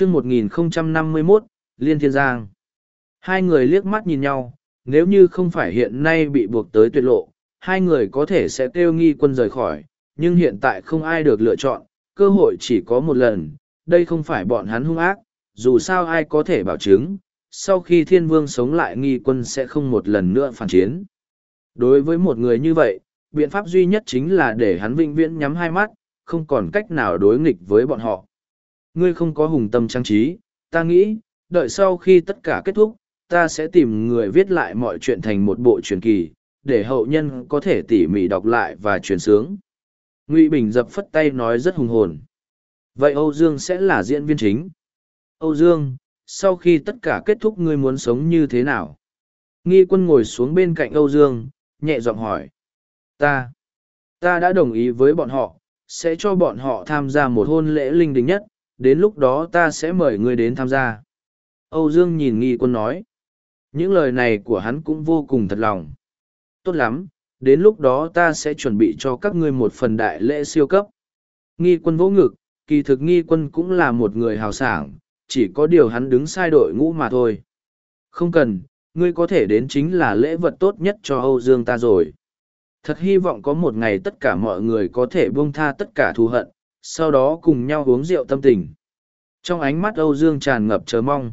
chương 1051, Liên Thiên Giang. Hai người liếc mắt nhìn nhau, nếu như không phải hiện nay bị buộc tới tuyệt lộ, hai người có thể sẽ kêu nghi quân rời khỏi, nhưng hiện tại không ai được lựa chọn, cơ hội chỉ có một lần, đây không phải bọn hắn hung ác, dù sao ai có thể bảo chứng, sau khi thiên vương sống lại nghi quân sẽ không một lần nữa phản chiến. Đối với một người như vậy, biện pháp duy nhất chính là để hắn vĩnh viễn nhắm hai mắt, không còn cách nào đối nghịch với bọn họ. Ngươi không có hùng tâm trang trí, ta nghĩ, đợi sau khi tất cả kết thúc, ta sẽ tìm người viết lại mọi chuyện thành một bộ truyền kỳ, để hậu nhân có thể tỉ mỉ đọc lại và truyền sướng. Ngụy Bình dập phất tay nói rất hùng hồn. Vậy Âu Dương sẽ là diễn viên chính. Âu Dương, sau khi tất cả kết thúc ngươi muốn sống như thế nào? Nghi quân ngồi xuống bên cạnh Âu Dương, nhẹ giọng hỏi. Ta, ta đã đồng ý với bọn họ, sẽ cho bọn họ tham gia một hôn lễ linh đình nhất, đến lúc đó ta sẽ mời ngươi đến tham gia. Âu Dương nhìn nghi quân nói. Những lời này của hắn cũng vô cùng thật lòng. Tốt lắm, đến lúc đó ta sẽ chuẩn bị cho các ngươi một phần đại lễ siêu cấp. Nghi quân vỗ ngực, kỳ thực nghi quân cũng là một người hào sảng, chỉ có điều hắn đứng sai đội ngũ mà thôi. Không cần, ngươi có thể đến chính là lễ vật tốt nhất cho Âu Dương ta rồi. Thật hy vọng có một ngày tất cả mọi người có thể buông tha tất cả thù hận, sau đó cùng nhau uống rượu tâm tình. Trong ánh mắt Âu Dương tràn ngập chờ mong.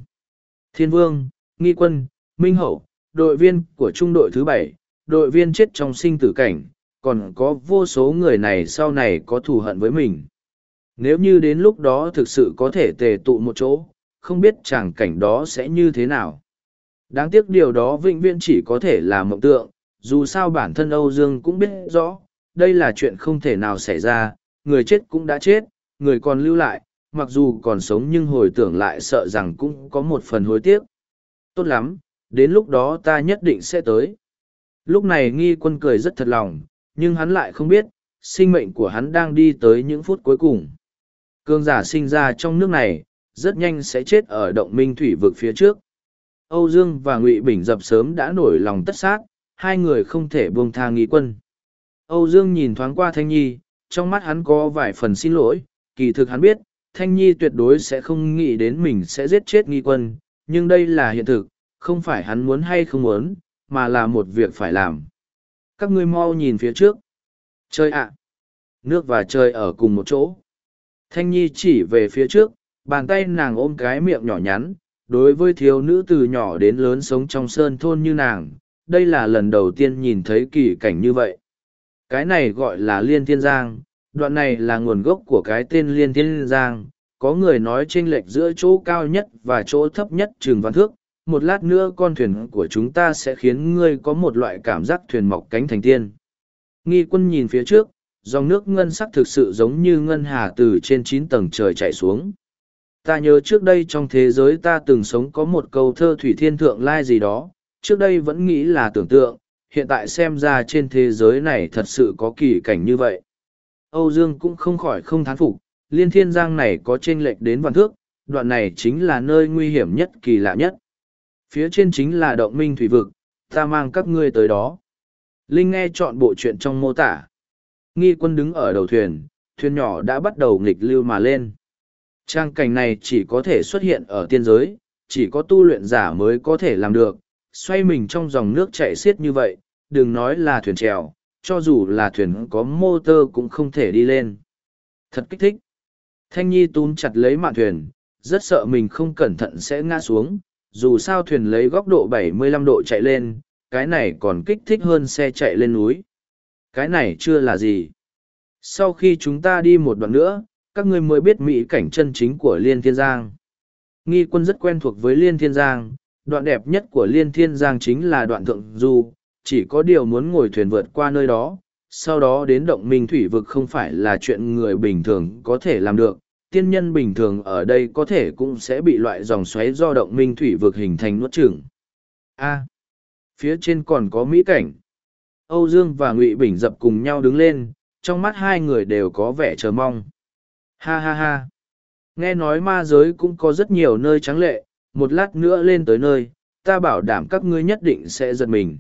Thiên Vương, Nghi Quân, Minh Hậu, đội viên của trung đội thứ bảy, đội viên chết trong sinh tử cảnh, còn có vô số người này sau này có thù hận với mình. Nếu như đến lúc đó thực sự có thể tề tụ một chỗ, không biết chẳng cảnh đó sẽ như thế nào. Đáng tiếc điều đó vĩnh viễn chỉ có thể là mộng tượng, dù sao bản thân Âu Dương cũng biết rõ, đây là chuyện không thể nào xảy ra, người chết cũng đã chết, người còn lưu lại, mặc dù còn sống nhưng hồi tưởng lại sợ rằng cũng có một phần hối tiếc. Tốt lắm, đến lúc đó ta nhất định sẽ tới. Lúc này nghi quân cười rất thật lòng, nhưng hắn lại không biết, sinh mệnh của hắn đang đi tới những phút cuối cùng. Cương giả sinh ra trong nước này, rất nhanh sẽ chết ở động minh thủy vực phía trước. Âu Dương và Ngụy Bình dập sớm đã nổi lòng tất sát, hai người không thể buông tha nghi quân. Âu Dương nhìn thoáng qua Thanh Nhi, trong mắt hắn có vài phần xin lỗi, kỳ thực hắn biết, Thanh Nhi tuyệt đối sẽ không nghĩ đến mình sẽ giết chết nghi quân, nhưng đây là hiện thực, không phải hắn muốn hay không muốn, mà là một việc phải làm. Các ngươi mau nhìn phía trước. Chơi ạ! Nước và trời ở cùng một chỗ. Thanh Nhi chỉ về phía trước, bàn tay nàng ôm cái miệng nhỏ nhắn. Đối với thiếu nữ từ nhỏ đến lớn sống trong sơn thôn như nàng, đây là lần đầu tiên nhìn thấy kỳ cảnh như vậy. Cái này gọi là Liên Thiên Giang, đoạn này là nguồn gốc của cái tên Liên Thiên Giang. Có người nói chênh lệch giữa chỗ cao nhất và chỗ thấp nhất trường văn thước, một lát nữa con thuyền của chúng ta sẽ khiến ngươi có một loại cảm giác thuyền mọc cánh thành tiên. Nghi quân nhìn phía trước, dòng nước ngân sắc thực sự giống như ngân hà từ trên chín tầng trời chạy xuống. Ta nhớ trước đây trong thế giới ta từng sống có một câu thơ thủy thiên thượng lai gì đó, trước đây vẫn nghĩ là tưởng tượng, hiện tại xem ra trên thế giới này thật sự có kỳ cảnh như vậy. Âu Dương cũng không khỏi không thán phục, liên thiên giang này có chênh lệch đến vạn thước, đoạn này chính là nơi nguy hiểm nhất kỳ lạ nhất. Phía trên chính là động minh thủy vực, ta mang các ngươi tới đó. Linh nghe chọn bộ chuyện trong mô tả. Nghi quân đứng ở đầu thuyền, thuyền nhỏ đã bắt đầu nghịch lưu mà lên. Trang cảnh này chỉ có thể xuất hiện ở tiên giới, chỉ có tu luyện giả mới có thể làm được, xoay mình trong dòng nước chảy xiết như vậy, đừng nói là thuyền trèo, cho dù là thuyền có motor cũng không thể đi lên. Thật kích thích. Thanh Nhi túm chặt lấy mạn thuyền, rất sợ mình không cẩn thận sẽ ngã xuống, dù sao thuyền lấy góc độ 75 độ chạy lên, cái này còn kích thích hơn xe chạy lên núi. Cái này chưa là gì. Sau khi chúng ta đi một đoạn nữa, các ngươi mới biết mỹ cảnh chân chính của Liên Thiên Giang. Nghi quân rất quen thuộc với Liên Thiên Giang, đoạn đẹp nhất của Liên Thiên Giang chính là đoạn thượng du, chỉ có điều muốn ngồi thuyền vượt qua nơi đó, sau đó đến động minh thủy vực không phải là chuyện người bình thường có thể làm được, tiên nhân bình thường ở đây có thể cũng sẽ bị loại dòng xoáy do động minh thủy vực hình thành nuốt chửng. A. phía trên còn có mỹ cảnh. Âu Dương và Ngụy Bình dập cùng nhau đứng lên, trong mắt hai người đều có vẻ chờ mong. Ha ha ha. Nghe nói ma giới cũng có rất nhiều nơi trắng lệ, một lát nữa lên tới nơi, ta bảo đảm các ngươi nhất định sẽ giật mình.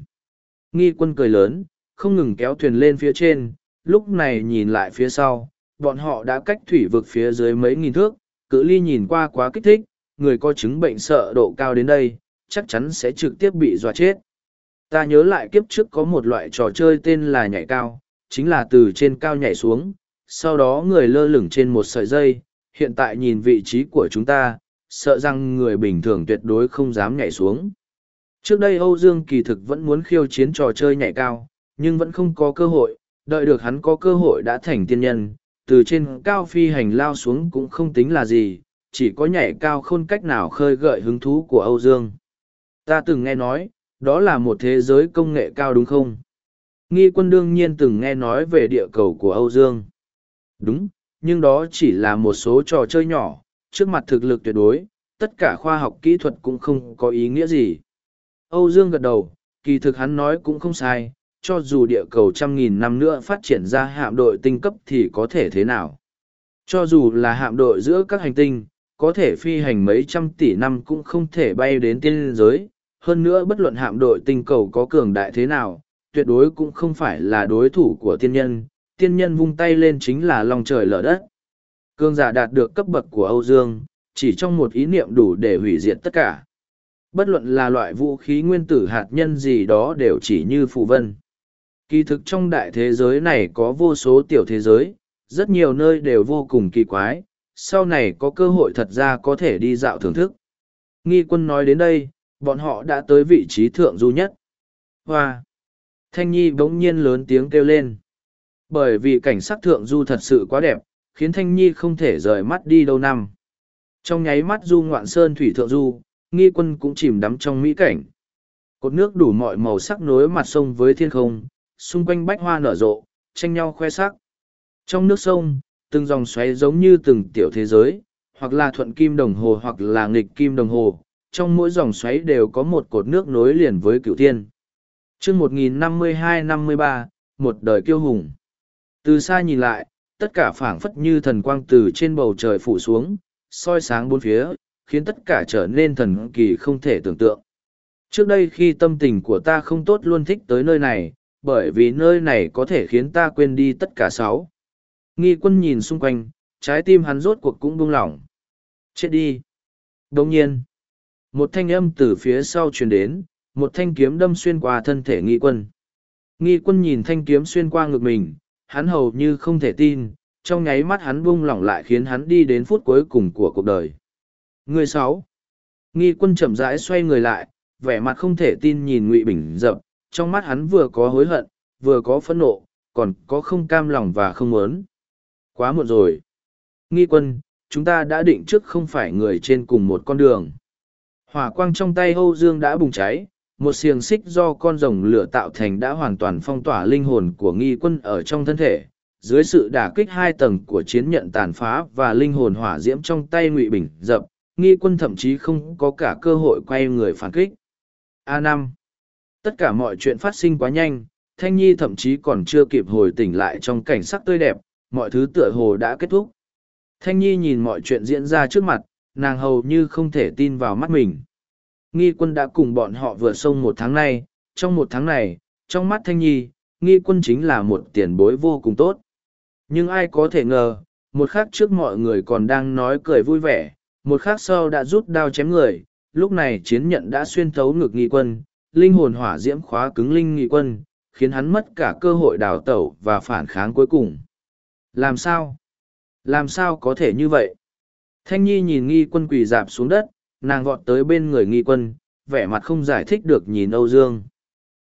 Nghi quân cười lớn, không ngừng kéo thuyền lên phía trên, lúc này nhìn lại phía sau, bọn họ đã cách thủy vực phía dưới mấy nghìn thước, cự ly nhìn qua quá kích thích, người có chứng bệnh sợ độ cao đến đây, chắc chắn sẽ trực tiếp bị dọa chết. Ta nhớ lại kiếp trước có một loại trò chơi tên là nhảy cao, chính là từ trên cao nhảy xuống, sau đó người lơ lửng trên một sợi dây, hiện tại nhìn vị trí của chúng ta, sợ rằng người bình thường tuyệt đối không dám nhảy xuống. Trước đây Âu Dương kỳ thực vẫn muốn khiêu chiến trò chơi nhảy cao, nhưng vẫn không có cơ hội, đợi được hắn có cơ hội đã thành tiên nhân, từ trên cao phi hành lao xuống cũng không tính là gì, chỉ có nhảy cao khôn cách nào khơi gợi hứng thú của Âu Dương. Ta từng nghe nói, đó là một thế giới công nghệ cao đúng không? Nghi quân đương nhiên từng nghe nói về địa cầu của Âu Dương. Đúng, nhưng đó chỉ là một số trò chơi nhỏ, trước mặt thực lực tuyệt đối, tất cả khoa học kỹ thuật cũng không có ý nghĩa gì. Âu Dương gật đầu, kỳ thực hắn nói cũng không sai, cho dù địa cầu trăm nghìn năm nữa phát triển ra hạm đội tinh cấp thì có thể thế nào. Cho dù là hạm đội giữa các hành tinh, có thể phi hành mấy trăm tỷ năm cũng không thể bay đến tiên giới. Hơn nữa bất luận hạm đội tinh cầu có cường đại thế nào, tuyệt đối cũng không phải là đối thủ của tiên nhân. Tiên nhân vung tay lên chính là lòng trời lở đất. Cương giả đạt được cấp bậc của Âu Dương, chỉ trong một ý niệm đủ để hủy diệt tất cả. Bất luận là loại vũ khí nguyên tử hạt nhân gì đó đều chỉ như phù vân. Kỳ thực trong đại thế giới này có vô số tiểu thế giới, rất nhiều nơi đều vô cùng kỳ quái, sau này có cơ hội thật ra có thể đi dạo thưởng thức. Nghi quân nói đến đây, bọn họ đã tới vị trí thượng du nhất. Hoa! Thanh Nhi bỗng nhiên lớn tiếng kêu lên. Bởi vì cảnh sắc thượng du thật sự quá đẹp, khiến Thanh Nhi không thể rời mắt đi đâu năm. Trong nháy mắt du ngoạn sơn thủy thượng du, nghi quân cũng chìm đắm trong mỹ cảnh. Cột nước đủ mọi màu sắc nối mặt sông với thiên không, xung quanh bách hoa nở rộ, tranh nhau khoe sắc. Trong nước sông, từng dòng xoáy giống như từng tiểu thế giới, hoặc là thuận kim đồng hồ hoặc là nghịch kim đồng hồ, trong mỗi dòng xoáy đều có một cột nước nối liền với cửu thiên. chương 1052-53, một đời kiêu hùng. Từ xa nhìn lại, tất cả phảng phất như thần quang từ trên bầu trời phủ xuống, soi sáng bốn phía, khiến tất cả trở nên thần kỳ không thể tưởng tượng. Trước đây khi tâm tình của ta không tốt luôn thích tới nơi này, bởi vì nơi này có thể khiến ta quên đi tất cả sáu. Nghi quân nhìn xung quanh, trái tim hắn rốt cuộc cũng buông lỏng. Chết đi. Đồng nhiên, một thanh âm từ phía sau truyền đến, một thanh kiếm đâm xuyên qua thân thể nghi quân. Nghi quân nhìn thanh kiếm xuyên qua ngực mình, hắn hầu như không thể tin, trong nháy mắt hắn buông lỏng lại khiến hắn đi đến phút cuối cùng của cuộc đời. Người sáu. Nghi quân chậm rãi xoay người lại, vẻ mặt không thể tin nhìn Ngụy Bình dập, trong mắt hắn vừa có hối hận, vừa có phẫn nộ, còn có không cam lòng và không muốn. Quá muộn rồi. Nghi quân, chúng ta đã định trước không phải người trên cùng một con đường. Hỏa quang trong tay Âu Dương đã bùng cháy, một xiềng xích do con rồng lửa tạo thành đã hoàn toàn phong tỏa linh hồn của nghi quân ở trong thân thể. Dưới sự đả kích hai tầng của chiến nhận tàn phá và linh hồn hỏa diễm trong tay Ngụy Bình dập, nghi quân thậm chí không có cả cơ hội quay người phản kích. a năm Tất cả mọi chuyện phát sinh quá nhanh, Thanh Nhi thậm chí còn chưa kịp hồi tỉnh lại trong cảnh sắc tươi đẹp, mọi thứ tựa hồ đã kết thúc. Thanh Nhi nhìn mọi chuyện diễn ra trước mặt, nàng hầu như không thể tin vào mắt mình. Nghi quân đã cùng bọn họ vượt sông một tháng nay, trong một tháng này, trong mắt Thanh Nhi, nghi quân chính là một tiền bối vô cùng tốt. Nhưng ai có thể ngờ, một khắc trước mọi người còn đang nói cười vui vẻ, một khắc sau đã rút đao chém người, lúc này chiến nhận đã xuyên thấu ngực nghi quân, linh hồn hỏa diễm khóa cứng linh nghi quân, khiến hắn mất cả cơ hội đào tẩu và phản kháng cuối cùng. Làm sao? Làm sao có thể như vậy? Thanh Nhi nhìn nghi quân quỳ dạp xuống đất, nàng vọt tới bên người nghi quân, vẻ mặt không giải thích được nhìn Âu Dương.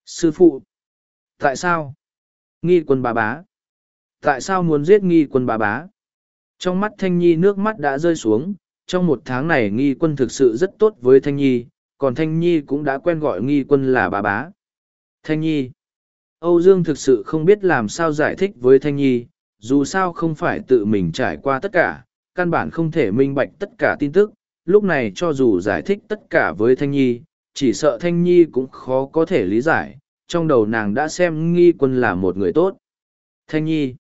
Sư phụ! Tại sao? Nghi quân bà bá! Tại sao muốn giết nghi quân bà bá? Trong mắt Thanh Nhi nước mắt đã rơi xuống, trong một tháng này nghi quân thực sự rất tốt với Thanh Nhi, còn Thanh Nhi cũng đã quen gọi nghi quân là bà bá. Thanh Nhi Âu Dương thực sự không biết làm sao giải thích với Thanh Nhi, dù sao không phải tự mình trải qua tất cả, căn bản không thể minh bạch tất cả tin tức, lúc này cho dù giải thích tất cả với Thanh Nhi, chỉ sợ Thanh Nhi cũng khó có thể lý giải, trong đầu nàng đã xem nghi quân là một người tốt. Thanh Nhi,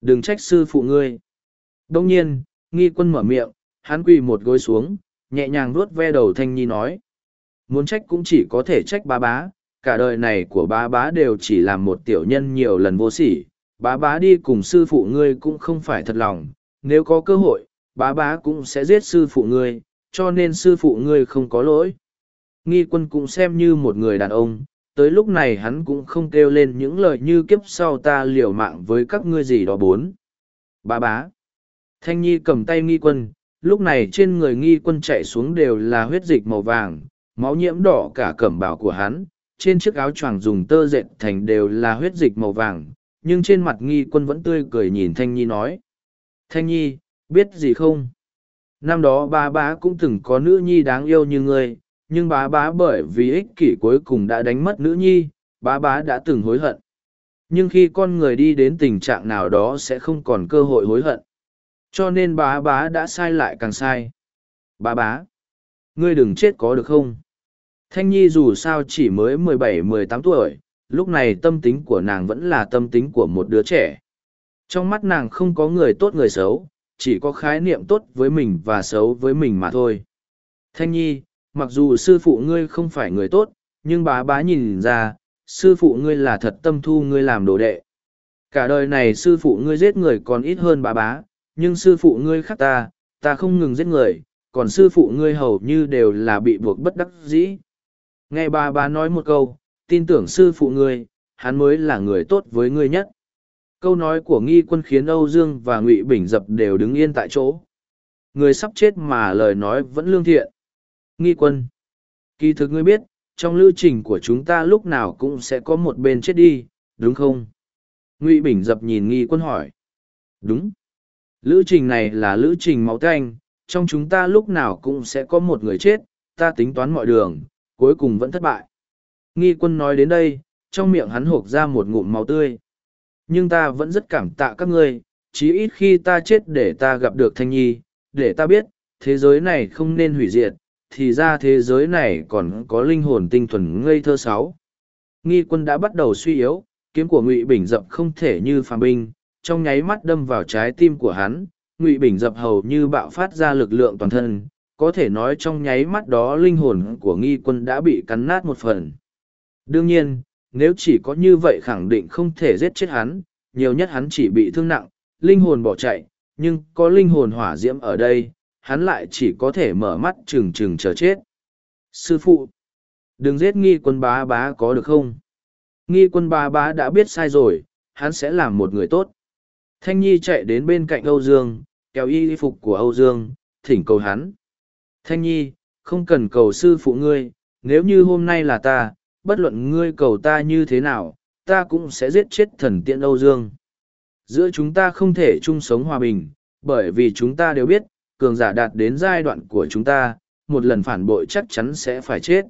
đừng trách sư phụ ngươi. Đông nhiên, nghi quân mở miệng, hắn quỳ một gối xuống, nhẹ nhàng vuốt ve đầu Thanh Nhi nói muốn trách cũng chỉ có thể trách ba bá, cả đời này của ba bá đều chỉ làm một tiểu nhân nhiều lần vô sỉ, bá bá đi cùng sư phụ ngươi cũng không phải thật lòng, nếu có cơ hội, bá bá cũng sẽ giết sư phụ ngươi, cho nên sư phụ ngươi không có lỗi. Nghi quân cũng xem như một người đàn ông, tới lúc này hắn cũng không kêu lên những lời như kiếp sau ta liều mạng với các ngươi gì đó bốn. ba bá. Thanh Nhi cầm tay nghi quân, lúc này trên người nghi quân chạy xuống đều là huyết dịch màu vàng, máu nhiễm đỏ cả cẩm bào của hắn, trên chiếc áo choàng dùng tơ dệt thành đều là huyết dịch màu vàng, nhưng trên mặt nghi quân vẫn tươi cười nhìn Thanh Nhi nói. Thanh Nhi, biết gì không? Năm đó bá bá cũng từng có nữ nhi đáng yêu như ngươi, nhưng bá bá bởi vì ích kỷ cuối cùng đã đánh mất nữ nhi, bá bá đã từng hối hận. Nhưng khi con người đi đến tình trạng nào đó sẽ không còn cơ hội hối hận. Cho nên bá bá đã sai lại càng sai. Bá bá, ngươi đừng chết có được không? Thanh Nhi dù sao chỉ mới mười bảy mười tám tuổi, lúc này tâm tính của nàng vẫn là tâm tính của một đứa trẻ. Trong mắt nàng không có người tốt người xấu, chỉ có khái niệm tốt với mình và xấu với mình mà thôi. Thanh Nhi, mặc dù sư phụ ngươi không phải người tốt, nhưng bá bá nhìn ra, sư phụ ngươi là thật tâm thu ngươi làm đồ đệ. Cả đời này sư phụ ngươi giết người còn ít hơn bá bá, nhưng sư phụ ngươi khác ta, ta không ngừng giết người, còn sư phụ ngươi hầu như đều là bị buộc bất đắc dĩ. Nghe bà bá nói một câu, tin tưởng sư phụ ngươi, hắn mới là người tốt với ngươi nhất. Câu nói của nghi quân khiến Âu Dương và Ngụy Bình Dập đều đứng yên tại chỗ. Người sắp chết mà lời nói vẫn lương thiện. Nghi quân. Kỳ thực ngươi biết, trong lưu trình của chúng ta lúc nào cũng sẽ có một bên chết đi, đúng không? Ngụy Bình Dập nhìn nghi quân hỏi. Đúng. Lữ trình này là lữ trình máu tanh, trong chúng ta lúc nào cũng sẽ có một người chết, ta tính toán mọi đường, cuối cùng vẫn thất bại. Nghi quân nói đến đây, trong miệng hắn hộp ra một ngụm máu tươi. Nhưng ta vẫn rất cảm tạ các ngươi, chí ít khi ta chết để ta gặp được Thanh Nhi, để ta biết, thế giới này không nên hủy diệt, thì ra thế giới này còn có linh hồn tinh thuần ngây thơ sáu. Nghi quân đã bắt đầu suy yếu, kiếm của Ngụy Bình dập không thể như phàm binh, trong nháy mắt đâm vào trái tim của hắn, Ngụy Bình dập hầu như bạo phát ra lực lượng toàn thân, có thể nói trong nháy mắt đó linh hồn của nghi quân đã bị cắn nát một phần. Đương nhiên, nếu chỉ có như vậy khẳng định không thể giết chết hắn, nhiều nhất hắn chỉ bị thương nặng, linh hồn bỏ chạy, nhưng có linh hồn hỏa diễm ở đây, hắn lại chỉ có thể mở mắt trừng trừng chờ chết. Sư phụ, đừng giết nghi quân bá bá có được không? Nghi quân bá bá đã biết sai rồi, hắn sẽ làm một người tốt. Thanh Nhi chạy đến bên cạnh Âu Dương, kéo y phục của Âu Dương, thỉnh cầu hắn. Thanh Nhi, không cần cầu sư phụ ngươi, nếu như hôm nay là ta, bất luận ngươi cầu ta như thế nào, ta cũng sẽ giết chết thần tiện Âu Dương. Giữa chúng ta không thể chung sống hòa bình, bởi vì chúng ta đều biết, cường giả đạt đến giai đoạn của chúng ta, một lần phản bội chắc chắn sẽ phải chết.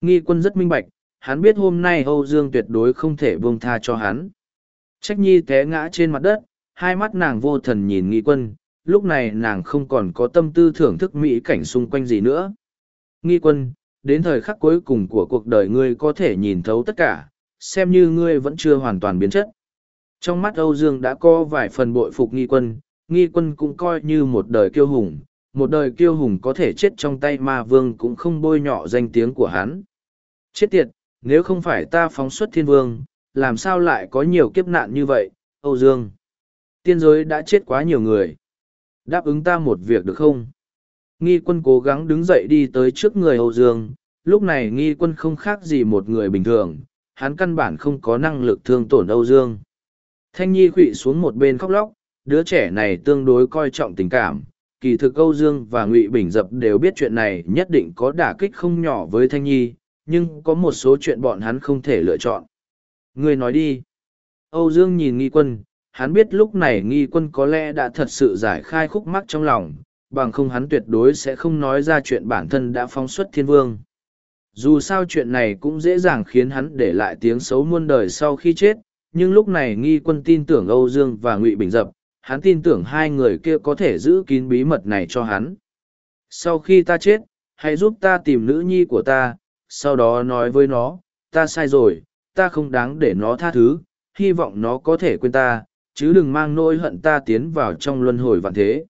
Nghi quân rất minh bạch, hắn biết hôm nay Âu Dương tuyệt đối không thể buông tha cho hắn. Trách nhi té ngã trên mặt đất, hai mắt nàng vô thần nhìn nghi quân, lúc này nàng không còn có tâm tư thưởng thức mỹ cảnh xung quanh gì nữa. Nghi quân, đến thời khắc cuối cùng của cuộc đời ngươi có thể nhìn thấu tất cả, xem như ngươi vẫn chưa hoàn toàn biến chất. Trong mắt Âu Dương đã có vài phần bội phục nghi quân, nghi quân cũng coi như một đời kiêu hùng, một đời kiêu hùng có thể chết trong tay ma vương cũng không bôi nhọ danh tiếng của hắn. Chết tiệt, nếu không phải ta phóng xuất thiên vương, làm sao lại có nhiều kiếp nạn như vậy, Âu Dương? Tiên giới đã chết quá nhiều người. Đáp ứng ta một việc được không? Nghi quân cố gắng đứng dậy đi tới trước người Âu Dương, lúc này nghi quân không khác gì một người bình thường, hắn căn bản không có năng lực thương tổn Âu Dương. Thanh Nhi khụy xuống một bên khóc lóc, đứa trẻ này tương đối coi trọng tình cảm. Kỳ thực Âu Dương và Ngụy Bình Dập đều biết chuyện này nhất định có đả kích không nhỏ với Thanh Nhi, nhưng có một số chuyện bọn hắn không thể lựa chọn. Người nói đi. Âu Dương nhìn nghi quân, hắn biết lúc này nghi quân có lẽ đã thật sự giải khai khúc mắc trong lòng, bằng không hắn tuyệt đối sẽ không nói ra chuyện bản thân đã phóng xuất thiên vương. Dù sao chuyện này cũng dễ dàng khiến hắn để lại tiếng xấu muôn đời sau khi chết, nhưng lúc này nghi quân tin tưởng Âu Dương và Ngụy Bình Dập, hắn tin tưởng hai người kia có thể giữ kín bí mật này cho hắn. Sau khi ta chết, hãy giúp ta tìm nữ nhi của ta, sau đó nói với nó, ta sai rồi, ta không đáng để nó tha thứ, hy vọng nó có thể quên ta, chứ đừng mang nỗi hận ta tiến vào trong luân hồi vạn thế.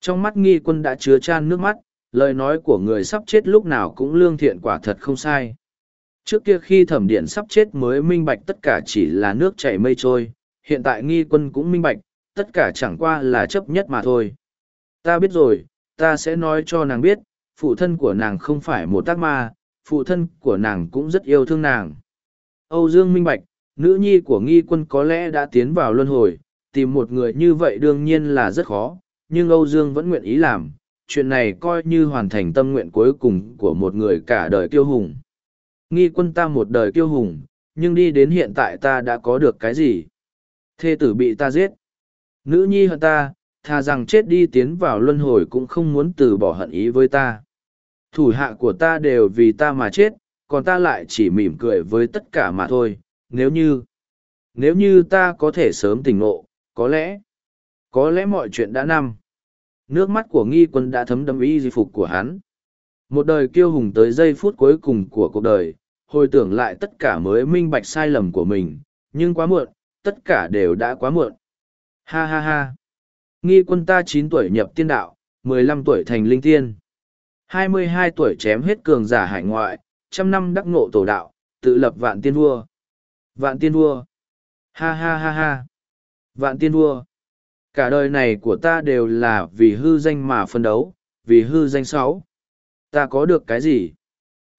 Trong mắt nghi quân đã chứa chan nước mắt, lời nói của người sắp chết lúc nào cũng lương thiện quả thật không sai. Trước kia khi thẩm điện sắp chết mới minh bạch tất cả chỉ là nước chảy mây trôi, hiện tại nghi quân cũng minh bạch, tất cả chẳng qua là chấp nhất mà thôi. Ta biết rồi, ta sẽ nói cho nàng biết, phụ thân của nàng không phải một tác ma, phụ thân của nàng cũng rất yêu thương nàng. Âu Dương minh bạch, nữ nhi của nghi quân có lẽ đã tiến vào luân hồi, tìm một người như vậy đương nhiên là rất khó, nhưng Âu Dương vẫn nguyện ý làm, chuyện này coi như hoàn thành tâm nguyện cuối cùng của một người cả đời kiêu hùng. Nghi quân ta một đời kiêu hùng, nhưng đi đến hiện tại ta đã có được cái gì? Thê tử bị ta giết. Nữ nhi hận ta, thà rằng chết đi tiến vào luân hồi cũng không muốn từ bỏ hận ý với ta. Thủ hạ của ta đều vì ta mà chết, còn ta lại chỉ mỉm cười với tất cả mà thôi. Nếu như, nếu như ta có thể sớm tỉnh ngộ, có lẽ, có lẽ mọi chuyện đã nằm. Nước mắt của nghi quân đã thấm đẫm y di phục của hắn. Một đời kiêu hùng tới giây phút cuối cùng của cuộc đời, hồi tưởng lại tất cả mới minh bạch sai lầm của mình, nhưng quá muộn, tất cả đều đã quá muộn. Ha ha ha. Nghi quân ta chín tuổi nhập tiên đạo, mười lăm tuổi thành linh tiên. hai mươi hai tuổi chém hết cường giả hải ngoại, trăm năm đắc ngộ tổ đạo, tự lập vạn tiên vua. Vạn tiên vua. Ha ha ha ha. Vạn tiên vua. Cả đời này của ta đều là vì hư danh mà phân đấu, vì hư danh sáu. Ta có được cái gì?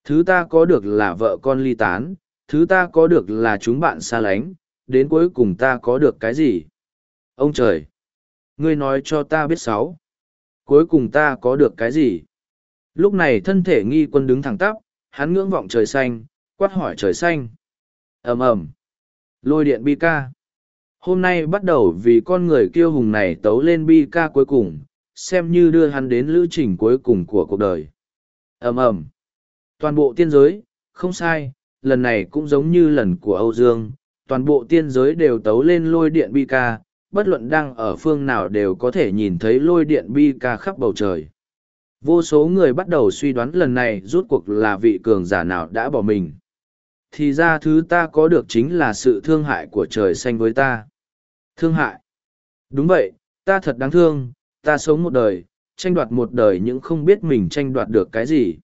Thứ ta có được là vợ con ly tán, thứ ta có được là chúng bạn xa lánh, đến cuối cùng ta có được cái gì? Ông trời! Ngươi nói cho ta biết sáu. Cuối cùng ta có được cái gì? Lúc này thân thể nghi quân đứng thẳng tắp, hắn ngưỡng vọng trời xanh, quát hỏi trời xanh. ầm ầm Lôi điện bi ca. Hôm nay bắt đầu vì con người kiêu hùng này tấu lên bi ca cuối cùng, xem như đưa hắn đến lữ trình cuối cùng của cuộc đời. ầm ầm Toàn bộ tiên giới, không sai, lần này cũng giống như lần của Âu Dương, toàn bộ tiên giới đều tấu lên lôi điện bi ca, bất luận đang ở phương nào đều có thể nhìn thấy lôi điện bi ca khắp bầu trời. Vô số người bắt đầu suy đoán lần này rút cuộc là vị cường giả nào đã bỏ mình. Thì ra thứ ta có được chính là sự thương hại của trời xanh với ta. Thương hại. Đúng vậy, ta thật đáng thương, ta sống một đời, tranh đoạt một đời nhưng không biết mình tranh đoạt được cái gì.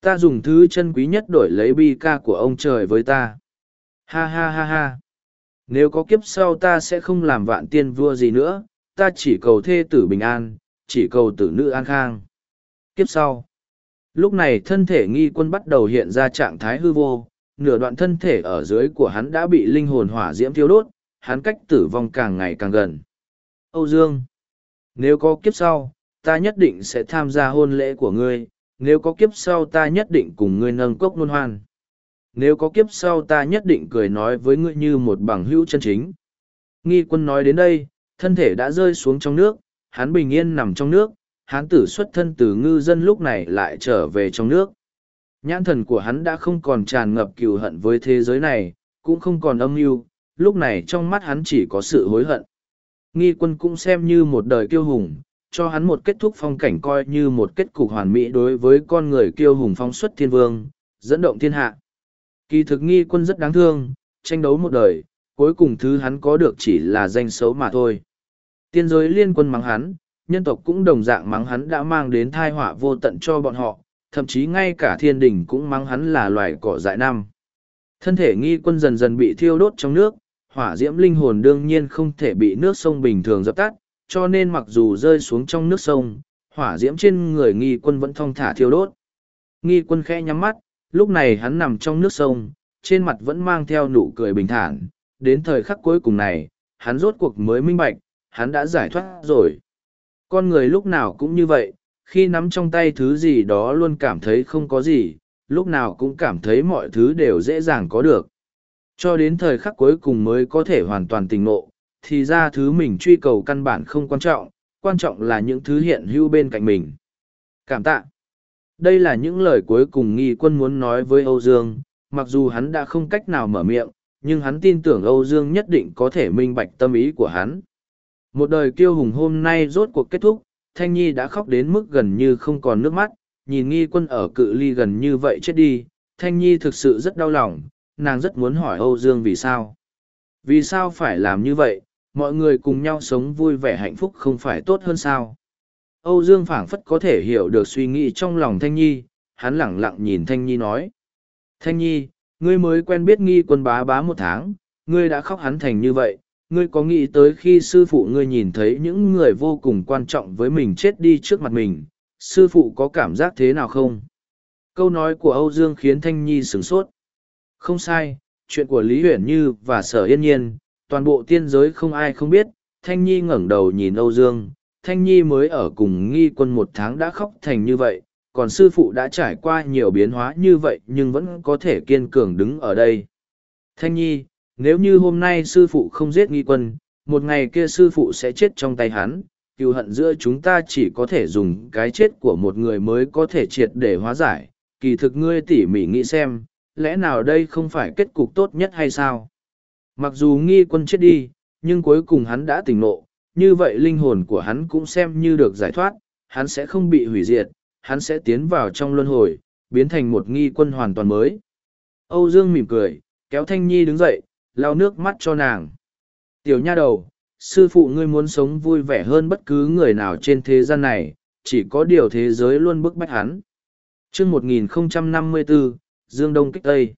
Ta dùng thứ chân quý nhất đổi lấy bi ca của ông trời với ta. Ha ha ha ha. Nếu có kiếp sau ta sẽ không làm vạn tiên vua gì nữa, ta chỉ cầu thê tử bình an, chỉ cầu tử nữ an khang. Kiếp sau. Lúc này thân thể nghi quân bắt đầu hiện ra trạng thái hư vô, nửa đoạn thân thể ở dưới của hắn đã bị linh hồn hỏa diễm thiêu đốt, hắn cách tử vong càng ngày càng gần. Âu Dương, nếu có kiếp sau, ta nhất định sẽ tham gia hôn lễ của ngươi, nếu có kiếp sau ta nhất định cùng ngươi nâng cốc luân hoan. Nếu có kiếp sau ta nhất định cười nói với ngươi như một bằng hữu chân chính. Nghi quân nói đến đây, thân thể đã rơi xuống trong nước, hắn bình yên nằm trong nước, hắn tử xuất thân từ ngư dân lúc này lại trở về trong nước. Nhãn thần của hắn đã không còn tràn ngập cừu hận với thế giới này, cũng không còn âm mưu, lúc này trong mắt hắn chỉ có sự hối hận. Nghi quân cũng xem như một đời kiêu hùng, cho hắn một kết thúc phong cảnh coi như một kết cục hoàn mỹ đối với con người kiêu hùng phong xuất thiên vương, dẫn động thiên hạ. Kỳ thực nghi quân rất đáng thương, tranh đấu một đời, cuối cùng thứ hắn có được chỉ là danh xấu mà thôi. Tiên giới liên quân mắng hắn, nhân tộc cũng đồng dạng mắng hắn đã mang đến thai họa vô tận cho bọn họ, thậm chí ngay cả thiên đình cũng mắng hắn là loài cỏ dại năm. Thân thể nghi quân dần dần bị thiêu đốt trong nước, hỏa diễm linh hồn đương nhiên không thể bị nước sông bình thường dập tắt, cho nên mặc dù rơi xuống trong nước sông, hỏa diễm trên người nghi quân vẫn thong thả thiêu đốt. Nghi quân khẽ nhắm mắt, lúc này hắn nằm trong nước sông, trên mặt vẫn mang theo nụ cười bình thản, đến thời khắc cuối cùng này, hắn rốt cuộc mới minh bạch, hắn đã giải thoát rồi. Con người lúc nào cũng như vậy, khi nắm trong tay thứ gì đó luôn cảm thấy không có gì, lúc nào cũng cảm thấy mọi thứ đều dễ dàng có được. Cho đến thời khắc cuối cùng mới có thể hoàn toàn tình ngộ, thì ra thứ mình truy cầu căn bản không quan trọng, quan trọng là những thứ hiện hữu bên cạnh mình. Cảm tạ. Đây là những lời cuối cùng nghi quân muốn nói với Âu Dương, mặc dù hắn đã không cách nào mở miệng, nhưng hắn tin tưởng Âu Dương nhất định có thể minh bạch tâm ý của hắn. Một đời kiêu hùng hôm nay rốt cuộc kết thúc, Thanh Nhi đã khóc đến mức gần như không còn nước mắt, nhìn nghi quân ở cự ly gần như vậy chết đi, Thanh Nhi thực sự rất đau lòng, nàng rất muốn hỏi Âu Dương vì sao. Vì sao phải làm như vậy, mọi người cùng nhau sống vui vẻ hạnh phúc không phải tốt hơn sao? Âu Dương phảng phất có thể hiểu được suy nghĩ trong lòng Thanh Nhi, hắn lẳng lặng nhìn Thanh Nhi nói. Thanh Nhi, ngươi mới quen biết nghi quân bá bá một tháng, ngươi đã khóc hắn thành như vậy, ngươi có nghĩ tới khi sư phụ ngươi nhìn thấy những người vô cùng quan trọng với mình chết đi trước mặt mình, sư phụ có cảm giác thế nào không? Câu nói của Âu Dương khiến Thanh Nhi sửng sốt. Không sai, chuyện của Lý Huyền Như và Sở Yên Nhiên, toàn bộ tiên giới không ai không biết. Thanh Nhi ngẩng đầu nhìn Âu Dương, Thanh Nhi mới ở cùng nghi quân một tháng đã khóc thành như vậy, còn sư phụ đã trải qua nhiều biến hóa như vậy nhưng vẫn có thể kiên cường đứng ở đây. Thanh Nhi, nếu như hôm nay sư phụ không giết nghi quân, một ngày kia sư phụ sẽ chết trong tay hắn, cựu hận giữa chúng ta chỉ có thể dùng cái chết của một người mới có thể triệt để hóa giải. Kỳ thực ngươi tỉ mỉ nghĩ xem, lẽ nào đây không phải kết cục tốt nhất hay sao? Mặc dù nghi quân chết đi, nhưng cuối cùng hắn đã tỉnh nộ, như vậy linh hồn của hắn cũng xem như được giải thoát, hắn sẽ không bị hủy diệt, hắn sẽ tiến vào trong luân hồi, biến thành một nghi quân hoàn toàn mới. Âu Dương mỉm cười, kéo Thanh Nhi đứng dậy, lau nước mắt cho nàng. Tiểu nha đầu, sư phụ ngươi muốn sống vui vẻ hơn bất cứ người nào trên thế gian này, chỉ có điều thế giới luôn bức bách hắn. Trước 1054, Dương Đông kích Tây.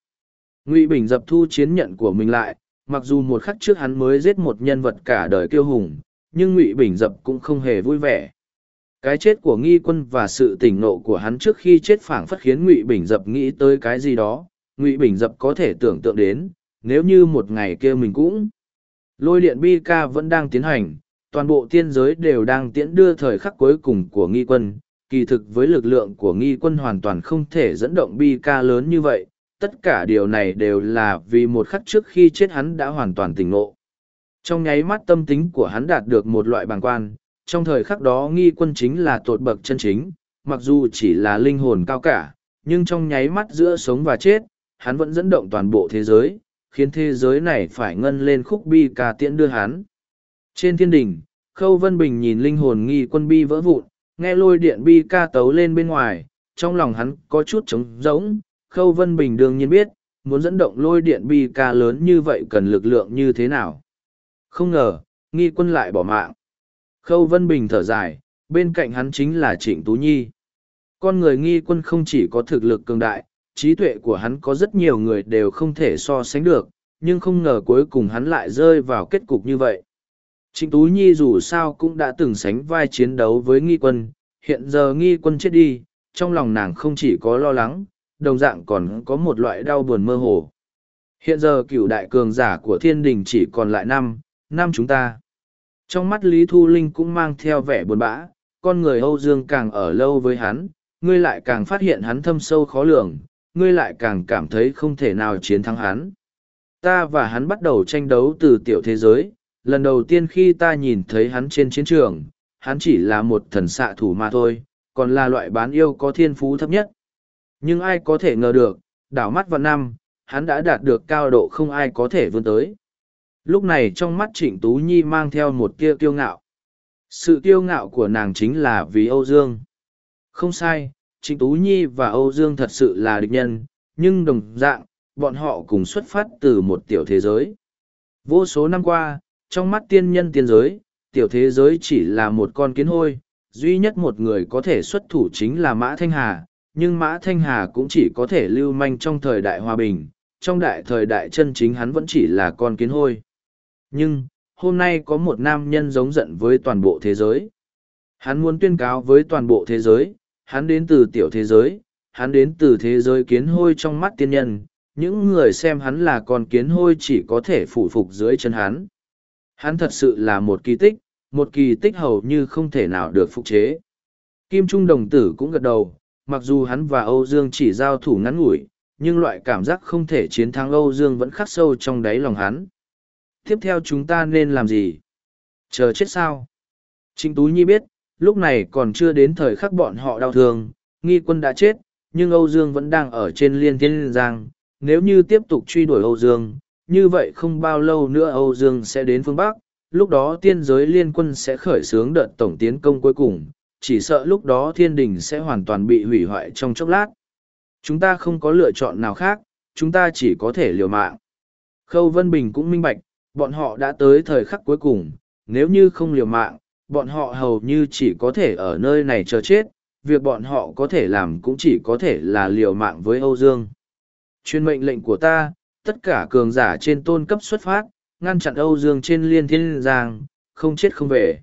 Ngụy Bình dập thu chiến nhận của mình lại, mặc dù một khắc trước hắn mới giết một nhân vật cả đời kiêu hùng, nhưng Ngụy Bình dập cũng không hề vui vẻ. Cái chết của nghi quân và sự tỉnh nộ của hắn trước khi chết phảng phất khiến Ngụy Bình dập nghĩ tới cái gì đó, Ngụy Bình dập có thể tưởng tượng đến, nếu như một ngày kia mình cũng. Lôi điện bi ca vẫn đang tiến hành, toàn bộ tiên giới đều đang tiễn đưa thời khắc cuối cùng của nghi quân. Kỳ thực với lực lượng của nghi quân hoàn toàn không thể dẫn động bi ca lớn như vậy, tất cả điều này đều là vì một khắc trước khi chết hắn đã hoàn toàn tỉnh ngộ. Trong nháy mắt tâm tính của hắn đạt được một loại bàng quan, trong thời khắc đó nghi quân chính là tột bậc chân chính, mặc dù chỉ là linh hồn cao cả, nhưng trong nháy mắt giữa sống và chết, hắn vẫn dẫn động toàn bộ thế giới khiến thế giới này phải ngân lên khúc bi ca tiễn đưa hắn. Trên thiên đình, Khâu Vân Bình nhìn linh hồn nghi quân bi vỡ vụn, nghe lôi điện bi ca tấu lên bên ngoài, trong lòng hắn có chút trống rỗng. Khâu Vân Bình đương nhiên biết, muốn dẫn động lôi điện bi ca lớn như vậy cần lực lượng như thế nào. Không ngờ, nghi quân lại bỏ mạng. Khâu Vân Bình thở dài, bên cạnh hắn chính là Trịnh Tú Nhi. Con người nghi quân không chỉ có thực lực cường đại, trí tuệ của hắn có rất nhiều người đều không thể so sánh được, nhưng không ngờ cuối cùng hắn lại rơi vào kết cục như vậy. Trịnh Tú Nhi dù sao cũng đã từng sánh vai chiến đấu với nghi quân, hiện giờ nghi quân chết đi, trong lòng nàng không chỉ có lo lắng, đồng dạng còn có một loại đau buồn mơ hồ. Hiện giờ cựu đại cường giả của thiên đình chỉ còn lại năm, năm chúng ta. Trong mắt Lý Thu Linh cũng mang theo vẻ buồn bã, con người Âu Dương càng ở lâu với hắn, ngươi lại càng phát hiện hắn thâm sâu khó lường, ngươi lại càng cảm thấy không thể nào chiến thắng hắn. Ta và hắn bắt đầu tranh đấu từ tiểu thế giới, lần đầu tiên khi ta nhìn thấy hắn trên chiến trường, hắn chỉ là một thần xạ thủ mà thôi, còn là loại bán yêu có thiên phú thấp nhất. Nhưng ai có thể ngờ được, đảo mắt vào năm, hắn đã đạt được cao độ không ai có thể vươn tới. Lúc này trong mắt Trịnh Tú Nhi mang theo một tia kiêu ngạo. Sự kiêu ngạo của nàng chính là vì Âu Dương. Không sai, Trịnh Tú Nhi và Âu Dương thật sự là địch nhân, nhưng đồng dạng, bọn họ cùng xuất phát từ một tiểu thế giới. Vô số năm qua, trong mắt tiên nhân tiên giới, tiểu thế giới chỉ là một con kiến hôi, duy nhất một người có thể xuất thủ chính là Mã Thanh Hà, nhưng Mã Thanh Hà cũng chỉ có thể lưu manh trong thời đại hòa bình, trong đại thời đại chân chính hắn vẫn chỉ là con kiến hôi. Nhưng, hôm nay có một nam nhân giống giận với toàn bộ thế giới. Hắn muốn tuyên cáo với toàn bộ thế giới, hắn đến từ tiểu thế giới, hắn đến từ thế giới kiến hôi trong mắt tiên nhân, những người xem hắn là con kiến hôi chỉ có thể phủ phục dưới chân hắn. Hắn thật sự là một kỳ tích, một kỳ tích hầu như không thể nào được phục chế. Kim Trung đồng tử cũng gật đầu, mặc dù hắn và Âu Dương chỉ giao thủ ngắn ngủi, nhưng loại cảm giác không thể chiến thắng Âu Dương vẫn khắc sâu trong đáy lòng hắn. Tiếp theo chúng ta nên làm gì? Chờ chết sao? Trịnh Tú Nhi biết, lúc này còn chưa đến thời khắc bọn họ đau thương, nghi quân đã chết, nhưng Âu Dương vẫn đang ở trên liên thiên giang, nếu như tiếp tục truy đuổi Âu Dương, như vậy không bao lâu nữa Âu Dương sẽ đến phương Bắc, lúc đó tiên giới liên quân sẽ khởi xướng đợt tổng tiến công cuối cùng, chỉ sợ lúc đó thiên đình sẽ hoàn toàn bị hủy hoại trong chốc lát. Chúng ta không có lựa chọn nào khác, chúng ta chỉ có thể liều mạng. Khâu Vân Bình cũng minh bạch, bọn họ đã tới thời khắc cuối cùng, nếu như không liều mạng, bọn họ hầu như chỉ có thể ở nơi này chờ chết, việc bọn họ có thể làm cũng chỉ có thể là liều mạng với Âu Dương. Chuyên mệnh lệnh của ta, tất cả cường giả trên tôn cấp xuất phát, ngăn chặn Âu Dương trên liên thiên giang, không chết không về.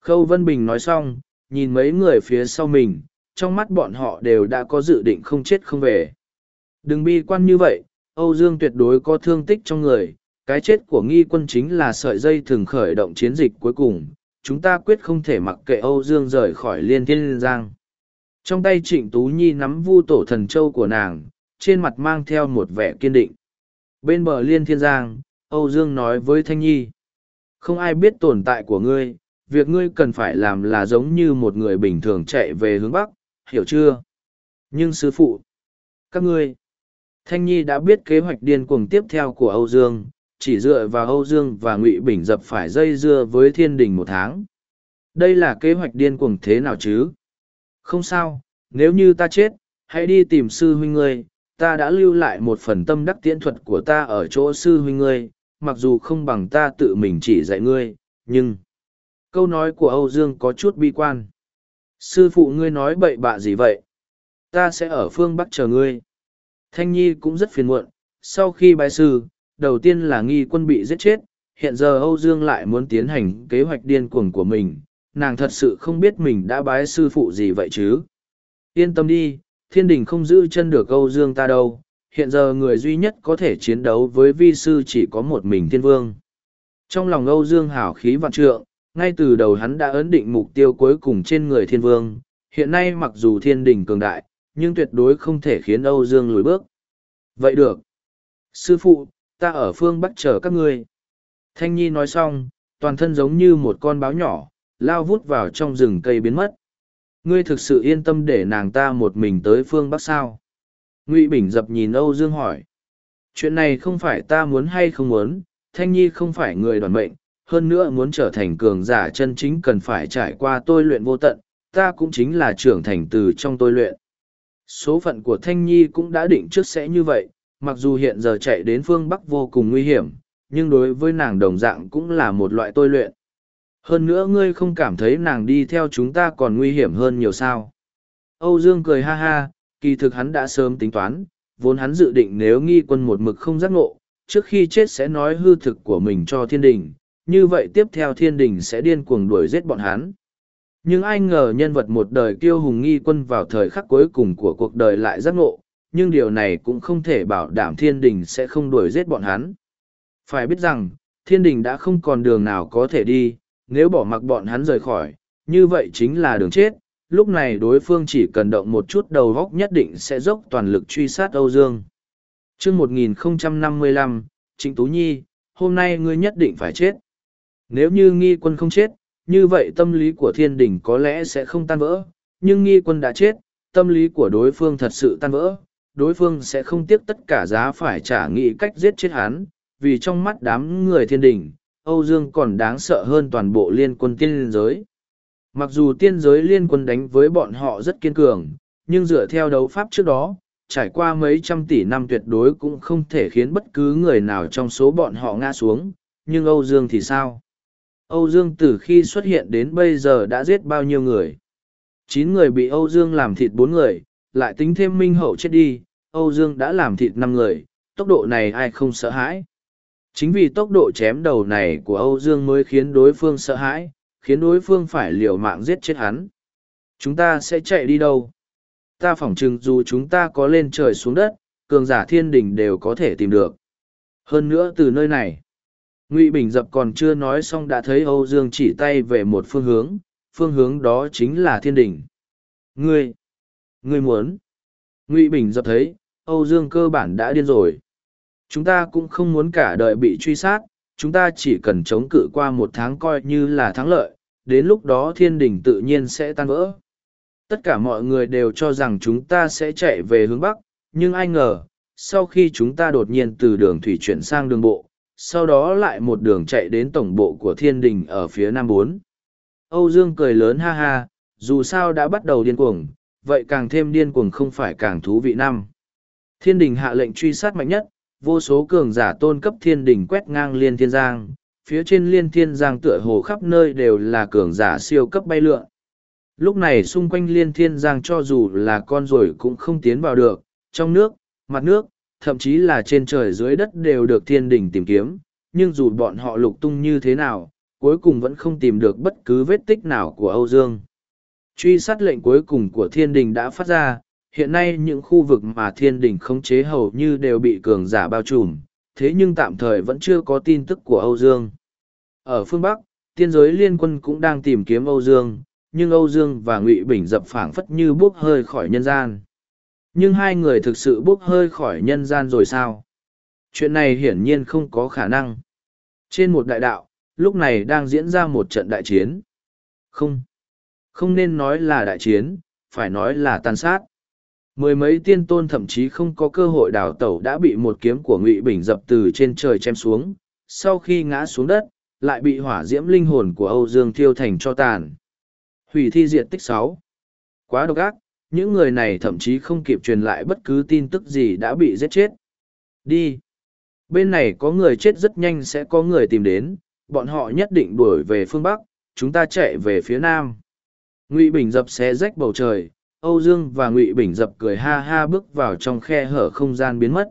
Khâu Vân Bình nói xong, nhìn mấy người phía sau mình, trong mắt bọn họ đều đã có dự định không chết không về. Đừng bi quan như vậy, Âu Dương tuyệt đối có thương tích trong người, cái chết của nghi quân chính là sợi dây thường khởi động chiến dịch cuối cùng, chúng ta quyết không thể mặc kệ Âu Dương rời khỏi liên thiên liên giang. Trong tay Trịnh Tú Nhi nắm vu tổ thần châu của nàng, trên mặt mang theo một vẻ kiên định. Bên bờ liên thiên giang, Âu Dương nói với Thanh Nhi. Không ai biết tồn tại của ngươi, việc ngươi cần phải làm là giống như một người bình thường chạy về hướng Bắc, hiểu chưa? Nhưng sư phụ, các ngươi, Thanh Nhi đã biết kế hoạch điên cuồng tiếp theo của Âu Dương, chỉ dựa vào Âu Dương và Ngụy Bình dập phải dây dưa với thiên đình một tháng. Đây là kế hoạch điên cuồng thế nào chứ? Không sao, nếu như ta chết, hãy đi tìm sư huynh ngươi, ta đã lưu lại một phần tâm đắc tiễn thuật của ta ở chỗ sư huynh ngươi, mặc dù không bằng ta tự mình chỉ dạy ngươi, nhưng... Câu nói của Âu Dương có chút bi quan. Sư phụ ngươi nói bậy bạ gì vậy? Ta sẽ ở phương Bắc chờ ngươi. Thanh Nhi cũng rất phiền muộn, sau khi bài sư, đầu tiên là nghi quân bị giết chết, hiện giờ Âu Dương lại muốn tiến hành kế hoạch điên cuồng của mình, nàng thật sự không biết mình đã bái sư phụ gì vậy chứ. Yên tâm đi, thiên đình không giữ chân được Âu Dương ta đâu, hiện giờ người duy nhất có thể chiến đấu với vi sư chỉ có một mình thiên vương. Trong lòng Âu Dương hảo khí vạn trượng, ngay từ đầu hắn đã ấn định mục tiêu cuối cùng trên người thiên vương, hiện nay mặc dù thiên đình cường đại, nhưng tuyệt đối không thể khiến Âu Dương lùi bước. Vậy được. Sư phụ, ta ở phương Bắc chờ các ngươi. Thanh Nhi nói xong, toàn thân giống như một con báo nhỏ, lao vút vào trong rừng cây biến mất. Ngươi thực sự yên tâm để nàng ta một mình tới phương Bắc sao? Ngụy Bình dập nhìn Âu Dương hỏi. Chuyện này không phải ta muốn hay không muốn, Thanh Nhi không phải người đoàn mệnh, hơn nữa muốn trở thành cường giả chân chính cần phải trải qua tôi luyện vô tận, ta cũng chính là trưởng thành từ trong tôi luyện. Số phận của Thanh Nhi cũng đã định trước sẽ như vậy, mặc dù hiện giờ chạy đến phương Bắc vô cùng nguy hiểm, nhưng đối với nàng đồng dạng cũng là một loại tôi luyện. Hơn nữa ngươi không cảm thấy nàng đi theo chúng ta còn nguy hiểm hơn nhiều sao. Âu Dương cười ha ha, kỳ thực hắn đã sớm tính toán, vốn hắn dự định nếu nghi quân một mực không giác ngộ, trước khi chết sẽ nói hư thực của mình cho thiên đình, như vậy tiếp theo thiên đình sẽ điên cuồng đuổi giết bọn hắn. Nhưng ai ngờ nhân vật một đời kiêu hùng nghi quân vào thời khắc cuối cùng của cuộc đời lại giác ngộ, nhưng điều này cũng không thể bảo đảm thiên đình sẽ không đuổi giết bọn hắn. Phải biết rằng, thiên đình đã không còn đường nào có thể đi, nếu bỏ mặc bọn hắn rời khỏi, như vậy chính là đường chết. Lúc này đối phương chỉ cần động một chút đầu góc nhất định sẽ dốc toàn lực truy sát Âu Dương. chương 1055, Trịnh Tú Nhi, hôm nay ngươi nhất định phải chết. Nếu như nghi quân không chết, như vậy tâm lý của thiên đình có lẽ sẽ không tan vỡ, nhưng nghi quân đã chết, tâm lý của đối phương thật sự tan vỡ, đối phương sẽ không tiếc tất cả giá phải trả nghị cách giết chết hắn, vì trong mắt đám người thiên đình, Âu Dương còn đáng sợ hơn toàn bộ liên quân tiên giới. Mặc dù tiên giới liên quân đánh với bọn họ rất kiên cường, nhưng dựa theo đấu pháp trước đó, trải qua mấy trăm tỷ năm tuyệt đối cũng không thể khiến bất cứ người nào trong số bọn họ ngã xuống, nhưng Âu Dương thì sao? Âu Dương từ khi xuất hiện đến bây giờ đã giết bao nhiêu người? Chín người bị Âu Dương làm thịt bốn người, lại tính thêm Minh Hậu chết đi, Âu Dương đã làm thịt năm người, tốc độ này ai không sợ hãi? Chính vì tốc độ chém đầu này của Âu Dương mới khiến đối phương sợ hãi, khiến đối phương phải liều mạng giết chết hắn. Chúng ta sẽ chạy đi đâu? Ta phỏng chừng dù chúng ta có lên trời xuống đất, cường giả thiên đình đều có thể tìm được. Hơn nữa từ nơi này, Ngụy Bình Dập còn chưa nói xong đã thấy Âu Dương chỉ tay về một phương hướng, phương hướng đó chính là thiên đình. Ngươi! Ngươi muốn! Ngụy Bình Dập thấy, Âu Dương cơ bản đã điên rồi. Chúng ta cũng không muốn cả đời bị truy sát, chúng ta chỉ cần chống cự qua một tháng coi như là thắng lợi, đến lúc đó thiên đình tự nhiên sẽ tan vỡ. Tất cả mọi người đều cho rằng chúng ta sẽ chạy về hướng Bắc, nhưng ai ngờ, sau khi chúng ta đột nhiên từ đường thủy chuyển sang đường bộ, sau đó lại một đường chạy đến tổng bộ của thiên đình ở phía nam bốn. Âu Dương cười lớn ha ha, dù sao đã bắt đầu điên cuồng, vậy càng thêm điên cuồng không phải càng thú vị năm. Thiên đình hạ lệnh truy sát mạnh nhất, vô số cường giả tôn cấp thiên đình quét ngang liên thiên giang, phía trên liên thiên giang tựa hồ khắp nơi đều là cường giả siêu cấp bay lượn. Lúc này xung quanh liên thiên giang cho dù là con rồi cũng không tiến vào được, trong nước, mặt nước, thậm chí là trên trời dưới đất đều được thiên đình tìm kiếm, nhưng dù bọn họ lục tung như thế nào, cuối cùng vẫn không tìm được bất cứ vết tích nào của Âu Dương. Truy sát lệnh cuối cùng của thiên đình đã phát ra, hiện nay những khu vực mà thiên đình khống chế hầu như đều bị cường giả bao trùm, thế nhưng tạm thời vẫn chưa có tin tức của Âu Dương. Ở phương Bắc, tiên giới liên quân cũng đang tìm kiếm Âu Dương, nhưng Âu Dương và Ngụy Bình dập phảng phất như bốc hơi khỏi nhân gian. Nhưng hai người thực sự bốc hơi khỏi nhân gian rồi sao? Chuyện này hiển nhiên không có khả năng. Trên một đại đạo, lúc này đang diễn ra một trận đại chiến. Không. Không nên nói là đại chiến, phải nói là tàn sát. Mười mấy tiên tôn thậm chí không có cơ hội đào tẩu đã bị một kiếm của Ngụy Bình dập từ trên trời chém xuống. Sau khi ngã xuống đất, lại bị hỏa diễm linh hồn của Âu Dương thiêu thành cho tàn. Hủy thi diện tích sáu Quá độc ác, những người này thậm chí không kịp truyền lại bất cứ tin tức gì đã bị giết chết. Đi! Bên này có người chết rất nhanh sẽ có người tìm đến, bọn họ nhất định đuổi về phương Bắc, chúng ta chạy về phía Nam. Ngụy Bình dập xé rách bầu trời, Âu Dương và Ngụy Bình dập cười ha ha bước vào trong khe hở không gian biến mất.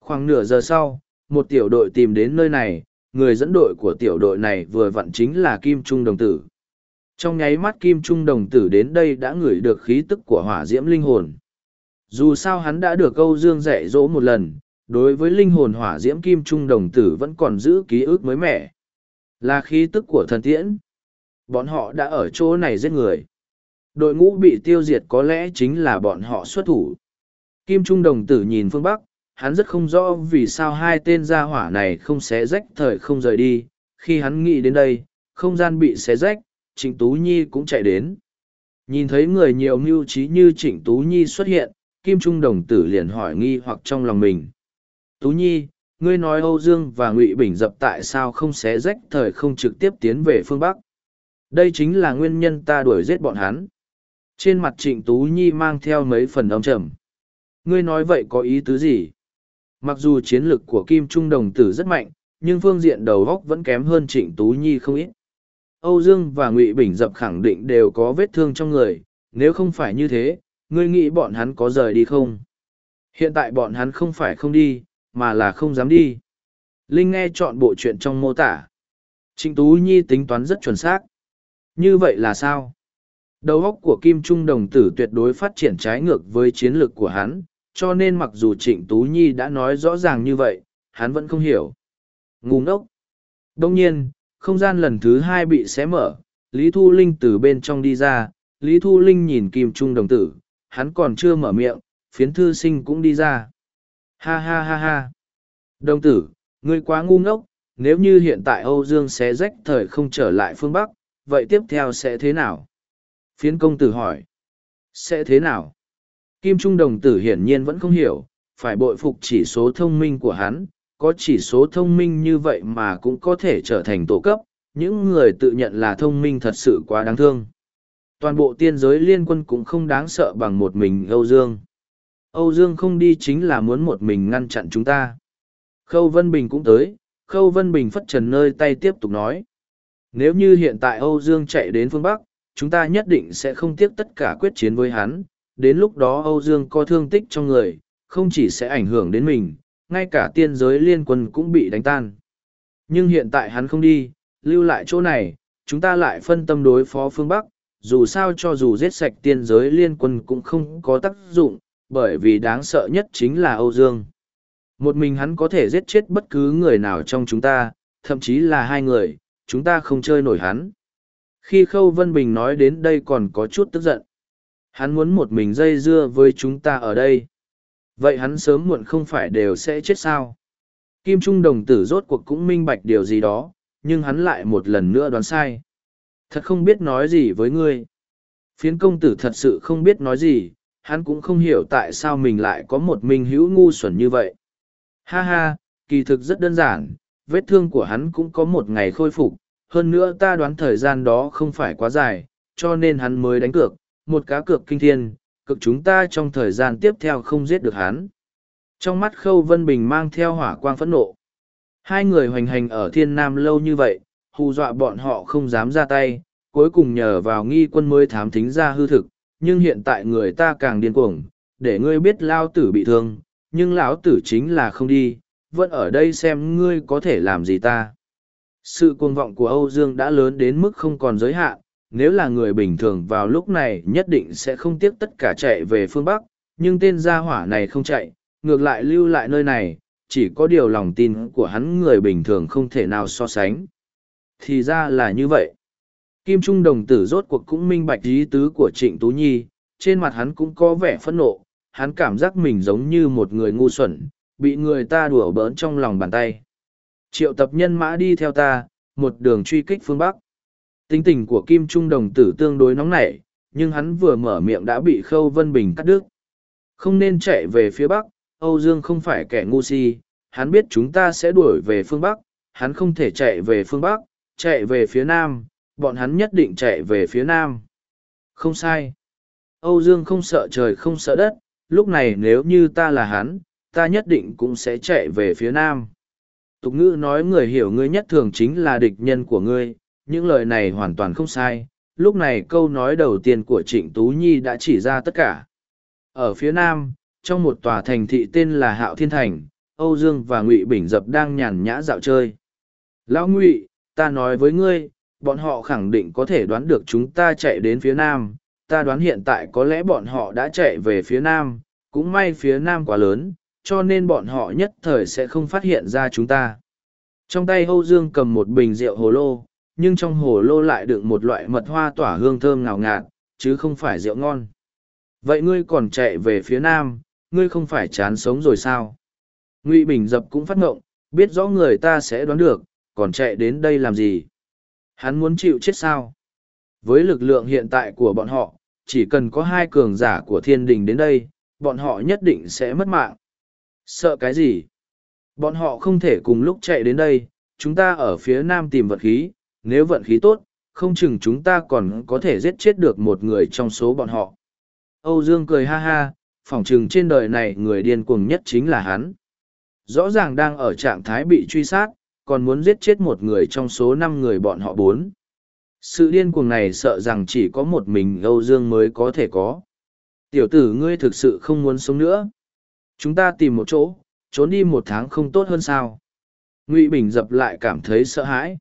Khoảng nửa giờ sau, một tiểu đội tìm đến nơi này, người dẫn đội của tiểu đội này vừa vặn chính là Kim Trung Đồng Tử. Trong nháy mắt Kim Trung Đồng Tử đến đây đã ngửi được khí tức của hỏa diễm linh hồn. Dù sao hắn đã được Âu Dương dạy dỗ một lần, đối với linh hồn hỏa diễm Kim Trung Đồng Tử vẫn còn giữ ký ức mới mẻ. Là khí tức của thần tiễn. Bọn họ đã ở chỗ này giết người. Đội ngũ bị tiêu diệt có lẽ chính là bọn họ xuất thủ. Kim Trung Đồng Tử nhìn phương Bắc, hắn rất không rõ vì sao hai tên gia hỏa này không xé rách thời không rời đi. Khi hắn nghĩ đến đây, không gian bị xé rách, Trịnh Tú Nhi cũng chạy đến. Nhìn thấy người nhiều mưu trí như Trịnh Tú Nhi xuất hiện, Kim Trung Đồng Tử liền hỏi nghi hoặc trong lòng mình. Tú Nhi, ngươi nói Âu Dương và Ngụy Bình dập tại sao không xé rách thời không trực tiếp tiến về phương Bắc. Đây chính là nguyên nhân ta đuổi giết bọn hắn. Trên mặt Trịnh Tú Nhi mang theo mấy phần âm trầm. Ngươi nói vậy có ý tứ gì? Mặc dù chiến lực của Kim Trung Đồng Tử rất mạnh, nhưng phương diện đầu góc vẫn kém hơn Trịnh Tú Nhi không ít. Âu Dương và Ngụy Bình dập khẳng định đều có vết thương trong người, nếu không phải như thế, ngươi nghĩ bọn hắn có rời đi không? Hiện tại bọn hắn không phải không đi, mà là không dám đi. Linh nghe chọn bộ chuyện trong mô tả. Trịnh Tú Nhi tính toán rất chuẩn xác. Như vậy là sao? Đầu óc của Kim Trung đồng tử tuyệt đối phát triển trái ngược với chiến lược của hắn, cho nên mặc dù Trịnh Tú Nhi đã nói rõ ràng như vậy, hắn vẫn không hiểu. Ngu ngốc. Đông nhiên, không gian lần thứ hai bị xé mở, Lý Thu Linh từ bên trong đi ra, Lý Thu Linh nhìn Kim Trung đồng tử, hắn còn chưa mở miệng, phiến thư sinh cũng đi ra. Ha ha ha ha. Đồng tử, ngươi quá ngu ngốc, nếu như hiện tại Âu Dương xé rách thời không trở lại phương Bắc, vậy tiếp theo sẽ thế nào? Phiến công tử hỏi. Sẽ thế nào? Kim Trung đồng tử hiển nhiên vẫn không hiểu, phải bội phục chỉ số thông minh của hắn, có chỉ số thông minh như vậy mà cũng có thể trở thành tổ cấp, những người tự nhận là thông minh thật sự quá đáng thương. Toàn bộ tiên giới liên quân cũng không đáng sợ bằng một mình Âu Dương. Âu Dương không đi chính là muốn một mình ngăn chặn chúng ta. Khâu Vân Bình cũng tới, Khâu Vân Bình phất trần nơi tay tiếp tục nói. Nếu như hiện tại Âu Dương chạy đến phương Bắc, chúng ta nhất định sẽ không tiếc tất cả quyết chiến với hắn. Đến lúc đó Âu Dương có thương tích trong người, không chỉ sẽ ảnh hưởng đến mình, ngay cả tiên giới liên quân cũng bị đánh tan. Nhưng hiện tại hắn không đi, lưu lại chỗ này, chúng ta lại phân tâm đối phó phương Bắc, dù sao cho dù giết sạch tiên giới liên quân cũng không có tác dụng, bởi vì đáng sợ nhất chính là Âu Dương. Một mình hắn có thể giết chết bất cứ người nào trong chúng ta, thậm chí là hai người, chúng ta không chơi nổi hắn. Khi Khâu Vân Bình nói đến đây còn có chút tức giận. Hắn muốn một mình dây dưa với chúng ta ở đây. Vậy hắn sớm muộn không phải đều sẽ chết sao? Kim Trung đồng tử rốt cuộc cũng minh bạch điều gì đó, nhưng hắn lại một lần nữa đoán sai. Thật không biết nói gì với ngươi. Phiến công tử thật sự không biết nói gì, hắn cũng không hiểu tại sao mình lại có một mình hữu ngu xuẩn như vậy. Ha ha, kỳ thực rất đơn giản, vết thương của hắn cũng có một ngày khôi phục, hơn nữa ta đoán thời gian đó không phải quá dài, cho nên hắn mới đánh cược, một cá cược kinh thiên, cực chúng ta trong thời gian tiếp theo không giết được hắn. Trong mắt Khâu Vân Bình mang theo hỏa quang phẫn nộ. Hai người hoành hành ở thiên nam lâu như vậy, hù dọa bọn họ không dám ra tay, cuối cùng nhờ vào nghi quân mới thám thính ra hư thực, nhưng hiện tại người ta càng điên cuồng, để ngươi biết lao tử bị thương, nhưng lão tử chính là không đi, vẫn ở đây xem ngươi có thể làm gì ta. Sự cuồng vọng của Âu Dương đã lớn đến mức không còn giới hạn, nếu là người bình thường vào lúc này nhất định sẽ không tiếc tất cả chạy về phương Bắc, nhưng tên gia hỏa này không chạy, ngược lại lưu lại nơi này, chỉ có điều lòng tin của hắn người bình thường không thể nào so sánh. Thì ra là như vậy. Kim Trung đồng tử rốt cuộc cũng minh bạch ý tứ của Trịnh Tú Nhi, trên mặt hắn cũng có vẻ phẫn nộ, hắn cảm giác mình giống như một người ngu xuẩn, bị người ta đùa bỡn trong lòng bàn tay. Triệu tập nhân mã đi theo ta, một đường truy kích phương Bắc. Tính tình của Kim Trung đồng tử tương đối nóng nảy, nhưng hắn vừa mở miệng đã bị Khâu Vân Bình cắt đứt. Không nên chạy về phía Bắc, Âu Dương không phải kẻ ngu si, hắn biết chúng ta sẽ đuổi về phương Bắc, hắn không thể chạy về phương Bắc, chạy về phía Nam, bọn hắn nhất định chạy về phía Nam. Không sai. Âu Dương không sợ trời không sợ đất, lúc này nếu như ta là hắn, ta nhất định cũng sẽ chạy về phía Nam. Tục ngữ nói người hiểu ngươi nhất thường chính là địch nhân của ngươi, những lời này hoàn toàn không sai. Lúc này câu nói đầu tiên của Trịnh Tú Nhi đã chỉ ra tất cả. Ở phía Nam, trong một tòa thành thị tên là Hạo Thiên Thành, Âu Dương và Ngụy Bình Dập đang nhàn nhã dạo chơi. Lão Ngụy, ta nói với ngươi, bọn họ khẳng định có thể đoán được chúng ta chạy đến phía Nam. Ta đoán hiện tại có lẽ bọn họ đã chạy về phía Nam, cũng may phía Nam quá lớn, cho nên bọn họ nhất thời sẽ không phát hiện ra chúng ta. Trong tay Âu Dương cầm một bình rượu hồ lô, nhưng trong hồ lô lại đựng một loại mật hoa tỏa hương thơm ngào ngạt, chứ không phải rượu ngon. Vậy ngươi còn chạy về phía Nam, ngươi không phải chán sống rồi sao? Ngụy Bình Dập cũng phát ngộng, biết rõ người ta sẽ đoán được, còn chạy đến đây làm gì? Hắn muốn chịu chết sao? Với lực lượng hiện tại của bọn họ, chỉ cần có hai cường giả của thiên đình đến đây, bọn họ nhất định sẽ mất mạng. Sợ cái gì? Bọn họ không thể cùng lúc chạy đến đây, chúng ta ở phía nam tìm vận khí, nếu vận khí tốt, không chừng chúng ta còn có thể giết chết được một người trong số bọn họ. Âu Dương cười ha ha, phỏng chừng trên đời này người điên cuồng nhất chính là hắn. Rõ ràng đang ở trạng thái bị truy sát, còn muốn giết chết một người trong số năm người bọn họ bốn. Sự điên cuồng này sợ rằng chỉ có một mình Âu Dương mới có thể có. Tiểu tử ngươi thực sự không muốn sống nữa. Chúng ta tìm một chỗ, trốn đi một tháng không tốt hơn sao. Ngụy Bình dập lại cảm thấy sợ hãi.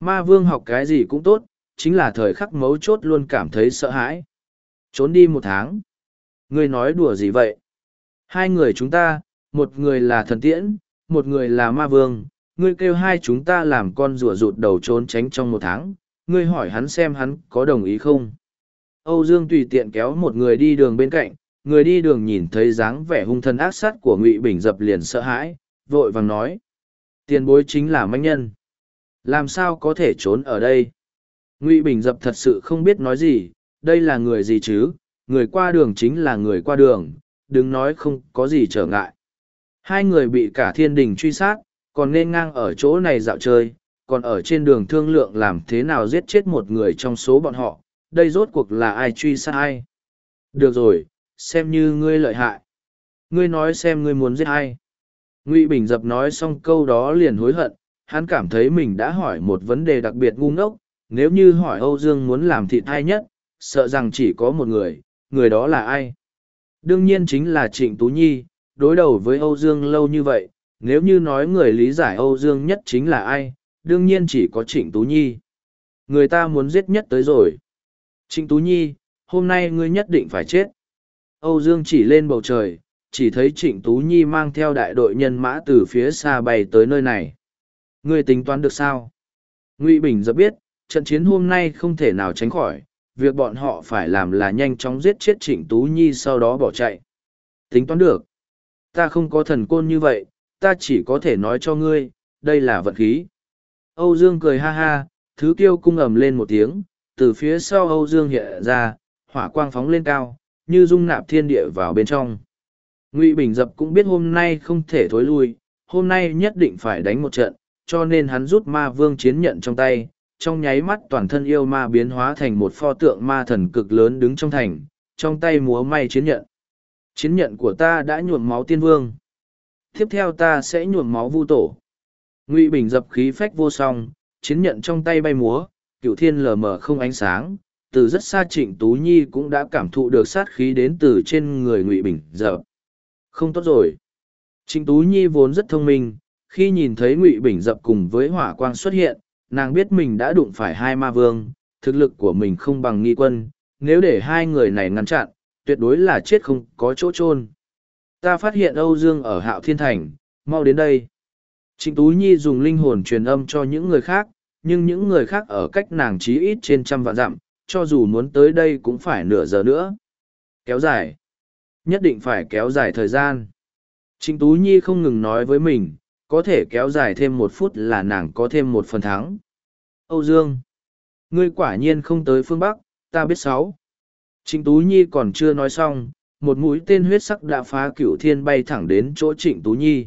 Ma vương học cái gì cũng tốt, chính là thời khắc mấu chốt luôn cảm thấy sợ hãi. Trốn đi một tháng. Ngươi nói đùa gì vậy? Hai người chúng ta, một người là thần tiễn, một người là ma vương. Ngươi kêu hai chúng ta làm con rùa rụt đầu trốn tránh trong một tháng. Ngươi hỏi hắn xem hắn có đồng ý không? Âu Dương tùy tiện kéo một người đi đường bên cạnh, người đi đường nhìn thấy dáng vẻ hung thân ác sát của Ngụy Bình dập liền sợ hãi, vội vàng nói. Tiền bối chính là manh nhân. Làm sao có thể trốn ở đây? Ngụy Bình dập thật sự không biết nói gì, đây là người gì chứ, người qua đường chính là người qua đường, đừng nói không có gì trở ngại. Hai người bị cả thiên đình truy sát, còn nên ngang ở chỗ này dạo chơi, còn ở trên đường thương lượng làm thế nào giết chết một người trong số bọn họ, đây rốt cuộc là ai truy sát ai. Được rồi, xem như ngươi lợi hại. Ngươi nói xem ngươi muốn giết ai. Ngụy Bình Dập nói xong câu đó liền hối hận, hắn cảm thấy mình đã hỏi một vấn đề đặc biệt ngu ngốc, nếu như hỏi Âu Dương muốn làm thịt ai nhất, sợ rằng chỉ có một người, người đó là ai? Đương nhiên chính là Trịnh Tú Nhi, đối đầu với Âu Dương lâu như vậy, nếu như nói người lý giải Âu Dương nhất chính là ai, đương nhiên chỉ có Trịnh Tú Nhi. Người ta muốn giết nhất tới rồi. Trịnh Tú Nhi, hôm nay ngươi nhất định phải chết. Âu Dương chỉ lên bầu trời, chỉ thấy Trịnh Tú Nhi mang theo đại đội nhân mã từ phía xa bay tới nơi này. Ngươi tính toán được sao? Ngụy Bình dập biết, trận chiến hôm nay không thể nào tránh khỏi, việc bọn họ phải làm là nhanh chóng giết chết Trịnh Tú Nhi sau đó bỏ chạy. Tính toán được. Ta không có thần côn như vậy, ta chỉ có thể nói cho ngươi, đây là vật khí. Âu Dương cười ha ha, thứ kiêu cung ầm lên một tiếng, từ phía sau Âu Dương hiện ra, hỏa quang phóng lên cao, như dung nạp thiên địa vào bên trong. Ngụy Bình Dập cũng biết hôm nay không thể thối lui, hôm nay nhất định phải đánh một trận, cho nên hắn rút ma vương chiến nhận trong tay, trong nháy mắt toàn thân yêu ma biến hóa thành một pho tượng ma thần cực lớn đứng trong thành, trong tay múa may chiến nhận. Chiến nhận của ta đã nhuộm máu tiên vương. Tiếp theo ta sẽ nhuộm máu vu tổ. Ngụy Bình dập khí phách vô song, chiến nhận trong tay bay múa, cựu thiên lờ mờ không ánh sáng. Từ rất xa trịnh Tú Nhi cũng đã cảm thụ được sát khí đến từ trên người Ngụy Bình dập. Không tốt rồi. Trịnh Tú Nhi vốn rất thông minh, khi nhìn thấy Ngụy Bình dập cùng với hỏa quang xuất hiện, nàng biết mình đã đụng phải hai ma vương, thực lực của mình không bằng nghi quân, nếu để hai người này ngăn chặn, tuyệt đối là chết không có chỗ chôn. Ta phát hiện Âu Dương ở Hạo Thiên Thành, mau đến đây. Trịnh Tú Nhi dùng linh hồn truyền âm cho những người khác, nhưng những người khác ở cách nàng chí ít trên trăm vạn dặm, cho dù muốn tới đây cũng phải nửa giờ nữa. Kéo dài. Nhất định phải kéo dài thời gian. Trịnh Tú Nhi không ngừng nói với mình, có thể kéo dài thêm một phút là nàng có thêm một phần thắng. Âu Dương. Ngươi quả nhiên không tới phương Bắc, ta biết sáu. Trịnh Tú Nhi còn chưa nói xong, một mũi tên huyết sắc đã phá cửu thiên bay thẳng đến chỗ Trịnh Tú Nhi.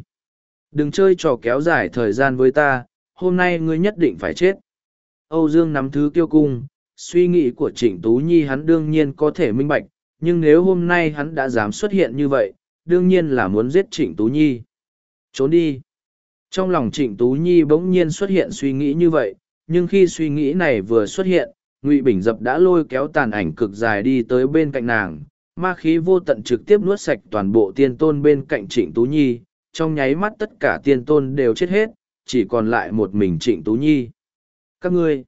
Đừng chơi trò kéo dài thời gian với ta, hôm nay ngươi nhất định phải chết. Âu Dương nắm thứ kiêu cung, suy nghĩ của Trịnh Tú Nhi hắn đương nhiên có thể minh bạch, nhưng nếu hôm nay hắn đã dám xuất hiện như vậy, đương nhiên là muốn giết Trịnh Tú Nhi. Trốn đi. Trong lòng Trịnh Tú Nhi bỗng nhiên xuất hiện suy nghĩ như vậy, nhưng khi suy nghĩ này vừa xuất hiện, Ngụy Bình Dập đã lôi kéo tàn ảnh cực dài đi tới bên cạnh nàng, ma khí vô tận trực tiếp nuốt sạch toàn bộ tiên tôn bên cạnh Trịnh Tú Nhi, trong nháy mắt tất cả tiên tôn đều chết hết, chỉ còn lại một mình Trịnh Tú Nhi. Các ngươi,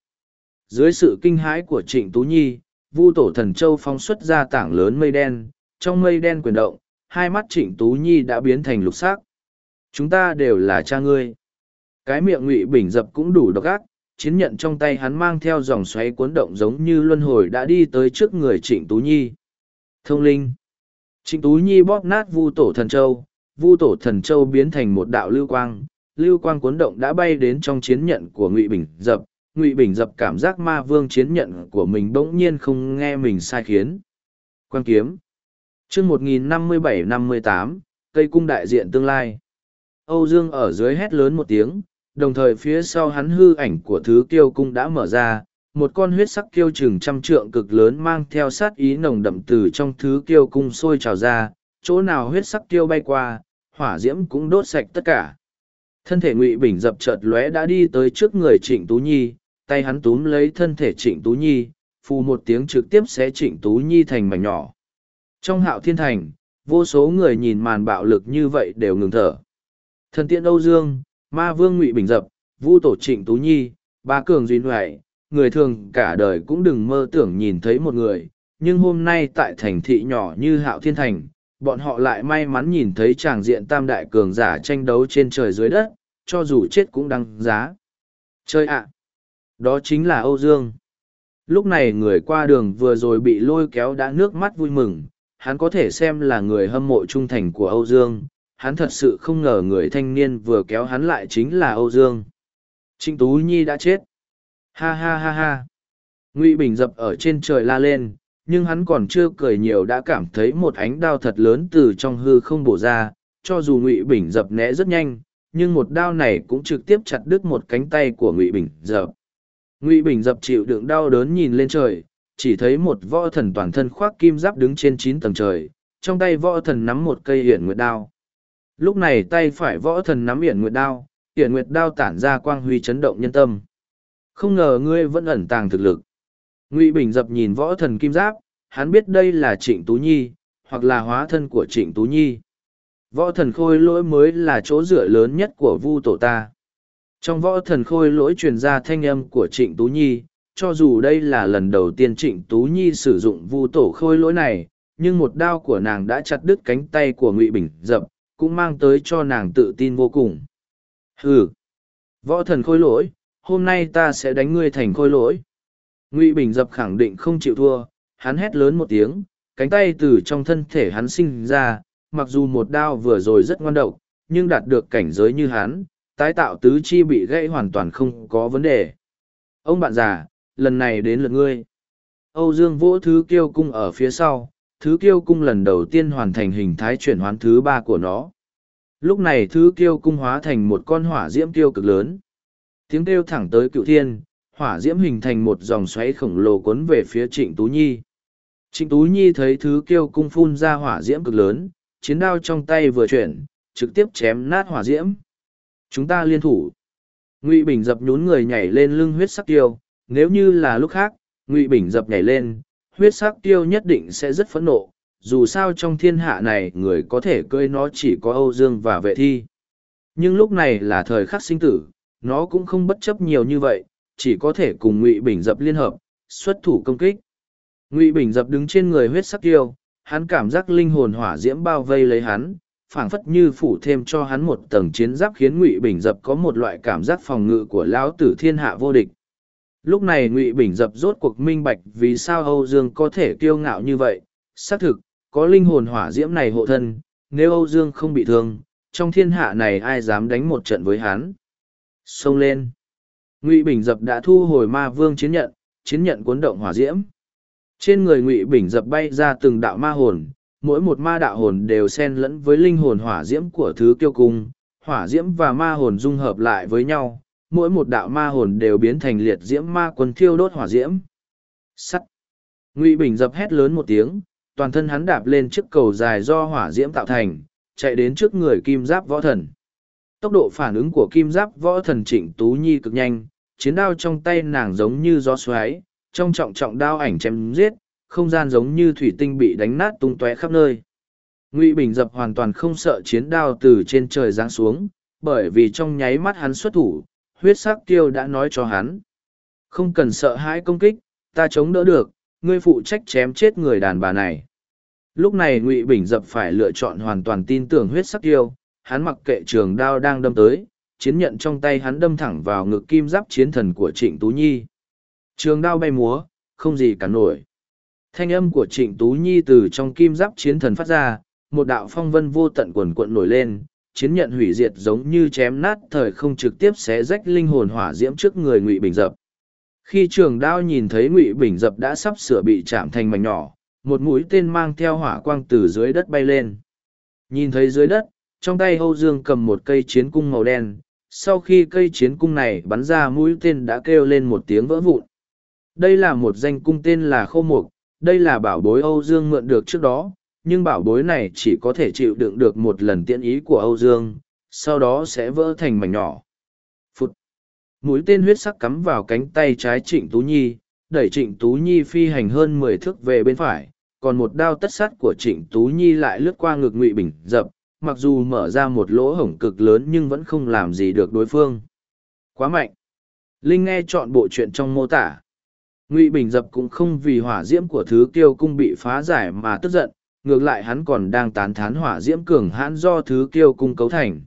dưới sự kinh hãi của Trịnh Tú Nhi, Vu Tổ Thần Châu phóng xuất ra tảng lớn mây đen, trong mây đen quyền động, hai mắt Trịnh Tú Nhi đã biến thành lục sắc. Chúng ta đều là cha ngươi. Cái miệng Ngụy Bình dập cũng đủ độc ác, chiến nhận trong tay hắn mang theo dòng xoáy cuốn động giống như luân hồi đã đi tới trước người Trịnh Tú Nhi. Thông linh. Trịnh Tú Nhi bóp nát Vu Tổ Thần Châu, Vu Tổ Thần Châu biến thành một đạo lưu quang, lưu quang cuốn động đã bay đến trong chiến nhận của Ngụy Bình Dập. Ngụy Bình Dập cảm giác ma vương chiến nhận của mình bỗng nhiên không nghe mình sai khiến. Quan kiếm. Chương 1057-58, cây cung đại diện tương lai. Âu Dương ở dưới hét lớn một tiếng, đồng thời phía sau hắn hư ảnh của thứ kiêu cung đã mở ra, một con huyết sắc kiêu chừng trăm trượng cực lớn mang theo sát ý nồng đậm từ trong thứ kiêu cung sôi trào ra, chỗ nào huyết sắc kiêu bay qua, hỏa diễm cũng đốt sạch tất cả. Thân thể Ngụy Bình dập chợt lóe đã đi tới trước người Trịnh Tú Nhi, tay hắn túm lấy thân thể Trịnh Tú Nhi, phù một tiếng trực tiếp sẽ Trịnh Tú Nhi thành mảnh nhỏ. Trong hạo thiên thành, vô số người nhìn màn bạo lực như vậy đều ngừng thở. Thần tiện Âu Dương, Ma Vương Ngụy Bình Dập, Vu Tổ Trịnh Tú Nhi, Ba Cường Duy Hoài, người thường cả đời cũng đừng mơ tưởng nhìn thấy một người, nhưng hôm nay tại thành thị nhỏ như Hạo Thiên Thành, bọn họ lại may mắn nhìn thấy tràng diện tam đại cường giả tranh đấu trên trời dưới đất, cho dù chết cũng đăng giá. Chơi ạ! Đó chính là Âu Dương. Lúc này người qua đường vừa rồi bị lôi kéo đã nước mắt vui mừng, hắn có thể xem là người hâm mộ trung thành của Âu Dương, hắn thật sự không ngờ người thanh niên vừa kéo hắn lại chính là Âu Dương. Trịnh Tú Nhi đã chết. Ha ha ha ha. Ngụy Bình dập ở trên trời la lên, nhưng hắn còn chưa cười nhiều đã cảm thấy một ánh đao thật lớn từ trong hư không bổ ra, cho dù Ngụy Bình dập né rất nhanh, nhưng một đao này cũng trực tiếp chặt đứt một cánh tay của Ngụy Bình dập. Ngụy Bình dập chịu đựng đau đớn nhìn lên trời, chỉ thấy một võ thần toàn thân khoác kim giáp đứng trên chín tầng trời, trong tay võ thần nắm một cây hiển nguyệt đao. Lúc này tay phải võ thần nắm hiển nguyệt đao, hiển nguyệt đao tản ra quang huy chấn động nhân tâm. Không ngờ ngươi vẫn ẩn tàng thực lực. Ngụy Bình dập nhìn võ thần kim giáp, hắn biết đây là Trịnh Tú Nhi, hoặc là hóa thân của Trịnh Tú Nhi. Võ thần khôi lỗi mới là chỗ dựa lớn nhất của vu tổ ta. Trong võ thần khôi lỗi truyền ra thanh âm của Trịnh Tú Nhi, cho dù đây là lần đầu tiên Trịnh Tú Nhi sử dụng vu tổ khôi lỗi này, nhưng một đao của nàng đã chặt đứt cánh tay của Ngụy Bình dập, cũng mang tới cho nàng tự tin vô cùng. Hừ! Võ thần khôi lỗi, hôm nay ta sẽ đánh ngươi thành khôi lỗi. Ngụy Bình dập khẳng định không chịu thua, hắn hét lớn một tiếng, cánh tay từ trong thân thể hắn sinh ra, mặc dù một đao vừa rồi rất ngoan độc, nhưng đạt được cảnh giới như hắn, tái tạo tứ chi bị gãy hoàn toàn không có vấn đề. Ông bạn già, lần này đến lượt ngươi. Âu Dương vỗ thứ kiêu cung ở phía sau, thứ kiêu cung lần đầu tiên hoàn thành hình thái chuyển hoán thứ ba của nó. Lúc này thứ kiêu cung hóa thành một con hỏa diễm kiêu cực lớn. Tiếng kêu thẳng tới cựu thiên, hỏa diễm hình thành một dòng xoáy khổng lồ cuốn về phía Trịnh Tú Nhi. Trịnh Tú Nhi thấy thứ kiêu cung phun ra hỏa diễm cực lớn, chiến đao trong tay vừa chuyển, trực tiếp chém nát hỏa diễm. Chúng ta liên thủ. Ngụy Bình dập nhún người nhảy lên lưng huyết sắc tiêu, nếu như là lúc khác, Ngụy Bình dập nhảy lên, huyết sắc tiêu nhất định sẽ rất phẫn nộ, dù sao trong thiên hạ này người có thể cưỡi nó chỉ có Âu Dương và vệ thi. Nhưng lúc này là thời khắc sinh tử, nó cũng không bất chấp nhiều như vậy, chỉ có thể cùng Ngụy Bình Dập liên hợp, xuất thủ công kích. Ngụy Bình Dập đứng trên người huyết sắc tiêu, hắn cảm giác linh hồn hỏa diễm bao vây lấy hắn, phảng phất như phủ thêm cho hắn một tầng chiến giáp khiến Ngụy Bình Dập có một loại cảm giác phòng ngự của lão tử thiên hạ vô địch. Lúc này Ngụy Bình Dập rốt cuộc minh bạch vì sao Âu Dương có thể kiêu ngạo như vậy, xác thực, có linh hồn hỏa diễm này hộ thân, nếu Âu Dương không bị thương, trong thiên hạ này ai dám đánh một trận với hắn. Xông lên. Ngụy Bình Dập đã thu hồi ma vương chiến nhận, chiến nhận cuốn động hỏa diễm. Trên người Ngụy Bình Dập bay ra từng đạo ma hồn, mỗi một ma đạo hồn đều xen lẫn với linh hồn hỏa diễm của thứ kiêu cung, hỏa diễm và ma hồn dung hợp lại với nhau, mỗi một đạo ma hồn đều biến thành liệt diễm ma quân thiêu đốt hỏa diễm. Sắt. Ngụy Bình dập hét lớn một tiếng, toàn thân hắn đạp lên chiếc cầu dài do hỏa diễm tạo thành, chạy đến trước người kim giáp võ thần. Tốc độ phản ứng của kim giáp võ thần trịnh Tú Nhi cực nhanh, chiến đao trong tay nàng giống như gió xoáy, trong trọng trọng đao ảnh chém giết, không gian giống như thủy tinh bị đánh nát tung tóe khắp nơi. Ngụy Bình dập hoàn toàn không sợ chiến đao từ trên trời giáng xuống, bởi vì trong nháy mắt hắn xuất thủ, huyết sắc tiêu đã nói cho hắn. Không cần sợ hãi công kích, ta chống đỡ được, ngươi phụ trách chém chết người đàn bà này. Lúc này Ngụy Bình dập phải lựa chọn hoàn toàn tin tưởng huyết sắc tiêu, hắn mặc kệ trường đao đang đâm tới, chiến nhận trong tay hắn đâm thẳng vào ngực kim giáp chiến thần của Trịnh Tú Nhi. Trường đao bay múa, không gì cả nổi. Thanh âm của Trịnh Tú Nhi từ trong kim giáp chiến thần phát ra, một đạo phong vân vô tận quần cuộn nổi lên, chiến nhận hủy diệt giống như chém nát thời không trực tiếp xé rách linh hồn hỏa diễm trước người Ngụy Bình Dập. Khi trường đao nhìn thấy Ngụy Bình Dập đã sắp sửa bị chạm thành mảnh nhỏ, một mũi tên mang theo hỏa quang từ dưới đất bay lên. Nhìn thấy dưới đất, trong tay Âu Dương cầm một cây chiến cung màu đen, sau khi cây chiến cung này bắn ra mũi tên đã kêu lên một tiếng vỡ vụn. Đây là một danh cung tên là khô mục, đây là bảo bối Âu Dương mượn được trước đó, nhưng bảo bối này chỉ có thể chịu đựng được một lần tiện ý của Âu Dương, sau đó sẽ vỡ thành mảnh nhỏ. Phụt! Mũi tên huyết sắc cắm vào cánh tay trái Trịnh Tú Nhi, đẩy Trịnh Tú Nhi phi hành hơn mười thước về bên phải, còn một đao tất sắt của Trịnh Tú Nhi lại lướt qua ngực Ngụy Bình dập, mặc dù mở ra một lỗ hổng cực lớn nhưng vẫn không làm gì được đối phương. Quá mạnh! Linh nghe chọn bộ chuyện trong mô tả. Ngụy Bình dập cũng không vì hỏa diễm của thứ kiêu cung bị phá giải mà tức giận, ngược lại hắn còn đang tán thán hỏa diễm cường hãn do thứ kiêu cung cấu thành.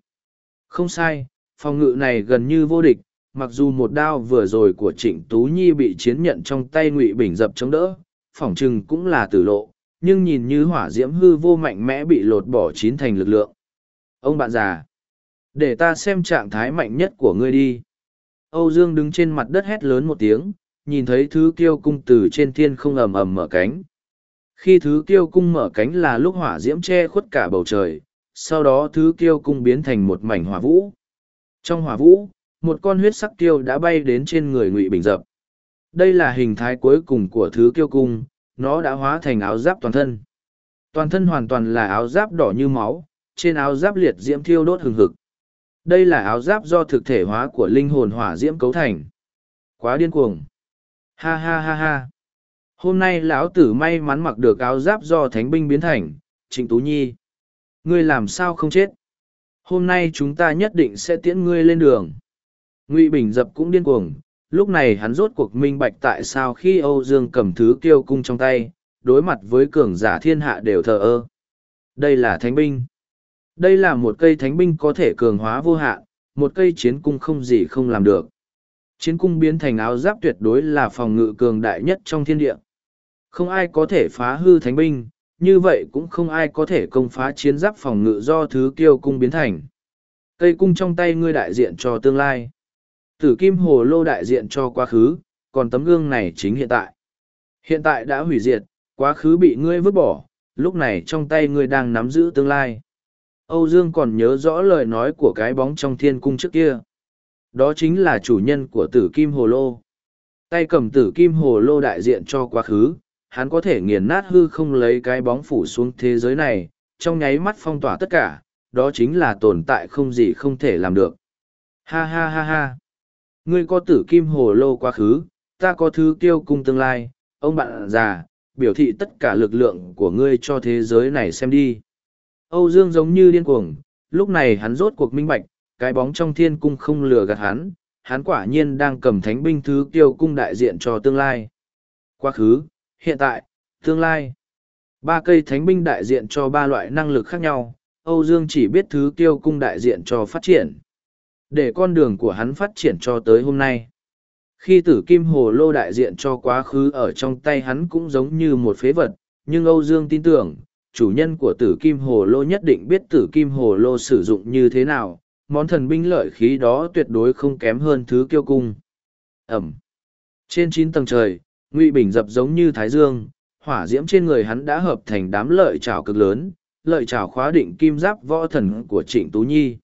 Không sai, phòng ngự này gần như vô địch, mặc dù một đao vừa rồi của Trịnh Tú Nhi bị chiến nhận trong tay Ngụy Bình dập chống đỡ, phỏng chừng cũng là tử lộ, nhưng nhìn như hỏa diễm hư vô mạnh mẽ bị lột bỏ chín thành lực lượng. Ông bạn già, để ta xem trạng thái mạnh nhất của ngươi đi. Âu Dương đứng trên mặt đất hét lớn một tiếng, nhìn thấy thứ kiêu cung từ trên thiên không ầm ầm mở cánh, khi thứ kiêu cung mở cánh là lúc hỏa diễm che khuất cả bầu trời, sau đó thứ kiêu cung biến thành một mảnh hỏa vũ. Trong hỏa vũ, một con huyết sắc tiêu đã bay đến trên người ngụy bình dập. Đây là hình thái cuối cùng của thứ kiêu cung, nó đã hóa thành áo giáp toàn thân. Toàn thân hoàn toàn là áo giáp đỏ như máu, trên áo giáp liệt diễm thiêu đốt hừng hực. Đây là áo giáp do thực thể hóa của linh hồn hỏa diễm cấu thành. Quá điên cuồng. Ha ha ha ha. Hôm nay lão tử may mắn mặc được áo giáp do thánh binh biến thành, trịnh tú nhi. Ngươi làm sao không chết? Hôm nay chúng ta nhất định sẽ tiễn ngươi lên đường. Ngụy bình dập cũng điên cuồng, lúc này hắn rốt cuộc minh bạch tại sao khi âu dương cầm thứ kiêu cung trong tay, đối mặt với cường giả thiên hạ đều thờ ơ. Đây là thánh binh. Đây là một cây thánh binh có thể cường hóa vô hạn, một cây chiến cung không gì không làm được chiến cung biến thành áo giáp tuyệt đối là phòng ngự cường đại nhất trong thiên địa không ai có thể phá hư thánh binh, như vậy cũng không ai có thể công phá chiến giáp phòng ngự do thứ kiêu cung biến thành. Cây cung trong tay ngươi đại diện cho tương lai. Tử kim hồ lô đại diện cho quá khứ, còn tấm gương này chính hiện tại. Hiện tại đã hủy diệt, quá khứ bị ngươi vứt bỏ, lúc này trong tay ngươi đang nắm giữ tương lai. Âu Dương còn nhớ rõ lời nói của cái bóng trong thiên cung trước kia. Đó chính là chủ nhân của tử kim hồ lô. Tay cầm tử kim hồ lô đại diện cho quá khứ, hắn có thể nghiền nát hư không lấy cái bóng phủ xuống thế giới này, trong nháy mắt phong tỏa tất cả, đó chính là tồn tại không gì không thể làm được. Ha ha ha ha. Ngươi có tử kim hồ lô quá khứ, ta có thứ tiêu cung tương lai, ông bạn già, biểu thị tất cả lực lượng của ngươi cho thế giới này xem đi. Âu Dương giống như điên cuồng, lúc này hắn rốt cuộc minh bạch, cái bóng trong thiên cung không lừa gạt hắn, hắn quả nhiên đang cầm thánh binh thứ tiêu cung đại diện cho tương lai. Quá khứ, hiện tại, tương lai. Ba cây thánh binh đại diện cho ba loại năng lực khác nhau, Âu Dương chỉ biết thứ tiêu cung đại diện cho phát triển. Để con đường của hắn phát triển cho tới hôm nay. Khi tử kim hồ lô đại diện cho quá khứ ở trong tay hắn cũng giống như một phế vật, nhưng Âu Dương tin tưởng, chủ nhân của tử kim hồ lô nhất định biết tử kim hồ lô sử dụng như thế nào, món thần binh lợi khí đó tuyệt đối không kém hơn thứ kiêu cung. Ẩm. Trên chín tầng trời, Ngụy Bình dập giống như Thái Dương, hỏa diễm trên người hắn đã hợp thành đám lợi trảo cực lớn, lợi trảo khóa định kim giáp võ thần của Trịnh Tú Nhi.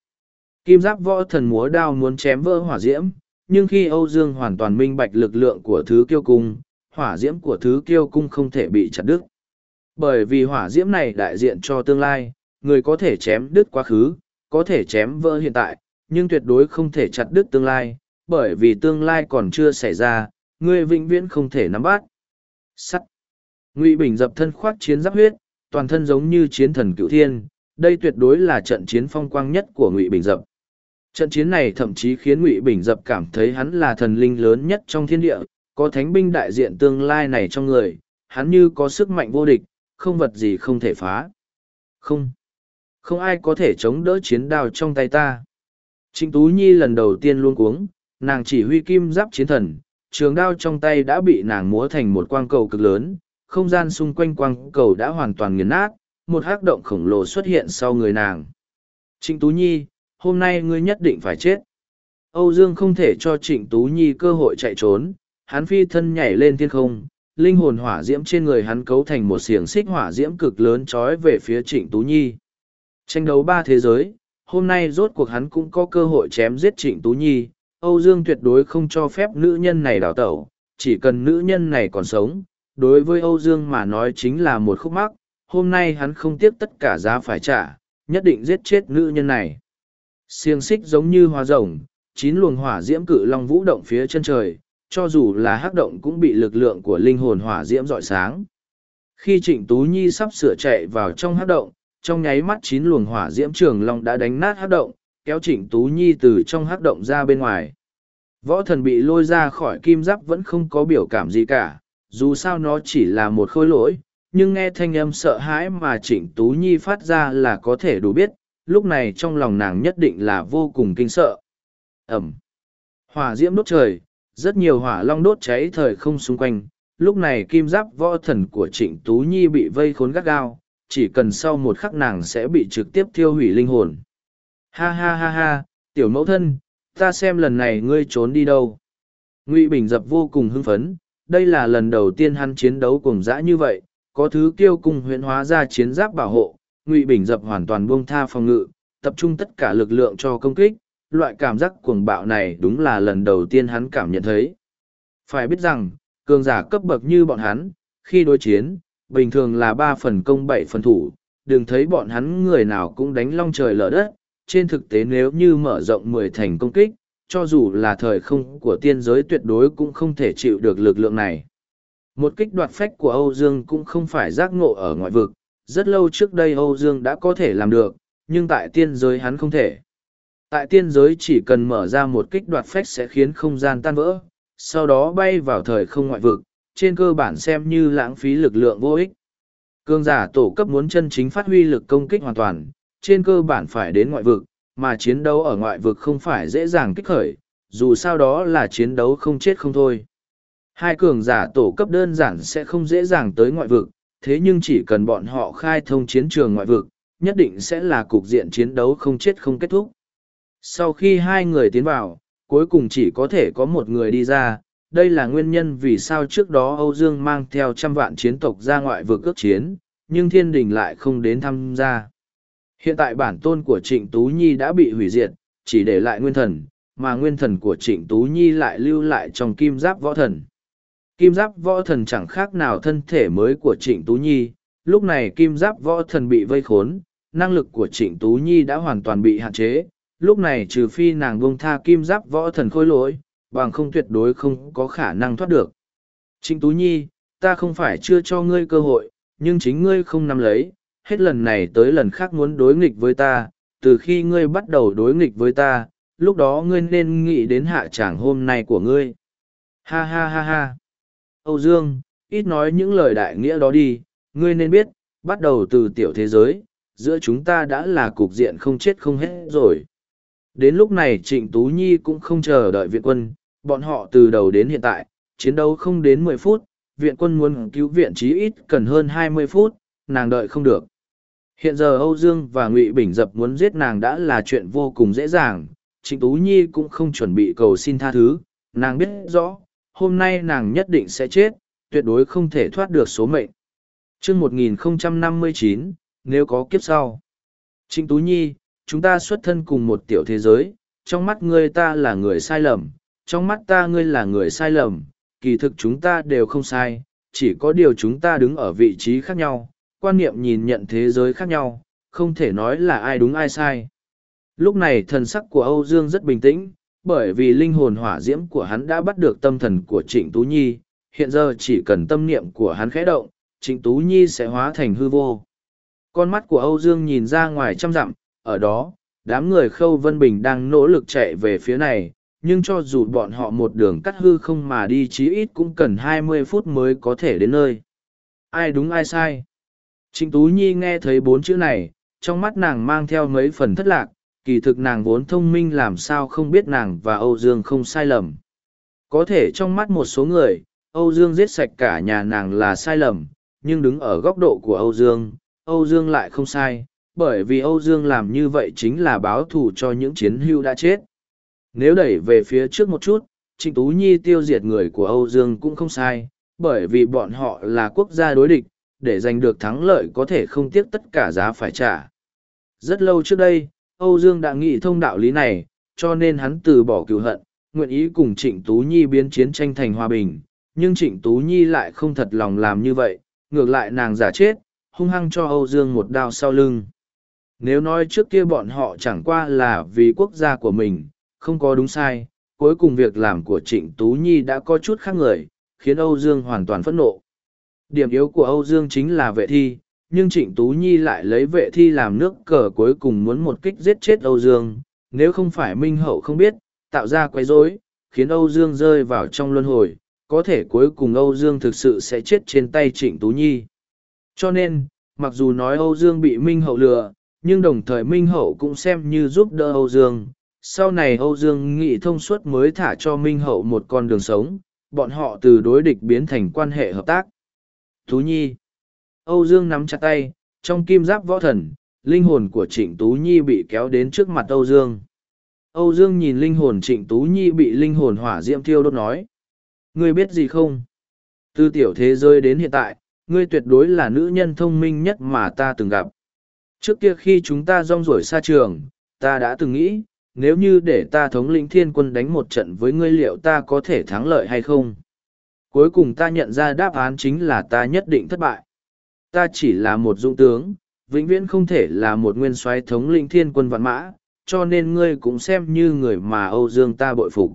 Kim giáp võ thần múa đao muốn chém vỡ hỏa diễm, nhưng khi Âu Dương hoàn toàn minh bạch lực lượng của thứ kiêu cung, hỏa diễm của thứ kiêu cung không thể bị chặt đứt. Bởi vì hỏa diễm này đại diện cho tương lai, người có thể chém đứt quá khứ, có thể chém vỡ hiện tại, nhưng tuyệt đối không thể chặt đứt tương lai, bởi vì tương lai còn chưa xảy ra, người vĩnh viễn không thể nắm bắt. Sắt. Ngụy Bình dập thân khoác chiến giáp huyết, toàn thân giống như chiến thần cựu thiên, đây tuyệt đối là trận chiến phong quang nhất của Ngụy Bình dập. Trận chiến này thậm chí khiến Ngụy Bình dập cảm thấy hắn là thần linh lớn nhất trong thiên địa, có thánh binh đại diện tương lai này trong người, hắn như có sức mạnh vô địch, không vật gì không thể phá. Không. Không ai có thể chống đỡ chiến đao trong tay ta. Trịnh Tú Nhi lần đầu tiên luôn cuống, nàng chỉ huy kim giáp chiến thần, trường đao trong tay đã bị nàng múa thành một quang cầu cực lớn, không gian xung quanh quang cầu đã hoàn toàn nghiền nát, một hắc động khổng lồ xuất hiện sau người nàng. Trịnh Tú Nhi, hôm nay ngươi nhất định phải chết. Âu Dương không thể cho Trịnh Tú Nhi cơ hội chạy trốn, hắn phi thân nhảy lên thiên không, linh hồn hỏa diễm trên người hắn cấu thành một xiềng xích hỏa diễm cực lớn trói về phía Trịnh Tú Nhi. Tranh đấu ba thế giới, hôm nay rốt cuộc hắn cũng có cơ hội chém giết Trịnh Tú Nhi, Âu Dương tuyệt đối không cho phép nữ nhân này đào tẩu, chỉ cần nữ nhân này còn sống, đối với Âu Dương mà nói chính là một khúc mắc, hôm nay hắn không tiếc tất cả giá phải trả, nhất định giết chết nữ nhân này. Siêng xích giống như hoa rồng, chín luồng hỏa diễm cự long vũ động phía chân trời, cho dù là hắc động cũng bị lực lượng của linh hồn hỏa diễm rọi sáng. Khi Trịnh Tú Nhi sắp sửa chạy vào trong hắc động, trong nháy mắt chín luồng hỏa diễm trường long đã đánh nát hắc động, kéo Trịnh Tú Nhi từ trong hắc động ra bên ngoài. Võ thần bị lôi ra khỏi kim giáp vẫn không có biểu cảm gì cả, dù sao nó chỉ là một khôi lỗi, nhưng nghe thanh âm sợ hãi mà Trịnh Tú Nhi phát ra là có thể đủ biết, lúc này trong lòng nàng nhất định là vô cùng kinh sợ. Ẩm. Hỏa diễm đốt trời, rất nhiều hỏa long đốt cháy thời không xung quanh, lúc này kim giáp võ thần của Trịnh Tú Nhi bị vây khốn gắt gao, chỉ cần sau một khắc nàng sẽ bị trực tiếp thiêu hủy linh hồn. Ha ha ha ha, tiểu mẫu thân, ta xem lần này ngươi trốn đi đâu. Ngụy Bình dập vô cùng hưng phấn, đây là lần đầu tiên hắn chiến đấu cùng dã như vậy, có thứ kiêu cùng huyện hóa ra chiến giáp bảo hộ, Ngụy Bình dập hoàn toàn buông tha phòng ngự, tập trung tất cả lực lượng cho công kích, loại cảm giác cuồng bạo này đúng là lần đầu tiên hắn cảm nhận thấy. Phải biết rằng, cường giả cấp bậc như bọn hắn, khi đối chiến, bình thường là ba phần công bảy phần thủ, đừng thấy bọn hắn người nào cũng đánh long trời lở đất, trên thực tế nếu như mở rộng mười thành công kích, cho dù là thời không của tiên giới tuyệt đối cũng không thể chịu được lực lượng này. Một kích đoạt phách của Âu Dương cũng không phải giác ngộ ở ngoại vực, rất lâu trước đây Âu Dương đã có thể làm được, nhưng tại tiên giới hắn không thể. Tại tiên giới chỉ cần mở ra một kích đoạt phách sẽ khiến không gian tan vỡ, sau đó bay vào thời không ngoại vực, trên cơ bản xem như lãng phí lực lượng vô ích. Cương giả tổ cấp muốn chân chính phát huy lực công kích hoàn toàn, trên cơ bản phải đến ngoại vực, mà chiến đấu ở ngoại vực không phải dễ dàng kích khởi, dù sao đó là chiến đấu không chết không thôi. Hai cường giả tổ cấp đơn giản sẽ không dễ dàng tới ngoại vực, thế nhưng chỉ cần bọn họ khai thông chiến trường ngoại vực, nhất định sẽ là cục diện chiến đấu không chết không kết thúc. Sau khi hai người tiến vào, cuối cùng chỉ có thể có một người đi ra, đây là nguyên nhân vì sao trước đó Âu Dương mang theo trăm vạn chiến tộc ra ngoại vực ước chiến, nhưng thiên đình lại không đến tham gia. Hiện tại bản tôn của Trịnh Tú Nhi đã bị hủy diệt, chỉ để lại nguyên thần, mà nguyên thần của Trịnh Tú Nhi lại lưu lại trong kim giáp võ thần. Kim giáp võ thần chẳng khác nào thân thể mới của Trịnh Tú Nhi, lúc này kim giáp võ thần bị vây khốn, năng lực của Trịnh Tú Nhi đã hoàn toàn bị hạn chế, lúc này trừ phi nàng buông tha kim giáp võ thần khôi lỗi, bằng không tuyệt đối không có khả năng thoát được. Trịnh Tú Nhi, ta không phải chưa cho ngươi cơ hội, nhưng chính ngươi không nắm lấy, hết lần này tới lần khác muốn đối nghịch với ta, từ khi ngươi bắt đầu đối nghịch với ta, lúc đó ngươi nên nghĩ đến hạ tràng hôm nay của ngươi. Ha ha ha ha. Âu Dương, ít nói những lời đại nghĩa đó đi, ngươi nên biết, bắt đầu từ tiểu thế giới, giữa chúng ta đã là cục diện không chết không hết rồi. Đến lúc này Trịnh Tú Nhi cũng không chờ đợi viện quân, bọn họ từ đầu đến hiện tại, chiến đấu không đến mười phút, viện quân muốn cứu viện chí ít cần hơn hai mươi phút, nàng đợi không được. Hiện giờ Âu Dương và Ngụy Bình Dập muốn giết nàng đã là chuyện vô cùng dễ dàng, Trịnh Tú Nhi cũng không chuẩn bị cầu xin tha thứ, nàng biết rõ, hôm nay nàng nhất định sẽ chết, tuyệt đối không thể thoát được số mệnh. Trước 1059, nếu có kiếp sau. Trịnh Tú Nhi, chúng ta xuất thân cùng một tiểu thế giới, trong mắt ngươi ta là người sai lầm, trong mắt ta ngươi là người sai lầm, kỳ thực chúng ta đều không sai, chỉ có điều chúng ta đứng ở vị trí khác nhau, quan niệm nhìn nhận thế giới khác nhau, không thể nói là ai đúng ai sai. Lúc này thần sắc của Âu Dương rất bình tĩnh, bởi vì linh hồn hỏa diễm của hắn đã bắt được tâm thần của Trịnh Tú Nhi, hiện giờ chỉ cần tâm niệm của hắn khẽ động, Trịnh Tú Nhi sẽ hóa thành hư vô. Con mắt của Âu Dương nhìn ra ngoài trăm dặm, ở đó, đám người Khâu Vân Bình đang nỗ lực chạy về phía này, nhưng cho dù bọn họ một đường cắt hư không mà đi chí ít cũng cần hai mươi phút mới có thể đến nơi. Ai đúng ai sai? Trịnh Tú Nhi nghe thấy bốn chữ này, trong mắt nàng mang theo mấy phần thất lạc, kỳ thực nàng vốn thông minh làm sao không biết nàng và Âu Dương không sai lầm. Có thể trong mắt một số người, Âu Dương giết sạch cả nhà nàng là sai lầm, nhưng đứng ở góc độ của Âu Dương, Âu Dương lại không sai, bởi vì Âu Dương làm như vậy chính là báo thù cho những chiến hưu đã chết. Nếu đẩy về phía trước một chút, Trịnh Tú Nhi tiêu diệt người của Âu Dương cũng không sai, bởi vì bọn họ là quốc gia đối địch, để giành được thắng lợi có thể không tiếc tất cả giá phải trả. Rất lâu trước đây, Âu Dương đã nghĩ thông đạo lý này, cho nên hắn từ bỏ cựu hận, nguyện ý cùng Trịnh Tú Nhi biến chiến tranh thành hòa bình, nhưng Trịnh Tú Nhi lại không thật lòng làm như vậy, ngược lại nàng giả chết, hung hăng cho Âu Dương một đao sau lưng. Nếu nói trước kia bọn họ chẳng qua là vì quốc gia của mình, không có đúng sai, cuối cùng việc làm của Trịnh Tú Nhi đã có chút khác người, khiến Âu Dương hoàn toàn phẫn nộ. Điểm yếu của Âu Dương chính là vệ thi, nhưng Trịnh Tú Nhi lại lấy vệ thi làm nước cờ cuối cùng muốn một kích giết chết Âu Dương, nếu không phải Minh Hậu không biết, tạo ra quấy rối, khiến Âu Dương rơi vào trong luân hồi, có thể cuối cùng Âu Dương thực sự sẽ chết trên tay Trịnh Tú Nhi. Cho nên, mặc dù nói Âu Dương bị Minh Hậu lừa, nhưng đồng thời Minh Hậu cũng xem như giúp đỡ Âu Dương. Sau này Âu Dương nghị thông suốt mới thả cho Minh Hậu một con đường sống, bọn họ từ đối địch biến thành quan hệ hợp tác. Tú Nhi Âu Dương nắm chặt tay, trong kim giáp võ thần, linh hồn của Trịnh Tú Nhi bị kéo đến trước mặt Âu Dương. Âu Dương nhìn linh hồn Trịnh Tú Nhi bị linh hồn hỏa diễm thiêu đốt nói. Ngươi biết gì không? Từ tiểu thế giới đến hiện tại, ngươi tuyệt đối là nữ nhân thông minh nhất mà ta từng gặp. Trước kia khi chúng ta rong ruổi xa trường, ta đã từng nghĩ, nếu như để ta thống lĩnh thiên quân đánh một trận với ngươi liệu ta có thể thắng lợi hay không? Cuối cùng ta nhận ra đáp án chính là ta nhất định thất bại. Ta chỉ là một dũng tướng, vĩnh viễn không thể là một nguyên soái thống lĩnh thiên quân vạn mã, cho nên ngươi cũng xem như người mà Âu Dương ta bội phục.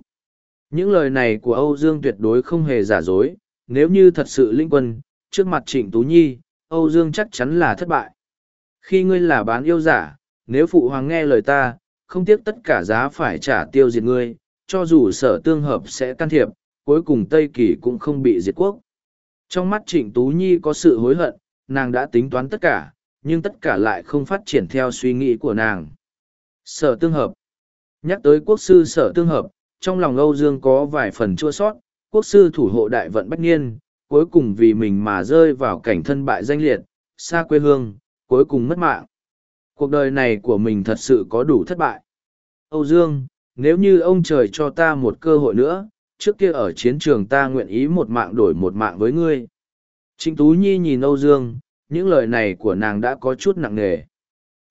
Những lời này của Âu Dương tuyệt đối không hề giả dối, nếu như thật sự linh quân, trước mặt Trịnh Tú Nhi, Âu Dương chắc chắn là thất bại. Khi ngươi là bán yêu giả, nếu phụ hoàng nghe lời ta, không tiếc tất cả giá phải trả tiêu diệt ngươi, cho dù sở tương hợp sẽ can thiệp, cuối cùng Tây Kỳ cũng không bị diệt quốc. Trong mắt Trịnh Tú Nhi có sự hối hận, nàng đã tính toán tất cả, nhưng tất cả lại không phát triển theo suy nghĩ của nàng. Sở tương hợp Nhắc tới quốc sư sở tương hợp, trong lòng Âu Dương có vài phần chua sót, quốc sư thủ hộ đại vận bách niên, cuối cùng vì mình mà rơi vào cảnh thân bại danh liệt, xa quê hương, cuối cùng mất mạng. Cuộc đời này của mình thật sự có đủ thất bại. Âu Dương, nếu như ông trời cho ta một cơ hội nữa, trước kia ở chiến trường ta nguyện ý một mạng đổi một mạng với ngươi. Trịnh Tú Nhi nhìn Âu Dương, những lời này của nàng đã có chút nặng nề.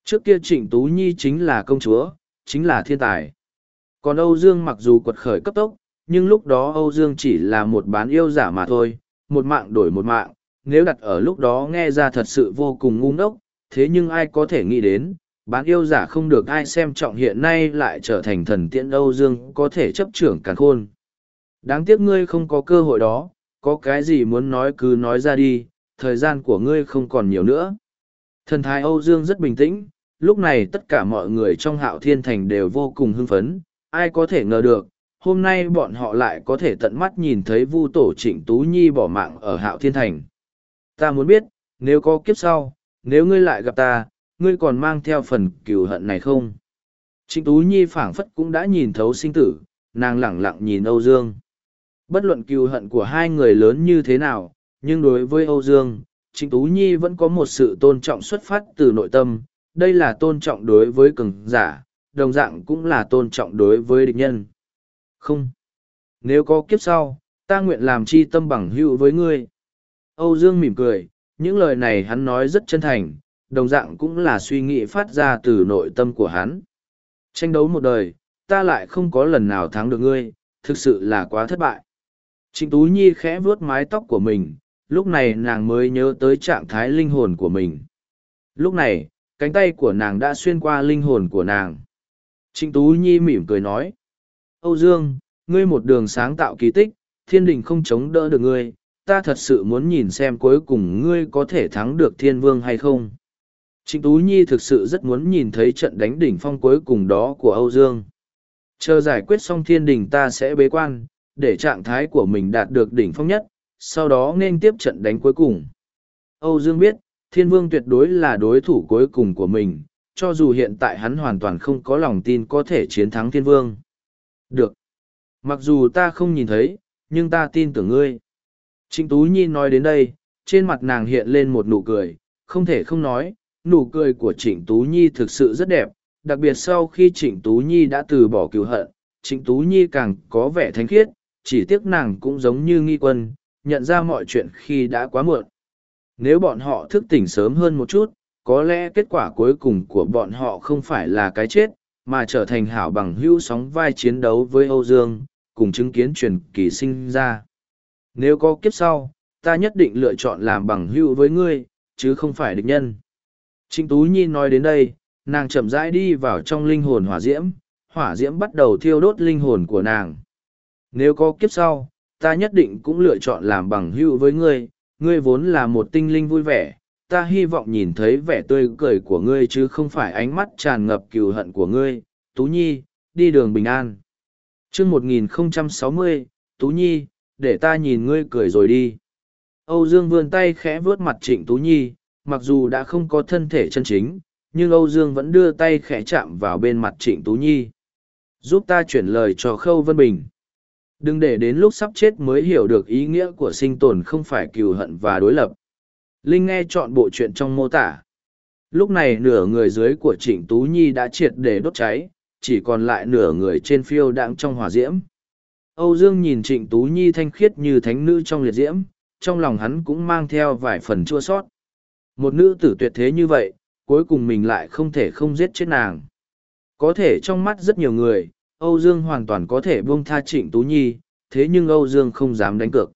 Trước kia Trịnh Tú Nhi chính là công chúa, chính là thiên tài. Còn Âu Dương mặc dù quật khởi cấp tốc, nhưng lúc đó Âu Dương chỉ là một bán yêu giả mà thôi, một mạng đổi một mạng, nếu đặt ở lúc đó nghe ra thật sự vô cùng ngu ngốc, thế nhưng ai có thể nghĩ đến, bán yêu giả không được ai xem trọng hiện nay lại trở thành thần tiễn Âu Dương có thể chấp trưởng càn khôn. Đáng tiếc ngươi không có cơ hội đó, có cái gì muốn nói cứ nói ra đi, thời gian của ngươi không còn nhiều nữa. Thần thái Âu Dương rất bình tĩnh, lúc này tất cả mọi người trong hạo thiên thành đều vô cùng hưng phấn, ai có thể ngờ được, hôm nay bọn họ lại có thể tận mắt nhìn thấy vu tổ trịnh Tú Nhi bỏ mạng ở hạo thiên thành. Ta muốn biết, nếu có kiếp sau, nếu ngươi lại gặp ta, ngươi còn mang theo phần cừu hận này không? Trịnh Tú Nhi phảng phất cũng đã nhìn thấu sinh tử, nàng lẳng lặng nhìn Âu Dương. Bất luận cừu hận của hai người lớn như thế nào, nhưng đối với Âu Dương, Trịnh Tú Nhi vẫn có một sự tôn trọng xuất phát từ nội tâm, đây là tôn trọng đối với cường giả, đồng dạng cũng là tôn trọng đối với địch nhân. Không. Nếu có kiếp sau, ta nguyện làm chi tâm bằng hữu với ngươi. Âu Dương mỉm cười, những lời này hắn nói rất chân thành, đồng dạng cũng là suy nghĩ phát ra từ nội tâm của hắn. Tranh đấu một đời, ta lại không có lần nào thắng được ngươi, thực sự là quá thất bại. Trịnh Tú Nhi khẽ vuốt mái tóc của mình, lúc này nàng mới nhớ tới trạng thái linh hồn của mình. Lúc này, cánh tay của nàng đã xuyên qua linh hồn của nàng. Trịnh Tú Nhi mỉm cười nói. Âu Dương, ngươi một đường sáng tạo kỳ tích, thiên đình không chống đỡ được ngươi, ta thật sự muốn nhìn xem cuối cùng ngươi có thể thắng được thiên vương hay không. Trịnh Tú Nhi thực sự rất muốn nhìn thấy trận đánh đỉnh phong cuối cùng đó của Âu Dương. Chờ giải quyết xong thiên đình ta sẽ bế quan, để trạng thái của mình đạt được đỉnh phong nhất, sau đó nên tiếp trận đánh cuối cùng. Âu Dương biết, thiên vương tuyệt đối là đối thủ cuối cùng của mình, cho dù hiện tại hắn hoàn toàn không có lòng tin có thể chiến thắng thiên vương. Được. Mặc dù ta không nhìn thấy, nhưng ta tin tưởng ngươi. Trịnh Tú Nhi nói đến đây, trên mặt nàng hiện lên một nụ cười, không thể không nói, nụ cười của Trịnh Tú Nhi thực sự rất đẹp, đặc biệt sau khi Trịnh Tú Nhi đã từ bỏ cứu hận, Trịnh Tú Nhi càng có vẻ thánh khiết, chỉ tiếc nàng cũng giống như nghi quân, nhận ra mọi chuyện khi đã quá muộn. Nếu bọn họ thức tỉnh sớm hơn một chút, có lẽ kết quả cuối cùng của bọn họ không phải là cái chết, mà trở thành hảo bằng hữu sóng vai chiến đấu với Âu Dương, cùng chứng kiến truyền kỳ sinh ra. Nếu có kiếp sau, ta nhất định lựa chọn làm bằng hữu với ngươi, chứ không phải địch nhân. Trịnh Tú Nhi nói đến đây, nàng chậm rãi đi vào trong linh hồn hỏa diễm, hỏa diễm bắt đầu thiêu đốt linh hồn của nàng. Nếu có kiếp sau, ta nhất định cũng lựa chọn làm bằng hữu với ngươi, ngươi vốn là một tinh linh vui vẻ, ta hy vọng nhìn thấy vẻ tươi cười của ngươi chứ không phải ánh mắt tràn ngập cừu hận của ngươi. Tú Nhi, đi đường bình an. chương 1060, Tú Nhi, để ta nhìn ngươi cười rồi đi. Âu Dương vươn tay khẽ vướt mặt Trịnh Tú Nhi, mặc dù đã không có thân thể chân chính, nhưng Âu Dương vẫn đưa tay khẽ chạm vào bên mặt Trịnh Tú Nhi. Giúp ta chuyển lời cho Khâu Vân Bình. Đừng để đến lúc sắp chết mới hiểu được ý nghĩa của sinh tồn không phải cừu hận và đối lập. Linh nghe chọn bộ chuyện trong mô tả. Lúc này nửa người dưới của Trịnh Tú Nhi đã triệt để đốt cháy, chỉ còn lại nửa người trên phiêu đang trong hỏa diễm. Âu Dương nhìn Trịnh Tú Nhi thanh khiết như thánh nữ trong liệt diễm, trong lòng hắn cũng mang theo vài phần chua sót. Một nữ tử tuyệt thế như vậy, cuối cùng mình lại không thể không giết chết nàng. Có thể trong mắt rất nhiều người, Âu Dương hoàn toàn có thể buông tha Trịnh Tú Nhi, thế nhưng Âu Dương không dám đánh cược.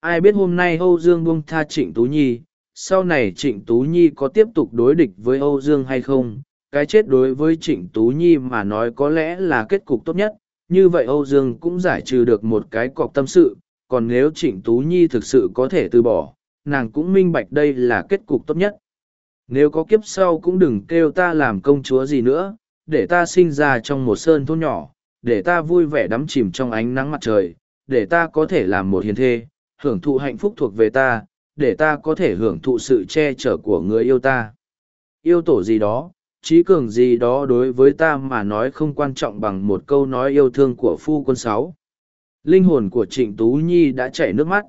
Ai biết hôm nay Âu Dương buông tha Trịnh Tú Nhi, sau này Trịnh Tú Nhi có tiếp tục đối địch với Âu Dương hay không? Cái chết đối với Trịnh Tú Nhi mà nói có lẽ là kết cục tốt nhất, như vậy Âu Dương cũng giải trừ được một cái cọc tâm sự, còn nếu Trịnh Tú Nhi thực sự có thể từ bỏ, nàng cũng minh bạch đây là kết cục tốt nhất. Nếu có kiếp sau cũng đừng kêu ta làm công chúa gì nữa, để ta sinh ra trong một sơn thôn nhỏ, để ta vui vẻ đắm chìm trong ánh nắng mặt trời, để ta có thể làm một hiền thê, hưởng thụ hạnh phúc thuộc về ta, để ta có thể hưởng thụ sự che chở của người yêu ta. Yêu tổ gì đó, trí cường gì đó đối với ta mà nói không quan trọng bằng một câu nói yêu thương của phu quân sáu. Linh hồn của Trịnh Tú Nhi đã chảy nước mắt.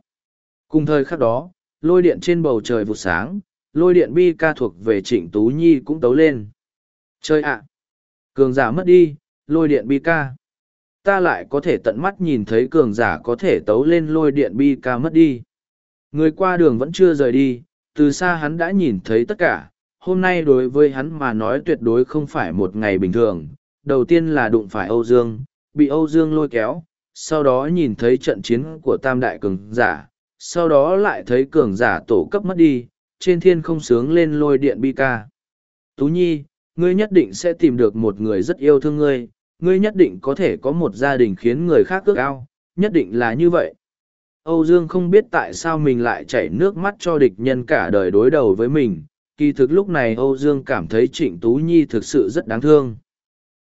Cùng thời khắc đó, lôi điện trên bầu trời vụt sáng, lôi điện bi ca thuộc về Trịnh Tú Nhi cũng tấu lên. Chơi ạ! cường giả mất đi, lôi điện bi ca. Ta lại có thể tận mắt nhìn thấy cường giả có thể tấu lên lôi điện bi ca mất đi. Người qua đường vẫn chưa rời đi, từ xa hắn đã nhìn thấy tất cả, hôm nay đối với hắn mà nói tuyệt đối không phải một ngày bình thường. Đầu tiên là đụng phải Âu Dương, bị Âu Dương lôi kéo, sau đó nhìn thấy trận chiến của tam đại cường giả, sau đó lại thấy cường giả tổ cấp mất đi, trên thiên không sướng lên lôi điện bi ca. Tú Nhi, ngươi nhất định sẽ tìm được một người rất yêu thương ngươi, ngươi nhất định có thể có một gia đình khiến người khác ước ao, nhất định là như vậy. Âu Dương không biết tại sao mình lại chảy nước mắt cho địch nhân cả đời đối đầu với mình. Kỳ thực lúc này Âu Dương cảm thấy Trịnh Tú Nhi thực sự rất đáng thương.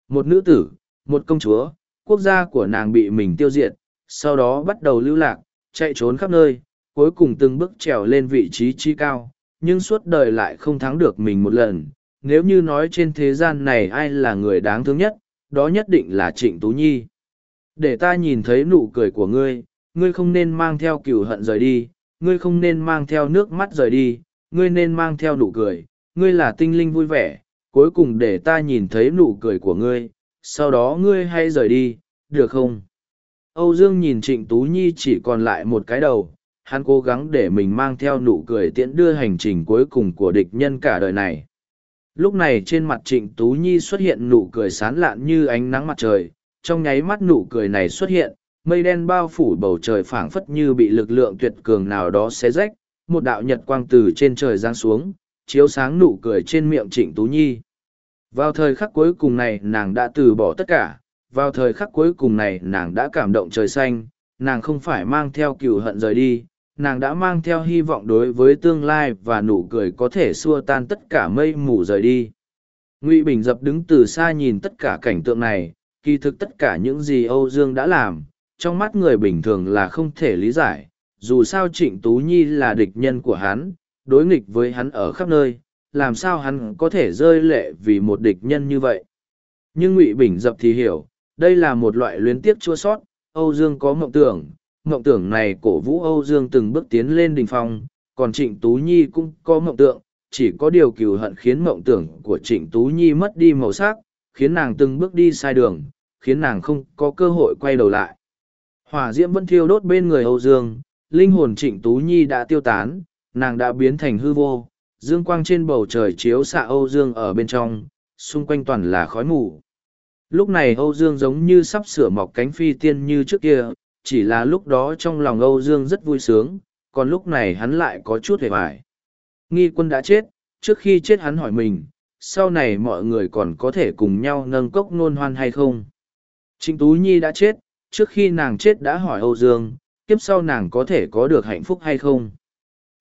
Một nữ tử, một công chúa, quốc gia của nàng bị mình tiêu diệt, sau đó bắt đầu lưu lạc, chạy trốn khắp nơi, cuối cùng từng bước trèo lên vị trí chi cao, nhưng suốt đời lại không thắng được mình một lần. Nếu như nói trên thế gian này ai là người đáng thương nhất, đó nhất định là Trịnh Tú Nhi. Để ta nhìn thấy nụ cười của ngươi, ngươi không nên mang theo cừu hận rời đi, ngươi không nên mang theo nước mắt rời đi, ngươi nên mang theo nụ cười, ngươi là tinh linh vui vẻ, cuối cùng để ta nhìn thấy nụ cười của ngươi, sau đó ngươi hãy rời đi, được không? Âu Dương nhìn Trịnh Tú Nhi chỉ còn lại một cái đầu, hắn cố gắng để mình mang theo nụ cười tiễn đưa hành trình cuối cùng của địch nhân cả đời này. Lúc này trên mặt Trịnh Tú Nhi xuất hiện nụ cười sán lạn như ánh nắng mặt trời, trong nháy mắt nụ cười này xuất hiện, mây đen bao phủ bầu trời phảng phất như bị lực lượng tuyệt cường nào đó xé rách, một đạo nhật quang từ trên trời giáng xuống, chiếu sáng nụ cười trên miệng Trịnh Tú Nhi. Vào thời khắc cuối cùng này nàng đã từ bỏ tất cả, vào thời khắc cuối cùng này nàng đã cảm động trời xanh, nàng không phải mang theo cựu hận rời đi, nàng đã mang theo hy vọng đối với tương lai và nụ cười có thể xua tan tất cả mây mù rời đi. Ngụy Bình dập đứng từ xa nhìn tất cả cảnh tượng này, kỳ thực tất cả những gì Âu Dương đã làm, trong mắt người bình thường là không thể lý giải, dù sao Trịnh Tú Nhi là địch nhân của hắn, đối nghịch với hắn ở khắp nơi, làm sao hắn có thể rơi lệ vì một địch nhân như vậy. Nhưng Ngụy Bình dập thì hiểu, đây là một loại luyến tiếc chua sót, Âu Dương có mộng tưởng, mộng tưởng này cổ vũ Âu Dương từng bước tiến lên đỉnh phong, còn Trịnh Tú Nhi cũng có mộng tượng, chỉ có điều cừu hận khiến mộng tưởng của Trịnh Tú Nhi mất đi màu sắc, khiến nàng từng bước đi sai đường, khiến nàng không có cơ hội quay đầu lại. Hỏa diễm vẫn thiêu đốt bên người Âu Dương, linh hồn Trịnh Tú Nhi đã tiêu tán, nàng đã biến thành hư vô, dương quang trên bầu trời chiếu xạ Âu Dương ở bên trong, xung quanh toàn là khói mù. Lúc này Âu Dương giống như sắp sửa mọc cánh phi tiên như trước kia, chỉ là lúc đó trong lòng Âu Dương rất vui sướng, còn lúc này hắn lại có chút hề vải. Nghi quân đã chết, trước khi chết hắn hỏi mình, sau này mọi người còn có thể cùng nhau nâng cốc nôn hoan hay không? Trịnh Tú Nhi đã chết, trước khi nàng chết đã hỏi Âu Dương, kiếp sau nàng có thể có được hạnh phúc hay không?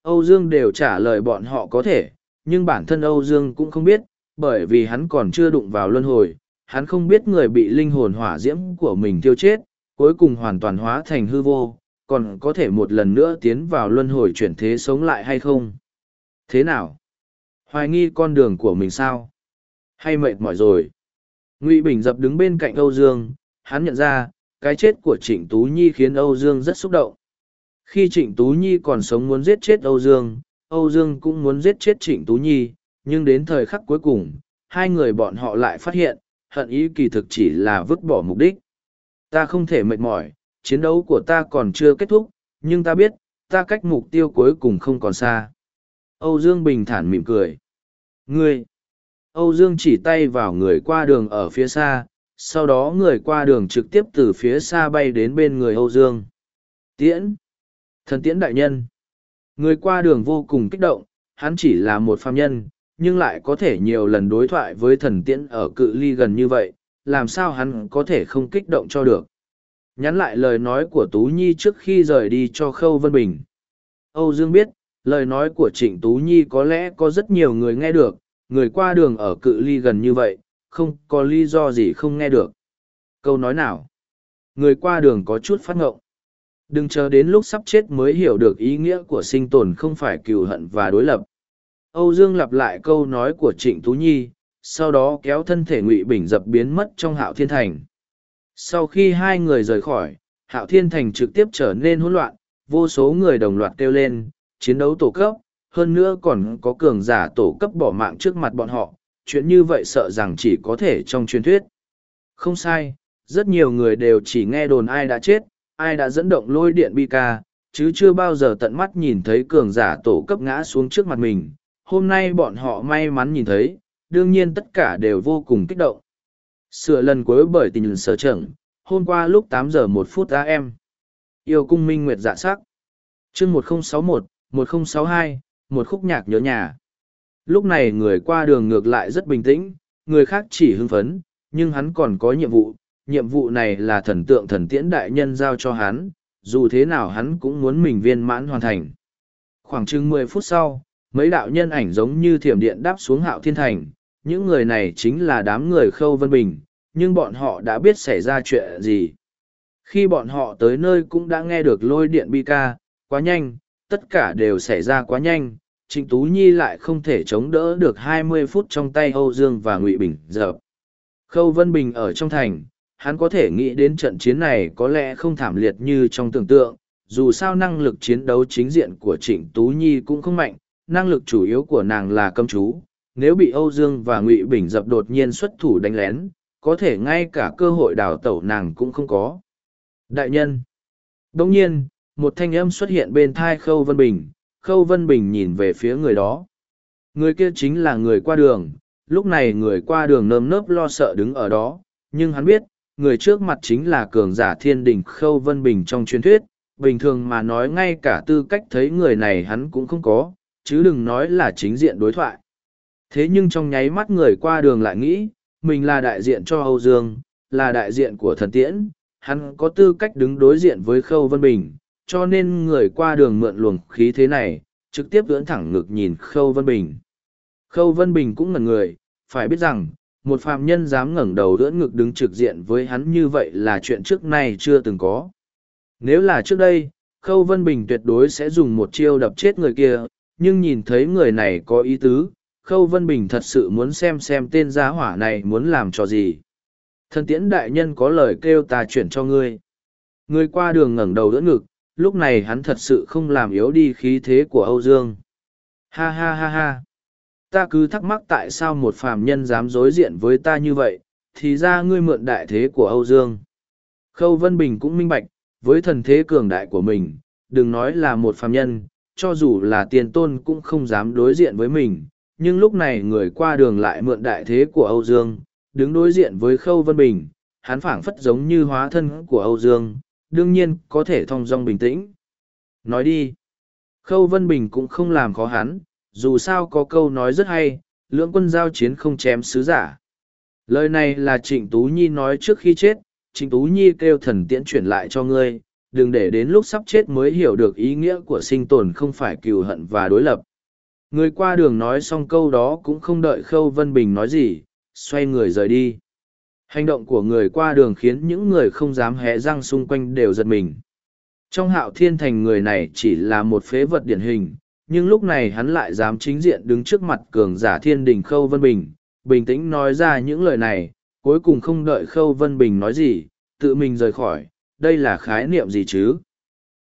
Âu Dương đều trả lời bọn họ có thể, nhưng bản thân Âu Dương cũng không biết, bởi vì hắn còn chưa đụng vào luân hồi, hắn không biết người bị linh hồn hỏa diễm của mình tiêu chết, cuối cùng hoàn toàn hóa thành hư vô, còn có thể một lần nữa tiến vào luân hồi chuyển thế sống lại hay không? Thế nào? Hoài nghi con đường của mình sao? Hay mệt mỏi rồi? Ngụy Bình dập đứng bên cạnh Âu Dương, hắn nhận ra, cái chết của Trịnh Tú Nhi khiến Âu Dương rất xúc động. Khi Trịnh Tú Nhi còn sống muốn giết chết Âu Dương, Âu Dương cũng muốn giết chết Trịnh Tú Nhi, nhưng đến thời khắc cuối cùng, hai người bọn họ lại phát hiện, hận ý kỳ thực chỉ là vứt bỏ mục đích. Ta không thể mệt mỏi, chiến đấu của ta còn chưa kết thúc, nhưng ta biết, ta cách mục tiêu cuối cùng không còn xa. Âu Dương bình thản mỉm cười. Ngươi! Âu Dương chỉ tay vào người qua đường ở phía xa, sau đó người qua đường trực tiếp từ phía xa bay đến bên người Âu Dương. Tiễn! Thần tiễn đại nhân! Người qua đường vô cùng kích động, hắn chỉ là một phàm nhân, nhưng lại có thể nhiều lần đối thoại với thần tiễn ở cự ly gần như vậy, làm sao hắn có thể không kích động cho được. Nhắn lại lời nói của Tú Nhi trước khi rời đi cho Khâu Vân Bình. Âu Dương biết, lời nói của Trịnh Tú Nhi có lẽ có rất nhiều người nghe được, người qua đường ở cự ly gần như vậy, không có lý do gì không nghe được. Câu nói nào? Người qua đường có chút phát ngộng. Đừng chờ đến lúc sắp chết mới hiểu được ý nghĩa của sinh tồn không phải cừu hận và đối lập. Âu Dương lặp lại câu nói của Trịnh Tú Nhi, sau đó kéo thân thể Ngụy Bình dập biến mất trong Hạo Thiên Thành. Sau khi hai người rời khỏi, Hạo Thiên Thành trực tiếp trở nên hỗn loạn, vô số người đồng loạt kêu lên, chiến đấu tổ cấp, hơn nữa còn có cường giả tổ cấp bỏ mạng trước mặt bọn họ, chuyện như vậy sợ rằng chỉ có thể trong truyền thuyết. Không sai, rất nhiều người đều chỉ nghe đồn ai đã chết, ai đã dẫn động lôi điện bi ca, chứ chưa bao giờ tận mắt nhìn thấy cường giả tổ cấp ngã xuống trước mặt mình. Hôm nay bọn họ may mắn nhìn thấy, đương nhiên tất cả đều vô cùng kích động. Sửa lần cuối bởi tình sở trưởng, hôm qua lúc 8 giờ 1 phút AM. Yêu cung minh nguyệt dạ sắc. chương 1061, 1062, một khúc nhạc nhớ nhà. Lúc này người qua đường ngược lại rất bình tĩnh, người khác chỉ hưng phấn, nhưng hắn còn có nhiệm vụ. Nhiệm vụ này là thần tượng thần tiễn đại nhân giao cho hắn, dù thế nào hắn cũng muốn mình viên mãn hoàn thành. Khoảng chừng mười phút sau, mấy đạo nhân ảnh giống như thiểm điện đáp xuống hạo thiên thành, những người này chính là đám người khâu vân bình, nhưng bọn họ đã biết xảy ra chuyện gì. Khi bọn họ tới nơi cũng đã nghe được lôi điện bi ca, quá nhanh, tất cả đều xảy ra quá nhanh, Trịnh Tú Nhi lại không thể chống đỡ được hai mươi phút trong tay Âu Dương và Ngụy Bình dập. Khâu Vân Bình ở trong thành, hắn có thể nghĩ đến trận chiến này có lẽ không thảm liệt như trong tưởng tượng, dù sao năng lực chiến đấu chính diện của Trịnh Tú Nhi cũng không mạnh, năng lực chủ yếu của nàng là cấm chú. Nếu bị Âu Dương và Ngụy Bình dập đột nhiên xuất thủ đánh lén, có thể ngay cả cơ hội đào tẩu nàng cũng không có. Đại nhân! Đồng nhiên, một thanh âm xuất hiện bên thai Khâu Vân Bình, Khâu Vân Bình nhìn về phía người đó. Người kia chính là người qua đường, lúc này người qua đường nơm nớp lo sợ đứng ở đó, nhưng hắn biết, người trước mặt chính là cường giả thiên đình Khâu Vân Bình trong truyền thuyết, bình thường mà nói ngay cả tư cách thấy người này hắn cũng không có, chứ đừng nói là chính diện đối thoại. Thế nhưng trong nháy mắt người qua đường lại nghĩ, mình là đại diện cho Âu Dương, là đại diện của thần tiễn, hắn có tư cách đứng đối diện với Khâu Vân Bình, cho nên người qua đường mượn luồng khí thế này, trực tiếp ưỡn thẳng ngực nhìn Khâu Vân Bình. Khâu Vân Bình cũng ngẩn người, phải biết rằng, một phàm nhân dám ngẩng đầu ưỡn ngực đứng trực diện với hắn như vậy là chuyện trước nay chưa từng có. Nếu là trước đây, Khâu Vân Bình tuyệt đối sẽ dùng một chiêu đập chết người kia, nhưng nhìn thấy người này có ý tứ, Khâu Vân Bình thật sự muốn xem xem tên giá hỏa này muốn làm cho gì. Thần tiễn đại nhân có lời kêu ta chuyển cho ngươi. Người qua đường ngẩng đầu đỡ ngực, lúc này hắn thật sự không làm yếu đi khí thế của Âu Dương. Ha ha ha ha. Ta cứ thắc mắc tại sao một phàm nhân dám đối diện với ta như vậy, thì ra ngươi mượn đại thế của Âu Dương. Khâu Vân Bình cũng minh bạch, với thần thế cường đại của mình, đừng nói là một phàm nhân, cho dù là tiền tôn cũng không dám đối diện với mình. Nhưng lúc này người qua đường lại mượn đại thế của Âu Dương, đứng đối diện với Khâu Vân Bình, hắn phảng phất giống như hóa thân của Âu Dương, đương nhiên có thể thong dong bình tĩnh. Nói đi. Khâu Vân Bình cũng không làm khó hắn, dù sao có câu nói rất hay, lưỡng quân giao chiến không chém sứ giả. Lời này là Trịnh Tú Nhi nói trước khi chết, Trịnh Tú Nhi kêu thần tiễn chuyển lại cho ngươi, đừng để đến lúc sắp chết mới hiểu được ý nghĩa của sinh tồn không phải cừu hận và đối lập. Người qua đường nói xong câu đó cũng không đợi Khâu Vân Bình nói gì, xoay người rời đi. Hành động của người qua đường khiến những người không dám hé răng xung quanh đều giật mình. Trong hạo thiên thành người này chỉ là một phế vật điển hình, nhưng lúc này hắn lại dám chính diện đứng trước mặt cường giả thiên đình Khâu Vân Bình, bình tĩnh nói ra những lời này, cuối cùng không đợi Khâu Vân Bình nói gì, tự mình rời khỏi, đây là khái niệm gì chứ?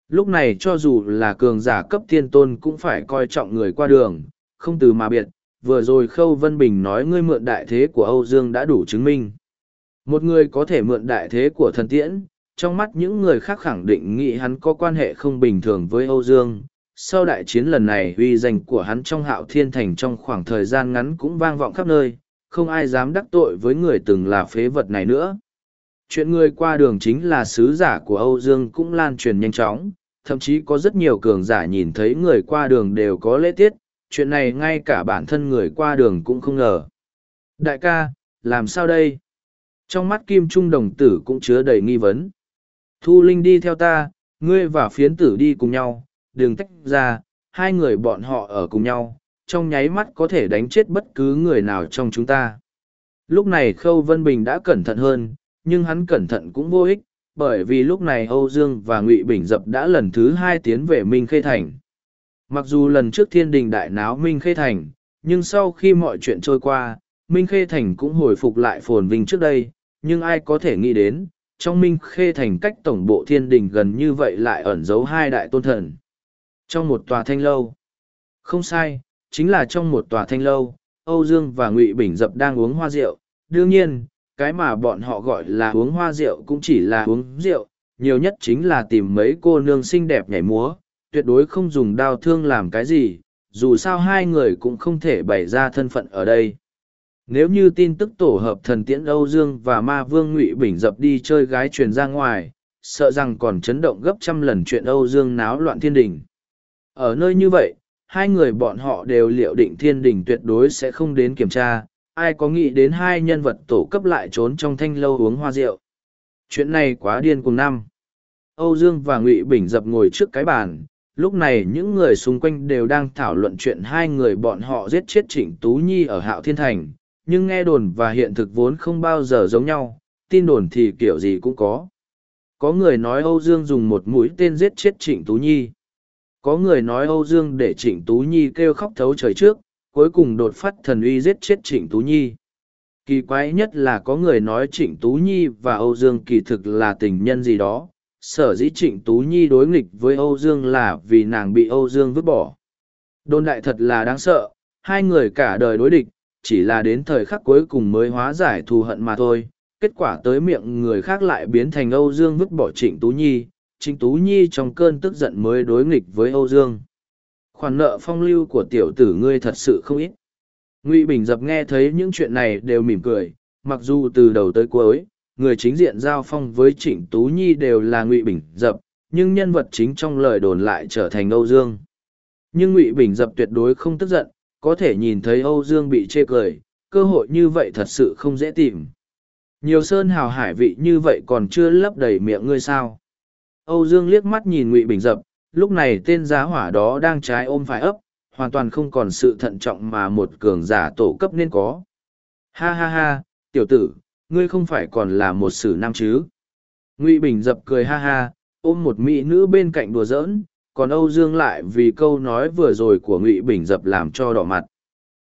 Lúc này cho dù là cường giả cấp thiên tôn cũng phải coi trọng người qua đường, không từ mà biệt, vừa rồi Khâu Vân Bình nói ngươi mượn đại thế của Âu Dương đã đủ chứng minh. Một người có thể mượn đại thế của thần tiễn, trong mắt những người khác khẳng định nghĩ hắn có quan hệ không bình thường với Âu Dương. Sau đại chiến lần này uy danh của hắn trong hạo thiên thành trong khoảng thời gian ngắn cũng vang vọng khắp nơi, không ai dám đắc tội với người từng là phế vật này nữa. Chuyện người qua đường chính là sứ giả của Âu Dương cũng lan truyền nhanh chóng, thậm chí có rất nhiều cường giả nhìn thấy người qua đường đều có lễ tiết, chuyện này ngay cả bản thân người qua đường cũng không ngờ. Đại ca, làm sao đây? Trong mắt kim trung đồng tử cũng chứa đầy nghi vấn. Thu Linh đi theo ta, ngươi và phiến tử đi cùng nhau, đừng tách ra, hai người bọn họ ở cùng nhau, trong nháy mắt có thể đánh chết bất cứ người nào trong chúng ta. Lúc này Khâu Vân Bình đã cẩn thận hơn, nhưng hắn cẩn thận cũng vô ích, bởi vì lúc này Âu Dương và Ngụy Bình Dập đã lần thứ hai tiến về Minh Khê Thành. Mặc dù lần trước thiên đình đại náo Minh Khê Thành, nhưng sau khi mọi chuyện trôi qua, Minh Khê Thành cũng hồi phục lại phồn vinh trước đây, nhưng ai có thể nghĩ đến, trong Minh Khê Thành cách tổng bộ thiên đình gần như vậy lại ẩn giấu hai đại tôn thần. Trong một tòa thanh lâu. Không sai, chính là trong một tòa thanh lâu, Âu Dương và Ngụy Bình Dập đang uống hoa rượu. Đương nhiên, cái mà bọn họ gọi là uống hoa rượu cũng chỉ là uống rượu, nhiều nhất chính là tìm mấy cô nương xinh đẹp nhảy múa, tuyệt đối không dùng đao thương làm cái gì, dù sao hai người cũng không thể bày ra thân phận ở đây. Nếu như tin tức tổ hợp thần tiễn Âu Dương và ma vương Ngụy Bình dập đi chơi gái truyền ra ngoài, sợ rằng còn chấn động gấp trăm lần chuyện Âu Dương náo loạn thiên đình. Ở nơi như vậy, hai người bọn họ đều liệu định thiên đình tuyệt đối sẽ không đến kiểm tra, ai có nghĩ đến hai nhân vật tổ cấp lại trốn trong thanh lâu uống hoa rượu. Chuyện này quá điên cùng năm. âu dương và ngụy bình dập ngồi trước cái bàn lúc này những người xung quanh đều đang thảo luận chuyện hai người bọn họ giết chết trịnh tú nhi ở hạo thiên thành nhưng nghe đồn và hiện thực vốn không bao giờ giống nhau, tin đồn thì kiểu gì cũng có. Có người nói âu dương dùng một mũi tên giết chết trịnh tú nhi. Có người nói âu dương để trịnh tú nhi kêu khóc thấu trời trước, cuối cùng đột phát thần uy giết chết trịnh tú nhi. Kỳ quái nhất là có người nói trịnh tú nhi và âu dương kỳ thực là tình nhân gì đó. Sở dĩ trịnh tú nhi đối nghịch với âu dương là vì nàng bị âu dương vứt bỏ. Đôn đại thật là đáng sợ, hai người cả đời đối địch chỉ là đến thời khắc cuối cùng mới hóa giải thù hận mà thôi. Kết quả tới miệng người khác lại biến thành âu dương vứt bỏ trịnh tú nhi. Trịnh tú nhi trong cơn tức giận mới đối nghịch với âu dương. Khoản nợ phong lưu của tiểu tử ngươi thật sự không ít. Ngụy bình dập nghe thấy những chuyện này đều mỉm cười. Mặc dù từ đầu tới cuối, người chính diện giao phong với trịnh tú nhi đều là ngụy bình dập, nhưng nhân vật chính trong lời đồn lại trở thành âu dương. Nhưng ngụy bình dập tuyệt đối không tức giận có thể nhìn thấy âu dương bị chê cười, cơ hội như vậy thật sự không dễ tìm. Nhiều sơn hào hải vị như vậy còn chưa lấp đầy miệng ngươi sao? Âu dương liếc mắt nhìn ngụy bình dập, lúc này tên giá hỏa đó đang trái ôm phải ấp, hoàn toàn không còn sự thận trọng mà một cường giả tổ cấp nên có. Ha ha ha, tiểu tử, ngươi không phải còn là một sử nam chứ? Ngụy bình dập cười ha ha, ôm một mỹ nữ bên cạnh đùa giỡn còn âu dương lại vì câu nói vừa rồi của ngụy bình dập làm cho đỏ mặt.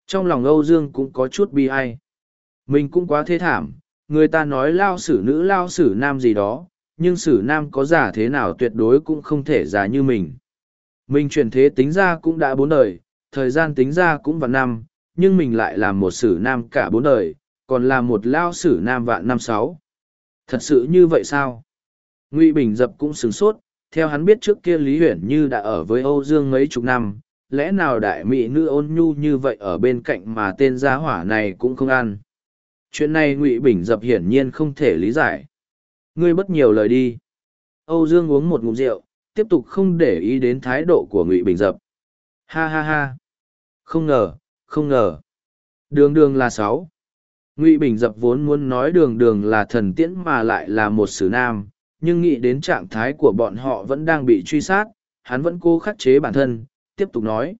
Trong lòng âu dương cũng có chút bi ai. Mình cũng quá thế thảm, người ta nói lao sử nữ lao sử nam gì đó, nhưng sử nam có giả thế nào tuyệt đối cũng không thể giả như mình. Mình chuyển thế tính ra cũng đã bốn đời, thời gian tính ra cũng vạn năm, nhưng mình lại là một sử nam cả bốn đời, còn là một lao sử nam vạn năm sáu. Thật sự như vậy sao? Ngụy bình dập cũng sửng sốt theo hắn biết trước kia lý huyền như đã ở với âu dương mấy chục năm, lẽ nào đại mỹ nữ ôn nhu như vậy ở bên cạnh mà tên gia hỏa này cũng không ăn? Chuyện này ngụy bình dập hiển nhiên không thể lý giải. Ngươi bất nhiều lời đi. Âu dương uống một ngụm rượu, tiếp tục không để ý đến thái độ của ngụy bình dập. Ha ha ha. Không ngờ không ngờ. Đường đường là sáu. Ngụy bình dập vốn muốn nói đường đường là thần tiễn mà lại là một sử nam nhưng nghĩ đến trạng thái của bọn họ vẫn đang bị truy sát, hắn vẫn cố khắc chế bản thân, tiếp tục nói.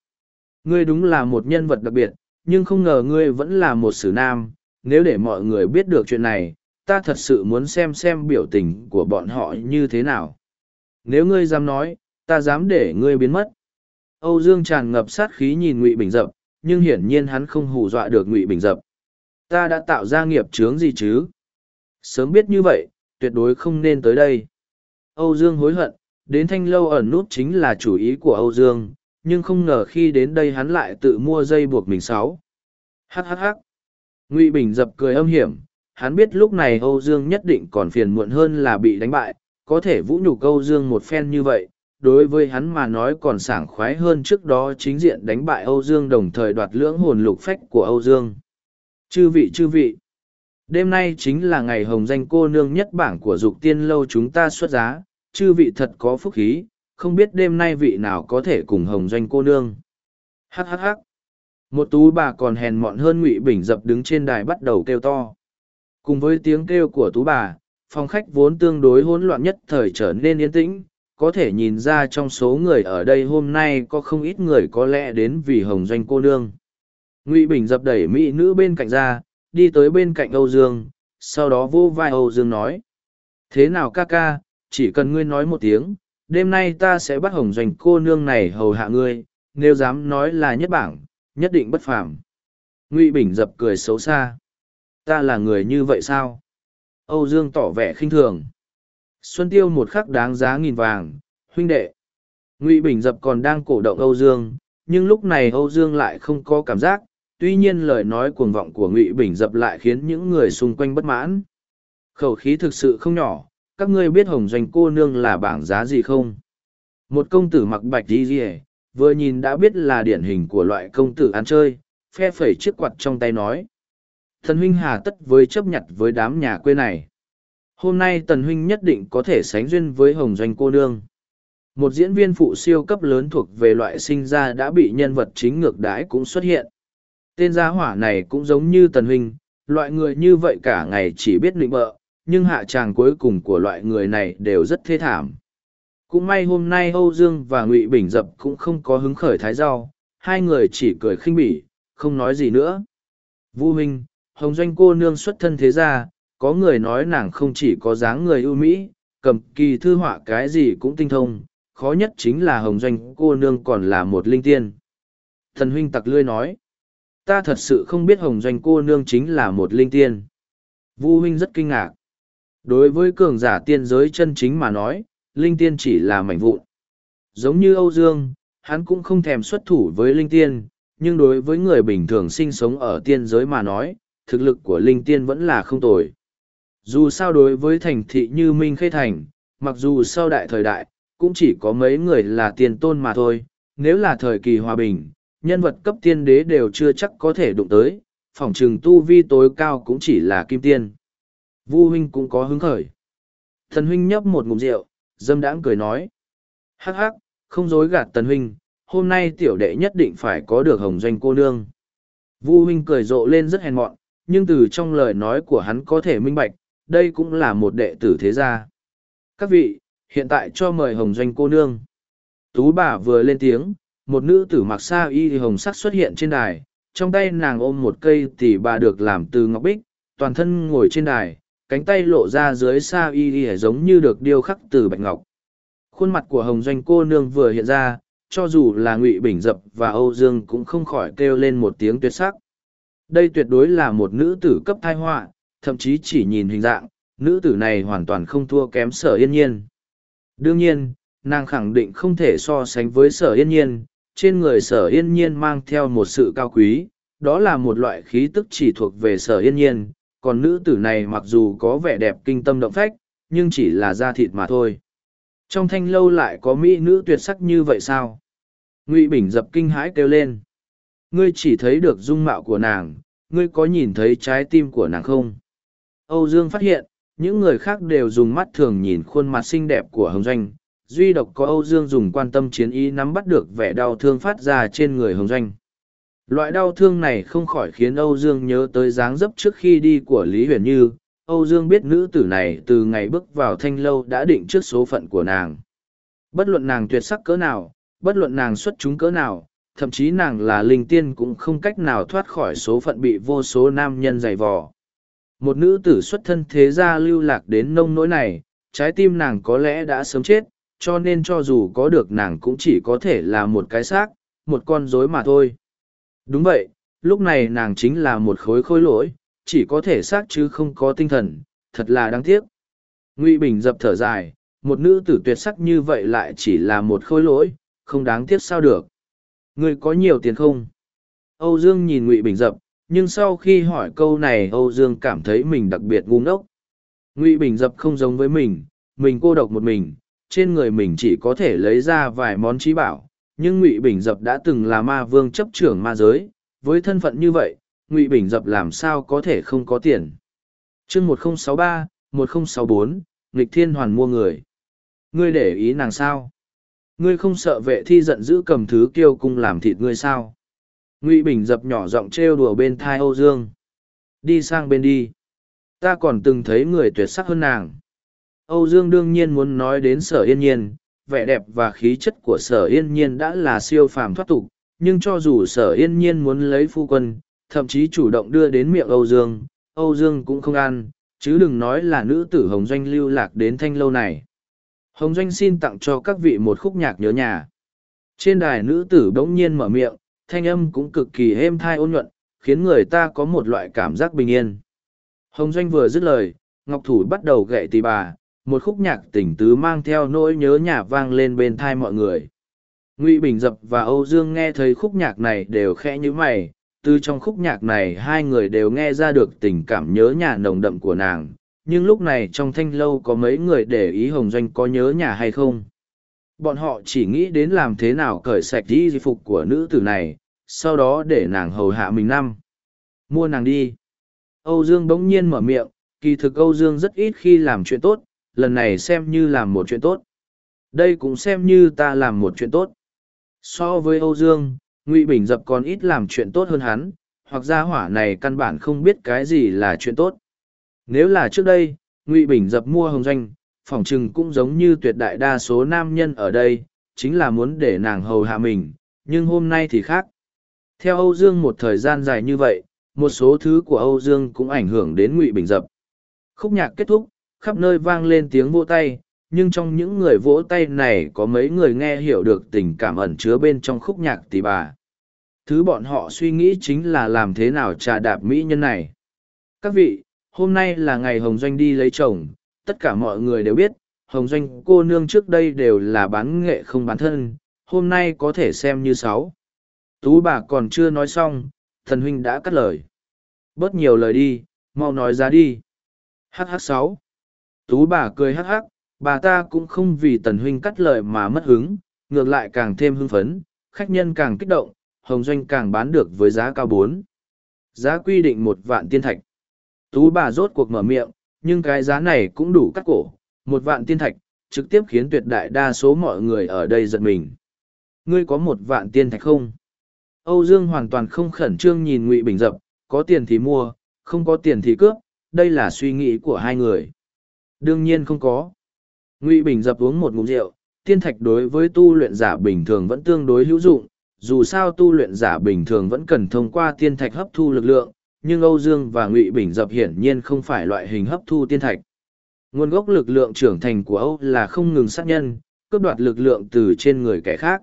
Ngươi đúng là một nhân vật đặc biệt, nhưng không ngờ ngươi vẫn là một sử nam. Nếu để mọi người biết được chuyện này, ta thật sự muốn xem xem biểu tình của bọn họ như thế nào. Nếu ngươi dám nói, ta dám để ngươi biến mất. Âu dương tràn ngập sát khí nhìn ngụy bình dập, nhưng hiển nhiên hắn không hù dọa được ngụy bình dập. Ta đã tạo ra nghiệp chướng gì chứ? Sớm biết như vậy tuyệt đối không nên tới đây. Âu dương hối hận, đến thanh lâu ẩn nút chính là chủ ý của âu dương, nhưng không ngờ khi đến đây hắn lại tự mua dây buộc mình sáu. Hhh ngụy bình dập cười âm hiểm, hắn biết lúc này âu dương nhất định còn phiền muộn hơn là bị đánh bại, có thể vũ nhục âu dương một phen như vậy, đối với hắn mà nói còn sảng khoái hơn trước đó chính diện đánh bại âu dương đồng thời đoạt lưỡng hồn lục phách của âu dương. Chư vị chư vị đêm nay chính là ngày hồng danh cô nương nhất bảng của dục tiên lâu chúng ta xuất giá, chư vị thật có phúc khí, không biết đêm nay vị nào có thể cùng hồng doanh cô nương. Hhh một tú bà còn hèn mọn hơn ngụy bình dập đứng trên đài bắt đầu kêu to. Cùng với tiếng kêu của tú bà, phòng khách vốn tương đối hỗn loạn nhất thời trở nên yên tĩnh, có thể nhìn ra trong số người ở đây hôm nay có không ít người có lẽ đến vì hồng doanh cô nương. Ngụy bình dập đẩy mỹ nữ bên cạnh ra đi tới bên cạnh âu dương, sau đó vô vai âu dương nói. Thế nào ca ca, chỉ cần ngươi nói một tiếng, đêm nay ta sẽ bắt hồng doanh cô nương này hầu hạ ngươi, nếu dám nói là nhất bảng, nhất định bất phàm. Ngụy bình dập cười xấu xa. Ta là người như vậy sao? Âu dương tỏ vẻ khinh thường. Xuân tiêu một khắc đáng giá nghìn vàng, huynh đệ. Ngụy bình dập còn đang cổ động âu dương, nhưng lúc này âu dương lại không có cảm giác tuy nhiên lời nói cuồng vọng của ngụy bình dập lại khiến những người xung quanh bất mãn. Khẩu khí thực sự không nhỏ, các ngươi biết hồng doanh cô nương là bảng giá gì không? Một công tử mặc bạch đi rỉa vừa nhìn đã biết là điển hình của loại công tử ăn chơi, phe phẩy chiếc quạt trong tay nói. Thần huynh hà tất với chấp nhận với đám nhà quê này. Hôm nay tần huynh nhất định có thể sánh duyên với hồng doanh cô nương. Một diễn viên phụ siêu cấp lớn thuộc về loại sinh ra đã bị nhân vật chính ngược đãi cũng xuất hiện tên gia hỏa này cũng giống như tần huynh, loại người như vậy cả ngày chỉ biết nịnh bợ, nhưng hạ tràng cuối cùng của loại người này đều rất thê thảm. Cũng may hôm nay âu dương và ngụy bình dập cũng không có hứng khởi thái rau, hai người chỉ cười khinh bỉ, không nói gì nữa. Vu huynh, hồng doanh cô nương xuất thân thế gia, có người nói nàng không chỉ có dáng người ưu mỹ, cầm kỳ thư họa cái gì cũng tinh thông, khó nhất chính là hồng doanh cô nương còn là một linh tiên. Thần huynh tặc lươi nói ta thật sự không biết hồng doanh cô nương chính là một linh tiên. Vu huynh rất kinh ngạc. Đối với cường giả tiên giới chân chính mà nói, linh tiên chỉ là mảnh vụn. Giống như âu dương, hắn cũng không thèm xuất thủ với linh tiên, nhưng đối với người bình thường sinh sống ở tiên giới mà nói, thực lực của linh tiên vẫn là không tồi. Dù sao đối với thành thị như minh khê thành, mặc dù sau đại thời đại, cũng chỉ có mấy người là tiền tôn mà thôi, nếu là thời kỳ hòa bình nhân vật cấp tiên đế đều chưa chắc có thể đụng tới, phỏng trừng tu vi tối cao cũng chỉ là kim tiên. Vu huynh cũng có hứng khởi. Thần huynh nhấp một ngụm rượu, dâm đãng cười nói. Hắc hắc, không dối gạt tần huynh, hôm nay tiểu đệ nhất định phải có được hồng doanh cô nương. Vu huynh cười rộ lên rất hèn mọn, nhưng từ trong lời nói của hắn có thể minh bạch, đây cũng là một đệ tử thế gia. Các vị, hiện tại cho mời hồng doanh cô nương. Tú bà vừa lên tiếng, một nữ tử mặc sa y hồng sắc xuất hiện trên đài, trong tay nàng ôm một cây tỉ bà được làm từ ngọc bích, toàn thân ngồi trên đài, cánh tay lộ ra dưới sa y giống như được điêu khắc từ bạch ngọc. Khuôn mặt của hồng doanh cô nương vừa hiện ra, cho dù là ngụy bình dập và âu dương cũng không khỏi kêu lên một tiếng tuyệt sắc. Đây tuyệt đối là một nữ tử cấp thai họa, thậm chí chỉ nhìn hình dạng, nữ tử này hoàn toàn không thua kém sở yên nhiên. Đương nhiên, nàng khẳng định không thể so sánh với sở yên nhiên trên người sở yên nhiên mang theo một sự cao quý, đó là một loại khí tức chỉ thuộc về sở yên nhiên, còn nữ tử này mặc dù có vẻ đẹp kinh tâm động phách, nhưng chỉ là da thịt mà thôi. Trong thanh lâu lại có mỹ nữ tuyệt sắc như vậy sao? Ngụy Bình dập kinh hãi kêu lên. Ngươi chỉ thấy được dung mạo của nàng, ngươi có nhìn thấy trái tim của nàng không? Âu Dương phát hiện, những người khác đều dùng mắt thường nhìn khuôn mặt xinh đẹp của Hồng Doanh, duy độc có Âu Dương dùng quan tâm chiến ý nắm bắt được vẻ đau thương phát ra trên người Hồng Doanh. Loại đau thương này không khỏi khiến Âu Dương nhớ tới dáng dấp trước khi đi của Lý Huyền Như. Âu Dương biết nữ tử này từ ngày bước vào thanh lâu đã định trước số phận của nàng. Bất luận nàng tuyệt sắc cỡ nào, bất luận nàng xuất chúng cỡ nào, thậm chí nàng là linh tiên cũng không cách nào thoát khỏi số phận bị vô số nam nhân dày vò. Một nữ tử xuất thân thế gia lưu lạc đến nông nỗi này, trái tim nàng có lẽ đã sớm chết, cho nên cho dù có được nàng cũng chỉ có thể là một cái xác, một con rối mà thôi. Đúng vậy, lúc này nàng chính là một khối khối lỗi, chỉ có thể xác chứ không có tinh thần, thật là đáng tiếc. Ngụy Bình dập thở dài, một nữ tử tuyệt sắc như vậy lại chỉ là một khối lỗi, không đáng tiếc sao được. Người có nhiều tiền không? Âu Dương nhìn Ngụy Bình dập, nhưng sau khi hỏi câu này Âu Dương cảm thấy mình đặc biệt ngu ngốc. Ngụy Bình dập không giống với mình, mình cô độc một mình, trên người mình chỉ có thể lấy ra vài món trí bảo, nhưng ngụy bình dập đã từng là ma vương chấp trưởng ma giới. Với thân phận như vậy, ngụy bình dập làm sao có thể không có tiền? Chương một nghìn sáu ba, một nghìn sáu bốn, nghịch thiên hoàn mua người. Ngươi để ý nàng sao? Ngươi không sợ vệ thi giận dữ cầm thứ kiêu cung làm thịt ngươi sao? Ngụy bình dập nhỏ giọng trêu đùa bên thai âu dương. Đi sang bên đi. Ta còn từng thấy người tuyệt sắc hơn nàng. Âu Dương đương nhiên muốn nói đến sở yên nhiên, vẻ đẹp và khí chất của sở yên nhiên đã là siêu phàm thoát tục, nhưng cho dù sở yên nhiên muốn lấy phu quân, thậm chí chủ động đưa đến miệng Âu Dương, Âu Dương cũng không ăn, chứ đừng nói là nữ tử Hồng Doanh lưu lạc đến thanh lâu này. Hồng Doanh xin tặng cho các vị một khúc nhạc nhớ nhà. Trên đài nữ tử bỗng nhiên mở miệng, thanh âm cũng cực kỳ êm thai ôn nhuận, khiến người ta có một loại cảm giác bình yên. Hồng Doanh vừa dứt lời, Ngọc Thủ bắt đầu gậy tì bà, một khúc nhạc tỉnh tứ mang theo nỗi nhớ nhà vang lên bên thai mọi người. Ngụy bình dập và âu dương nghe thấy khúc nhạc này đều khẽ nhữ mày, từ trong khúc nhạc này hai người đều nghe ra được tình cảm nhớ nhà nồng đậm của nàng, nhưng lúc này trong thanh lâu có mấy người để ý hồng doanh có nhớ nhà hay không? Bọn họ chỉ nghĩ đến làm thế nào cởi sạch đi di phục của nữ tử này, sau đó để nàng hầu hạ mình năm. Mua nàng đi. Âu dương bỗng nhiên mở miệng, kỳ thực âu dương rất ít khi làm chuyện tốt lần này xem như làm một chuyện tốt đây cũng xem như ta làm một chuyện tốt so với âu dương ngụy bình dập còn ít làm chuyện tốt hơn hắn hoặc gia hỏa này căn bản không biết cái gì là chuyện tốt nếu là trước đây ngụy bình dập mua hồng doanh phỏng chừng cũng giống như tuyệt đại đa số nam nhân ở đây, chính là muốn để nàng hầu hạ mình, nhưng hôm nay thì khác. Theo Âu Dương một thời gian dài như vậy, một số thứ của Âu Dương cũng ảnh hưởng đến Ngụy Bình Dập. Khúc nhạc kết thúc, khắp nơi vang lên tiếng vỗ tay, nhưng trong những người vỗ tay này có mấy người nghe hiểu được tình cảm ẩn chứa bên trong khúc nhạc tỷ bà. Thứ bọn họ suy nghĩ chính là làm thế nào trà đạp mỹ nhân này. Các vị, hôm nay là ngày Hồng Doanh đi lấy chồng, tất cả mọi người đều biết, Hồng Doanh cô nương trước đây đều là bán nghệ không bán thân, hôm nay có thể xem như sáu. Tú bà còn chưa nói xong, thần huynh đã cắt lời. Bớt nhiều lời đi, mau nói ra đi. HH sáu. Tú bà cười hắc hắc, bà ta cũng không vì tần huynh cắt lời mà mất hứng, ngược lại càng thêm hưng phấn, khách nhân càng kích động, hồng doanh càng bán được với giá cao bốn. Giá quy định một vạn tiên thạch. Tú bà rốt cuộc mở miệng, nhưng cái giá này cũng đủ cắt cổ, một vạn tiên thạch, trực tiếp khiến tuyệt đại đa số mọi người ở đây giật mình. Ngươi có một vạn tiên thạch không? Âu Dương hoàn toàn không khẩn trương nhìn Ngụy Bình Dập, có tiền thì mua, không có tiền thì cướp, đây là suy nghĩ của hai người. Đương nhiên không có. Ngụy Bình Dập uống một ngụm rượu, tiên thạch đối với tu luyện giả bình thường vẫn tương đối hữu dụng, dù sao tu luyện giả bình thường vẫn cần thông qua tiên thạch hấp thu lực lượng, nhưng Âu Dương và Ngụy Bình Dập hiển nhiên không phải loại hình hấp thu tiên thạch. Nguồn gốc lực lượng trưởng thành của Âu là không ngừng sát nhân, cướp đoạt lực lượng từ trên người kẻ khác.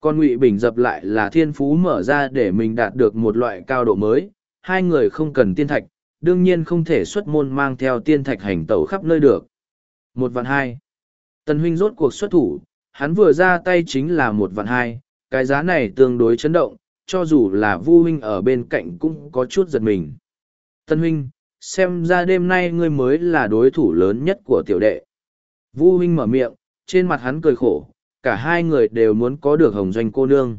Còn Ngụy Bình Dập lại là thiên phú mở ra để mình đạt được một loại cao độ mới, hai người không cần tiên thạch, đương nhiên không thể xuất môn mang theo tiên thạch hành tẩu khắp nơi được. Một vạn hai. Tần huynh rốt cuộc xuất thủ, hắn vừa ra tay chính là một vạn hai, cái giá này tương đối chấn động, cho dù là vu huynh ở bên cạnh cũng có chút giật mình. Tần huynh, xem ra đêm nay ngươi mới là đối thủ lớn nhất của tiểu đệ. Vu huynh mở miệng, trên mặt hắn cười khổ, cả hai người đều muốn có được hồng doanh cô nương.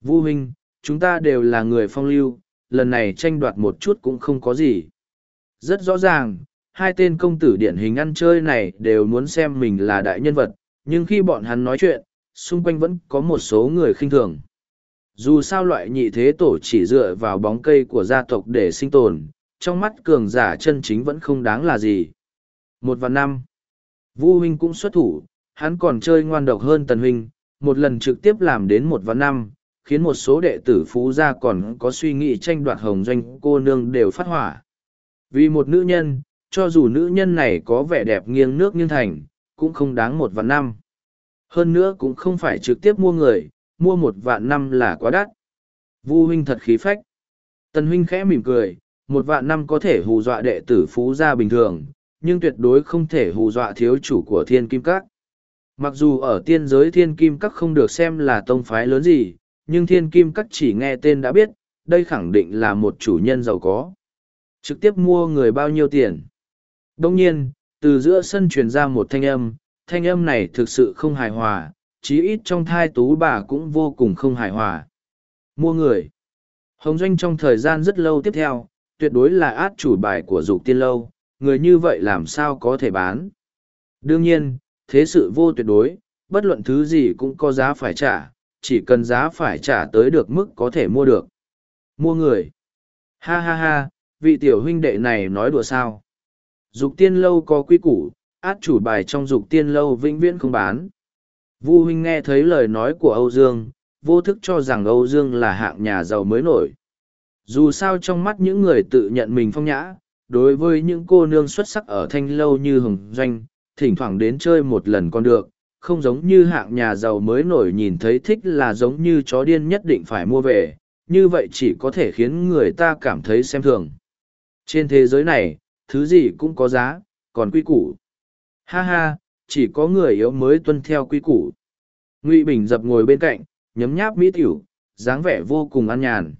Vu huynh, chúng ta đều là người phong lưu, lần này tranh đoạt một chút cũng không có gì. Rất rõ ràng, hai tên công tử điển hình ăn chơi này đều muốn xem mình là đại nhân vật, nhưng khi bọn hắn nói chuyện, xung quanh vẫn có một số người khinh thường. Dù sao loại nhị thế tổ chỉ dựa vào bóng cây của gia tộc để sinh tồn, trong mắt cường giả chân chính vẫn không đáng là gì. Một và năm, Vu huynh cũng xuất thủ, hắn còn chơi ngoan độc hơn tần huynh, một lần trực tiếp làm đến một và năm, khiến một số đệ tử phú gia còn có suy nghĩ tranh đoạt hồng doanh cô nương đều phát hỏa. Vì một nữ nhân, cho dù nữ nhân này có vẻ đẹp nghiêng nước nghiêng thành, cũng không đáng một vạn năm. Hơn nữa cũng không phải trực tiếp mua người, mua một vạn năm là quá đắt. Vu huynh thật khí phách. Tần huynh khẽ mỉm cười, một vạn năm có thể hù dọa đệ tử phú gia bình thường, nhưng tuyệt đối không thể hù dọa thiếu chủ của thiên kim các. Mặc dù ở tiên giới thiên kim các không được xem là tông phái lớn gì, nhưng thiên kim các chỉ nghe tên đã biết, đây khẳng định là một chủ nhân giàu có. Trực tiếp mua người bao nhiêu tiền. Đông nhiên, từ giữa sân truyền ra một thanh âm, thanh âm này thực sự không hài hòa, chí ít trong thai tú bà cũng vô cùng không hài hòa. Mua người. Hồng Doanh trong thời gian rất lâu tiếp theo, tuyệt đối là át chủ bài của dục tiên lâu, người như vậy làm sao có thể bán. Đương nhiên, thế sự vô tuyệt đối, bất luận thứ gì cũng có giá phải trả, chỉ cần giá phải trả tới được mức có thể mua được. Mua người. Ha ha ha, vị tiểu huynh đệ này nói đùa sao. Dục tiên lâu có quy củ, át chủ bài trong dục tiên lâu vĩnh viễn không bán. Vu huynh nghe thấy lời nói của Âu Dương, vô thức cho rằng Âu Dương là hạng nhà giàu mới nổi. Dù sao trong mắt những người tự nhận mình phong nhã, đối với những cô nương xuất sắc ở thanh lâu như Hồng Doanh, thỉnh thoảng đến chơi một lần còn được, không giống như hạng nhà giàu mới nổi nhìn thấy thích là giống như chó điên nhất định phải mua về, như vậy chỉ có thể khiến người ta cảm thấy xem thường. Trên thế giới này, thứ gì cũng có giá, còn quy củ. Ha ha, chỉ có người yếu mới tuân theo quy củ. Ngụy Bình dập ngồi bên cạnh, nhấm nháp mỹ tiểu, dáng vẻ vô cùng an nhàn.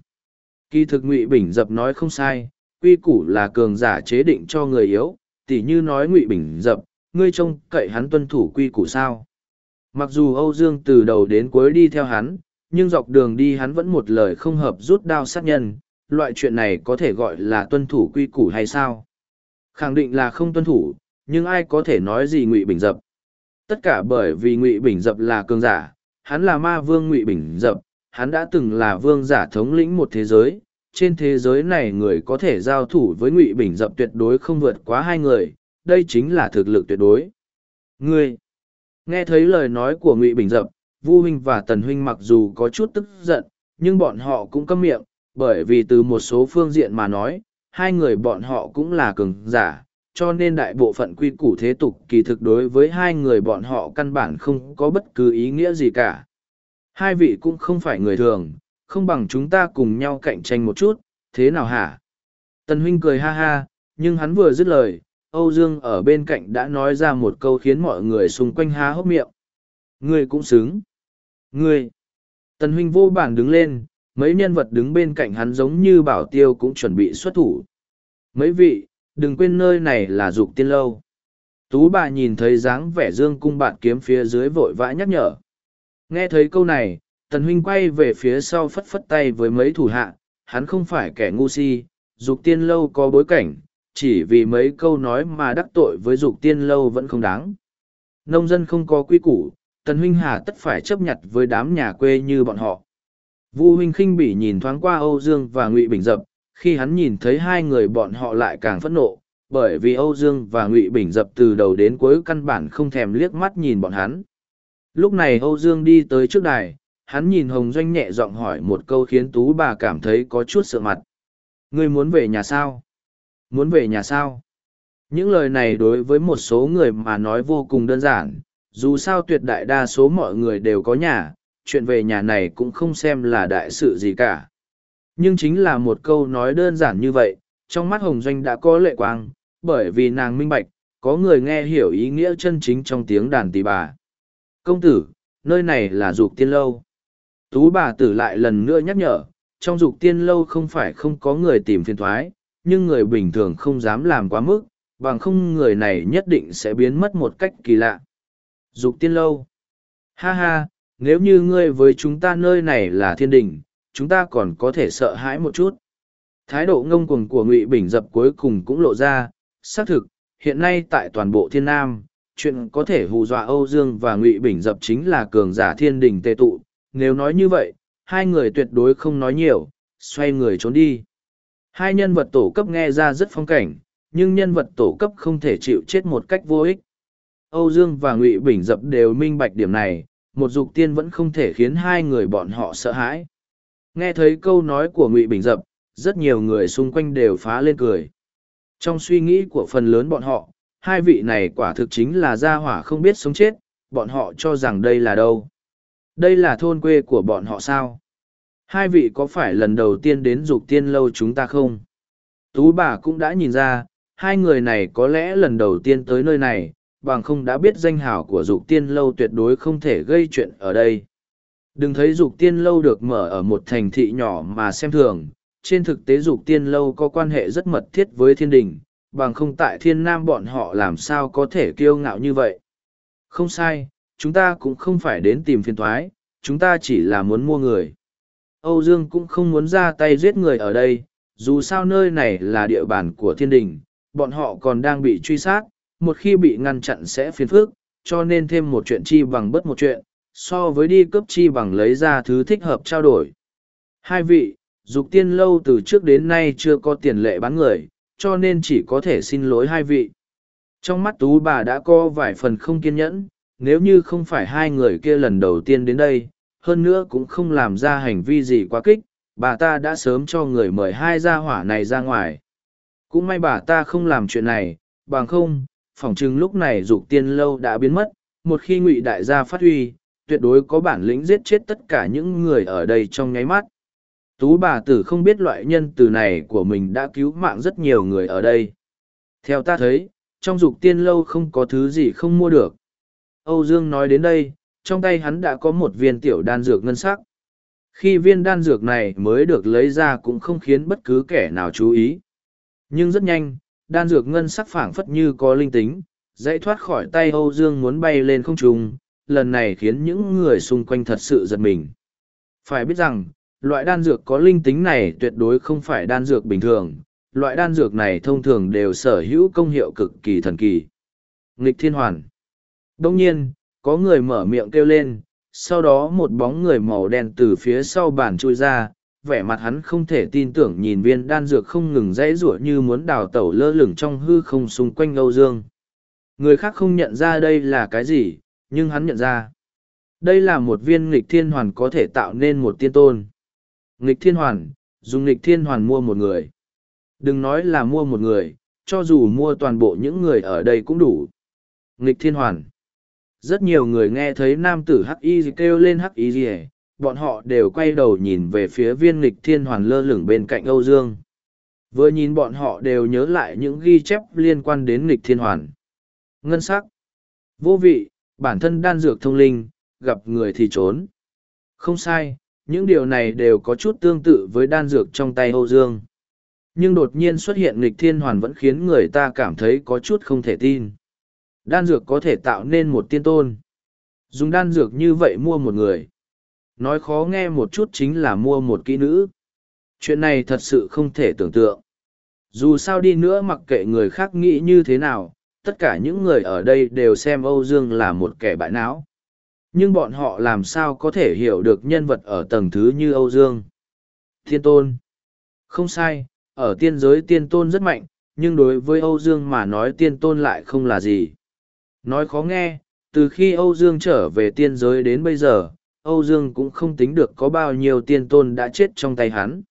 Kỳ thực Ngụy Bình dập nói không sai, quy củ là cường giả chế định cho người yếu, tỉ như nói Ngụy Bình dập, ngươi trông cậy hắn tuân thủ quy củ sao. Mặc dù Âu Dương từ đầu đến cuối đi theo hắn, nhưng dọc đường đi hắn vẫn một lời không hợp rút đao sát nhân, loại chuyện này có thể gọi là tuân thủ quy củ hay sao? Khẳng định là không tuân thủ, nhưng ai có thể nói gì Ngụy Bình Dập? Tất cả bởi vì Ngụy Bình Dập là cường giả, hắn là ma vương Ngụy Bình Dập, hắn đã từng là vương giả thống lĩnh một thế giới. Trên thế giới này người có thể giao thủ với Ngụy Bình Dập tuyệt đối không vượt quá hai người, đây chính là thực lực tuyệt đối. Ngươi! Nghe thấy lời nói của Ngụy Bình Dập, Vu Huynh và Tần Huynh mặc dù có chút tức giận, nhưng bọn họ cũng câm miệng, bởi vì từ một số phương diện mà nói, hai người bọn họ cũng là cường giả, cho nên đại bộ phận quy củ thế tục kỳ thực đối với hai người bọn họ căn bản không có bất cứ ý nghĩa gì cả. Hai vị cũng không phải người thường, không bằng chúng ta cùng nhau cạnh tranh một chút, thế nào hả? Tần huynh cười ha ha, nhưng hắn vừa dứt lời, Âu Dương ở bên cạnh đã nói ra một câu khiến mọi người xung quanh há hốc miệng. Ngươi cũng xứng. Ngươi. Tần huynh vô bản đứng lên, mấy nhân vật đứng bên cạnh hắn giống như bảo tiêu cũng chuẩn bị xuất thủ. Mấy vị, đừng quên nơi này là dục tiên lâu. Tú bà nhìn thấy dáng vẻ dương cung bạn kiếm phía dưới vội vã nhắc nhở. Nghe thấy câu này, tần huynh quay về phía sau phất phất tay với mấy thủ hạ, hắn không phải kẻ ngu si, dục tiên lâu có bối cảnh, chỉ vì mấy câu nói mà đắc tội với dục tiên lâu vẫn không đáng. Nông dân không có quy củ, tần huynh hà tất phải chấp nhận với đám nhà quê như bọn họ. Vu huynh khinh bỉ nhìn thoáng qua Âu Dương và Ngụy Bình Dập, khi hắn nhìn thấy hai người bọn họ lại càng phẫn nộ, bởi vì Âu Dương và Ngụy Bình Dập từ đầu đến cuối căn bản không thèm liếc mắt nhìn bọn hắn. Lúc này Âu Dương đi tới trước đài, hắn nhìn Hồng Doanh nhẹ giọng hỏi một câu khiến Tú bà cảm thấy có chút sợ mặt. Ngươi muốn về nhà sao? Muốn về nhà sao? Những lời này đối với một số người mà nói vô cùng đơn giản, dù sao tuyệt đại đa số mọi người đều có nhà, chuyện về nhà này cũng không xem là đại sự gì cả. Nhưng chính là một câu nói đơn giản như vậy, trong mắt Hồng Doanh đã có lệ quang, bởi vì nàng minh bạch, có người nghe hiểu ý nghĩa chân chính trong tiếng đàn tỳ bà. Công tử, nơi này là dục tiên lâu. Tú bà tử lại lần nữa nhắc nhở, trong dục tiên lâu không phải không có người tìm phiền thoái, nhưng người bình thường không dám làm quá mức, bằng không người này nhất định sẽ biến mất một cách kỳ lạ. Dục tiên lâu. Ha ha, nếu như ngươi với chúng ta nơi này là thiên đình, chúng ta còn có thể sợ hãi một chút. Thái độ ngông cuồng của Ngụy Bình Dập cuối cùng cũng lộ ra, xác thực, hiện nay tại toàn bộ thiên nam, chuyện có thể hù dọa Âu Dương và Ngụy Bình Dập chính là cường giả thiên đình tề tụ. Nếu nói như vậy, hai người tuyệt đối không nói nhiều, xoay người trốn đi. Hai nhân vật tổ cấp nghe ra rất phong cảnh, nhưng nhân vật tổ cấp không thể chịu chết một cách vô ích. Âu Dương và Ngụy Bình Dập đều minh bạch điểm này, một dục tiên vẫn không thể khiến hai người bọn họ sợ hãi. Nghe thấy câu nói của Ngụy Bình Dập, rất nhiều người xung quanh đều phá lên cười. Trong suy nghĩ của phần lớn bọn họ, hai vị này quả thực chính là gia hỏa không biết sống chết, bọn họ cho rằng đây là đâu. Đây là thôn quê của bọn họ sao? Hai vị có phải lần đầu tiên đến dục tiên lâu chúng ta không? Tú bà cũng đã nhìn ra, hai người này có lẽ lần đầu tiên tới nơi này, bằng không đã biết danh hảo của dục tiên lâu tuyệt đối không thể gây chuyện ở đây. Đừng thấy dục tiên lâu được mở ở một thành thị nhỏ mà xem thường, trên thực tế dục tiên lâu có quan hệ rất mật thiết với thiên đình, bằng không tại thiên nam bọn họ làm sao có thể kiêu ngạo như vậy. Không sai, chúng ta cũng không phải đến tìm phiền thoái, chúng ta chỉ là muốn mua người. Âu Dương cũng không muốn ra tay giết người ở đây, dù sao nơi này là địa bàn của thiên đình, bọn họ còn đang bị truy sát, một khi bị ngăn chặn sẽ phiền phức, cho nên thêm một chuyện chi bằng bất một chuyện, so với đi cấp chi bằng lấy ra thứ thích hợp trao đổi. Hai vị, dục tiên lâu từ trước đến nay chưa có tiền lệ bán người, cho nên chỉ có thể xin lỗi hai vị. Trong mắt tú bà đã có vài phần không kiên nhẫn, nếu như không phải hai người kia lần đầu tiên đến đây, hơn nữa cũng không làm ra hành vi gì quá kích, bà ta đã sớm cho người mời hai gia hỏa này ra ngoài. Cũng may bà ta không làm chuyện này, bằng không, phỏng chừng lúc này dục tiên lâu đã biến mất, một khi ngụy đại gia phát huy, tuyệt đối có bản lĩnh giết chết tất cả những người ở đây trong nháy mắt. Tú bà tử không biết loại nhân từ này của mình đã cứu mạng rất nhiều người ở đây. Theo ta thấy, trong dục tiên lâu không có thứ gì không mua được. Âu Dương nói đến đây, trong tay hắn đã có một viên tiểu đan dược ngân sắc. Khi viên đan dược này mới được lấy ra cũng không khiến bất cứ kẻ nào chú ý. Nhưng rất nhanh, đan dược ngân sắc phảng phất như có linh tính, dãy thoát khỏi tay Âu Dương muốn bay lên không trung, lần này khiến những người xung quanh thật sự giật mình. Phải biết rằng, loại đan dược có linh tính này tuyệt đối không phải đan dược bình thường, loại đan dược này thông thường đều sở hữu công hiệu cực kỳ thần kỳ. Nghịch thiên hoàn. Đông nhiên, có người mở miệng kêu lên, sau đó một bóng người màu đen từ phía sau bàn trôi ra, vẻ mặt hắn không thể tin tưởng nhìn viên đan dược không ngừng dãy rủa như muốn đào tẩu lơ lửng trong hư không xung quanh Âu Dương. Người khác không nhận ra đây là cái gì, nhưng hắn nhận ra. Đây là một viên nghịch thiên hoàn có thể tạo nên một tiên tôn. Nghịch thiên hoàn, dùng nghịch thiên hoàn mua một người. Đừng nói là mua một người, cho dù mua toàn bộ những người ở đây cũng đủ. Nghịch thiên hoàn. Rất nhiều người nghe thấy nam tử hắc y kêu lên hắc y gì bọn họ đều quay đầu nhìn về phía viên lịch thiên hoàn lơ lửng bên cạnh Âu Dương. Vừa nhìn bọn họ đều nhớ lại những ghi chép liên quan đến lịch thiên hoàn. Ngân sắc. Vô vị, bản thân đan dược thông linh, gặp người thì trốn. Không sai, những điều này đều có chút tương tự với đan dược trong tay Âu Dương. Nhưng đột nhiên xuất hiện lịch thiên hoàn vẫn khiến người ta cảm thấy có chút không thể tin. Đan dược có thể tạo nên một tiên tôn. Dùng đan dược như vậy mua một người. Nói khó nghe một chút chính là mua một kỹ nữ. Chuyện này thật sự không thể tưởng tượng. Dù sao đi nữa mặc kệ người khác nghĩ như thế nào, tất cả những người ở đây đều xem Âu Dương là một kẻ bại não. Nhưng bọn họ làm sao có thể hiểu được nhân vật ở tầng thứ như Âu Dương? Thiên tôn. Không sai, ở tiên giới tiên tôn rất mạnh, nhưng đối với Âu Dương mà nói tiên tôn lại không là gì. Nói khó nghe, từ khi Âu Dương trở về tiên giới đến bây giờ, Âu Dương cũng không tính được có bao nhiêu tiên tôn đã chết trong tay hắn.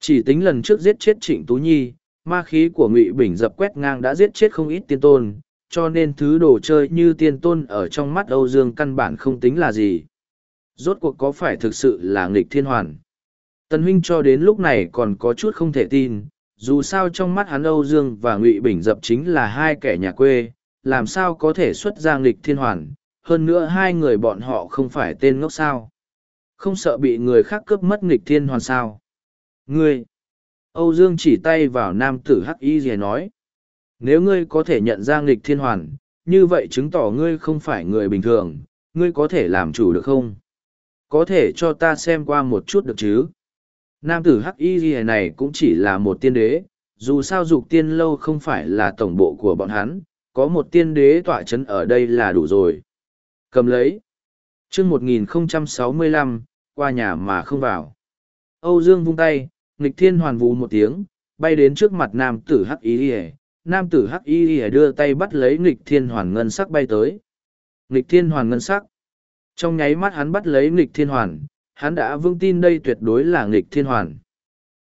Chỉ tính lần trước giết chết Trịnh Tú Nhi, ma khí của Ngụy Bình dập quét ngang đã giết chết không ít tiên tôn, cho nên thứ đồ chơi như tiên tôn ở trong mắt Âu Dương căn bản không tính là gì. Rốt cuộc có phải thực sự là nghịch thiên hoàn? Tần huynh cho đến lúc này còn có chút không thể tin, dù sao trong mắt hắn Âu Dương và Ngụy Bình dập chính là hai kẻ nhà quê, làm sao có thể xuất ra nghịch thiên hoàn, hơn nữa hai người bọn họ không phải tên ngốc sao. Không sợ bị người khác cướp mất nghịch thiên hoàn sao. Ngươi! Âu Dương chỉ tay vào nam tử Hắc Y Dì nói. Nếu ngươi có thể nhận ra nghịch thiên hoàn, như vậy chứng tỏ ngươi không phải người bình thường, ngươi có thể làm chủ được không? Có thể cho ta xem qua một chút được chứ? Nam tử Hắc Y Dì này cũng chỉ là một tiên đế, dù sao dục tiên lâu không phải là tổng bộ của bọn hắn, có một tiên đế tọa chấn ở đây là đủ rồi. Cầm lấy. chương 1065, qua nhà mà không vào. Âu Dương vung tay, nghịch thiên hoàn vù một tiếng, bay đến trước mặt nam tử hắc y ỉa nam tử hắc y ỉa đưa tay bắt lấy nghịch thiên hoàn ngân sắc bay tới nghịch thiên hoàn ngân sắc trong nháy mắt hắn bắt lấy nghịch thiên hoàn hắn đã vững tin đây tuyệt đối là nghịch thiên hoàn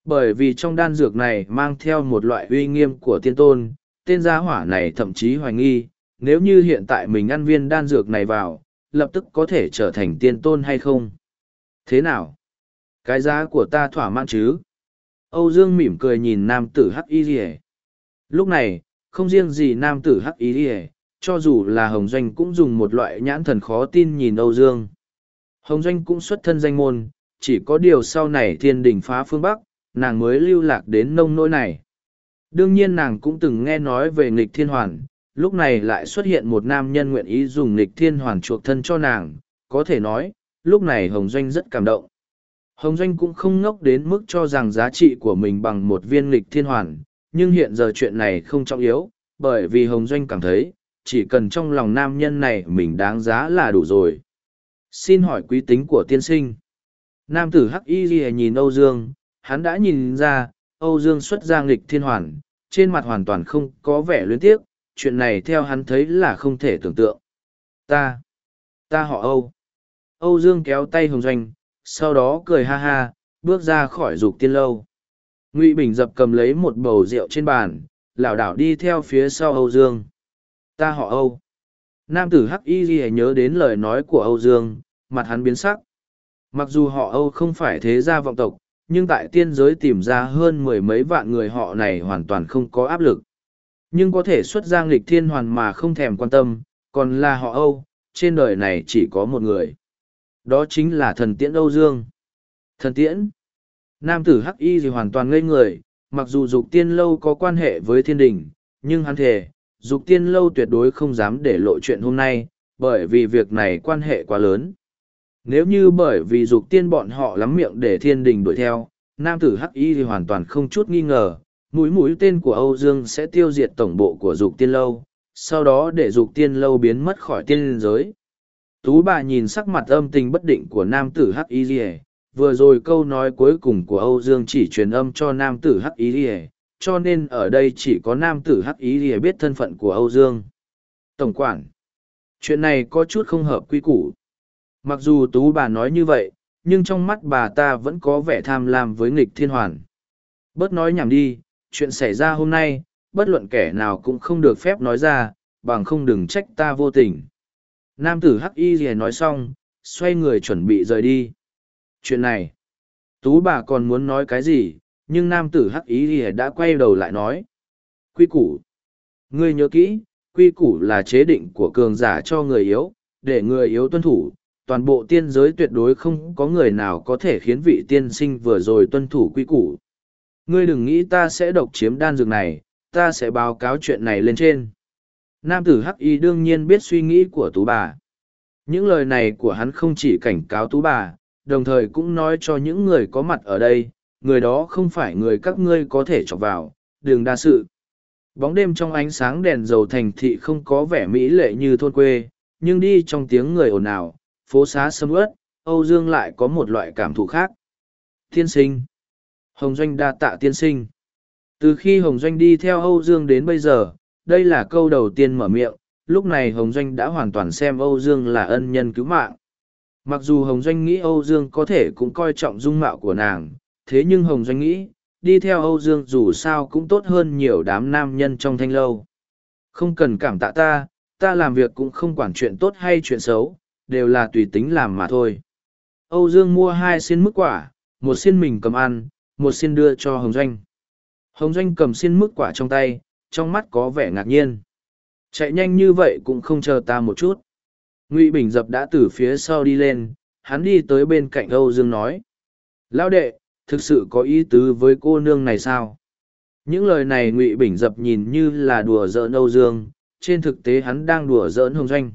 bởi vì trong đan dược này mang theo một loại uy nghiêm của tiên tôn tên gia hỏa này thậm chí hoài nghi nếu như hiện tại mình ăn viên đan dược này vào lập tức có thể trở thành tiên tôn hay không thế nào cái giá của ta thỏa mãn chứ Âu Dương mỉm cười nhìn nam tử Hắc Y Lìa. Lúc này, không riêng gì nam tử Hắc Y Lìa, cho dù là Hồng Doanh cũng dùng một loại nhãn thần khó tin nhìn Âu Dương. Hồng Doanh cũng xuất thân danh môn, chỉ có điều sau này thiên đình phá phương Bắc, nàng mới lưu lạc đến nông nỗi này. Đương nhiên nàng cũng từng nghe nói về nghịch thiên hoàn, lúc này lại xuất hiện một nam nhân nguyện ý dùng nghịch thiên hoàn chuộc thân cho nàng, có thể nói, lúc này Hồng Doanh rất cảm động. Hồng Doanh cũng không ngốc đến mức cho rằng giá trị của mình bằng một viên lịch thiên hoàn, nhưng hiện giờ chuyện này không trọng yếu, bởi vì Hồng Doanh cảm thấy, chỉ cần trong lòng nam nhân này mình đáng giá là đủ rồi. Xin hỏi quý tính của tiên sinh. Nam tử Hắc Y Ghi nhìn Âu Dương, hắn đã nhìn ra, Âu Dương xuất ra nghịch thiên hoàn, trên mặt hoàn toàn không có vẻ luyến tiếc, chuyện này theo hắn thấy là không thể tưởng tượng. Ta, ta họ Âu. Âu Dương kéo tay Hồng Doanh, sau đó cười ha ha bước ra khỏi dục tiên lâu ngụy bình dập cầm lấy một bầu rượu trên bàn lảo đảo đi theo phía sau âu dương ta họ âu nam tử hắc y ghi nhớ đến lời nói của âu dương mặt hắn biến sắc mặc dù họ âu không phải thế gia vọng tộc nhưng tại tiên giới tìm ra hơn mười mấy vạn người họ này hoàn toàn không có áp lực nhưng có thể xuất ra nghịch thiên hoàn mà không thèm quan tâm còn là họ âu trên đời này chỉ có một người đó chính là thần tiễn Âu Dương. Thần tiễn. Nam tử Hắc Y thì hoàn toàn ngây người, mặc dù dục tiên lâu có quan hệ với thiên đình, nhưng hắn thề, dục tiên lâu tuyệt đối không dám để lộ chuyện hôm nay, bởi vì việc này quan hệ quá lớn. Nếu như bởi vì dục tiên bọn họ lắm miệng để thiên đình đuổi theo, nam tử Hắc Y thì hoàn toàn không chút nghi ngờ, mũi mũi tên của Âu Dương sẽ tiêu diệt tổng bộ của dục tiên lâu, sau đó để dục tiên lâu biến mất khỏi tiên giới. Tú bà nhìn sắc mặt âm tình bất định của nam tử Hắc Y Lìa, vừa rồi câu nói cuối cùng của Âu Dương chỉ truyền âm cho nam tử Hắc Y Lìa, cho nên ở đây chỉ có nam tử Hắc Y Lìa biết thân phận của Âu Dương. Tổng quản. Chuyện này có chút không hợp quy củ. Mặc dù tú bà nói như vậy, nhưng trong mắt bà ta vẫn có vẻ tham lam với nghịch thiên hoàn. Bớt nói nhảm đi, chuyện xảy ra hôm nay, bất luận kẻ nào cũng không được phép nói ra, bằng không đừng trách ta vô tình. Nam tử Hắc Y Lìa nói xong, xoay người chuẩn bị rời đi. Chuyện này, tú bà còn muốn nói cái gì, nhưng nam tử Hắc Y Lìa đã quay đầu lại nói. Quy củ. Ngươi nhớ kỹ, quy củ là chế định của cường giả cho người yếu, để người yếu tuân thủ. Toàn bộ tiên giới tuyệt đối không có người nào có thể khiến vị tiên sinh vừa rồi tuân thủ quy củ. Ngươi đừng nghĩ ta sẽ độc chiếm đan dược này, ta sẽ báo cáo chuyện này lên trên. Nam tử Hắc Y đương nhiên biết suy nghĩ của tú bà. Những lời này của hắn không chỉ cảnh cáo tú bà, đồng thời cũng nói cho những người có mặt ở đây, người đó không phải người các ngươi có thể chọc vào, đường đa sự. Bóng đêm trong ánh sáng đèn dầu thành thị không có vẻ mỹ lệ như thôn quê, nhưng đi trong tiếng người ồn ào, phố xá sâm ướt, Âu Dương lại có một loại cảm thụ khác. Tiên sinh. Hồng Doanh đa tạ tiên sinh. Từ khi Hồng Doanh đi theo Âu Dương đến bây giờ, đây là câu đầu tiên mở miệng, lúc này Hồng Doanh đã hoàn toàn xem Âu Dương là ân nhân cứu mạng. Mặc dù Hồng Doanh nghĩ Âu Dương có thể cũng coi trọng dung mạo của nàng, thế nhưng Hồng Doanh nghĩ, đi theo Âu Dương dù sao cũng tốt hơn nhiều đám nam nhân trong thanh lâu. Không cần cảm tạ ta, ta làm việc cũng không quản chuyện tốt hay chuyện xấu, đều là tùy tính làm mà thôi. Âu Dương mua hai xiên mức quả, một xiên mình cầm ăn, một xiên đưa cho Hồng Doanh. Hồng Doanh cầm xiên mức quả trong tay, trong mắt có vẻ ngạc nhiên. Chạy nhanh như vậy cũng không chờ ta một chút. Ngụy Bình Dập đã từ phía sau đi lên, hắn đi tới bên cạnh Âu Dương nói. Lão đệ, thực sự có ý tứ với cô nương này sao? Những lời này Ngụy Bình Dập nhìn như là đùa giỡn Âu Dương, trên thực tế hắn đang đùa giỡn Hồng Doanh.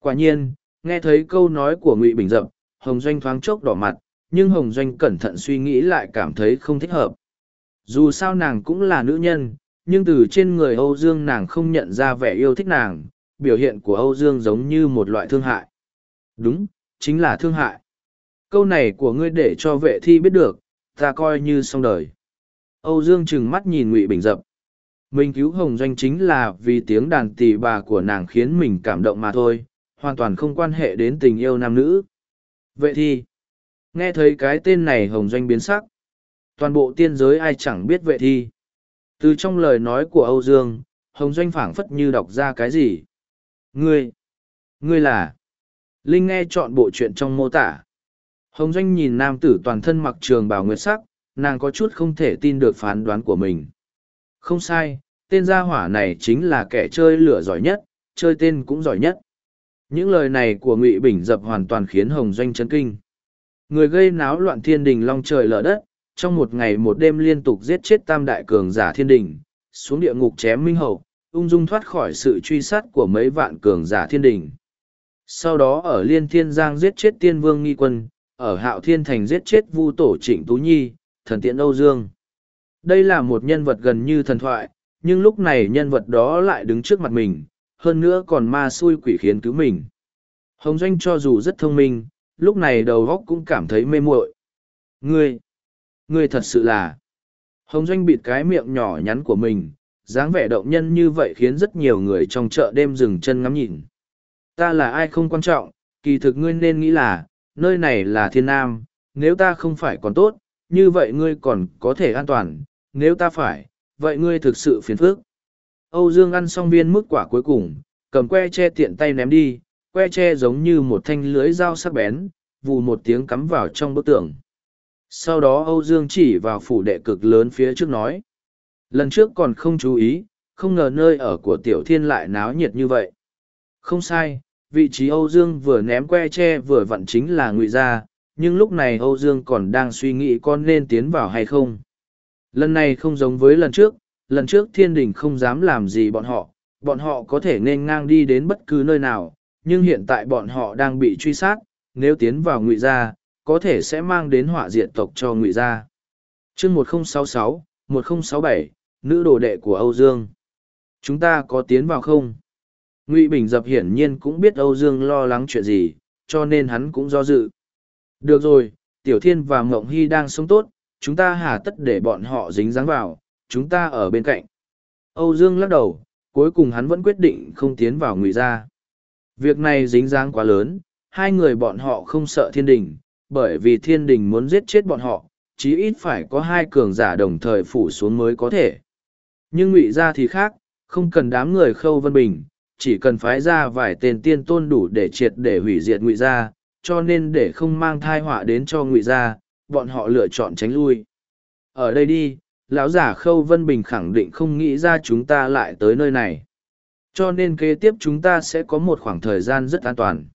Quả nhiên, nghe thấy câu nói của Ngụy Bình Dập, Hồng Doanh thoáng chốc đỏ mặt, nhưng Hồng Doanh cẩn thận suy nghĩ lại cảm thấy không thích hợp. Dù sao nàng cũng là nữ nhân, nhưng từ trên người Âu Dương nàng không nhận ra vẻ yêu thích nàng, biểu hiện của Âu Dương giống như một loại thương hại. Đúng, chính là thương hại. Câu này của ngươi để cho vệ thi biết được, ta coi như xong đời. Âu Dương trừng mắt nhìn Ngụy Bình Dập. Mình cứu Hồng Doanh chính là vì tiếng đàn tỳ bà của nàng khiến mình cảm động mà thôi, hoàn toàn không quan hệ đến tình yêu nam nữ. Vệ thi. Nghe thấy cái tên này Hồng Doanh biến sắc. Toàn bộ tiên giới ai chẳng biết vệ thi. Từ trong lời nói của Âu Dương, Hồng Doanh phảng phất như đọc ra cái gì. Ngươi, ngươi là... Linh nghe chọn bộ chuyện trong mô tả. Hồng Doanh nhìn nam tử toàn thân mặc trường bào nguyệt sắc, nàng có chút không thể tin được phán đoán của mình. Không sai, tên gia hỏa này chính là kẻ chơi lửa giỏi nhất, chơi tên cũng giỏi nhất. Những lời này của Ngụy Bình dập hoàn toàn khiến Hồng Doanh chấn kinh. Người gây náo loạn thiên đình long trời lở đất, trong một ngày một đêm liên tục giết chết tam đại cường giả thiên đình, xuống địa ngục chém minh hậu, ung dung thoát khỏi sự truy sát của mấy vạn cường giả thiên đình. Sau đó ở Liên Thiên Giang giết chết tiên vương nghi quân, ở Hạo Thiên Thành giết chết vu tổ trịnh Tú Nhi, thần tiện Âu Dương. Đây là một nhân vật gần như thần thoại, nhưng lúc này nhân vật đó lại đứng trước mặt mình, hơn nữa còn ma xui quỷ khiến cứu mình. Hồng Doanh cho dù rất thông minh, lúc này đầu góc cũng cảm thấy mê muội. Ngươi, Ngươi thật sự là... Hồng Doanh bịt cái miệng nhỏ nhắn của mình, dáng vẻ động nhân như vậy khiến rất nhiều người trong chợ đêm dừng chân ngắm nhìn. Ta là ai không quan trọng, kỳ thực ngươi nên nghĩ là, nơi này là thiên nam, nếu ta không phải còn tốt, như vậy ngươi còn có thể an toàn, nếu ta phải, vậy ngươi thực sự phiền phức. Âu Dương ăn xong viên mức quả cuối cùng, cầm que che tiện tay ném đi, que che giống như một thanh lưới dao sắc bén, vù một tiếng cắm vào trong bức tường. Sau đó âu dương chỉ vào phủ đệ cực lớn phía trước nói lần trước còn không chú ý không ngờ nơi ở của tiểu thiên lại náo nhiệt như vậy. Không sai vị trí âu dương vừa ném que tre vừa vặn chính là ngụy gia nhưng lúc này âu dương còn đang suy nghĩ con nên tiến vào hay không. Lần này không giống với lần trước lần trước thiên đình không dám làm gì bọn họ bọn họ có thể nên ngang đi đến bất cứ nơi nào, nhưng hiện tại bọn họ đang bị truy sát, nếu tiến vào ngụy gia, có thể sẽ mang đến họa diện tộc cho ngụy gia. Chương một nghìn sáu sáu, một nghìn sáu bảy, nữ đồ đệ của âu dương. Chúng ta có tiến vào không? Ngụy bình dập hiển nhiên cũng biết âu dương lo lắng chuyện gì, cho nên hắn cũng do dự. Được rồi, tiểu thiên và mộng hy đang sống tốt, chúng ta hà tất để bọn họ dính dáng vào chúng ta ở bên cạnh âu dương lắc đầu cuối cùng hắn vẫn quyết định không tiến vào ngụy gia. Việc này dính dáng quá lớn, hai người bọn họ không sợ thiên đình, bởi vì thiên đình muốn giết chết bọn họ, chí ít phải có hai cường giả đồng thời phủ xuống mới có thể. Nhưng ngụy gia thì khác, không cần đám người khâu vân bình, chỉ cần phái ra vài tên tiên tôn đủ để triệt để hủy diệt ngụy gia, cho nên để không mang thai họa đến cho ngụy gia, bọn họ lựa chọn tránh lui. Ở đây đi, lão giả khâu vân bình khẳng định không nghĩ ra chúng ta lại tới nơi này. Cho nên kế tiếp chúng ta sẽ có một khoảng thời gian rất an toàn.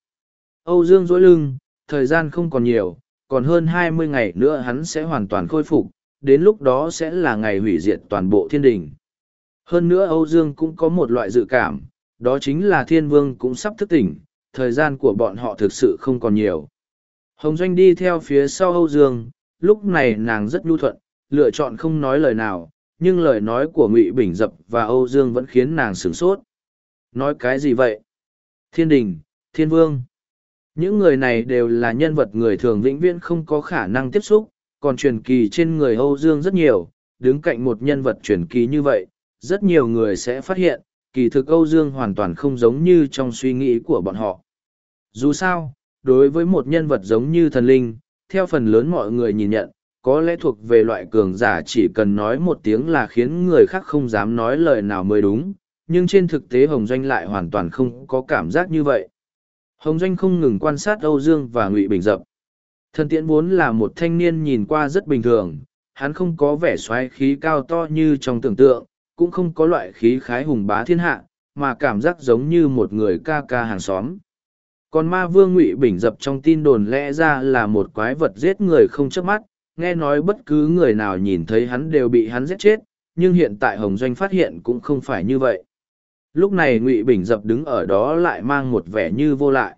Âu Dương dỗi lưng, thời gian không còn nhiều, còn hơn hai mươi ngày nữa hắn sẽ hoàn toàn khôi phục, đến lúc đó sẽ là ngày hủy diệt toàn bộ thiên đình. Hơn nữa Âu Dương cũng có một loại dự cảm, đó chính là thiên vương cũng sắp thức tỉnh, thời gian của bọn họ thực sự không còn nhiều. Hồng Doanh đi theo phía sau Âu Dương, lúc này nàng rất nhu thuận, lựa chọn không nói lời nào, nhưng lời nói của Ngụy Bình Dập và Âu Dương vẫn khiến nàng sửng sốt. Nói cái gì vậy? Thiên đình, thiên vương. Những người này đều là nhân vật người thường vĩnh viễn không có khả năng tiếp xúc, còn truyền kỳ trên người Âu Dương rất nhiều, đứng cạnh một nhân vật truyền kỳ như vậy, rất nhiều người sẽ phát hiện, kỳ thực Âu Dương hoàn toàn không giống như trong suy nghĩ của bọn họ. Dù sao, đối với một nhân vật giống như thần linh, theo phần lớn mọi người nhìn nhận, có lẽ thuộc về loại cường giả chỉ cần nói một tiếng là khiến người khác không dám nói lời nào mới đúng, nhưng trên thực tế Hồng Doanh lại hoàn toàn không có cảm giác như vậy. Hồng Doanh không ngừng quan sát Âu Dương và Ngụy Bình Dập. Thần tiễn vốn là một thanh niên nhìn qua rất bình thường, hắn không có vẻ xoáy khí cao to như trong tưởng tượng, cũng không có loại khí khái hùng bá thiên hạ, mà cảm giác giống như một người ca ca hàng xóm. Còn ma vương Ngụy Bình Dập trong tin đồn lẽ ra là một quái vật giết người không chớp mắt, nghe nói bất cứ người nào nhìn thấy hắn đều bị hắn giết chết, nhưng hiện tại Hồng Doanh phát hiện cũng không phải như vậy. Lúc này ngụy bình dập đứng ở đó lại mang một vẻ như vô lại.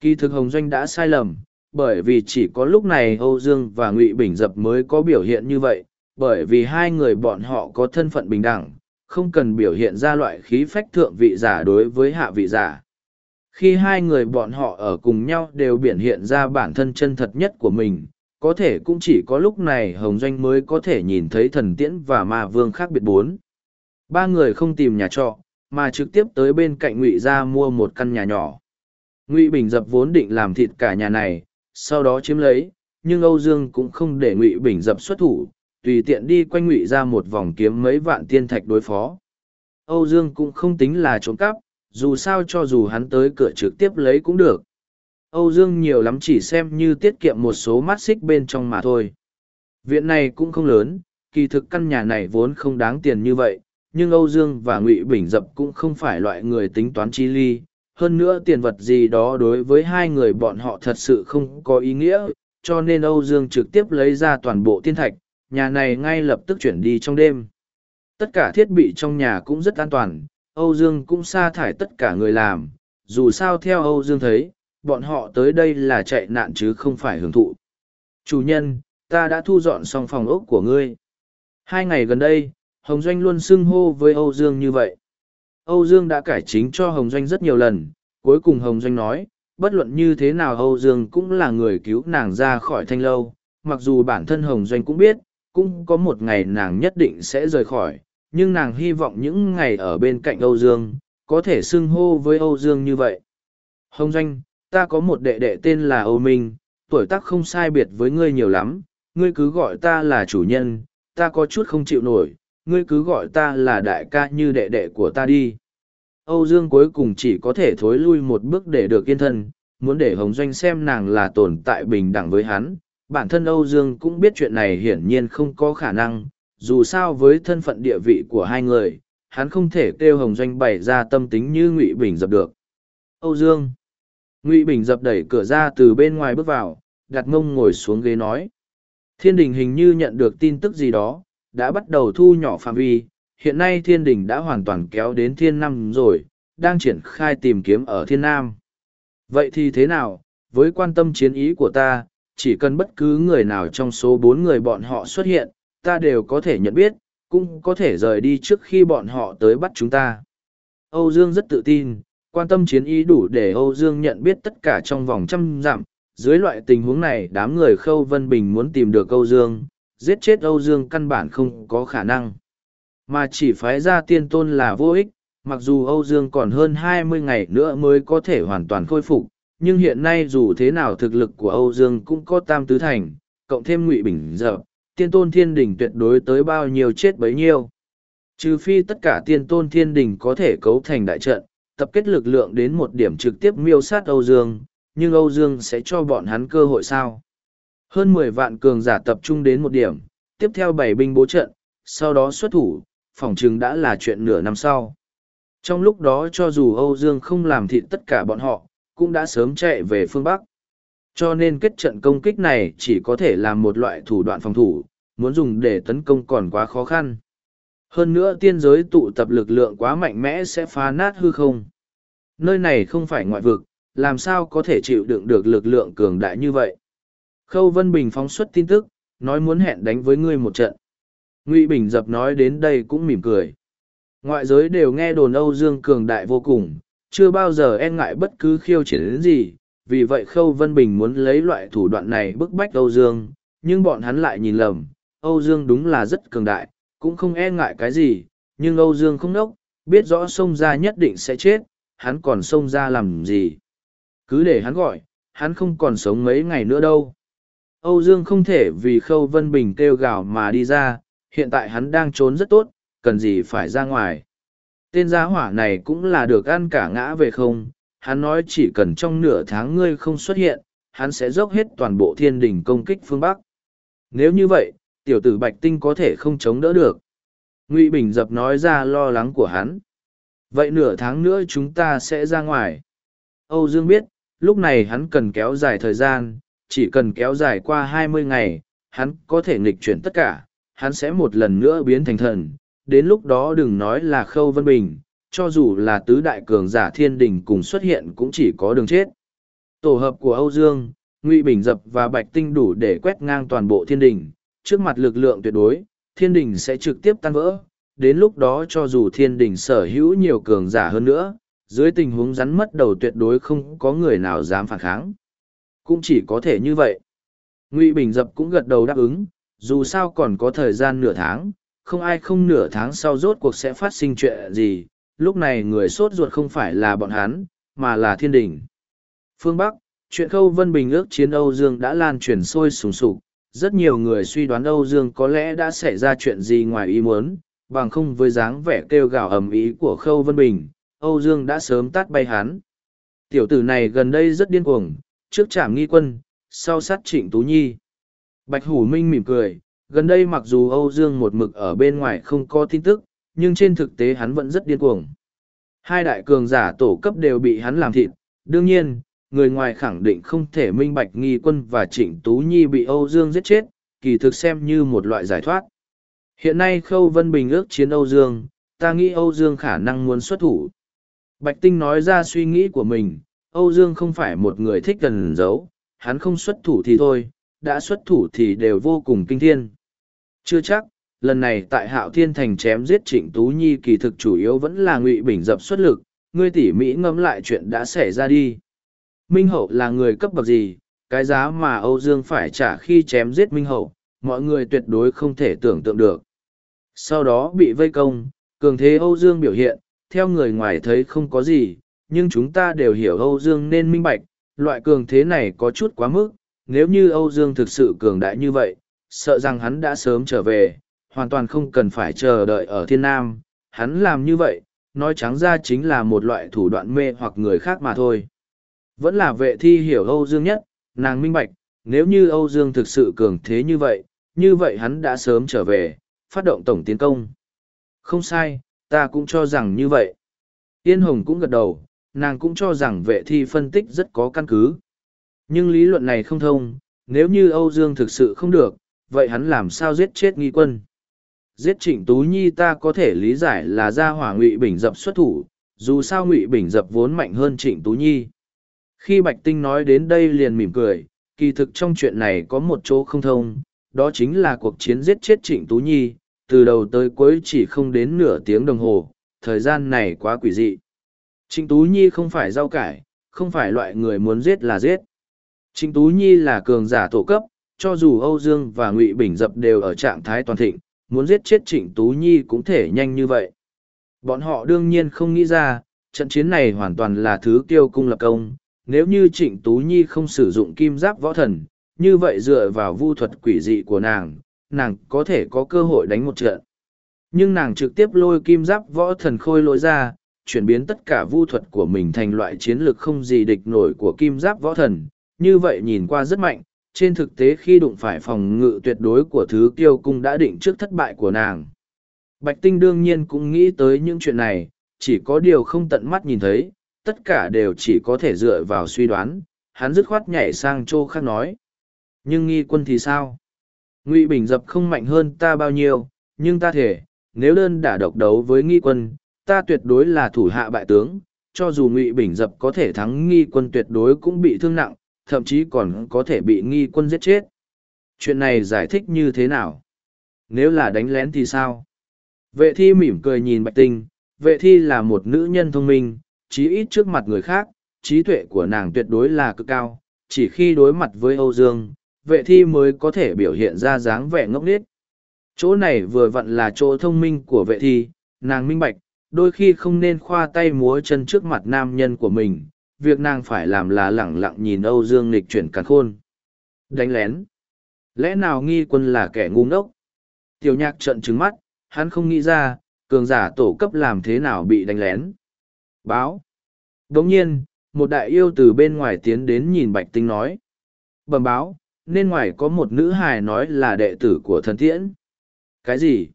Kỳ thực hồng doanh đã sai lầm bởi vì chỉ có lúc này âu dương và ngụy bình dập mới có biểu hiện như vậy bởi vì hai người bọn họ có thân phận bình đẳng không cần biểu hiện ra loại khí phách thượng vị giả đối với hạ vị giả. Khi hai người bọn họ ở cùng nhau đều biểu hiện ra bản thân chân thật nhất của mình có thể cũng chỉ có lúc này hồng doanh mới có thể nhìn thấy thần tiễn và ma vương khác biệt bốn. Ba người không tìm nhà trọ, mà trực tiếp tới bên cạnh ngụy ra mua một căn nhà nhỏ. Ngụy bình dập vốn định làm thịt cả nhà này, sau đó chiếm lấy, nhưng âu dương cũng không để ngụy bình dập xuất thủ, tùy tiện đi quanh ngụy ra một vòng kiếm mấy vạn tiên thạch đối phó. Âu dương cũng không tính là trộm cắp, dù sao cho dù hắn tới cửa trực tiếp lấy cũng được âu dương nhiều lắm chỉ xem như tiết kiệm một số mắt xích bên trong mà thôi viện này cũng không lớn kỳ thực căn nhà này vốn không đáng tiền như vậy nhưng Âu Dương và Ngụy Bình Dập cũng không phải loại người tính toán chi ly. Hơn nữa tiền vật gì đó đối với hai người bọn họ thật sự không có ý nghĩa, cho nên Âu Dương trực tiếp lấy ra toàn bộ tiên thạch, nhà này ngay lập tức chuyển đi trong đêm. Tất cả thiết bị trong nhà cũng rất an toàn, Âu Dương cũng sa thải tất cả người làm, dù sao theo Âu Dương thấy, bọn họ tới đây là chạy nạn chứ không phải hưởng thụ. Chủ nhân, ta đã thu dọn xong phòng ốc của ngươi. Hai ngày gần đây, Hồng Doanh luôn xưng hô với Âu Dương như vậy. Âu Dương đã cải chính cho Hồng Doanh rất nhiều lần, cuối cùng Hồng Doanh nói, bất luận như thế nào Âu Dương cũng là người cứu nàng ra khỏi thanh lâu, mặc dù bản thân Hồng Doanh cũng biết, cũng có một ngày nàng nhất định sẽ rời khỏi, nhưng nàng hy vọng những ngày ở bên cạnh Âu Dương, có thể xưng hô với Âu Dương như vậy. Hồng Doanh, ta có một đệ đệ tên là Âu Minh, tuổi tác không sai biệt với ngươi nhiều lắm, ngươi cứ gọi ta là chủ nhân, ta có chút không chịu nổi, ngươi cứ gọi ta là đại ca như đệ đệ của ta đi. Âu Dương cuối cùng chỉ có thể thối lui một bước để được yên thân, muốn để Hồng Doanh xem nàng là tồn tại bình đẳng với hắn. Bản thân Âu Dương cũng biết chuyện này hiển nhiên không có khả năng, dù sao với thân phận địa vị của hai người, hắn không thể kêu Hồng Doanh bày ra tâm tính như Ngụy Bình dập được. Âu Dương Ngụy Bình dập đẩy cửa ra từ bên ngoài bước vào, đặt mông ngồi xuống ghế nói. Thiên đình hình như nhận được tin tức gì đó, đã bắt đầu thu nhỏ phạm vi, hiện nay thiên đình đã hoàn toàn kéo đến thiên nam rồi, đang triển khai tìm kiếm ở thiên nam. Vậy thì thế nào, với quan tâm chiến ý của ta, chỉ cần bất cứ người nào trong số bốn người bọn họ xuất hiện, ta đều có thể nhận biết, cũng có thể rời đi trước khi bọn họ tới bắt chúng ta. Âu Dương rất tự tin, quan tâm chiến ý đủ để Âu Dương nhận biết tất cả trong vòng trăm dặm. Dưới loại tình huống này đám người Khâu Vân Bình muốn tìm được Âu Dương, giết chết Âu Dương căn bản không có khả năng. Mà chỉ phái ra tiên tôn là vô ích, mặc dù âu dương còn hơn hai mươi ngày nữa mới có thể hoàn toàn khôi phục nhưng hiện nay dù thế nào thực lực của âu dương cũng có tam tứ thành cộng thêm ngụy bình dợ tiên tôn thiên đình tuyệt đối tới bao nhiêu chết bấy nhiêu trừ phi tất cả tiên tôn thiên đình có thể cấu thành đại trận tập kết lực lượng đến một điểm trực tiếp miêu sát âu dương, nhưng âu dương sẽ cho bọn hắn cơ hội sao? Hơn mười vạn cường giả tập trung đến một điểm, tiếp theo bảy binh bố trận, sau đó xuất thủ phỏng chừng đã là chuyện nửa năm sau. Trong lúc đó cho dù âu dương không làm thịt tất cả bọn họ, cũng đã sớm chạy về phương bắc. Cho nên kết trận công kích này chỉ có thể là một loại thủ đoạn phòng thủ, muốn dùng để tấn công còn quá khó khăn hơn nữa tiên giới tụ tập lực lượng quá mạnh mẽ sẽ phá nát hư không. Nơi này không phải ngoại vực, làm sao có thể chịu đựng được lực lượng cường đại như vậy. Khâu Vân Bình phóng xuất tin tức, nói muốn hẹn đánh với ngươi một trận. Ngụy Bình dập nói đến đây cũng mỉm cười. Ngoại giới đều nghe đồn Âu Dương cường đại vô cùng, chưa bao giờ e ngại bất cứ khiêu chiến đến gì, vì vậy Khâu Vân Bình muốn lấy loại thủ đoạn này bức bách Âu Dương, nhưng bọn hắn lại nhìn lầm, Âu Dương đúng là rất cường đại, cũng không e ngại cái gì, nhưng Âu Dương không nốc, biết rõ xông ra nhất định sẽ chết, hắn còn xông ra làm gì. Cứ để hắn gọi, hắn không còn sống mấy ngày nữa đâu. Âu Dương không thể vì Khâu Vân Bình kêu gào mà đi ra, hiện tại hắn đang trốn rất tốt, cần gì phải ra ngoài. Tên giá hỏa này cũng là được ăn cả ngã về không, hắn nói chỉ cần trong nửa tháng ngươi không xuất hiện, hắn sẽ dốc hết toàn bộ thiên đình công kích phương Bắc. Nếu như vậy, tiểu tử bạch tinh có thể không chống đỡ được. Ngụy bình dập nói ra lo lắng của hắn. Vậy nửa tháng nữa chúng ta sẽ ra ngoài. Âu dương biết, lúc này hắn cần kéo dài thời gian, chỉ cần kéo dài qua hai mươi ngày, hắn có thể nghịch chuyển tất cả, hắn sẽ một lần nữa biến thành thần. Đến lúc đó đừng nói là khâu vân bình, cho dù là tứ đại cường giả thiên đình cùng xuất hiện cũng chỉ có đường chết. Tổ hợp của âu dương, ngụy bình dập và bạch tinh đủ để quét ngang toàn bộ thiên đình trước mặt lực lượng tuyệt đối, thiên đình sẽ trực tiếp tan vỡ. Đến lúc đó cho dù thiên đình sở hữu nhiều cường giả hơn nữa, dưới tình huống rắn mất đầu tuyệt đối không có người nào dám phản kháng. Cũng chỉ có thể như vậy. Ngụy Bình Dập cũng gật đầu đáp ứng, dù sao còn có thời gian nửa tháng, không ai không nửa tháng sau rốt cuộc sẽ phát sinh chuyện gì, lúc này người sốt ruột không phải là bọn hắn, mà là thiên đình. Phương Bắc, chuyện khâu Vân Bình ước chiến Âu Dương đã lan truyền sôi sùng sục, rất nhiều người suy đoán Âu Dương có lẽ đã xảy ra chuyện gì ngoài ý muốn, bằng không với dáng vẻ kêu gào ầm ý của Khâu Vân Bình, Âu Dương đã sớm tát bay hắn. Tiểu tử này gần đây rất điên cuồng, trước trảm nghi quân, sau sát trịnh Tú Nhi. Bạch Hủ Minh mỉm cười, gần đây mặc dù Âu Dương một mực ở bên ngoài không có tin tức, nhưng trên thực tế hắn vẫn rất điên cuồng. Hai đại cường giả tổ cấp đều bị hắn làm thịt, đương nhiên, người ngoài khẳng định không thể minh bạch nghi quân và trịnh tú nhi bị âu dương giết chết, kỳ thực xem như một loại giải thoát. Hiện nay khâu vân bình ước chiến âu dương, ta nghĩ âu dương khả năng muốn xuất thủ. Bạch tinh nói ra suy nghĩ của mình, âu dương không phải một người thích gần giấu, hắn không xuất thủ thì thôi, đã xuất thủ thì đều vô cùng kinh thiên. Chưa chắc, lần này tại hạo thiên thành chém giết trịnh tú nhi kỳ thực chủ yếu vẫn là ngụy bình dập xuất lực, ngươi tỉ mỹ ngẫm lại chuyện đã xảy ra đi. Minh Hậu là người cấp bậc gì, cái giá mà Âu Dương phải trả khi chém giết Minh Hậu, mọi người tuyệt đối không thể tưởng tượng được. Sau đó bị vây công, cường thế Âu Dương biểu hiện, theo người ngoài thấy không có gì, nhưng chúng ta đều hiểu Âu Dương nên minh bạch, loại cường thế này có chút quá mức, nếu như Âu Dương thực sự cường đại như vậy, sợ rằng hắn đã sớm trở về, hoàn toàn không cần phải chờ đợi ở thiên nam, hắn làm như vậy, nói trắng ra chính là một loại thủ đoạn mê hoặc người khác mà thôi. Vẫn là vệ thi hiểu Âu Dương nhất, nàng minh bạch, nếu như Âu Dương thực sự cường thế như vậy, như vậy hắn đã sớm trở về, phát động tổng tiến công. Không sai, ta cũng cho rằng như vậy. Yên Hồng cũng gật đầu, nàng cũng cho rằng vệ thi phân tích rất có căn cứ. Nhưng lý luận này không thông, nếu như Âu Dương thực sự không được, vậy hắn làm sao giết chết nghi quân? Giết trịnh Tú Nhi ta có thể lý giải là ra hỏa ngụy bình dập xuất thủ, dù sao ngụy bình dập vốn mạnh hơn trịnh Tú Nhi. Khi Bạch Tinh nói đến đây liền mỉm cười, kỳ thực trong chuyện này có một chỗ không thông, đó chính là cuộc chiến giết chết Trịnh Tú Nhi, từ đầu tới cuối chỉ không đến nửa tiếng đồng hồ, thời gian này quá quỷ dị. Trịnh Tú Nhi không phải rau cải, không phải loại người muốn giết là giết. Trịnh Tú Nhi là cường giả tổ cấp, cho dù Âu Dương và Ngụy Bình Dập đều ở trạng thái toàn thịnh, muốn giết chết Trịnh Tú Nhi cũng thể nhanh như vậy. Bọn họ đương nhiên không nghĩ ra, trận chiến này hoàn toàn là thứ kiêu cung lập công. Nếu như Trịnh Tú Nhi không sử dụng kim giáp võ thần, như vậy dựa vào vu thuật quỷ dị của nàng, nàng có thể có cơ hội đánh một trận. Nhưng nàng trực tiếp lôi kim giáp võ thần khôi lỗi ra, chuyển biến tất cả vu thuật của mình thành loại chiến lược không gì địch nổi của kim giáp võ thần, như vậy nhìn qua rất mạnh, trên thực tế khi đụng phải phòng ngự tuyệt đối của thứ kiêu cung đã định trước thất bại của nàng. Bạch Tinh đương nhiên cũng nghĩ tới những chuyện này, chỉ có điều không tận mắt nhìn thấy, tất cả đều chỉ có thể dựa vào suy đoán, hắn dứt khoát nhảy sang chỗ khác nói. Nhưng nghi quân thì sao? Ngụy Bình Dập không mạnh hơn ta bao nhiêu, nhưng ta thể, nếu đơn đả độc đấu với nghi quân, ta tuyệt đối là thủ hạ bại tướng, cho dù Ngụy Bình Dập có thể thắng nghi quân tuyệt đối cũng bị thương nặng, thậm chí còn có thể bị nghi quân giết chết. Chuyện này giải thích như thế nào? Nếu là đánh lén thì sao? Vệ thi mỉm cười nhìn Bạch Tinh, vệ thi là một nữ nhân thông minh, chí ít trước mặt người khác, trí tuệ của nàng tuyệt đối là cực cao, chỉ khi đối mặt với Âu Dương, vệ thi mới có thể biểu hiện ra dáng vẻ ngốc nghếch. Chỗ này vừa vặn là chỗ thông minh của vệ thi, nàng minh bạch, đôi khi không nên khoa tay múa chân trước mặt nam nhân của mình, việc nàng phải làm là lẳng lặng nhìn Âu Dương nghịch chuyển càn khôn. Đánh lén. Lẽ nào nghi quân là kẻ ngu ngốc? Tiểu nhạc trận trứng mắt, hắn không nghĩ ra, cường giả tổ cấp làm thế nào bị đánh lén. Báo. Đồng nhiên, một đại yêu từ bên ngoài tiến đến nhìn Bạch Tinh nói. Bẩm báo, nên ngoài có một nữ hài nói là đệ tử của thần tiễn. Cái gì?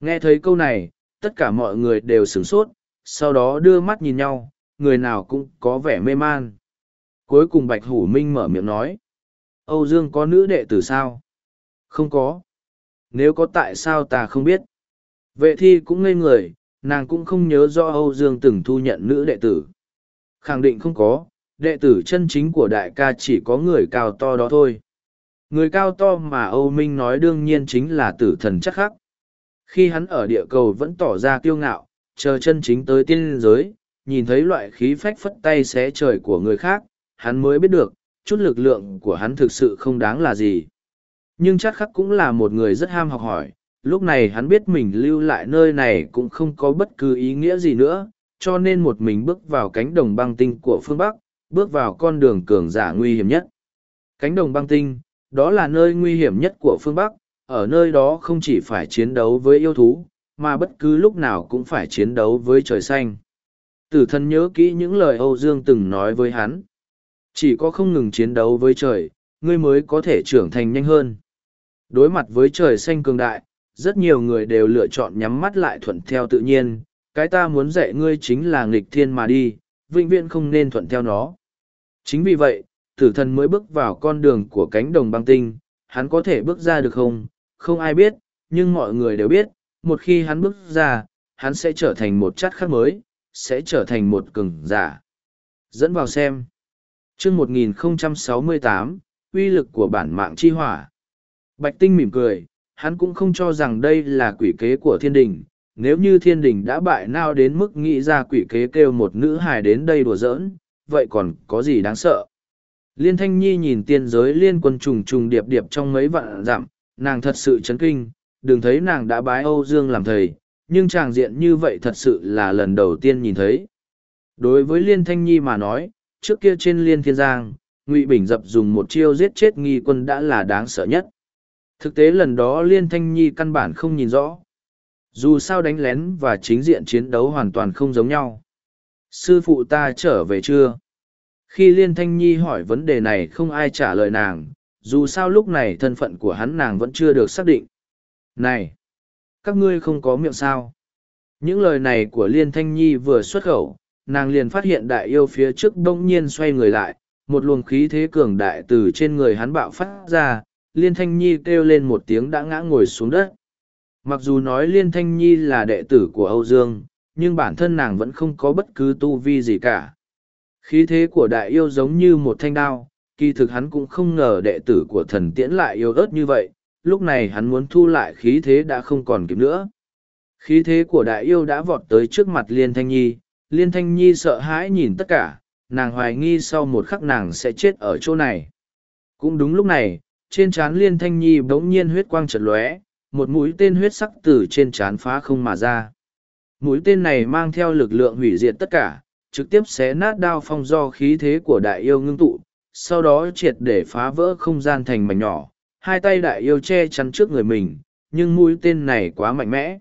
Nghe thấy câu này, tất cả mọi người đều sửng sốt, sau đó đưa mắt nhìn nhau, người nào cũng có vẻ mê man. Cuối cùng Bạch Hủ Minh mở miệng nói. Âu Dương có nữ đệ tử sao? Không có. Nếu có tại sao ta không biết. Vệ thi cũng ngây người, nàng cũng không nhớ do Âu Dương từng thu nhận nữ đệ tử. Khẳng định không có, đệ tử chân chính của đại ca chỉ có người cao to đó thôi. Người cao to mà Âu Minh nói đương nhiên chính là tử thần chắc khắc. Khi hắn ở địa cầu vẫn tỏ ra kiêu ngạo, chờ chân chính tới tiên giới, nhìn thấy loại khí phách phất tay xé trời của người khác, hắn mới biết được, chút lực lượng của hắn thực sự không đáng là gì. Nhưng chắc khắc cũng là một người rất ham học hỏi, lúc này hắn biết mình lưu lại nơi này cũng không có bất cứ ý nghĩa gì nữa, cho nên một mình bước vào cánh đồng băng tinh của phương Bắc, bước vào con đường cường giả nguy hiểm nhất. Cánh đồng băng tinh, đó là nơi nguy hiểm nhất của phương Bắc, ở nơi đó không chỉ phải chiến đấu với yêu thú, mà bất cứ lúc nào cũng phải chiến đấu với trời xanh. Tử thần nhớ kỹ những lời Âu Dương từng nói với hắn. Chỉ có không ngừng chiến đấu với trời, ngươi mới có thể trưởng thành nhanh hơn. Đối mặt với trời xanh cường đại, rất nhiều người đều lựa chọn nhắm mắt lại thuận theo tự nhiên. Cái ta muốn dạy ngươi chính là nghịch thiên mà đi, vĩnh viễn không nên thuận theo nó. Chính vì vậy, tử thần mới bước vào con đường của cánh đồng băng tinh, hắn có thể bước ra được không, không ai biết, nhưng mọi người đều biết, một khi hắn bước ra, hắn sẽ trở thành một chất khác mới, sẽ trở thành một cường giả. Dẫn vào xem. chương 1068, uy lực của bản mạng chi hỏa. Bạch Tinh mỉm cười, hắn cũng không cho rằng đây là quỷ kế của thiên đình. Nếu như thiên đình đã bại nao đến mức nghĩ ra quỷ kế kêu một nữ hài đến đây đùa giỡn, vậy còn có gì đáng sợ? Liên Thanh Nhi nhìn tiên giới liên quân trùng trùng điệp điệp trong mấy vạn dặm, nàng thật sự chấn kinh, đừng thấy nàng đã bái Âu Dương làm thầy, nhưng tràng diện như vậy thật sự là lần đầu tiên nhìn thấy. Đối với Liên Thanh Nhi mà nói, trước kia trên Liên Thiên Giang, Ngụy Bình dập dùng một chiêu giết chết nghi quân đã là đáng sợ nhất. Thực tế lần đó Liên Thanh Nhi căn bản không nhìn rõ. Dù sao đánh lén và chính diện chiến đấu hoàn toàn không giống nhau. Sư phụ ta trở về chưa? Khi Liên Thanh Nhi hỏi vấn đề này không ai trả lời nàng, dù sao lúc này thân phận của hắn nàng vẫn chưa được xác định. Này! Các ngươi không có miệng sao? Những lời này của Liên Thanh Nhi vừa xuất khẩu, nàng liền phát hiện đại yêu phía trước bỗng nhiên xoay người lại, một luồng khí thế cường đại từ trên người hắn bạo phát ra, Liên Thanh Nhi kêu lên một tiếng đã ngã ngồi xuống đất. Mặc dù nói Liên Thanh Nhi là đệ tử của Âu Dương, nhưng bản thân nàng vẫn không có bất cứ tu vi gì cả. Khí thế của đại yêu giống như một thanh đao, kỳ thực hắn cũng không ngờ đệ tử của thần tiễn lại yêu ớt như vậy, lúc này hắn muốn thu lại khí thế đã không còn kịp nữa. Khí thế của đại yêu đã vọt tới trước mặt Liên Thanh Nhi, Liên Thanh Nhi sợ hãi nhìn tất cả, nàng hoài nghi sau một khắc nàng sẽ chết ở chỗ này. Cũng đúng lúc này, trên trán Liên Thanh Nhi bỗng nhiên huyết quang chật lóe, một mũi tên huyết sắc từ trên trán phá không mà ra. Mũi tên này mang theo lực lượng hủy diệt tất cả, trực tiếp xé nát đao phong do khí thế của đại yêu ngưng tụ, sau đó triệt để phá vỡ không gian thành mảnh nhỏ, hai tay đại yêu che chắn trước người mình, nhưng mũi tên này quá mạnh mẽ.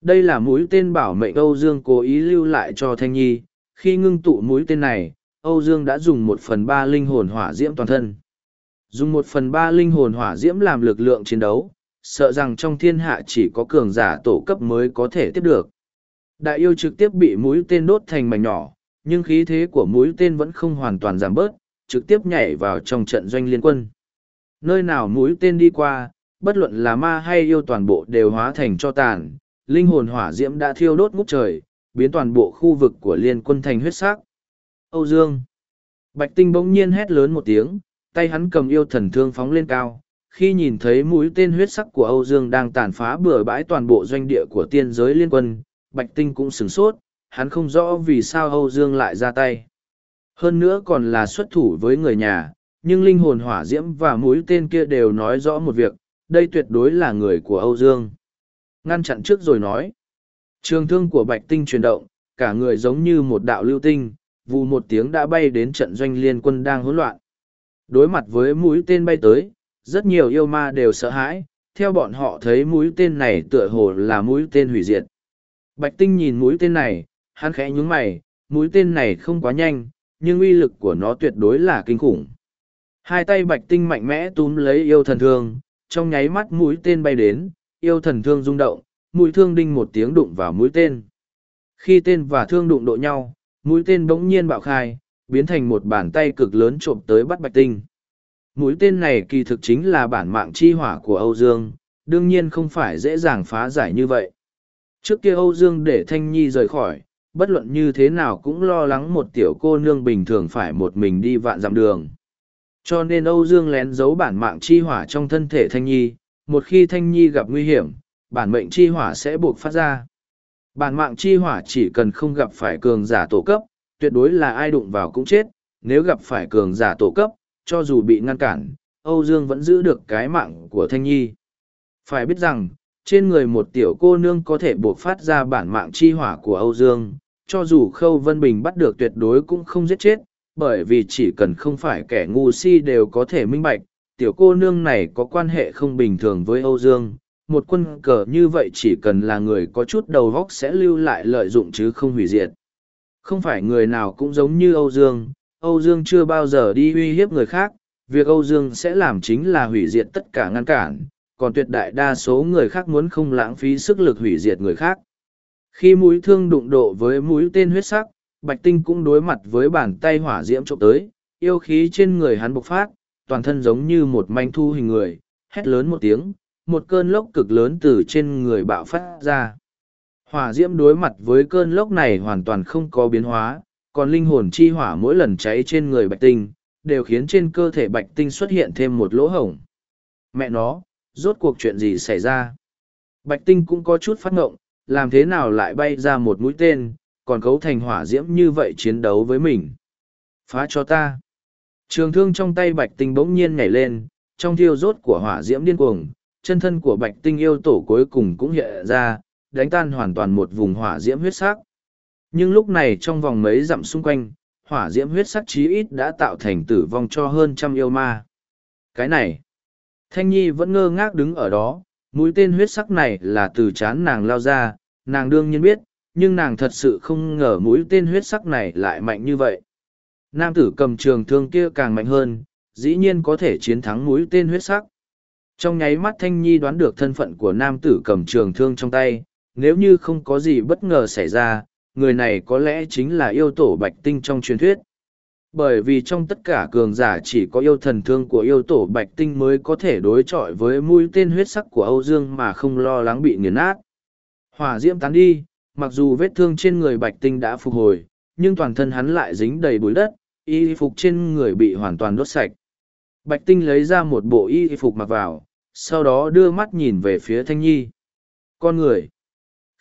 Đây là mũi tên bảo mệnh Âu Dương cố ý lưu lại cho Thanh Nhi, khi ngưng tụ mũi tên này, Âu Dương đã dùng một phần ba linh hồn hỏa diễm toàn thân. Dùng một phần ba linh hồn hỏa diễm làm lực lượng chiến đấu, sợ rằng trong thiên hạ chỉ có cường giả tổ cấp mới có thể tiếp được. Đại yêu trực tiếp bị mũi tên đốt thành mảnh nhỏ, nhưng khí thế của mũi tên vẫn không hoàn toàn giảm bớt, trực tiếp nhảy vào trong trận doanh liên quân. Nơi nào mũi tên đi qua, bất luận là ma hay yêu toàn bộ đều hóa thành cho tàn, linh hồn hỏa diễm đã thiêu đốt ngút trời, biến toàn bộ khu vực của liên quân thành huyết sắc. Âu Dương. Bạch Tinh bỗng nhiên hét lớn một tiếng, tay hắn cầm yêu thần thương phóng lên cao. Khi nhìn thấy mũi tên huyết sắc của Âu Dương đang tàn phá bừa bãi toàn bộ doanh địa của tiên giới liên quân, Bạch Tinh cũng sửng sốt, hắn không rõ vì sao Âu Dương lại ra tay. Hơn nữa còn là xuất thủ với người nhà, nhưng linh hồn hỏa diễm và mũi tên kia đều nói rõ một việc, đây tuyệt đối là người của Âu Dương. Ngăn chặn trước rồi nói. Trường thương của Bạch Tinh chuyển động, cả người giống như một đạo lưu tinh, vù một tiếng đã bay đến trận doanh liên quân đang hỗn loạn. Đối mặt với mũi tên bay tới, rất nhiều yêu ma đều sợ hãi, theo bọn họ thấy mũi tên này tựa hồ là mũi tên hủy diệt. Bạch Tinh nhìn mũi tên này, hắn khẽ nhúng mày, mũi tên này không quá nhanh, nhưng uy lực của nó tuyệt đối là kinh khủng. Hai tay Bạch Tinh mạnh mẽ túm lấy yêu thần thương, trong nháy mắt mũi tên bay đến, yêu thần thương rung động, mũi thương đinh một tiếng đụng vào mũi tên. Khi tên và thương đụng độ nhau, mũi tên bỗng nhiên bạo khai, biến thành một bàn tay cực lớn trộm tới bắt Bạch Tinh. Mũi tên này kỳ thực chính là bản mạng chi hỏa của Âu Dương, đương nhiên không phải dễ dàng phá giải như vậy. Trước kia Âu Dương để Thanh Nhi rời khỏi, bất luận như thế nào cũng lo lắng một tiểu cô nương bình thường phải một mình đi vạn dặm đường. Cho nên Âu Dương lén giấu bản mạng chi hỏa trong thân thể Thanh Nhi, một khi Thanh Nhi gặp nguy hiểm, bản mệnh chi hỏa sẽ buộc phát ra. Bản mạng chi hỏa chỉ cần không gặp phải cường giả tổ cấp, tuyệt đối là ai đụng vào cũng chết, nếu gặp phải cường giả tổ cấp, cho dù bị ngăn cản, Âu Dương vẫn giữ được cái mạng của Thanh Nhi. Phải biết rằng, trên người một tiểu cô nương có thể buộc phát ra bản mạng chi hỏa của Âu Dương, cho dù Khâu Vân Bình bắt được tuyệt đối cũng không giết chết, bởi vì chỉ cần không phải kẻ ngu si đều có thể minh bạch, tiểu cô nương này có quan hệ không bình thường với Âu Dương. Một quân cờ như vậy chỉ cần là người có chút đầu góc sẽ lưu lại lợi dụng chứ không hủy diệt. Không phải người nào cũng giống như Âu Dương, Âu Dương chưa bao giờ đi uy hiếp người khác, việc Âu Dương sẽ làm chính là hủy diệt tất cả ngăn cản, còn tuyệt đại đa số người khác muốn không lãng phí sức lực hủy diệt người khác. Khi mũi thương đụng độ với mũi tên huyết sắc, Bạch Tinh cũng đối mặt với bàn tay hỏa diễm trộm tới, yêu khí trên người hắn bộc phát, toàn thân giống như một manh thu hình người, hét lớn một tiếng, một cơn lốc cực lớn từ trên người bạo phát ra. Hỏa diễm đối mặt với cơn lốc này hoàn toàn không có biến hóa, còn linh hồn chi hỏa mỗi lần cháy trên người Bạch Tinh, đều khiến trên cơ thể Bạch Tinh xuất hiện thêm một lỗ hổng. Mẹ nó, rốt cuộc chuyện gì xảy ra? Bạch Tinh cũng có chút phát ngộng, làm thế nào lại bay ra một mũi tên, còn cấu thành hỏa diễm như vậy chiến đấu với mình. Phá cho ta. Trường thương trong tay bạch tinh bỗng nhiên nhảy lên, trong thiêu rốt của hỏa diễm điên cuồng, chân thân của bạch tinh yêu tổ cuối cùng cũng hiện ra, đánh tan hoàn toàn một vùng hỏa diễm huyết sắc. Nhưng lúc này trong vòng mấy dặm xung quanh, hỏa diễm huyết sắc chí ít đã tạo thành tử vong cho hơn trăm yêu ma. Cái này, Thanh Nhi vẫn ngơ ngác đứng ở đó, mũi tên huyết sắc này là từ chán nàng lao ra, nàng đương nhiên biết, nhưng nàng thật sự không ngờ mũi tên huyết sắc này lại mạnh như vậy. Nam tử cầm trường thương kia càng mạnh hơn, dĩ nhiên có thể chiến thắng mũi tên huyết sắc. Trong nháy mắt Thanh Nhi đoán được thân phận của nam tử cầm trường thương trong tay, nếu như không có gì bất ngờ xảy ra, người này có lẽ chính là yêu tổ bạch tinh trong truyền thuyết. Bởi vì trong tất cả cường giả chỉ có yêu thần thương của yêu tổ bạch tinh mới có thể đối chọi với mũi tên huyết sắc của Âu Dương mà không lo lắng bị nghiền nát. Hỏa diễm tán đi, mặc dù vết thương trên người bạch tinh đã phục hồi nhưng toàn thân hắn lại dính đầy bụi đất y phục trên người bị hoàn toàn đốt sạch bạch tinh lấy ra một bộ y phục mặc vào sau đó đưa mắt nhìn về phía thanh nhi con người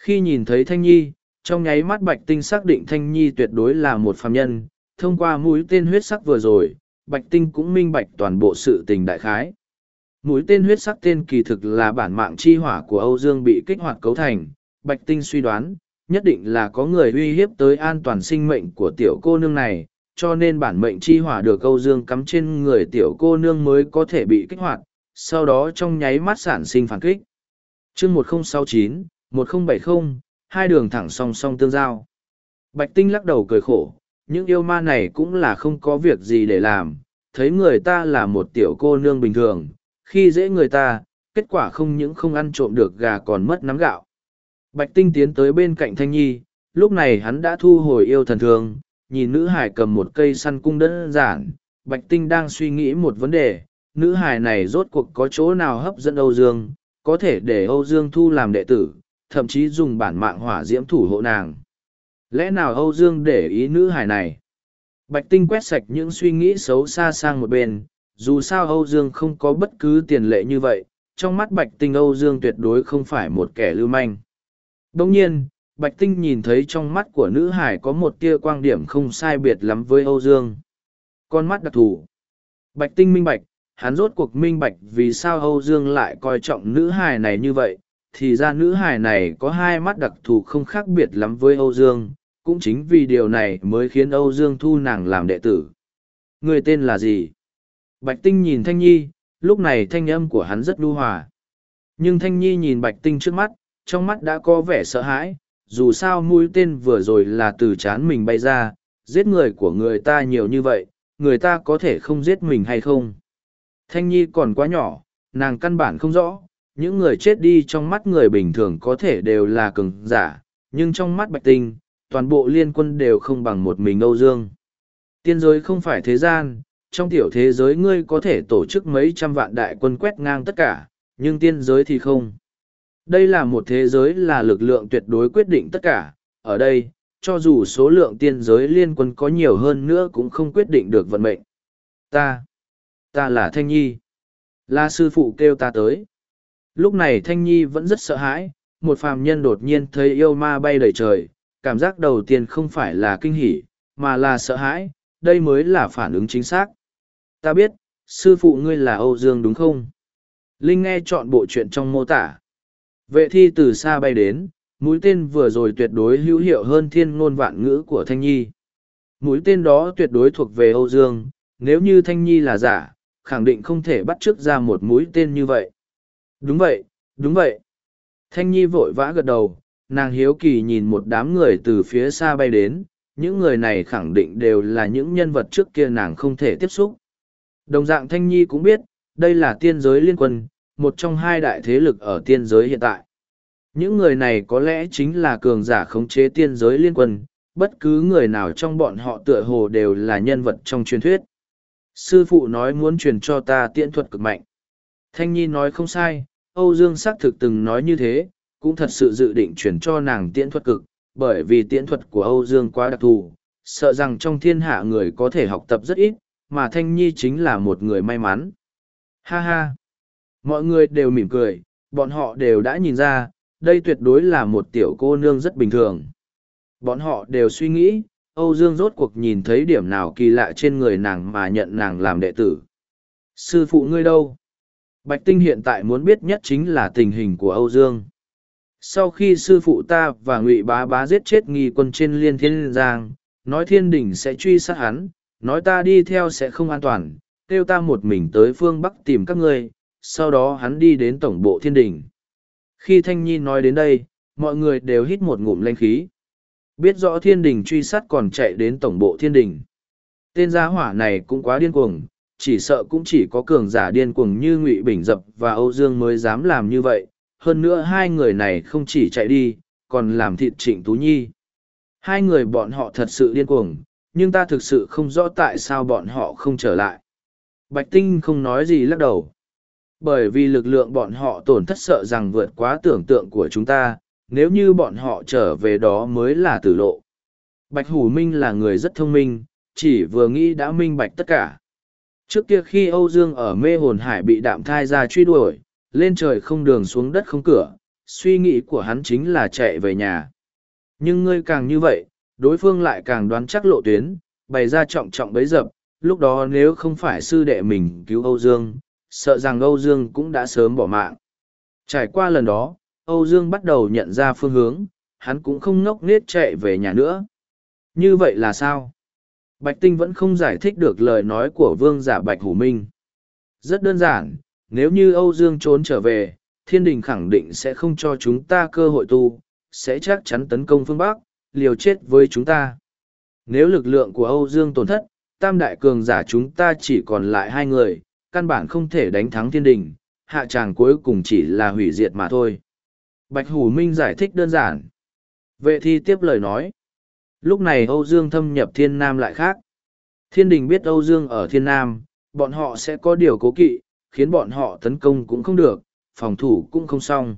khi nhìn thấy thanh nhi trong nháy mắt bạch tinh xác định thanh nhi tuyệt đối là một phạm nhân thông qua mũi tên huyết sắc vừa rồi bạch tinh cũng minh bạch toàn bộ sự tình đại khái mũi tên huyết sắc tên kỳ thực là bản mạng chi hỏa của âu dương bị kích hoạt cấu thành bạch tinh suy đoán nhất định là có người uy hiếp tới an toàn sinh mệnh của tiểu cô nương này, cho nên bản mệnh chi hỏa được Âu Dương cắm trên người tiểu cô nương mới có thể bị kích hoạt, sau đó trong nháy mắt sản sinh phản kích. chương 1069, 1070, hai đường thẳng song song tương giao. Bạch Tinh lắc đầu cười khổ, những yêu ma này cũng là không có việc gì để làm, thấy người ta là một tiểu cô nương bình thường, khi dễ người ta, kết quả không những không ăn trộm được gà còn mất nắm gạo. Bạch Tinh tiến tới bên cạnh Thanh Nhi, lúc này hắn đã thu hồi yêu thần thường, nhìn nữ hải cầm một cây săn cung đơn giản, Bạch Tinh đang suy nghĩ một vấn đề, nữ hải này rốt cuộc có chỗ nào hấp dẫn Âu Dương, có thể để Âu Dương thu làm đệ tử, thậm chí dùng bản mạng hỏa diễm thủ hộ nàng. Lẽ nào Âu Dương để ý nữ hải này? Bạch Tinh quét sạch những suy nghĩ xấu xa sang một bên, dù sao Âu Dương không có bất cứ tiền lệ như vậy, trong mắt Bạch Tinh Âu Dương tuyệt đối không phải một kẻ lưu manh. Đồng nhiên, Bạch Tinh nhìn thấy trong mắt của nữ hải có một tia quang điểm không sai biệt lắm với Âu Dương. Con mắt đặc thù. Bạch Tinh minh bạch, hắn rốt cuộc minh bạch vì sao Âu Dương lại coi trọng nữ hải này như vậy, thì ra nữ hài này có hai mắt đặc thù không khác biệt lắm với Âu Dương, cũng chính vì điều này mới khiến Âu Dương thu nàng làm đệ tử. Người tên là gì? Bạch Tinh nhìn Thanh Nhi, lúc này thanh âm của hắn rất lưu hòa. Nhưng Thanh Nhi nhìn Bạch Tinh trước mắt, trong mắt đã có vẻ sợ hãi, dù sao mũi tên vừa rồi là từ chán mình bay ra, giết người của người ta nhiều như vậy, người ta có thể không giết mình hay không. Thanh Nhi còn quá nhỏ, nàng căn bản không rõ, những người chết đi trong mắt người bình thường có thể đều là cường giả, nhưng trong mắt Bạch Tinh, toàn bộ liên quân đều không bằng một mình Âu Dương. Tiên giới không phải thế gian, trong tiểu thế giới ngươi có thể tổ chức mấy trăm vạn đại quân quét ngang tất cả, nhưng tiên giới thì không. Đây là một thế giới là lực lượng tuyệt đối quyết định tất cả, ở đây, cho dù số lượng tiên giới liên quân có nhiều hơn nữa cũng không quyết định được vận mệnh. Ta, ta là Thanh Nhi. La sư phụ kêu ta tới. Lúc này Thanh Nhi vẫn rất sợ hãi, một phàm nhân đột nhiên thấy yêu ma bay đầy trời, cảm giác đầu tiên không phải là kinh hỉ, mà là sợ hãi, đây mới là phản ứng chính xác. Ta biết, sư phụ ngươi là Âu Dương đúng không? Linh nghe chọn bộ chuyện trong mô tả. Vệ thi từ xa bay đến, mũi tên vừa rồi tuyệt đối hữu hiệu hơn thiên ngôn vạn ngữ của Thanh Nhi. Mũi tên đó tuyệt đối thuộc về Âu Dương, nếu như Thanh Nhi là giả, khẳng định không thể bắt chước ra một mũi tên như vậy. Đúng vậy, đúng vậy. Thanh Nhi vội vã gật đầu, nàng hiếu kỳ nhìn một đám người từ phía xa bay đến, những người này khẳng định đều là những nhân vật trước kia nàng không thể tiếp xúc. Đồng dạng Thanh Nhi cũng biết, đây là tiên giới liên quân, một trong hai đại thế lực ở tiên giới hiện tại. Những người này có lẽ chính là cường giả khống chế tiên giới liên quân, bất cứ người nào trong bọn họ tựa hồ đều là nhân vật trong truyền thuyết. Sư phụ nói muốn truyền cho ta tiễn thuật cực mạnh. Thanh Nhi nói không sai, Âu Dương xác thực từng nói như thế, cũng thật sự dự định chuyển cho nàng tiễn thuật cực, bởi vì tiễn thuật của Âu Dương quá đặc thù, sợ rằng trong thiên hạ người có thể học tập rất ít, mà Thanh Nhi chính là một người may mắn. Ha ha! Mọi người đều mỉm cười, bọn họ đều đã nhìn ra, đây tuyệt đối là một tiểu cô nương rất bình thường. Bọn họ đều suy nghĩ, Âu Dương rốt cuộc nhìn thấy điểm nào kỳ lạ trên người nàng mà nhận nàng làm đệ tử. Sư phụ ngươi đâu? Bạch Tinh hiện tại muốn biết nhất chính là tình hình của Âu Dương. Sau khi sư phụ ta và Ngụy Bá Bá giết chết nghi quân trên liên thiên giang, nói thiên đình sẽ truy sát hắn, nói ta đi theo sẽ không an toàn, kêu ta một mình tới phương Bắc tìm các ngươi, sau đó hắn đi đến tổng bộ thiên đình. Khi Thanh Nhi nói đến đây, mọi người đều hít một ngụm lanh khí. Biết rõ thiên đình truy sát còn chạy đến tổng bộ thiên đình. Tên gia hỏa này cũng quá điên cuồng, chỉ sợ cũng chỉ có cường giả điên cuồng như Ngụy Bình Dập và Âu Dương mới dám làm như vậy. Hơn nữa hai người này không chỉ chạy đi, còn làm thịt trịnh Tú Nhi. Hai người bọn họ thật sự điên cuồng, nhưng ta thực sự không rõ tại sao bọn họ không trở lại. Bạch Tinh không nói gì lắc đầu bởi vì lực lượng bọn họ tổn thất sợ rằng vượt quá tưởng tượng của chúng ta nếu như bọn họ trở về đó mới là tử lộ bạch hủ minh là người rất thông minh chỉ vừa nghĩ đã minh bạch tất cả trước kia khi âu dương ở mê hồn hải bị đạm thai ra truy đuổi lên trời không đường xuống đất không cửa suy nghĩ của hắn chính là chạy về nhà nhưng ngươi càng như vậy đối phương lại càng đoán chắc lộ tuyến bày ra trọng trọng bấy dập lúc đó nếu không phải sư đệ mình cứu âu dương sợ rằng Âu Dương cũng đã sớm bỏ mạng. Trải qua lần đó, Âu Dương bắt đầu nhận ra phương hướng, hắn cũng không ngốc nghếch chạy về nhà nữa. Như vậy là sao? Bạch Tinh vẫn không giải thích được lời nói của vương giả Bạch Hủ Minh. Rất đơn giản, nếu như Âu Dương trốn trở về, thiên đình khẳng định sẽ không cho chúng ta cơ hội tu, sẽ chắc chắn tấn công phương Bắc, liều chết với chúng ta. Nếu lực lượng của Âu Dương tổn thất, tam đại cường giả chúng ta chỉ còn lại hai người, căn bản không thể đánh thắng thiên đình, hạ tràng cuối cùng chỉ là hủy diệt mà thôi. Bạch Hủ Minh giải thích đơn giản. Vệ thi tiếp lời nói. Lúc này Âu Dương thâm nhập thiên nam lại khác. Thiên đình biết Âu Dương ở thiên nam, bọn họ sẽ có điều cố kỵ, khiến bọn họ tấn công cũng không được, phòng thủ cũng không xong.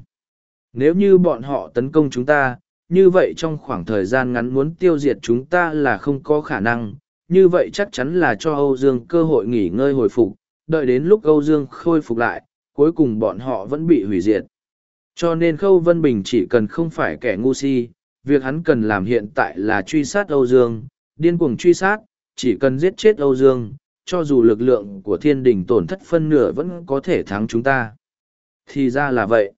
Nếu như bọn họ tấn công chúng ta, như vậy trong khoảng thời gian ngắn muốn tiêu diệt chúng ta là không có khả năng, như vậy chắc chắn là cho Âu Dương cơ hội nghỉ ngơi hồi phục, đợi đến lúc Âu Dương khôi phục lại, cuối cùng bọn họ vẫn bị hủy diệt. Cho nên Khâu Vân Bình chỉ cần không phải kẻ ngu si, việc hắn cần làm hiện tại là truy sát Âu Dương, điên cuồng truy sát, chỉ cần giết chết Âu Dương, cho dù lực lượng của thiên đình tổn thất phân nửa vẫn có thể thắng chúng ta. Thì ra là vậy.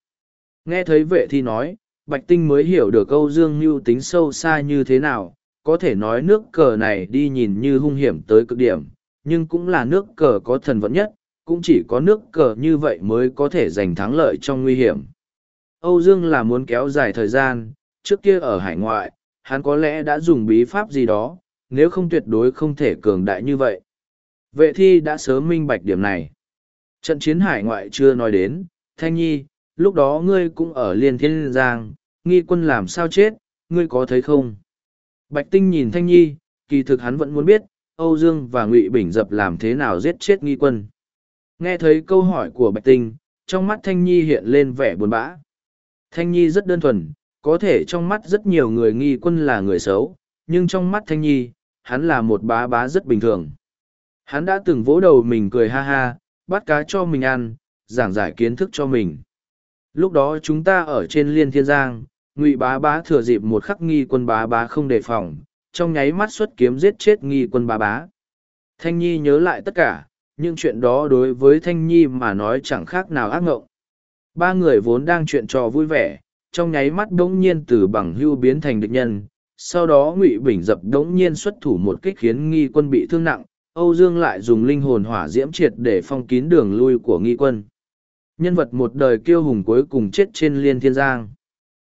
Nghe thấy vệ thi nói, Bạch Tinh mới hiểu được Âu Dương mưu tính sâu xa như thế nào, có thể nói nước cờ này đi nhìn như hung hiểm tới cực điểm, nhưng cũng là nước cờ có thần vận nhất, cũng chỉ có nước cờ như vậy mới có thể giành thắng lợi trong nguy hiểm. Âu Dương là muốn kéo dài thời gian, trước kia ở hải ngoại, hắn có lẽ đã dùng bí pháp gì đó, nếu không tuyệt đối không thể cường đại như vậy. Vệ thi đã sớm minh bạch điểm này. Trận chiến hải ngoại chưa nói đến, Thanh Nhi, lúc đó ngươi cũng ở Liên Thiên Giang, nghi quân làm sao chết, ngươi có thấy không? Bạch Tinh nhìn Thanh Nhi, kỳ thực hắn vẫn muốn biết, Âu Dương và Ngụy Bình Dập làm thế nào giết chết nghi quân. Nghe thấy câu hỏi của Bạch Tinh, trong mắt Thanh Nhi hiện lên vẻ buồn bã. Thanh Nhi rất đơn thuần, có thể trong mắt rất nhiều người nghi quân là người xấu, nhưng trong mắt Thanh Nhi, hắn là một bá bá rất bình thường. Hắn đã từng vỗ đầu mình cười ha ha, bắt cá cho mình ăn, giảng giải kiến thức cho mình. Lúc đó chúng ta ở trên liên thiên giang, ngụy bá bá thừa dịp một khắc nghi quân bá bá không đề phòng, trong nháy mắt xuất kiếm giết chết nghi quân bá bá. Thanh Nhi nhớ lại tất cả, nhưng chuyện đó đối với Thanh Nhi mà nói chẳng khác nào ác ngộng. Ba người vốn đang chuyện trò vui vẻ, trong nháy mắt đống nhiên từ bằng hưu biến thành địch nhân. Sau đó Ngụy Bình dập đống nhiên xuất thủ một kích khiến nghi quân bị thương nặng, Âu Dương lại dùng linh hồn hỏa diễm triệt để phong kín đường lui của nghi quân. Nhân vật một đời kiêu hùng cuối cùng chết trên liên thiên giang.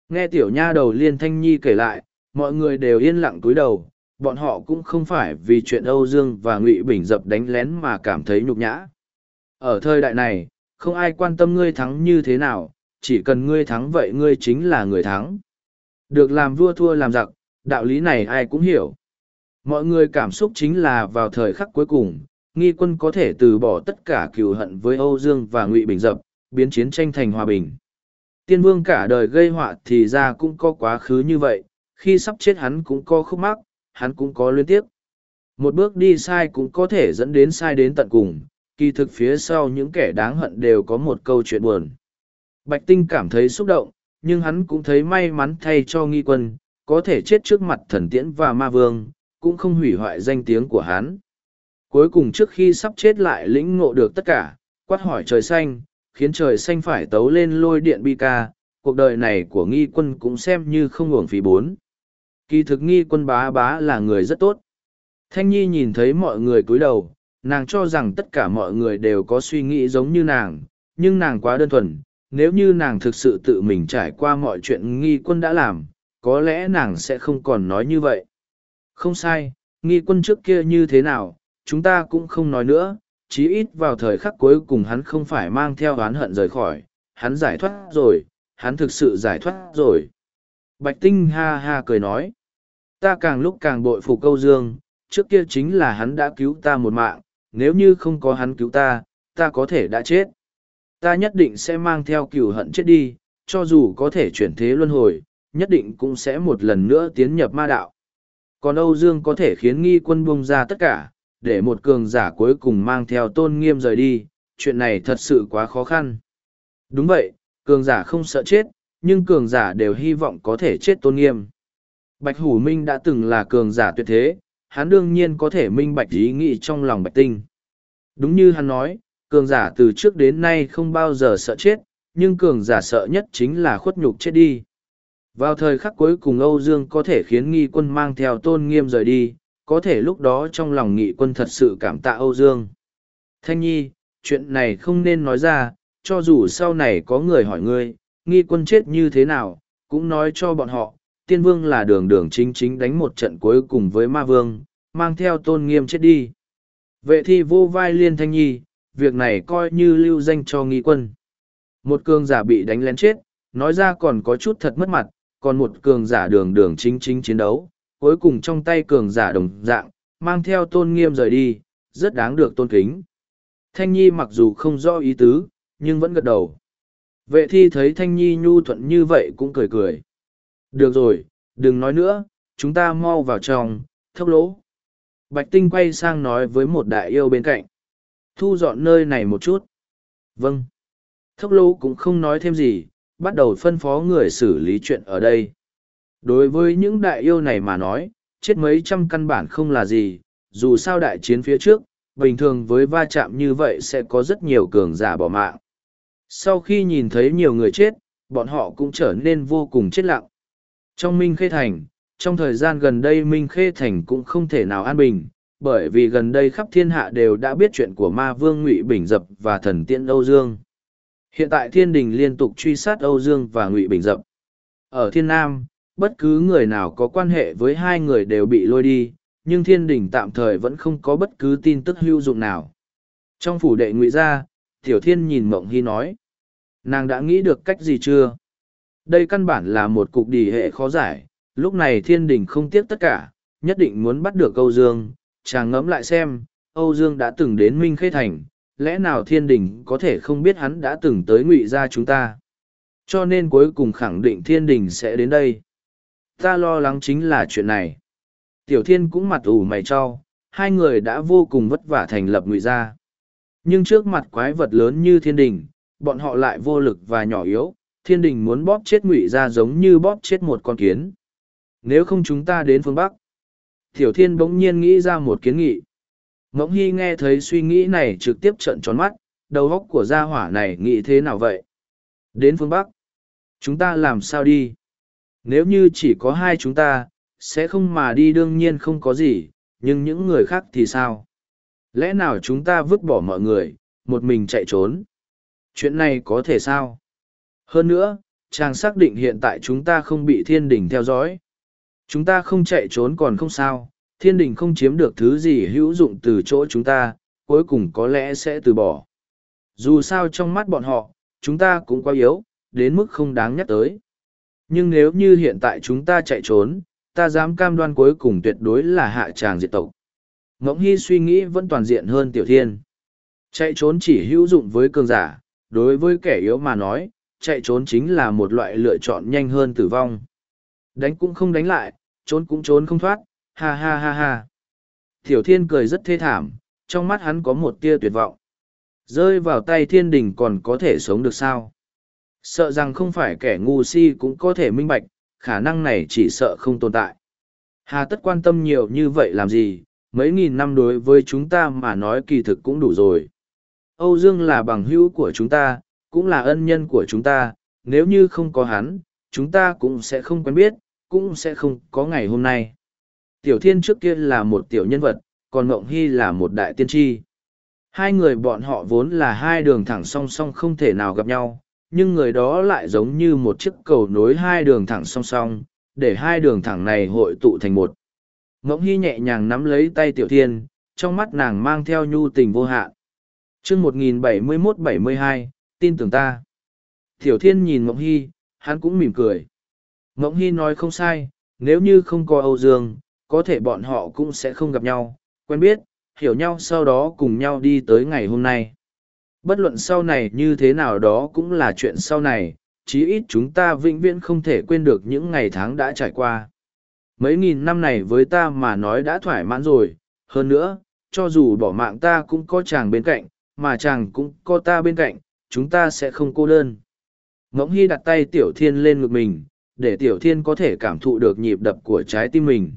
Nghe tiểu nha đầu liên thanh nhi kể lại, mọi người đều yên lặng cúi đầu, bọn họ cũng không phải vì chuyện Âu Dương và Ngụy Bình dập đánh lén mà cảm thấy nhục nhã. Ở thời đại này, không ai quan tâm ngươi thắng như thế nào, chỉ cần ngươi thắng vậy ngươi chính là người thắng. Được làm vua thua làm giặc, đạo lý này ai cũng hiểu. Mọi người cảm xúc chính là vào thời khắc cuối cùng, nghi quân có thể từ bỏ tất cả cừu hận với Âu Dương và Ngụy Bình Dập, biến chiến tranh thành hòa bình. Tiên vương cả đời gây họa thì ra cũng có quá khứ như vậy, khi sắp chết hắn cũng có khúc mắc, hắn cũng có liên tiếp. Một bước đi sai cũng có thể dẫn đến sai đến tận cùng, kỳ thực phía sau những kẻ đáng hận đều có một câu chuyện buồn. Bạch Tinh cảm thấy xúc động, nhưng hắn cũng thấy may mắn thay cho nghi quân, có thể chết trước mặt thần tiễn và ma vương, cũng không hủy hoại danh tiếng của hắn. Cuối cùng trước khi sắp chết lại lĩnh ngộ được tất cả, quát hỏi trời xanh, khiến trời xanh phải tấu lên lôi điện bi ca, cuộc đời này của nghi quân cũng xem như không uổng phí bốn. Kỳ thực nghi quân bá bá là người rất tốt. Thanh Nhi nhìn thấy mọi người cúi đầu, nàng cho rằng tất cả mọi người đều có suy nghĩ giống như nàng, nhưng nàng quá đơn thuần, nếu như nàng thực sự tự mình trải qua mọi chuyện nghi quân đã làm, có lẽ nàng sẽ không còn nói như vậy. Không sai, nghi quân trước kia như thế nào, chúng ta cũng không nói nữa, chí ít vào thời khắc cuối cùng hắn không phải mang theo oán hận rời khỏi, hắn giải thoát rồi, hắn thực sự giải thoát rồi. Bạch Tinh ha ha cười nói, ta càng lúc càng bội phục câu dương, trước kia chính là hắn đã cứu ta một mạng, nếu như không có hắn cứu ta, ta có thể đã chết. Ta nhất định sẽ mang theo cừu hận chết đi, cho dù có thể chuyển thế luân hồi, nhất định cũng sẽ một lần nữa tiến nhập ma đạo. Còn Âu Dương có thể khiến nghi quân buông ra tất cả, để một cường giả cuối cùng mang theo tôn nghiêm rời đi, chuyện này thật sự quá khó khăn. Đúng vậy, cường giả không sợ chết, nhưng cường giả đều hy vọng có thể chết tôn nghiêm. Bạch Hủ Minh đã từng là cường giả tuyệt thế, hắn đương nhiên có thể minh bạch ý nghĩ trong lòng Bạch Tinh. Đúng như hắn nói, cường giả từ trước đến nay không bao giờ sợ chết, nhưng cường giả sợ nhất chính là khuất nhục chết đi. Vào thời khắc cuối cùng Âu Dương có thể khiến nghi quân mang theo tôn nghiêm rời đi, có thể lúc đó trong lòng nghị quân thật sự cảm tạ Âu Dương. Thanh Nhi, chuyện này không nên nói ra, cho dù sau này có người hỏi ngươi, nghi quân chết như thế nào, cũng nói cho bọn họ, tiên vương là đường đường chính chính đánh một trận cuối cùng với ma vương, mang theo tôn nghiêm chết đi. Vệ thi vô vai liên thanh nhi, việc này coi như lưu danh cho nghi quân. Một cường giả bị đánh lén chết, nói ra còn có chút thật mất mặt, còn một cường giả đường đường chính chính chiến đấu, cuối cùng trong tay cường giả đồng dạng, mang theo tôn nghiêm rời đi, rất đáng được tôn kính. Thanh Nhi mặc dù không rõ ý tứ, nhưng vẫn gật đầu. Vệ thi thấy Thanh Nhi nhu thuận như vậy cũng cười cười. Được rồi, đừng nói nữa, chúng ta mau vào trong, thốc lỗ. Bạch Tinh quay sang nói với một đại yêu bên cạnh. Thu dọn nơi này một chút. Vâng. Thốc lô cũng không nói thêm gì, bắt đầu phân phó người xử lý chuyện ở đây. Đối với những đại yêu này mà nói, chết mấy trăm căn bản không là gì, dù sao đại chiến phía trước, bình thường với va chạm như vậy sẽ có rất nhiều cường giả bỏ mạng. Sau khi nhìn thấy nhiều người chết, bọn họ cũng trở nên vô cùng chết lặng. Trong Minh Khê Thành, trong thời gian gần đây Minh Khê Thành cũng không thể nào an bình, bởi vì gần đây khắp thiên hạ đều đã biết chuyện của ma vương Ngụy Bình Dập và thần tiên Âu Dương. Hiện tại thiên đình liên tục truy sát Âu Dương và Ngụy Bình Dập. Ở thiên nam, bất cứ người nào có quan hệ với hai người đều bị lôi đi, nhưng thiên đình tạm thời vẫn không có bất cứ tin tức hữu dụng nào. Trong phủ đệ ngụy gia, Tiểu Thiên nhìn Mộng Hy nói. Nàng đã nghĩ được cách gì chưa? Đây căn bản là một cục đỉ hệ khó giải, lúc này thiên đình không tiếc tất cả, nhất định muốn bắt được Âu Dương, chàng ngẫm lại xem, Âu Dương đã từng đến Minh Khê Thành, lẽ nào thiên đình có thể không biết hắn đã từng tới ngụy gia chúng ta? Cho nên cuối cùng khẳng định thiên đình sẽ đến đây. Ta lo lắng chính là chuyện này. Tiểu thiên cũng mặt ủ mày cho, hai người đã vô cùng vất vả thành lập ngụy gia. Nhưng trước mặt quái vật lớn như thiên đình, bọn họ lại vô lực và nhỏ yếu, thiên đình muốn bóp chết ngụy gia giống như bóp chết một con kiến. Nếu không chúng ta đến phương Bắc. Tiểu thiên bỗng nhiên nghĩ ra một kiến nghị. Ngỗng hy nghe thấy suy nghĩ này trực tiếp trợn tròn mắt, đầu óc của gia hỏa này nghĩ thế nào vậy? Đến phương Bắc. Chúng ta làm sao đi? Nếu như chỉ có hai chúng ta, sẽ không mà đi đương nhiên không có gì, nhưng những người khác thì sao? Lẽ nào chúng ta vứt bỏ mọi người, một mình chạy trốn? Chuyện này có thể sao? Hơn nữa, chàng xác định hiện tại chúng ta không bị thiên đình theo dõi. Chúng ta không chạy trốn còn không sao, thiên đình không chiếm được thứ gì hữu dụng từ chỗ chúng ta, cuối cùng có lẽ sẽ từ bỏ. Dù sao trong mắt bọn họ, chúng ta cũng quá yếu, đến mức không đáng nhắc tới. Nhưng nếu như hiện tại chúng ta chạy trốn, ta dám cam đoan cuối cùng tuyệt đối là hạ tràng diệt tộc. Ngỗng Hy suy nghĩ vẫn toàn diện hơn Tiểu Thiên. Chạy trốn chỉ hữu dụng với cường giả, đối với kẻ yếu mà nói, chạy trốn chính là một loại lựa chọn nhanh hơn tử vong. Đánh cũng không đánh lại, trốn cũng trốn không thoát, ha ha ha ha. Tiểu Thiên cười rất thê thảm, trong mắt hắn có một tia tuyệt vọng. Rơi vào tay thiên đình còn có thể sống được sao? Sợ rằng không phải kẻ ngu si cũng có thể minh bạch, khả năng này chỉ sợ không tồn tại. Hà tất quan tâm nhiều như vậy làm gì, mấy nghìn năm đối với chúng ta mà nói kỳ thực cũng đủ rồi. Âu Dương là bằng hữu của chúng ta, cũng là ân nhân của chúng ta, nếu như không có hắn, chúng ta cũng sẽ không quen biết, cũng sẽ không có ngày hôm nay. Tiểu Thiên trước kia là một tiểu nhân vật, còn Mộng Hy là một đại tiên tri. Hai người bọn họ vốn là hai đường thẳng song song không thể nào gặp nhau, nhưng người đó lại giống như một chiếc cầu nối hai đường thẳng song song, để hai đường thẳng này hội tụ thành một. Ngỗng Hy nhẹ nhàng nắm lấy tay Tiểu Thiên, trong mắt nàng mang theo nhu tình vô hạn. chương 1071-72, tin tưởng ta. Tiểu Thiên nhìn Ngỗng Hy, hắn cũng mỉm cười. Ngỗng Hy nói không sai, nếu như không có Âu Dương, có thể bọn họ cũng sẽ không gặp nhau, quen biết, hiểu nhau sau đó cùng nhau đi tới ngày hôm nay. Bất luận sau này như thế nào đó cũng là chuyện sau này, chí ít chúng ta vĩnh viễn không thể quên được những ngày tháng đã trải qua. Mấy nghìn năm này với ta mà nói đã thoải mãn rồi, hơn nữa, cho dù bỏ mạng ta cũng có chàng bên cạnh, mà chàng cũng có ta bên cạnh, chúng ta sẽ không cô đơn. Ngỗng Hy đặt tay Tiểu Thiên lên ngực mình, để Tiểu Thiên có thể cảm thụ được nhịp đập của trái tim mình.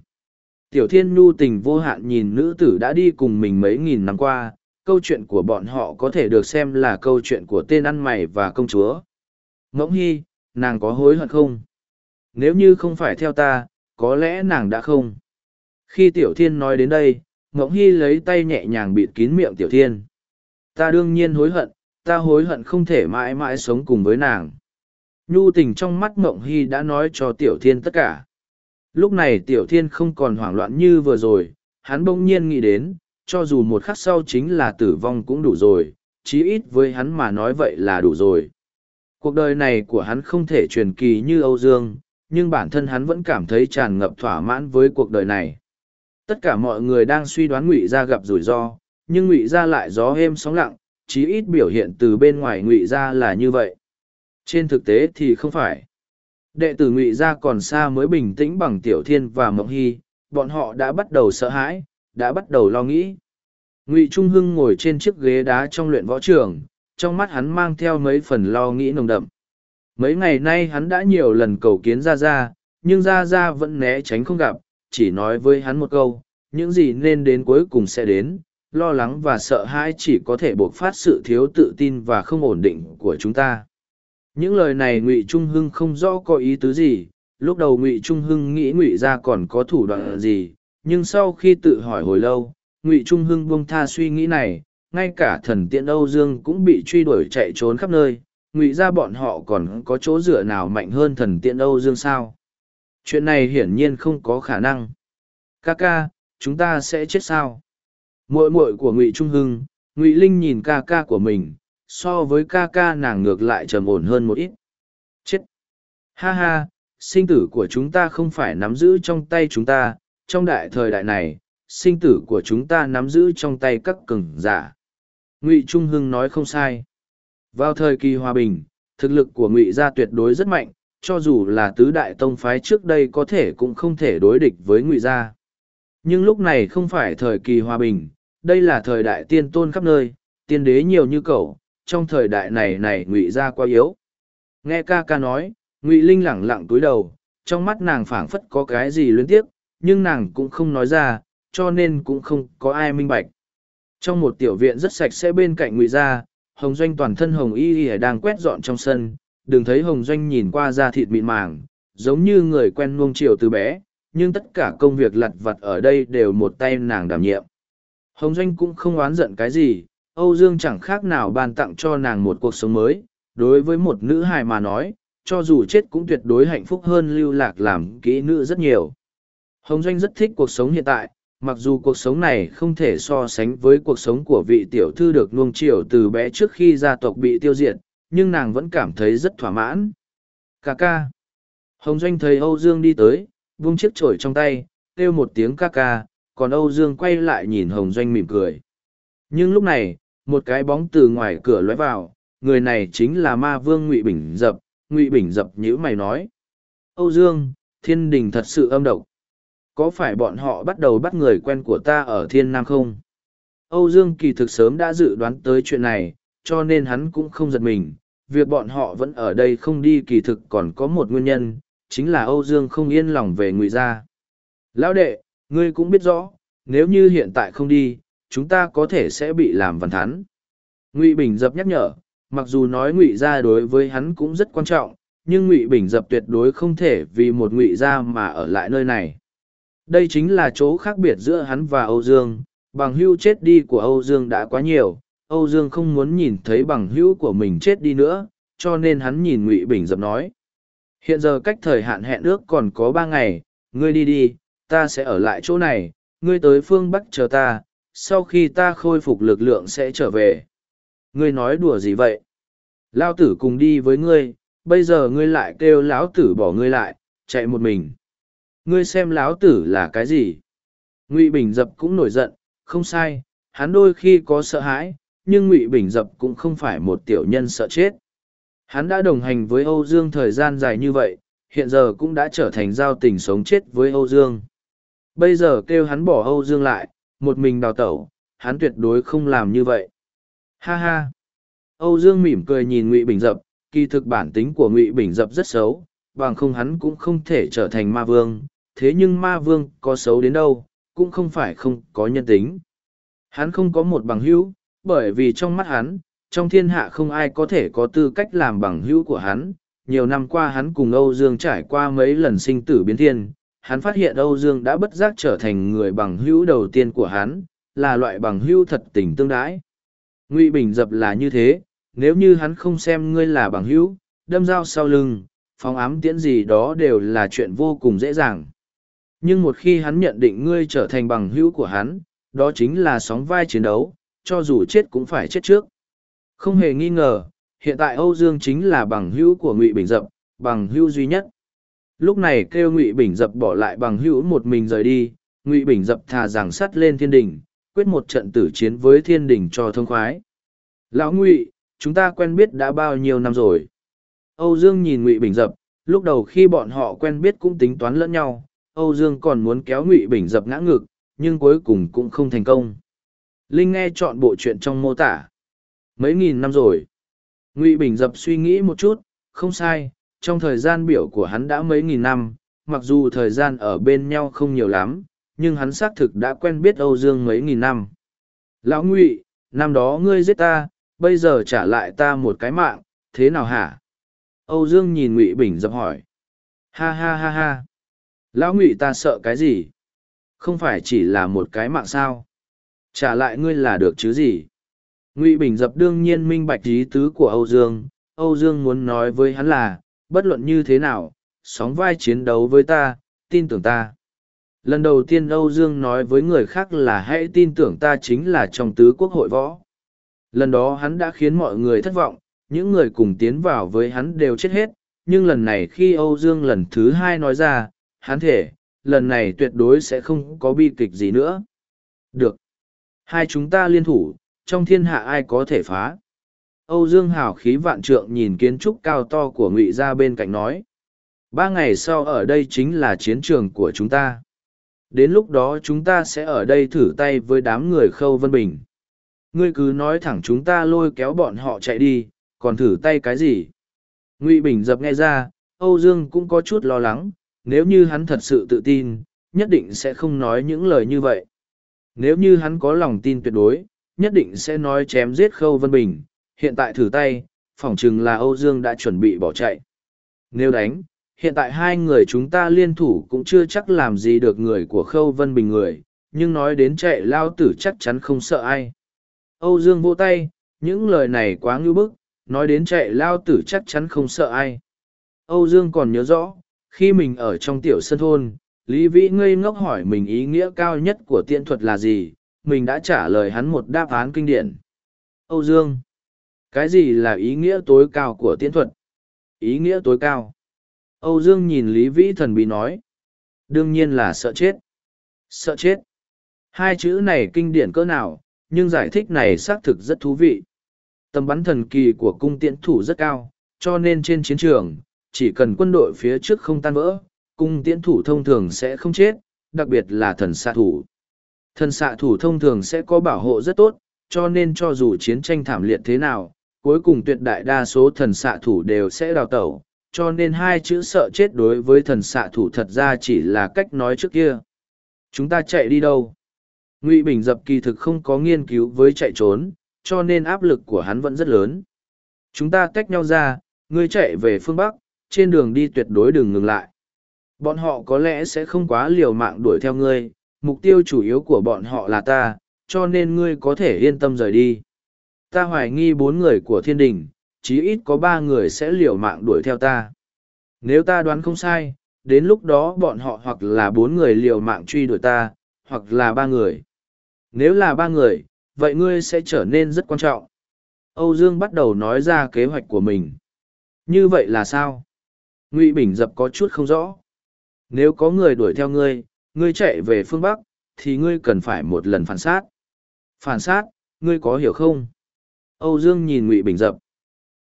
Tiểu Thiên nhu tình vô hạn nhìn nữ tử đã đi cùng mình mấy nghìn năm qua, câu chuyện của bọn họ có thể được xem là câu chuyện của tên ăn mày và công chúa. Ngỗng hy, nàng có hối hận không? nếu như không phải theo ta có lẽ nàng đã không khi tiểu thiên nói đến đây ngỗng hy lấy tay nhẹ nhàng bịt kín miệng tiểu thiên ta đương nhiên hối hận ta hối hận không thể mãi mãi sống cùng với nàng nhu tình trong mắt Mộng hy đã nói cho tiểu thiên tất cả. Lúc này tiểu thiên không còn hoảng loạn như vừa rồi, hắn bỗng nhiên nghĩ đến, cho dù một khắc sau chính là tử vong cũng đủ rồi, chí ít với hắn mà nói vậy là đủ rồi. Cuộc đời này của hắn không thể truyền kỳ như âu dương, nhưng bản thân hắn vẫn cảm thấy tràn ngập thỏa mãn với cuộc đời này. Tất cả mọi người đang suy đoán ngụy gia gặp rủi ro, nhưng ngụy gia lại gió êm sóng lặng, chí ít biểu hiện từ bên ngoài ngụy gia là như vậy trên thực tế thì không phải. Đệ tử ngụy gia còn xa mới bình tĩnh bằng tiểu thiên và mộng hy, bọn họ đã bắt đầu sợ hãi, đã bắt đầu lo nghĩ. Ngụy trung hưng ngồi trên chiếc ghế đá trong luyện võ trường, trong mắt hắn mang theo mấy phần lo nghĩ nồng đậm. Mấy ngày nay hắn đã nhiều lần cầu kiến ra ra nhưng ra ra vẫn né tránh không gặp, chỉ nói với hắn một câu, những gì nên đến cuối cùng sẽ đến, lo lắng và sợ hãi chỉ có thể buộc phát sự thiếu tự tin và không ổn định của chúng ta những lời này ngụy trung hưng không rõ có ý tứ gì. Lúc đầu ngụy trung hưng nghĩ ngụy ra còn có thủ đoạn gì, nhưng sau khi tự hỏi hồi lâu, ngụy trung hưng buông tha suy nghĩ này. Ngay cả thần tiện âu dương cũng bị truy đuổi chạy trốn khắp nơi. Ngụy ra bọn họ còn có chỗ dựa nào mạnh hơn thần tiện âu dương sao? Chuyện này hiển nhiên không có khả năng. Ca ca, chúng ta sẽ chết sao? Mội mội của ngụy trung hưng, ngụy linh nhìn ca ca của mình so với ca ca nàng ngược lại trầm ổn hơn một ít. Chết! Ha ha, sinh tử của chúng ta không phải nắm giữ trong tay chúng ta, trong đại thời đại này, sinh tử của chúng ta nắm giữ trong tay các cường giả. Ngụy trung hưng nói không sai. Vào thời kỳ hòa bình, thực lực của ngụy gia tuyệt đối rất mạnh, cho dù là tứ đại tông phái trước đây có thể cũng không thể đối địch với ngụy gia. Nhưng lúc này không phải thời kỳ hòa bình, đây là thời đại tiên tôn khắp nơi, tiên đế nhiều như cậu trong thời đại này này ngụy gia quá yếu. Nghe ca ca nói, ngụy linh lẳng lặng túi đầu, trong mắt nàng phảng phất có cái gì luyến tiếc, nhưng nàng cũng không nói ra, cho nên cũng không có ai minh bạch. Trong một tiểu viện rất sạch sẽ bên cạnh ngụy gia, hồng doanh toàn thân hồng y y đang quét dọn trong sân, đừng thấy hồng doanh nhìn qua da thịt mịn màng, giống như người quen nuông chiều từ bé, nhưng tất cả công việc lặt vặt ở đây đều một tay nàng đảm nhiệm. Hồng doanh cũng không oán giận cái gì âu dương chẳng khác nào ban tặng cho nàng một cuộc sống mới, đối với một nữ hài mà nói, cho dù chết cũng tuyệt đối hạnh phúc hơn lưu lạc làm kỹ nữ rất nhiều. Hồng doanh rất thích cuộc sống hiện tại, mặc dù cuộc sống này không thể so sánh với cuộc sống của vị tiểu thư được nuông chiều từ bé trước khi gia tộc bị tiêu diệt, nhưng nàng vẫn cảm thấy rất thỏa mãn. Cà ca. Hồng doanh thấy âu dương đi tới, vung chiếc chổi trong tay, kêu một tiếng ca ca, còn âu dương quay lại nhìn hồng doanh mỉm cười. Nhưng lúc này một cái bóng từ ngoài cửa lóe vào, người này chính là ma vương ngụy bình dập, ngụy bình dập nhữ mày nói. Âu dương, thiên đình thật sự âm độc. Có phải bọn họ bắt đầu bắt người quen của ta ở thiên nam không? Âu dương kỳ thực sớm đã dự đoán tới chuyện này, cho nên hắn cũng không giật mình. Việc bọn họ vẫn ở đây không đi kỳ thực còn có một nguyên nhân, chính là âu dương không yên lòng về ngụy gia. Lão đệ, ngươi cũng biết rõ, nếu như hiện tại không đi chúng ta có thể sẽ bị làm văn thắn ngụy bình dập nhắc nhở, mặc dù nói ngụy gia đối với hắn cũng rất quan trọng, nhưng ngụy bình dập tuyệt đối không thể vì một ngụy gia mà ở lại nơi này. Đây chính là chỗ khác biệt giữa hắn và âu dương, bằng hưu chết đi của âu dương đã quá nhiều, âu dương không muốn nhìn thấy bằng hữu của mình chết đi nữa, cho nên hắn nhìn ngụy bình dập nói, hiện giờ cách thời hạn hẹn ước còn có ba ngày, ngươi đi đi, ta sẽ ở lại chỗ này, ngươi tới phương bắc chờ ta sau khi ta khôi phục lực lượng sẽ trở về. Ngươi nói đùa gì vậy? Lao tử cùng đi với ngươi, bây giờ ngươi lại kêu lão tử bỏ ngươi lại, chạy một mình. Ngươi xem lão tử là cái gì? Ngụy bình dập cũng nổi giận, không sai, hắn đôi khi có sợ hãi, nhưng ngụy bình dập cũng không phải một tiểu nhân sợ chết. Hắn đã đồng hành với âu dương thời gian dài như vậy, hiện giờ cũng đã trở thành giao tình sống chết với âu dương. Bây giờ kêu hắn bỏ âu dương lại một mình đào tẩu hắn tuyệt đối không làm như vậy. Ha ha. Âu dương mỉm cười nhìn ngụy bình dập kỳ thực bản tính của ngụy bình dập rất xấu bằng không hắn cũng không thể trở thành ma vương thế nhưng ma vương có xấu đến đâu cũng không phải không có nhân tính. Hắn không có một bằng hữu bởi vì trong mắt hắn trong thiên hạ không ai có thể có tư cách làm bằng hữu của hắn. Nhiều năm qua hắn cùng Âu Dương trải qua mấy lần sinh tử biến thiên, hắn phát hiện Âu Dương đã bất giác trở thành người bằng hữu đầu tiên của hắn, là loại bằng hữu thật tình tương đãi. Ngụy Bình dập là như thế, nếu như hắn không xem ngươi là bằng hữu, đâm dao sau lưng, phóng ám tiễn gì đó đều là chuyện vô cùng dễ dàng. Nhưng một khi hắn nhận định ngươi trở thành bằng hữu của hắn, đó chính là sóng vai chiến đấu, cho dù chết cũng phải chết trước. Không hề nghi ngờ, hiện tại Âu Dương chính là bằng hữu của Ngụy Bình Dập, bằng hữu duy nhất. Lúc này kêu Ngụy Bình Dập bỏ lại bằng hữu một mình rời đi, Ngụy Bình Dập thà rằng sắt lên thiên đình, quyết một trận tử chiến với thiên đình cho thông khoái. Lão Ngụy, chúng ta quen biết đã bao nhiêu năm rồi. Âu Dương nhìn Ngụy Bình Dập, lúc đầu khi bọn họ quen biết cũng tính toán lẫn nhau, Âu Dương còn muốn kéo Ngụy Bình Dập ngã ngực, nhưng cuối cùng cũng không thành công. Linh nghe chọn bộ chuyện trong mô tả. Mấy nghìn năm rồi. Ngụy Bình Dập suy nghĩ một chút, không sai, trong thời gian biểu của hắn đã mấy nghìn năm, mặc dù thời gian ở bên nhau không nhiều lắm, nhưng hắn xác thực đã quen biết Âu Dương mấy nghìn năm. Lão Ngụy, năm đó ngươi giết ta, bây giờ trả lại ta một cái mạng, thế nào hả? Âu Dương nhìn Ngụy Bình Dập hỏi. Ha ha ha ha. Lão Ngụy ta sợ cái gì? Không phải chỉ là một cái mạng sao? Trả lại ngươi là được chứ gì? Ngụy Bình Dập đương nhiên minh bạch ý tứ của Âu Dương. Âu Dương muốn nói với hắn là, bất luận như thế nào, sóng vai chiến đấu với ta, tin tưởng ta. Lần đầu tiên Âu Dương nói với người khác là hãy tin tưởng ta chính là trong tứ quốc hội võ. Lần đó hắn đã khiến mọi người thất vọng, những người cùng tiến vào với hắn đều chết hết, nhưng lần này khi Âu Dương lần thứ hai nói ra, hắn thể, lần này tuyệt đối sẽ không có bi kịch gì nữa. Được. Hai chúng ta liên thủ, trong thiên hạ ai có thể phá. Âu Dương hào khí vạn trượng nhìn kiến trúc cao to của ngụy ra bên cạnh nói. Ba ngày sau ở đây chính là chiến trường của chúng ta. Đến lúc đó chúng ta sẽ ở đây thử tay với đám người khâu vân bình. Ngươi cứ nói thẳng chúng ta lôi kéo bọn họ chạy đi, còn thử tay cái gì? Ngụy Bình dập nghe ra, Âu Dương cũng có chút lo lắng, nếu như hắn thật sự tự tin, nhất định sẽ không nói những lời như vậy. Nếu như hắn có lòng tin tuyệt đối, nhất định sẽ nói chém giết Khâu Vân Bình, hiện tại thử tay, phỏng chừng là Âu Dương đã chuẩn bị bỏ chạy. Nếu đánh, hiện tại hai người chúng ta liên thủ cũng chưa chắc làm gì được người của Khâu Vân Bình người, nhưng nói đến chạy lao tử chắc chắn không sợ ai. Âu Dương vô tay, những lời này quá ngưu bức, nói đến chạy lao tử chắc chắn không sợ ai. Âu Dương còn nhớ rõ, khi mình ở trong tiểu sân thôn, Lý Vĩ ngây ngốc hỏi mình ý nghĩa cao nhất của tiện thuật là gì, mình đã trả lời hắn một đáp án kinh điển. Âu Dương, cái gì là ý nghĩa tối cao của tiễn thuật? Ý nghĩa tối cao. Âu Dương nhìn Lý Vĩ thần bí nói. Đương nhiên là sợ chết. Sợ chết. Hai chữ này kinh điển cỡ nào, nhưng giải thích này xác thực rất thú vị. Tầm bắn thần kỳ của cung tiễn thủ rất cao, cho nên trên chiến trường, chỉ cần quân đội phía trước không tan vỡ, cung tiễn thủ thông thường sẽ không chết, đặc biệt là thần xạ thủ. Thần xạ thủ thông thường sẽ có bảo hộ rất tốt, cho nên cho dù chiến tranh thảm liệt thế nào, cuối cùng tuyệt đại đa số thần xạ thủ đều sẽ đào tẩu, cho nên hai chữ sợ chết đối với thần xạ thủ thật ra chỉ là cách nói trước kia. Chúng ta chạy đi đâu? Ngụy Bình Dập kỳ thực không có nghiên cứu với chạy trốn, cho nên áp lực của hắn vẫn rất lớn. Chúng ta tách nhau ra, ngươi chạy về phương Bắc, trên đường đi tuyệt đối đừng ngừng lại. Bọn họ có lẽ sẽ không quá liều mạng đuổi theo ngươi, mục tiêu chủ yếu của bọn họ là ta, cho nên ngươi có thể yên tâm rời đi. Ta hoài nghi bốn người của thiên đình, chí ít có ba người sẽ liều mạng đuổi theo ta. Nếu ta đoán không sai, đến lúc đó bọn họ hoặc là bốn người liều mạng truy đuổi ta, hoặc là ba người. Nếu là ba người, vậy ngươi sẽ trở nên rất quan trọng. Âu Dương bắt đầu nói ra kế hoạch của mình. Như vậy là sao? Ngụy Bình Dập có chút không rõ. Nếu có người đuổi theo ngươi, ngươi chạy về phương Bắc, thì ngươi cần phải một lần phản sát. Phản sát, ngươi có hiểu không? Âu Dương nhìn Ngụy Bình Dập.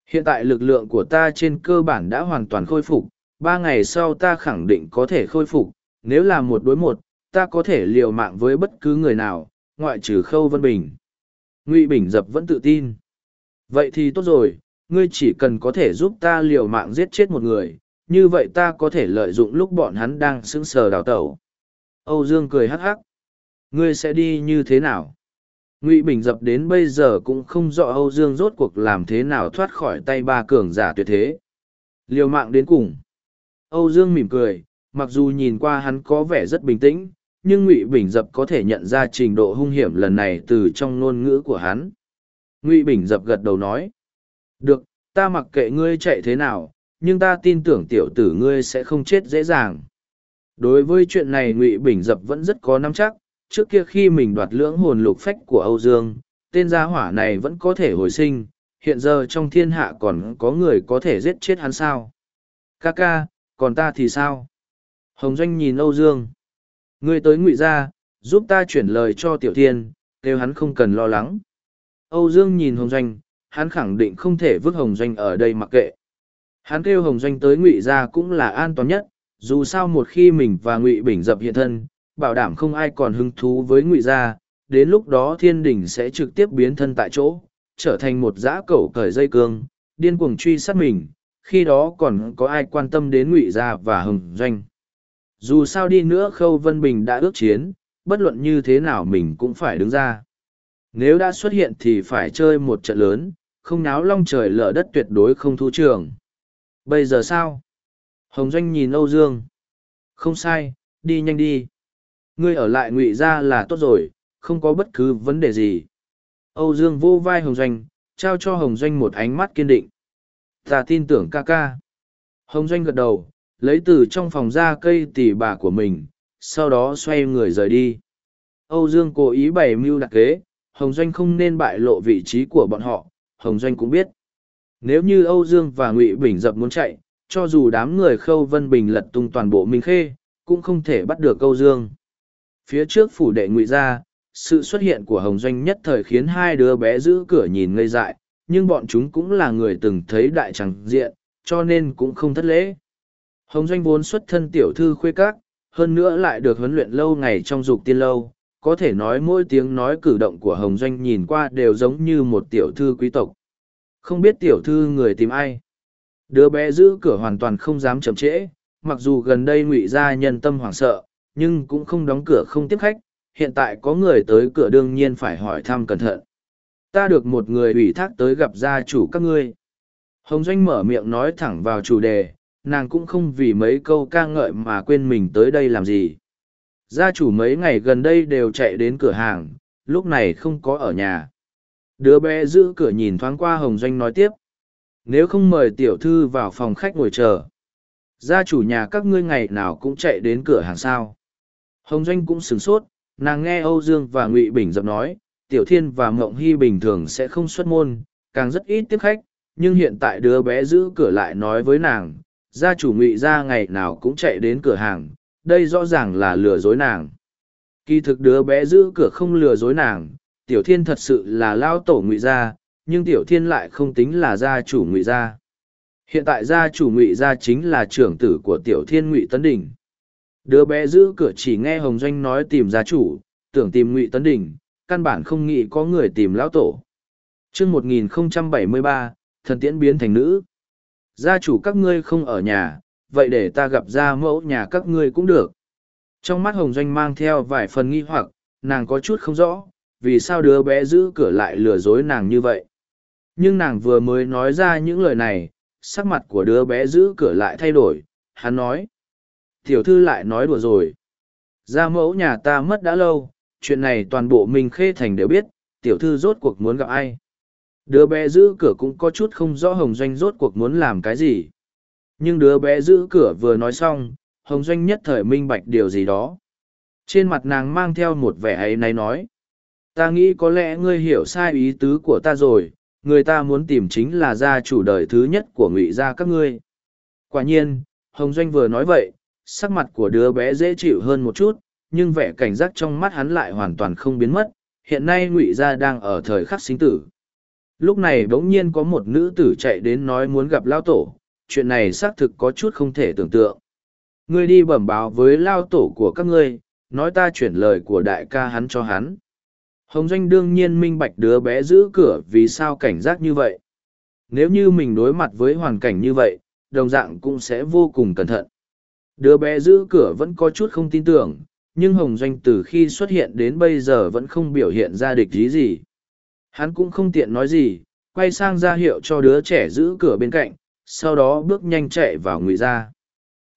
Hiện tại lực lượng của ta trên cơ bản đã hoàn toàn khôi phục, ba ngày sau ta khẳng định có thể khôi phục, nếu là một đối một, ta có thể liều mạng với bất cứ người nào, ngoại trừ Khâu Vân Bình. Ngụy Bình Dập vẫn tự tin. Vậy thì tốt rồi, ngươi chỉ cần có thể giúp ta liều mạng giết chết một người, như vậy ta có thể lợi dụng lúc bọn hắn đang sững sờ đào tẩu. Âu Dương cười hắc hắc. Ngươi sẽ đi như thế nào? Ngụy Bình dập đến bây giờ cũng không rõ Âu Dương rốt cuộc làm thế nào thoát khỏi tay ba cường giả tuyệt thế. Liều mạng đến cùng. Âu Dương mỉm cười, mặc dù nhìn qua hắn có vẻ rất bình tĩnh, nhưng Ngụy Bình Dập có thể nhận ra trình độ hung hiểm lần này từ trong ngôn ngữ của hắn. Ngụy Bình Dập gật đầu nói. Được, ta mặc kệ ngươi chạy thế nào, nhưng ta tin tưởng tiểu tử ngươi sẽ không chết dễ dàng. Đối với chuyện này Ngụy Bình Dập vẫn rất có nắm chắc, trước kia khi mình đoạt lưỡng hồn lục phách của Âu Dương, tên gia hỏa này vẫn có thể hồi sinh, hiện giờ trong thiên hạ còn có người có thể giết chết hắn sao. Ca ca, còn ta thì sao? Hồng Doanh nhìn Âu Dương. Ngươi tới ngụy ra, giúp ta chuyển lời cho Tiểu Thiên, kêu hắn không cần lo lắng. Âu Dương nhìn Hồng Doanh, hắn khẳng định không thể vứt Hồng Doanh ở đây mặc kệ. Hắn kêu Hồng Doanh tới ngụy ra cũng là an toàn nhất, dù sao một khi mình và ngụy bình dập hiện thân, bảo đảm không ai còn hứng thú với ngụy gia, đến lúc đó thiên đình sẽ trực tiếp biến thân tại chỗ, trở thành một dã cẩu cởi dây cương, điên cuồng truy sát mình, khi đó còn có ai quan tâm đến ngụy gia và hồng doanh. Dù sao đi nữa Khâu Vân Bình đã ước chiến, bất luận như thế nào mình cũng phải đứng ra. Nếu đã xuất hiện thì phải chơi một trận lớn, không náo long trời lở đất tuyệt đối không thu trường. Bây giờ sao? Hồng Doanh nhìn Âu Dương. Không sai, đi nhanh đi. Ngươi ở lại ngụy ra là tốt rồi, không có bất cứ vấn đề gì. Âu Dương vô vai Hồng Doanh, trao cho Hồng Doanh một ánh mắt kiên định. Ta tin tưởng ca ca. Hồng Doanh gật đầu, lấy từ trong phòng ra cây tỉ bà của mình, sau đó xoay người rời đi. Âu Dương cố ý bày mưu đặc kế, Hồng Doanh không nên bại lộ vị trí của bọn họ, Hồng Doanh cũng biết. Nếu như Âu Dương và Ngụy Bình dập muốn chạy, cho dù đám người khâu vân bình lật tung toàn bộ minh khê, cũng không thể bắt được Âu Dương. Phía trước phủ đệ ngụy ra, sự xuất hiện của Hồng Doanh nhất thời khiến hai đứa bé giữ cửa nhìn ngây dại, nhưng bọn chúng cũng là người từng thấy đại tràng diện, cho nên cũng không thất lễ. Hồng Doanh vốn xuất thân tiểu thư khuê các, hơn nữa lại được huấn luyện lâu ngày trong dục tiên lâu, có thể nói mỗi tiếng nói cử động của Hồng Doanh nhìn qua đều giống như một tiểu thư quý tộc. Không biết tiểu thư người tìm ai. Đứa bé giữ cửa hoàn toàn không dám chậm trễ, mặc dù gần đây ngụy gia nhân tâm hoảng sợ, nhưng cũng không đóng cửa không tiếp khách, hiện tại có người tới cửa đương nhiên phải hỏi thăm cẩn thận. Ta được một người ủy thác tới gặp gia chủ các ngươi. Hồng Doanh mở miệng nói thẳng vào chủ đề, nàng cũng không vì mấy câu ca ngợi mà quên mình tới đây làm gì. Gia chủ mấy ngày gần đây đều chạy đến cửa hàng, lúc này không có ở nhà. Đứa bé giữ cửa nhìn thoáng qua Hồng Doanh nói tiếp. Nếu không mời tiểu thư vào phòng khách ngồi chờ. Gia chủ nhà các ngươi ngày nào cũng chạy đến cửa hàng sao. Hồng Doanh cũng sửng sốt, nàng nghe Âu Dương và Ngụy Bình dập nói, Tiểu Thiên và Mộng Hy bình thường sẽ không xuất môn, càng rất ít tiếp khách, nhưng hiện tại đứa bé giữ cửa lại nói với nàng, gia chủ Ngụy ra ngày nào cũng chạy đến cửa hàng, đây rõ ràng là lừa dối nàng. Kỳ thực đứa bé giữ cửa không lừa dối nàng, Tiểu Thiên thật sự là lao tổ Ngụy gia, nhưng Tiểu Thiên lại không tính là gia chủ Ngụy gia. Hiện tại gia chủ Ngụy gia chính là trưởng tử của Tiểu Thiên Ngụy Tấn Đình Đứa bé giữ cửa chỉ nghe Hồng Doanh nói tìm gia chủ, tưởng tìm Ngụy Tấn Đình, căn bản không nghĩ có người tìm lão tổ. chương 1073, thần tiễn biến thành nữ. Gia chủ các ngươi không ở nhà, vậy để ta gặp gia mẫu nhà các ngươi cũng được. Trong mắt Hồng Doanh mang theo vài phần nghi hoặc, nàng có chút không rõ, vì sao đứa bé giữ cửa lại lừa dối nàng như vậy. Nhưng nàng vừa mới nói ra những lời này, sắc mặt của đứa bé giữ cửa lại thay đổi, hắn nói, tiểu thư lại nói đùa rồi. Gia mẫu nhà ta mất đã lâu, chuyện này toàn bộ mình khê thành đều biết, tiểu thư rốt cuộc muốn gặp ai? Đứa bé giữ cửa cũng có chút không rõ hồng doanh rốt cuộc muốn làm cái gì. Nhưng đứa bé giữ cửa vừa nói xong, hồng doanh nhất thời minh bạch điều gì đó. Trên mặt nàng mang theo một vẻ ấy này nói, ta nghĩ có lẽ ngươi hiểu sai ý tứ của ta rồi, người ta muốn tìm chính là gia chủ đời thứ nhất của ngụy gia các ngươi. Quả nhiên, hồng doanh vừa nói vậy sắc mặt của đứa bé dễ chịu hơn một chút, nhưng vẻ cảnh giác trong mắt hắn lại hoàn toàn không biến mất, hiện nay ngụy gia đang ở thời khắc sinh tử. Lúc này bỗng nhiên có một nữ tử chạy đến nói muốn gặp lao tổ, chuyện này xác thực có chút không thể tưởng tượng. Ngươi đi bẩm báo với lao tổ của các ngươi, nói ta chuyển lời của đại ca hắn cho hắn. Hồng doanh đương nhiên minh bạch đứa bé giữ cửa vì sao cảnh giác như vậy. Nếu như mình đối mặt với hoàn cảnh như vậy, đồng dạng cũng sẽ vô cùng cẩn thận. Đứa bé giữ cửa vẫn có chút không tin tưởng, nhưng Hồng Doanh từ khi xuất hiện đến bây giờ vẫn không biểu hiện ra địch ý gì. Hắn cũng không tiện nói gì, quay sang ra hiệu cho đứa trẻ giữ cửa bên cạnh, sau đó bước nhanh chạy vào ngụy gia.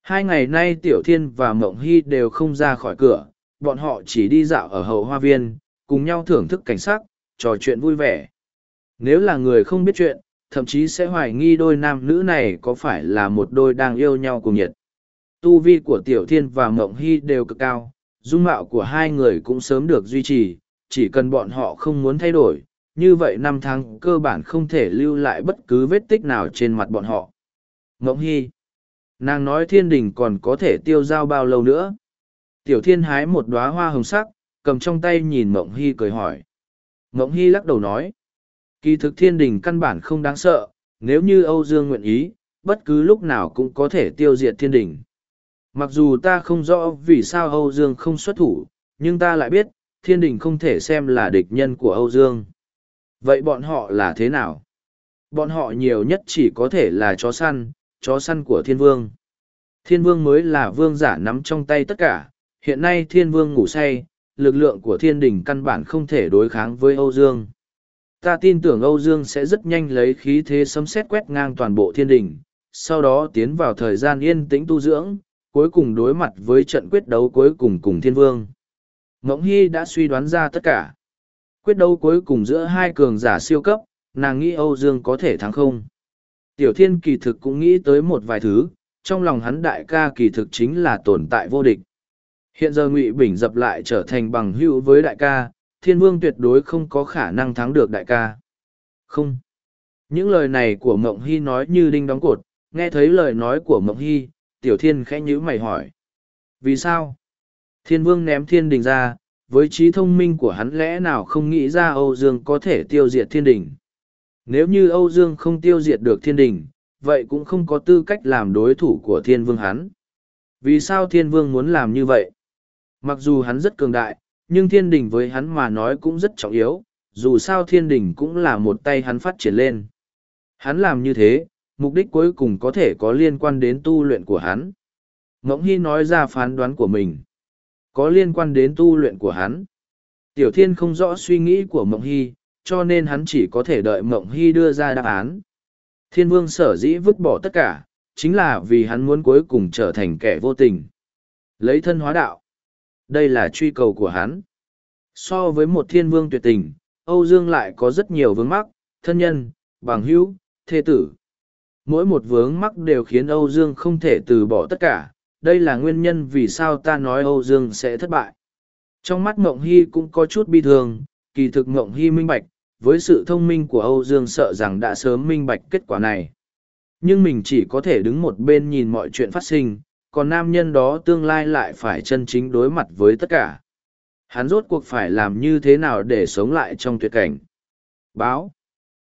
Hai ngày nay tiểu thiên và mộng hy đều không ra khỏi cửa bọn họ chỉ đi dạo ở hậu hoa viên cùng nhau thưởng thức cảnh sắc trò chuyện vui vẻ. Nếu là người không biết chuyện thậm chí sẽ hoài nghi đôi nam nữ này có phải là một đôi đang yêu nhau cùng nhiệt tu vi của tiểu thiên và mộng hy đều cực cao, dung mạo của hai người cũng sớm được duy trì, chỉ cần bọn họ không muốn thay đổi, như vậy năm tháng cơ bản không thể lưu lại bất cứ vết tích nào trên mặt bọn họ. Mộng hy, nàng nói thiên đình còn có thể tiêu dao bao lâu nữa? Tiểu thiên hái một đoá hoa hồng sắc, cầm trong tay nhìn mộng hy cười hỏi. Mộng hy lắc đầu nói, kỳ thực thiên đình căn bản không đáng sợ, nếu như âu dương nguyện ý, bất cứ lúc nào cũng có thể tiêu diệt thiên đình mặc dù ta không rõ vì sao âu dương không xuất thủ, nhưng ta lại biết, thiên đình không thể xem là địch nhân của âu dương. Vậy bọn họ là thế nào? Bọn họ nhiều nhất chỉ có thể là chó săn chó săn của thiên vương. Thiên vương mới là vương giả nắm trong tay tất cả. Hiện nay thiên vương ngủ say, lực lượng của thiên đình căn bản không thể đối kháng với âu dương. Ta tin tưởng âu dương sẽ rất nhanh lấy khí thế sấm xét quét ngang toàn bộ thiên đình, sau đó tiến vào thời gian yên tĩnh tu dưỡng cuối cùng đối mặt với trận quyết đấu cuối cùng cùng thiên vương. Mộng hy đã suy đoán ra tất cả. Quyết đấu cuối cùng giữa hai cường giả siêu cấp, nàng nghĩ âu dương có thể thắng không? Tiểu thiên kỳ thực cũng nghĩ tới một vài thứ, trong lòng hắn đại ca kỳ thực chính là tồn tại vô địch. Hiện giờ ngụy bình dập lại trở thành bằng hữu với đại ca, thiên vương tuyệt đối không có khả năng thắng được đại ca. Không. Những lời này của mộng hy nói như đinh đóng cột, nghe thấy lời nói của mộng hy tiểu thiên khẽ nhữ mày hỏi. Vì sao? Thiên vương ném thiên đình ra, với trí thông minh của hắn lẽ nào không nghĩ ra âu dương có thể tiêu diệt thiên đình? Nếu như âu dương không tiêu diệt được thiên đình, vậy cũng không có tư cách làm đối thủ của thiên vương hắn. Vì sao thiên vương muốn làm như vậy? Mặc dù hắn rất cường đại, nhưng thiên đình với hắn mà nói cũng rất trọng yếu, dù sao thiên đình cũng là một tay hắn phát triển lên. Hắn làm như thế mục đích cuối cùng có thể có liên quan đến tu luyện của hắn. Mộng hy nói ra phán đoán của mình. Có liên quan đến tu luyện của hắn. Tiểu thiên không rõ suy nghĩ của mộng hy, cho nên hắn chỉ có thể đợi mộng hy đưa ra đáp án. Thiên vương sở dĩ vứt bỏ tất cả, chính là vì hắn muốn cuối cùng trở thành kẻ vô tình. Lấy thân hóa đạo. Đây là truy cầu của hắn. So với một thiên vương tuyệt tình, âu dương lại có rất nhiều vướng mắc, thân nhân, bằng hữu, thê tử mỗi một vướng mắc đều khiến âu dương không thể từ bỏ tất cả. Đây là nguyên nhân vì sao ta nói âu dương sẽ thất bại. Trong mắt Ngộng hy cũng có chút bi thương, kỳ thực Ngộng hy minh bạch, với sự thông minh của âu dương sợ rằng đã sớm minh bạch kết quả này. Nhưng mình chỉ có thể đứng một bên nhìn mọi chuyện phát sinh, còn nam nhân đó tương lai lại phải chân chính đối mặt với tất cả. Hắn rốt cuộc phải làm như thế nào để sống lại trong tuyệt cảnh? Báo.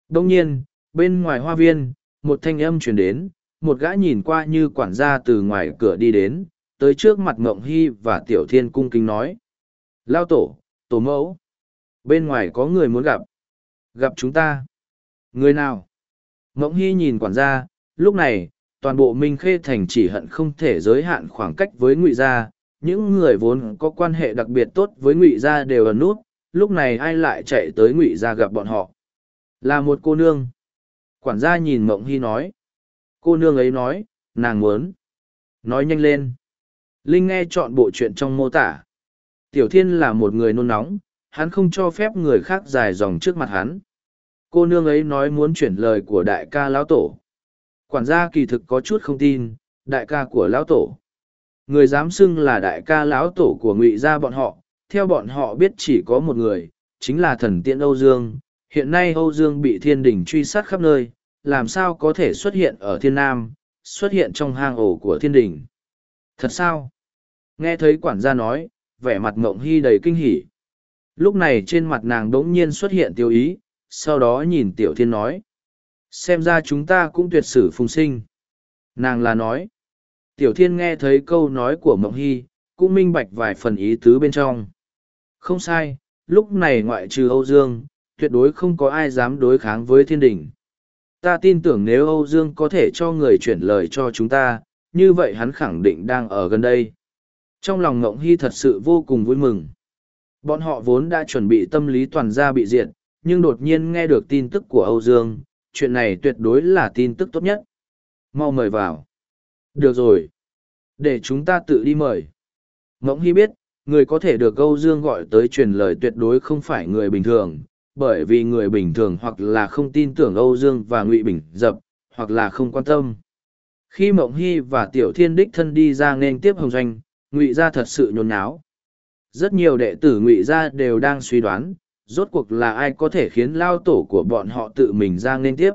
Đông nhiên, bên ngoài hoa viên một thanh âm truyền đến, một gã nhìn qua như quản gia từ ngoài cửa đi đến, tới trước mặt ngộng hy và tiểu thiên cung kính nói, lao tổ tổ mẫu, bên ngoài có người muốn gặp. Gặp chúng ta. Người nào? Ngộng hy nhìn quản gia, lúc này, toàn bộ minh khê thành chỉ hận không thể giới hạn khoảng cách với ngụy gia, những người vốn có quan hệ đặc biệt tốt với ngụy gia đều ở nút, lúc này ai lại chạy tới ngụy gia gặp bọn họ? Là một cô nương quản gia nhìn mộng hy nói. Cô nương ấy nói, nàng muốn. Nói nhanh lên. Linh nghe chọn bộ chuyện trong mô tả. Tiểu thiên là một người nôn nóng, hắn không cho phép người khác dài dòng trước mặt hắn. Cô nương ấy nói muốn chuyển lời của đại ca lão tổ. Quản gia kỳ thực có chút không tin, đại ca của lão tổ. Người dám xưng là đại ca lão tổ của ngụy gia bọn họ, theo bọn họ biết chỉ có một người, chính là thần Tiên âu dương. Hiện nay âu dương bị thiên đình truy sát khắp nơi làm sao có thể xuất hiện ở thiên nam, xuất hiện trong hang ổ của thiên đình? Thật sao? Nghe thấy quản gia nói, vẻ mặt ngộng hy đầy kinh hỉ. Lúc này trên mặt nàng đ n g nhiên xuất hiện tiêu ý, sau đó nhìn tiểu thiên nói, xem ra chúng ta cũng tuyệt sử phùng sinh. Nàng là nói. Tiểu thiên nghe thấy câu nói của mộng hy, cũng minh bạch vài phần ý tứ bên trong. Không sai, lúc này ngoại trừ âu dương, tuyệt đối không có ai dám đối kháng với thiên đình ta tin tưởng nếu Âu Dương có thể cho người chuyển lời cho chúng ta, như vậy hắn khẳng định đang ở gần đây. Trong lòng Ngộng Hy thật sự vô cùng vui mừng. Bọn họ vốn đã chuẩn bị tâm lý toàn gia bị diệt, nhưng đột nhiên nghe được tin tức của Âu Dương, chuyện này tuyệt đối là tin tức tốt nhất. mau mời vào được rồi để chúng ta tự đi mời Ngỗng hy biết người có thể được âu dương gọi tới truyền lời tuyệt đối không phải người bình thường bởi vì người bình thường hoặc là không tin tưởng âu dương và ngụy bình dập, hoặc là không quan tâm. Khi mộng hy và tiểu thiên đích thân đi ra nên tiếp hồng doanh, ngụy gia thật sự nhốn náo rất nhiều đệ tử ngụy gia đều đang suy đoán, rốt cuộc là ai có thể khiến lao tổ của bọn họ tự mình ra nên tiếp.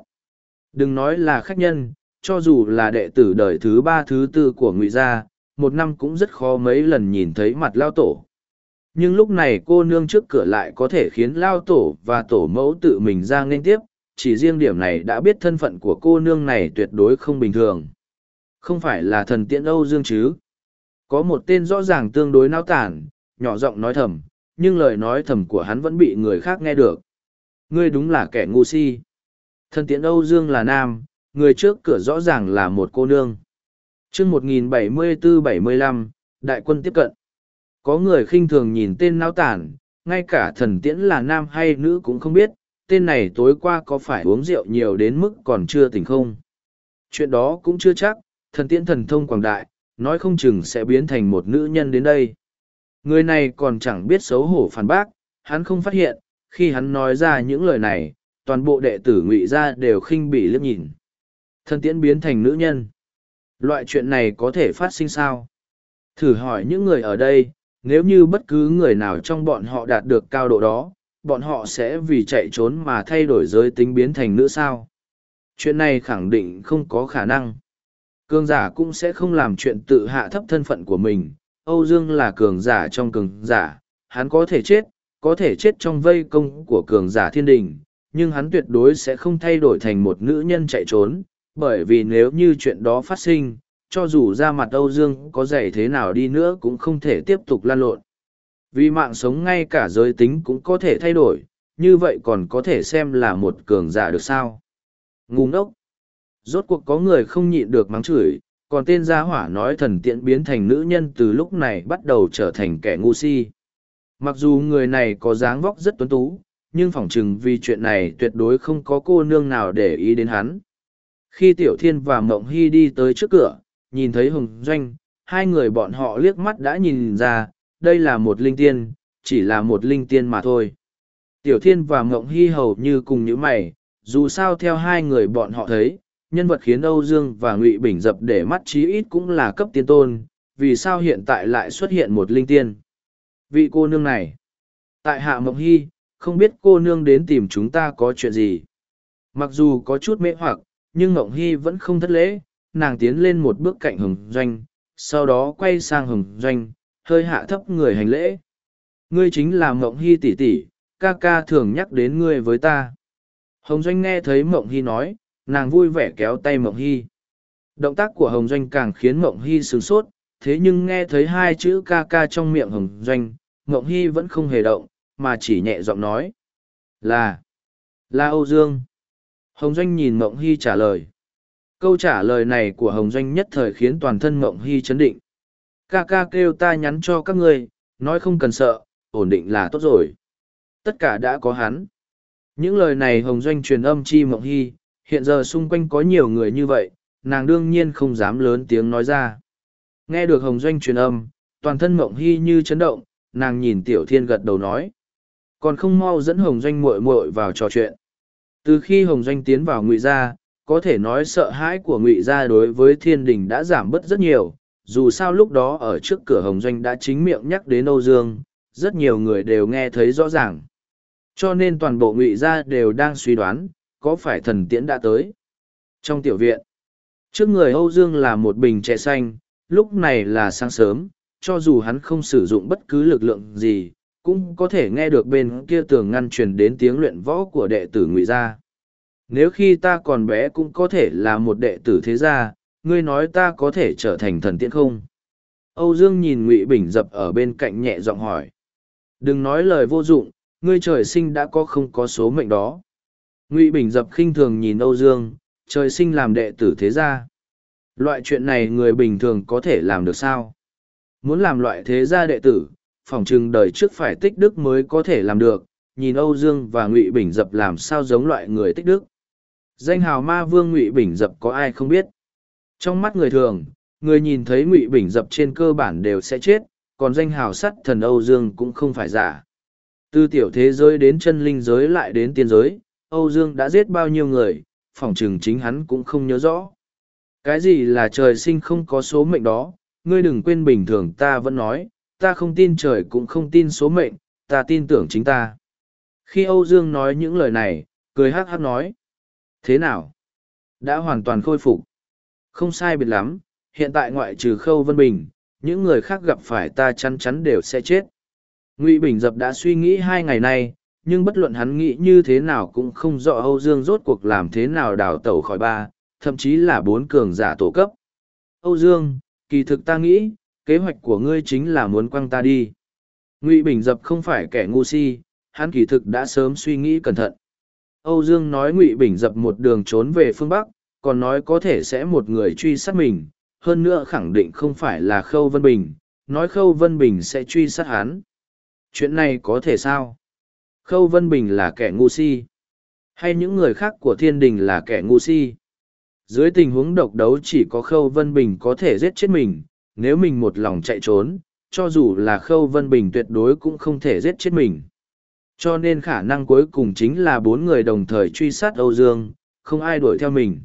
Đừng nói là khách nhân, cho dù là đệ tử đời thứ ba thứ tư của ngụy gia, một năm cũng rất khó mấy lần nhìn thấy mặt lao tổ nhưng lúc này cô nương trước cửa lại có thể khiến lao tổ và tổ mẫu tự mình ra nghênh tiếp, chỉ riêng điểm này đã biết thân phận của cô nương này tuyệt đối không bình thường. Không phải là thần tiễn âu dương chứ? Có một tên rõ ràng tương đối nao tản, nhỏ giọng nói thầm, nhưng lời nói thầm của hắn vẫn bị người khác nghe được. Ngươi đúng là kẻ ngu si. Thần tiễn âu dương là nam, người trước cửa rõ ràng là một cô nương. Chương một nghìn bảy mươi bốn bảy mươi lăm, đại quân tiếp cận có người khinh thường nhìn tên nao tản, ngay cả thần tiễn là nam hay nữ cũng không biết, tên này tối qua có phải uống rượu nhiều đến mức còn chưa tỉnh không? Chuyện đó cũng chưa chắc, thần tiễn thần thông quảng đại, nói không chừng sẽ biến thành một nữ nhân đến đây. Người này còn chẳng biết xấu hổ phản bác, hắn không phát hiện, khi hắn nói ra những lời này, toàn bộ đệ tử ngụy gia đều khinh bỉ liếc nhìn. Thần tiễn biến thành nữ nhân. Loại chuyện này có thể phát sinh sao? Thử hỏi những người ở đây nếu như bất cứ người nào trong bọn họ đạt được cao độ đó, bọn họ sẽ vì chạy trốn mà thay đổi giới tính biến thành nữ sao? Chuyện này khẳng định không có khả năng. Cường giả cũng sẽ không làm chuyện tự hạ thấp thân phận của mình. Âu dương là cường giả trong cường giả, hắn có thể chết, có thể chết trong vây công của cường giả thiên đình, nhưng hắn tuyệt đối sẽ không thay đổi thành một nữ nhân chạy trốn, bởi vì nếu như chuyện đó phát sinh cho dù ra mặt âu dương có dày thế nào đi nữa cũng không thể tiếp tục lan lộn. Vì mạng sống ngay cả giới tính cũng có thể thay đổi, như vậy còn có thể xem là một cường giả được sao? Ngu ngốc! Rốt cuộc có người không nhịn được mắng chửi, còn tên gia hỏa nói thần tiện biến thành nữ nhân từ lúc này bắt đầu trở thành kẻ ngu si. Mặc dù người này có dáng vóc rất tuấn tú, nhưng phỏng chừng vì chuyện này tuyệt đối không có cô nương nào để ý đến hắn. Khi tiểu thiên và mộng hy đi tới trước cửa nhìn thấy hồng doanh, hai người bọn họ liếc mắt đã nhìn ra, đây là một linh tiên, chỉ là một linh tiên mà thôi. Tiểu thiên và Ngộng hy hầu như cùng những mày, dù sao theo hai người bọn họ thấy, nhân vật khiến âu dương và ngụy bình dập để mắt chí ít cũng là cấp tiên tôn, vì sao hiện tại lại xuất hiện một linh tiên? Vị cô nương này, tại hạ mộng hy, không biết cô nương đến tìm chúng ta có chuyện gì? Mặc dù có chút mê hoặc, nhưng mộng hy vẫn không thất lễ nàng tiến lên một bước cạnh hồng doanh, sau đó quay sang hồng doanh, hơi hạ thấp người hành lễ. Ngươi chính là mộng hy tỷ tỷ, ca ca thường nhắc đến ngươi với ta. Hồng doanh nghe thấy mộng hy nói, nàng vui vẻ kéo tay mộng hy. Động tác của hồng doanh càng khiến mộng hy sửng sốt, thế nhưng nghe thấy hai chữ ca ca trong miệng hồng doanh, mộng hy vẫn không hề động, mà chỉ nhẹ giọng nói, là là âu dương. Hồng doanh nhìn mộng hy trả lời câu trả lời này của hồng doanh nhất thời khiến toàn thân mộng hy chấn định. Ca ca kêu ta nhắn cho các ngươi, nói không cần sợ, ổn định là tốt rồi. Tất cả đã có hắn. Những lời này hồng doanh truyền âm chi mộng hy, hiện giờ xung quanh có nhiều người như vậy, nàng đương nhiên không dám lớn tiếng nói ra. Nghe được hồng doanh truyền âm, toàn thân mộng hy như chấn động, nàng nhìn tiểu thiên gật đầu nói. Còn không mau dẫn hồng doanh muội muội vào trò chuyện. Từ khi hồng doanh tiến vào ngụy gia có thể nói sợ hãi của ngụy gia đối với thiên đình đã giảm bớt rất nhiều, dù sao lúc đó ở trước cửa hồng doanh đã chính miệng nhắc đến âu dương, rất nhiều người đều nghe thấy rõ ràng. Cho nên toàn bộ ngụy gia đều đang suy đoán, có phải thần tiễn đã tới. Trong tiểu viện, trước người âu dương là một bình trẻ xanh, lúc này là sáng sớm, cho dù hắn không sử dụng bất cứ lực lượng gì, cũng có thể nghe được bên kia tường ngăn truyền đến tiếng luyện võ của đệ tử ngụy gia nếu khi ta còn bé cũng có thể là một đệ tử thế gia, ngươi nói ta có thể trở thành thần tiễn không? Âu dương nhìn ngụy bình dập ở bên cạnh nhẹ giọng hỏi. Đừng nói lời vô dụng, ngươi trời sinh đã có không có số mệnh đó. Ngụy bình dập khinh thường nhìn âu dương, trời sinh làm đệ tử thế gia. Loại chuyện này người bình thường có thể làm được sao? Muốn làm loại thế gia đệ tử, phỏng chừng đời trước phải tích đức mới có thể làm được, nhìn âu dương và ngụy bình dập làm sao giống loại người tích đức danh hào ma vương ngụy bình dập có ai không biết? Trong mắt người thường, người nhìn thấy ngụy bình dập trên cơ bản đều sẽ chết, còn danh hào sắt thần âu dương cũng không phải giả. Từ tiểu thế giới đến chân linh giới lại đến tiên giới, âu dương đã giết bao nhiêu người, phỏng chừng chính hắn cũng không nhớ rõ. Cái gì là trời sinh không có số mệnh đó, ngươi đừng quên bình thường ta vẫn nói, ta không tin trời cũng không tin số mệnh, ta tin tưởng chính ta. Khi âu dương nói những lời này, cười hắc hắc nói thế nào? Đã hoàn toàn khôi phục. Không sai biệt lắm, hiện tại ngoại trừ khâu vân bình, những người khác gặp phải ta chắn chắn đều sẽ chết. Ngụy bình dập đã suy nghĩ hai ngày nay, nhưng bất luận hắn nghĩ như thế nào cũng không rõ âu dương rốt cuộc làm thế nào đào tẩu khỏi ba, thậm chí là bốn cường giả tổ cấp. Âu dương, kỳ thực ta nghĩ, kế hoạch của ngươi chính là muốn quăng ta đi. Ngụy bình dập không phải kẻ ngu si, hắn kỳ thực đã sớm suy nghĩ cẩn thận âu dương nói ngụy bình dập một đường trốn về phương bắc, còn nói có thể sẽ một người truy sát mình, hơn nữa khẳng định không phải là khâu vân bình, nói khâu vân bình sẽ truy sát hắn. Chuyện này có thể sao? Khâu vân bình là kẻ ngu si. Hay những người khác của thiên đình là kẻ ngu si? Dưới tình huống độc đấu chỉ có khâu vân bình có thể giết chết mình, nếu mình một lòng chạy trốn, cho dù là khâu vân bình tuyệt đối cũng không thể giết chết mình cho nên khả năng cuối cùng chính là bốn người đồng thời truy sát âu dương, không ai đuổi theo mình.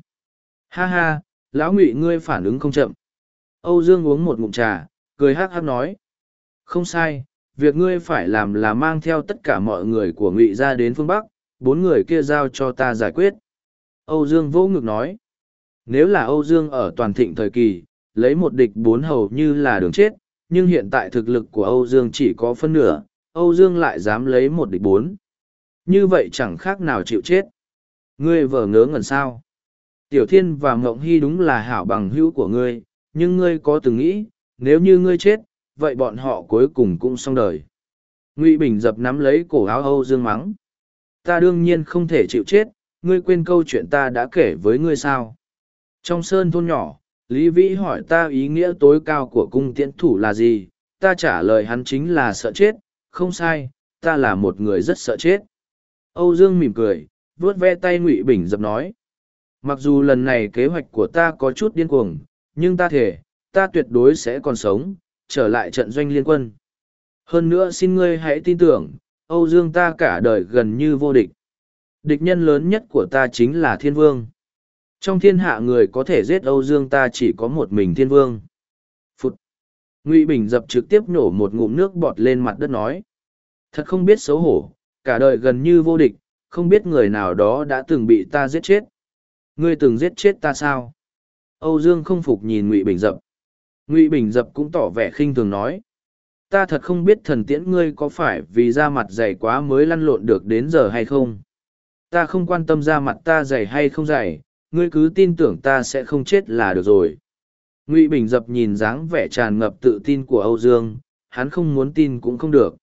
Ha ha, lão ngụy ngươi phản ứng không chậm. Âu dương uống một ngụm trà, cười hắc hắc nói. Không sai, việc ngươi phải làm là mang theo tất cả mọi người của ngụy ra đến phương bắc, bốn người kia giao cho ta giải quyết. Âu dương vô ngực nói. Nếu là âu dương ở toàn thịnh thời kỳ, lấy một địch bốn hầu như là đường chết, nhưng hiện tại thực lực của âu dương chỉ có phân nửa âu dương lại dám lấy một địch bốn. Như vậy chẳng khác nào chịu chết. Ngươi vờ ngớ ngẩn sao? Tiểu thiên và mộng hy đúng là hảo bằng hữu của ngươi, nhưng ngươi có từng nghĩ, nếu như ngươi chết, vậy bọn họ cuối cùng cũng xong đời. Ngụy bình dập nắm lấy cổ áo âu dương mắng. Ta đương nhiên không thể chịu chết, ngươi quên câu chuyện ta đã kể với ngươi sao? Trong sơn thôn nhỏ, lý vĩ hỏi ta ý nghĩa tối cao của cung tiễn thủ là gì? Ta trả lời hắn chính là sợ chết không sai ta là một người rất sợ chết âu dương mỉm cười vuốt ve tay ngụy bình dập nói mặc dù lần này kế hoạch của ta có chút điên cuồng nhưng ta thể ta tuyệt đối sẽ còn sống trở lại trận doanh liên quân. Hơn nữa xin ngươi hãy tin tưởng, Âu Dương ta cả đời gần như vô địch. Địch nhân lớn nhất của ta chính là thiên vương. Trong thiên hạ người có thể giết Âu Dương ta chỉ có một mình thiên vương. Ngụy Bình dập trực tiếp nổ một ngụm nước bọt lên mặt đất nói. Thật không biết xấu hổ, cả đời gần như vô địch, không biết người nào đó đã từng bị ta giết chết. Ngươi từng giết chết ta sao? Âu Dương không phục nhìn Ngụy Bình dập ngụy bình dập cũng tỏ vẻ khinh thường nói ta thật không biết thần tiễn ngươi có phải vì da mặt dày quá mới lăn lộn được đến giờ hay không ta không quan tâm da mặt ta dày hay không dày ngươi cứ tin tưởng ta sẽ không chết là được rồi ngụy bình dập nhìn dáng vẻ tràn ngập tự tin của âu dương hắn không muốn tin cũng không được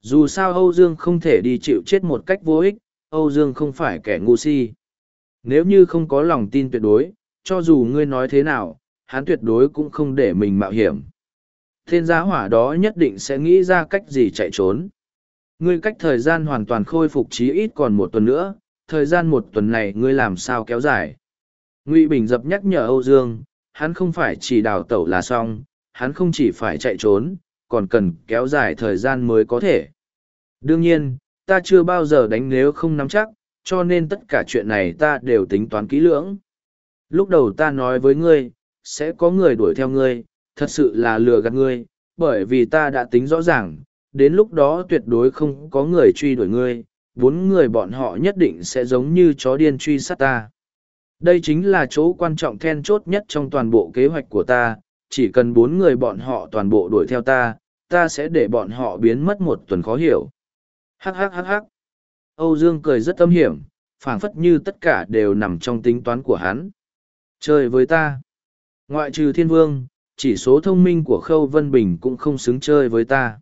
dù sao âu dương không thể đi chịu chết một cách vô ích âu dương không phải kẻ ngu si nếu như không có lòng tin tuyệt đối cho dù ngươi nói thế nào hắn tuyệt đối cũng không để mình mạo hiểm. Thiên giá hỏa đó nhất định sẽ nghĩ ra cách gì chạy trốn. Ngươi cách thời gian hoàn toàn khôi phục chí ít còn một tuần nữa, thời gian một tuần này ngươi làm sao kéo dài. Ngụy Bình dập nhắc nhở Âu Dương, hắn không phải chỉ đào tẩu là xong, hắn không chỉ phải chạy trốn, còn cần kéo dài thời gian mới có thể. Đương nhiên, ta chưa bao giờ đánh nếu không nắm chắc, cho nên tất cả chuyện này ta đều tính toán kỹ lưỡng. Lúc đầu ta nói với ngươi, sẽ có người đuổi theo ngươi, thật sự là lừa gạt ngươi, bởi vì ta đã tính rõ ràng, đến lúc đó tuyệt đối không có người truy đuổi ngươi, bốn người bọn họ nhất định sẽ giống như chó điên truy sát ta. Đây chính là chỗ quan trọng then chốt nhất trong toàn bộ kế hoạch của ta, chỉ cần bốn người bọn họ toàn bộ đuổi theo ta, ta sẽ để bọn họ biến mất một tuần khó hiểu. Hắc hắc hắc hắc. Âu Dương cười rất âm hiểm, phảng phất như tất cả đều nằm trong tính toán của hắn. Chơi với ta. Ngoại trừ thiên vương, chỉ số thông minh của Khâu Vân Bình cũng không xứng chơi với ta.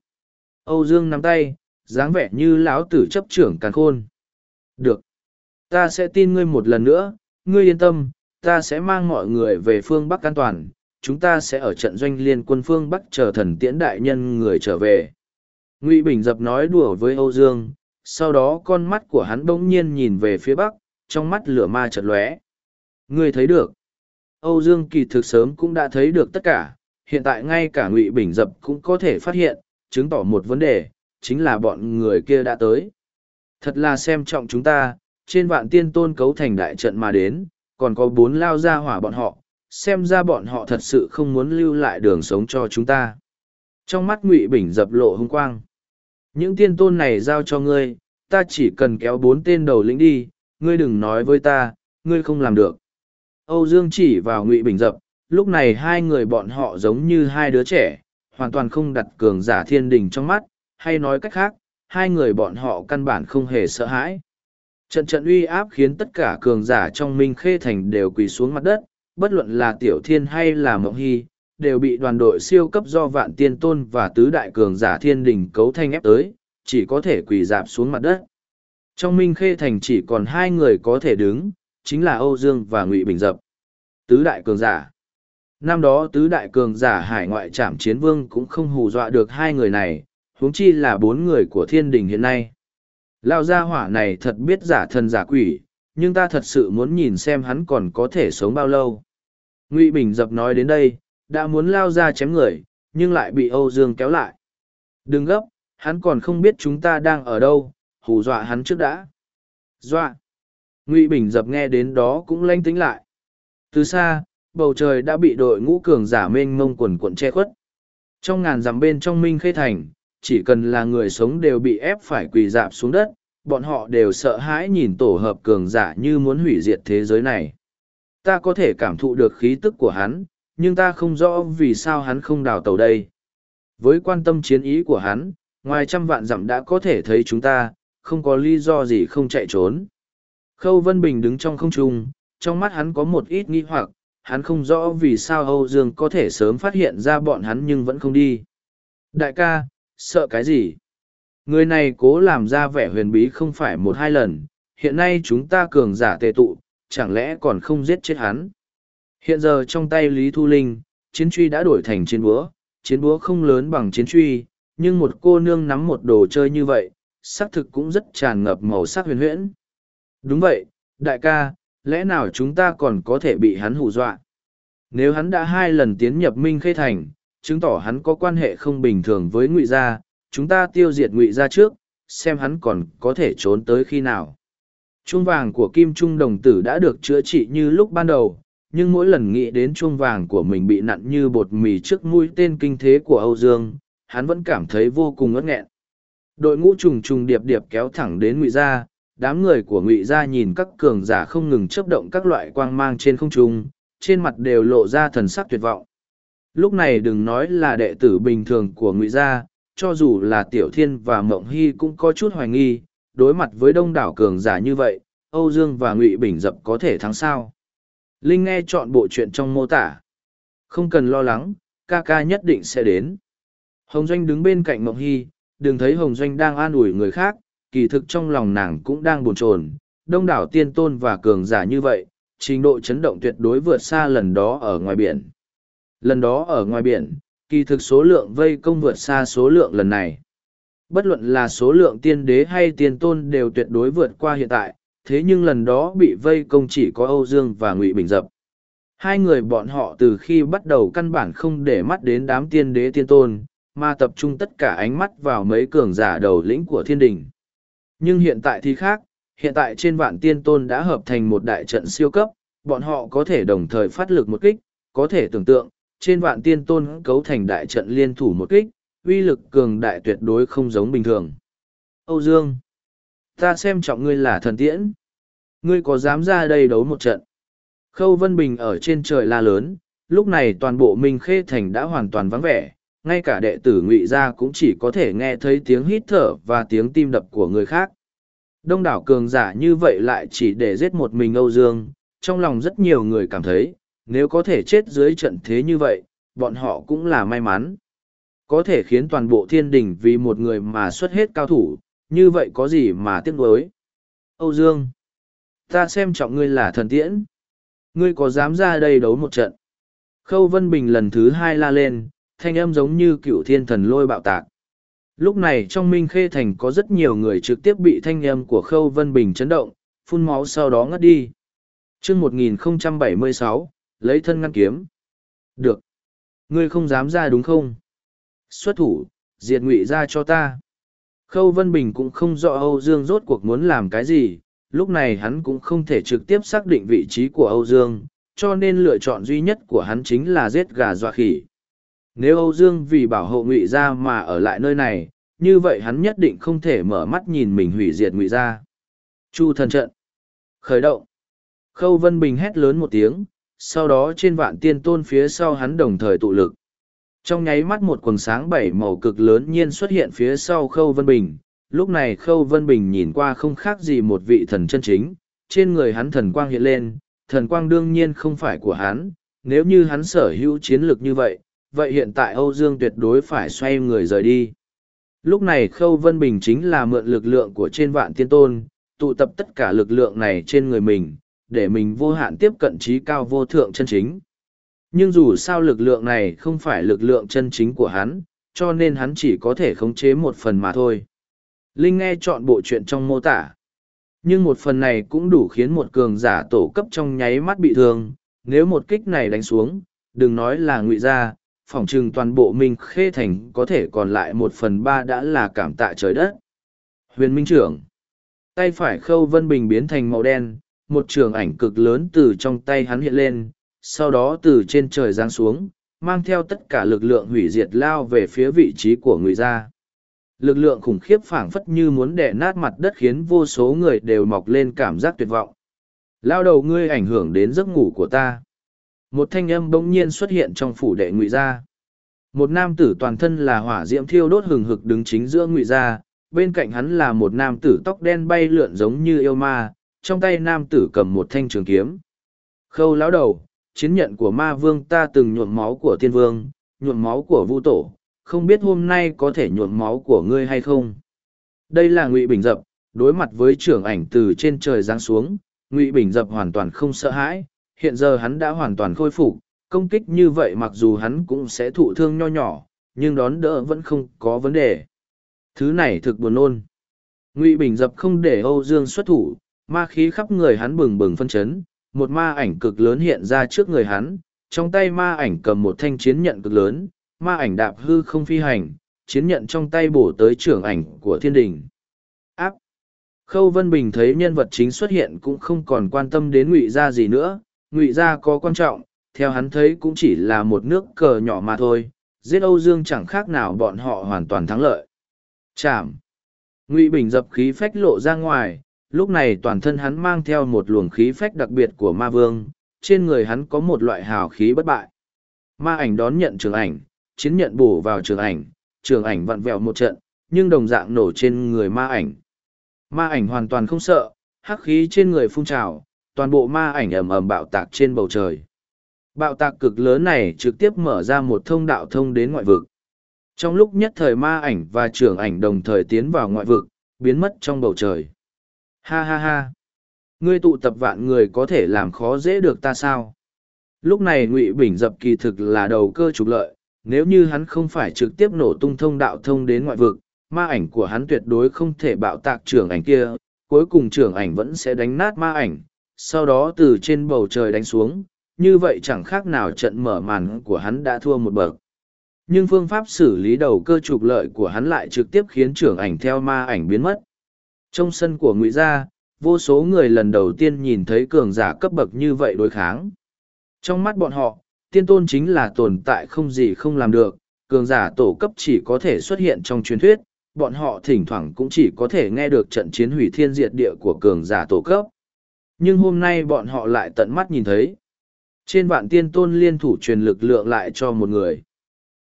Âu Dương nắm tay, dáng vẻ như lão tử chấp trưởng càn khôn. Được. Ta sẽ tin ngươi một lần nữa, ngươi yên tâm, ta sẽ mang mọi người về phương Bắc an toàn, chúng ta sẽ ở trận doanh liên quân phương Bắc chờ thần tiễn đại nhân người trở về. Ngụy Bình dập nói đùa với Âu Dương, sau đó con mắt của hắn bỗng nhiên nhìn về phía Bắc, trong mắt lửa ma chợt lóe. Ngươi thấy được. Âu Dương Kỳ thực sớm cũng đã thấy được tất cả, hiện tại ngay cả Ngụy Bình Dập cũng có thể phát hiện, chứng tỏ một vấn đề, chính là bọn người kia đã tới. Thật là xem trọng chúng ta, trên vạn tiên tôn cấu thành đại trận mà đến, còn có bốn lao ra hỏa bọn họ, xem ra bọn họ thật sự không muốn lưu lại đường sống cho chúng ta. Trong mắt Ngụy Bình dập lộ hung quang. Những tiên tôn này giao cho ngươi, ta chỉ cần kéo bốn tên đầu lĩnh đi, ngươi đừng nói với ta, ngươi không làm được. Âu Dương chỉ vào Ngụy Bình dập, lúc này hai người bọn họ giống như hai đứa trẻ, hoàn toàn không đặt cường giả thiên đình trong mắt, hay nói cách khác, hai người bọn họ căn bản không hề sợ hãi. Trận trận uy áp khiến tất cả cường giả trong Minh Khê Thành đều quỳ xuống mặt đất, bất luận là Tiểu Thiên hay là Mộng Hy, đều bị đoàn đội siêu cấp do Vạn Tiên Tôn và Tứ Đại Cường giả Thiên Đình cấu thanh ép tới, chỉ có thể quỳ dạp xuống mặt đất. Trong Minh Khê Thành chỉ còn hai người có thể đứng, chính là Âu Dương và Ngụy Bình Dập. Tứ Đại Cường giả Năm đó Tứ Đại Cường giả hải ngoại trảm chiến vương cũng không hù dọa được hai người này, huống chi là bốn người của Thiên Đình hiện nay. Lao gia hỏa này thật biết giả thần giả quỷ, nhưng ta thật sự muốn nhìn xem hắn còn có thể sống bao lâu. Ngụy Bình dập nói đến đây, đã muốn lao ra chém người, nhưng lại bị Âu Dương kéo lại. Đừng gấp, hắn còn không biết chúng ta đang ở đâu, hù dọa hắn trước đã. Dọa. Ngụy Bình dập nghe đến đó cũng lanh tính lại. Từ xa, bầu trời đã bị đội ngũ cường giả mênh mông quần quận che khuất. Trong ngàn dặm bên trong Minh Khê Thành, chỉ cần là người sống đều bị ép phải quỳ dạp xuống đất, bọn họ đều sợ hãi nhìn tổ hợp cường giả như muốn hủy diệt thế giới này. Ta có thể cảm thụ được khí tức của hắn, nhưng ta không rõ vì sao hắn không đào tàu đây. Với quan tâm chiến ý của hắn, ngoài trăm vạn dặm đã có thể thấy chúng ta, không có lý do gì không chạy trốn. Khâu Vân Bình đứng trong không trung, trong mắt hắn có một ít nghi hoặc, hắn không rõ vì sao Âu Dương có thể sớm phát hiện ra bọn hắn nhưng vẫn không đi. Đại ca, sợ cái gì? Người này cố làm ra vẻ huyền bí không phải một hai lần, hiện nay chúng ta cường giả tề tụ, chẳng lẽ còn không giết chết hắn? Hiện giờ trong tay Lý Thu Linh, chiến truy đã đổi thành chiến búa, chiến búa không lớn bằng chiến truy, nhưng một cô nương nắm một đồ chơi như vậy, xác thực cũng rất tràn ngập màu sắc huyền huyễn. Đúng vậy, đại ca, lẽ nào chúng ta còn có thể bị hắn hù dọa? Nếu hắn đã hai lần tiến nhập Minh Khê Thành, chứng tỏ hắn có quan hệ không bình thường với ngụy gia, chúng ta tiêu diệt ngụy gia trước, xem hắn còn có thể trốn tới khi nào. Chuông vàng của kim trung đồng tử đã được chữa trị như lúc ban đầu, nhưng mỗi lần nghĩ đến chuông vàng của mình bị nặn như bột mì trước mũi tên kinh thế của âu dương, hắn vẫn cảm thấy vô cùng ngất nghẹn. Đội ngũ trùng trùng điệp điệp kéo thẳng đến ngụy gia, đám người của ngụy gia nhìn các cường giả không ngừng chấp động các loại quang mang trên không trung, trên mặt đều lộ ra thần sắc tuyệt vọng lúc này đừng nói là đệ tử bình thường của ngụy gia, cho dù là tiểu thiên và mộng hy cũng có chút hoài nghi, đối mặt với đông đảo cường giả như vậy, âu dương và ngụy bình dập có thể thắng sao? Linh nghe chọn bộ chuyện trong mô tả. Không cần lo lắng, ca ca nhất định sẽ đến. Hồng doanh đứng bên cạnh mộng hy, đừng thấy hồng doanh đang an ủi người khác, kỳ thực trong lòng nàng cũng đang bồn chồn. Đông đảo tiên tôn và cường giả như vậy, trình độ chấn động tuyệt đối vượt xa lần đó ở ngoài biển. Lần đó ở ngoài biển, kỳ thực số lượng vây công vượt xa số lượng lần này. Bất luận là số lượng tiên đế hay tiên tôn đều tuyệt đối vượt qua hiện tại, thế nhưng lần đó bị vây công chỉ có Âu Dương và Ngụy Bình Dập. Hai người bọn họ từ khi bắt đầu căn bản không để mắt đến đám tiên đế tiên tôn, mà tập trung tất cả ánh mắt vào mấy cường giả đầu lĩnh của thiên đình. Nhưng hiện tại thì khác, hiện tại trên vạn tiên tôn đã hợp thành một đại trận siêu cấp, bọn họ có thể đồng thời phát lực một kích, có thể tưởng tượng, trên vạn tiên tôn cấu thành đại trận liên thủ một kích, uy lực cường đại tuyệt đối không giống bình thường. Âu Dương, ta xem trọng ngươi là thần tiễn. Ngươi có dám ra đây đấu một trận? Khâu Vân Bình ở trên trời la lớn, lúc này toàn bộ Minh Khê Thành đã hoàn toàn vắng vẻ, ngay cả đệ tử ngụy gia cũng chỉ có thể nghe thấy tiếng hít thở và tiếng tim đập của người khác. Đông đảo cường giả như vậy lại chỉ để giết một mình Âu Dương, trong lòng rất nhiều người cảm thấy, nếu có thể chết dưới trận thế như vậy, bọn họ cũng là may mắn. Có thể khiến toàn bộ thiên đình vì một người mà xuất hết cao thủ, như vậy có gì mà tiếc nuối. Âu Dương, ta xem trọng ngươi là thần tiễn. Ngươi có dám ra đây đấu một trận? Khâu Vân Bình lần thứ hai la lên, thanh âm giống như cựu thiên thần lôi bạo tạc. Lúc này trong Minh Khê Thành có rất nhiều người trực tiếp bị thanh âm của Khâu Vân Bình chấn động, phun máu sau đó ngất đi. chương 1076, lấy thân ngăn kiếm. Được. Ngươi không dám ra đúng không? Xuất thủ, diệt ngụy ra cho ta. Khâu Vân Bình cũng không rõ Âu Dương rốt cuộc muốn làm cái gì, lúc này hắn cũng không thể trực tiếp xác định vị trí của Âu Dương, cho nên lựa chọn duy nhất của hắn chính là giết gà dọa khỉ. Nếu Âu Dương vì bảo hộ ngụy ra mà ở lại nơi này, như vậy hắn nhất định không thể mở mắt nhìn mình hủy diệt ngụy ra. Chu thần trận. Khởi động. Khâu Vân Bình hét lớn một tiếng, sau đó trên vạn tiên tôn phía sau hắn đồng thời tụ lực. Trong nháy mắt một quần sáng bảy màu cực lớn nhiên xuất hiện phía sau Khâu Vân Bình, lúc này Khâu Vân Bình nhìn qua không khác gì một vị thần chân chính, trên người hắn thần quang hiện lên, thần quang đương nhiên không phải của hắn, nếu như hắn sở hữu chiến lược như vậy, vậy hiện tại Âu Dương tuyệt đối phải xoay người rời đi. Lúc này Khâu Vân Bình chính là mượn lực lượng của trên vạn tiên tôn, tụ tập tất cả lực lượng này trên người mình, để mình vô hạn tiếp cận trí cao vô thượng chân chính. Nhưng dù sao lực lượng này không phải lực lượng chân chính của hắn, cho nên hắn chỉ có thể khống chế một phần mà thôi. Linh nghe chọn bộ chuyện trong mô tả. Nhưng một phần này cũng đủ khiến một cường giả tổ cấp trong nháy mắt bị thương, nếu một kích này đánh xuống, đừng nói là ngụy ra, phỏng chừng toàn bộ minh khê thành có thể còn lại một phần ba đã là cảm tạ trời đất. Huyền Minh trưởng Tay phải khâu vân bình biến thành màu đen, một trường ảnh cực lớn từ trong tay hắn hiện lên, sau đó từ trên trời giáng xuống, mang theo tất cả lực lượng hủy diệt lao về phía vị trí của người ra. Lực lượng khủng khiếp phảng phất như muốn đè nát mặt đất khiến vô số người đều mọc lên cảm giác tuyệt vọng. Lao đầu ngươi ảnh hưởng đến giấc ngủ của ta. Một thanh âm bỗng nhiên xuất hiện trong phủ đệ ngụy gia. Một nam tử toàn thân là hỏa diễm thiêu đốt hừng hực đứng chính giữa ngụy gia, bên cạnh hắn là một nam tử tóc đen bay lượn giống như yêu ma, trong tay nam tử cầm một thanh trường kiếm. Khâu lão đầu, chiến nhận của ma vương ta từng nhuộm máu của tiên vương, nhuộm máu của vu tổ, không biết hôm nay có thể nhuộm máu của ngươi hay không. Đây là Ngụy Bình Dập, đối mặt với trưởng ảnh từ trên trời giáng xuống, Ngụy Bình Dập hoàn toàn không sợ hãi, hiện giờ hắn đã hoàn toàn khôi phục, công kích như vậy mặc dù hắn cũng sẽ thụ thương nho nhỏ, nhưng đón đỡ vẫn không có vấn đề. Thứ này thực buồn nôn. Ngụy Bình Dập không để Âu Dương xuất thủ, ma khí khắp người hắn bừng bừng phân chấn, một ma ảnh cực lớn hiện ra trước người hắn, trong tay ma ảnh cầm một thanh chiến nhận cực lớn, ma ảnh đạp hư không phi hành, chiến nhận trong tay bổ tới trưởng ảnh của thiên đình. Áp! Khâu Vân Bình thấy nhân vật chính xuất hiện cũng không còn quan tâm đến ngụy gia gì nữa, ngụy gia có quan trọng, theo hắn thấy cũng chỉ là một nước cờ nhỏ mà thôi, giết Âu Dương chẳng khác nào bọn họ hoàn toàn thắng lợi. Chảm! Ngụy Bình dập khí phách lộ ra ngoài, lúc này toàn thân hắn mang theo một luồng khí phách đặc biệt của ma vương, trên người hắn có một loại hào khí bất bại. Ma ảnh đón nhận trường ảnh, chiến nhận bổ vào trường ảnh, trường ảnh vặn vẹo một trận, nhưng đồng dạng nổ trên người ma ảnh. Ma ảnh hoàn toàn không sợ, hắc khí trên người phun trào, toàn bộ ma ảnh ầm ầm bạo tạc trên bầu trời. Bạo tạc cực lớn này trực tiếp mở ra một thông đạo thông đến ngoại vực. Trong lúc nhất thời ma ảnh và trưởng ảnh đồng thời tiến vào ngoại vực, biến mất trong bầu trời. Ha ha ha! Ngươi tụ tập vạn người có thể làm khó dễ được ta sao? Lúc này Ngụy Bình dập kỳ thực là đầu cơ trục lợi, nếu như hắn không phải trực tiếp nổ tung thông đạo thông đến ngoại vực, ma ảnh của hắn tuyệt đối không thể bạo tạc trưởng ảnh kia, cuối cùng trưởng ảnh vẫn sẽ đánh nát ma ảnh, sau đó từ trên bầu trời đánh xuống, như vậy chẳng khác nào trận mở màn của hắn đã thua một bậc. Nhưng phương pháp xử lý đầu cơ trục lợi của hắn lại trực tiếp khiến trưởng ảnh theo ma ảnh biến mất. Trong sân của Ngụy Gia, vô số người lần đầu tiên nhìn thấy cường giả cấp bậc như vậy đối kháng. Trong mắt bọn họ, tiên tôn chính là tồn tại không gì không làm được, cường giả tổ cấp chỉ có thể xuất hiện trong truyền thuyết, bọn họ thỉnh thoảng cũng chỉ có thể nghe được trận chiến hủy thiên diệt địa của cường giả tổ cấp. Nhưng hôm nay bọn họ lại tận mắt nhìn thấy. Trên vạn tiên tôn liên thủ truyền lực lượng lại cho một người.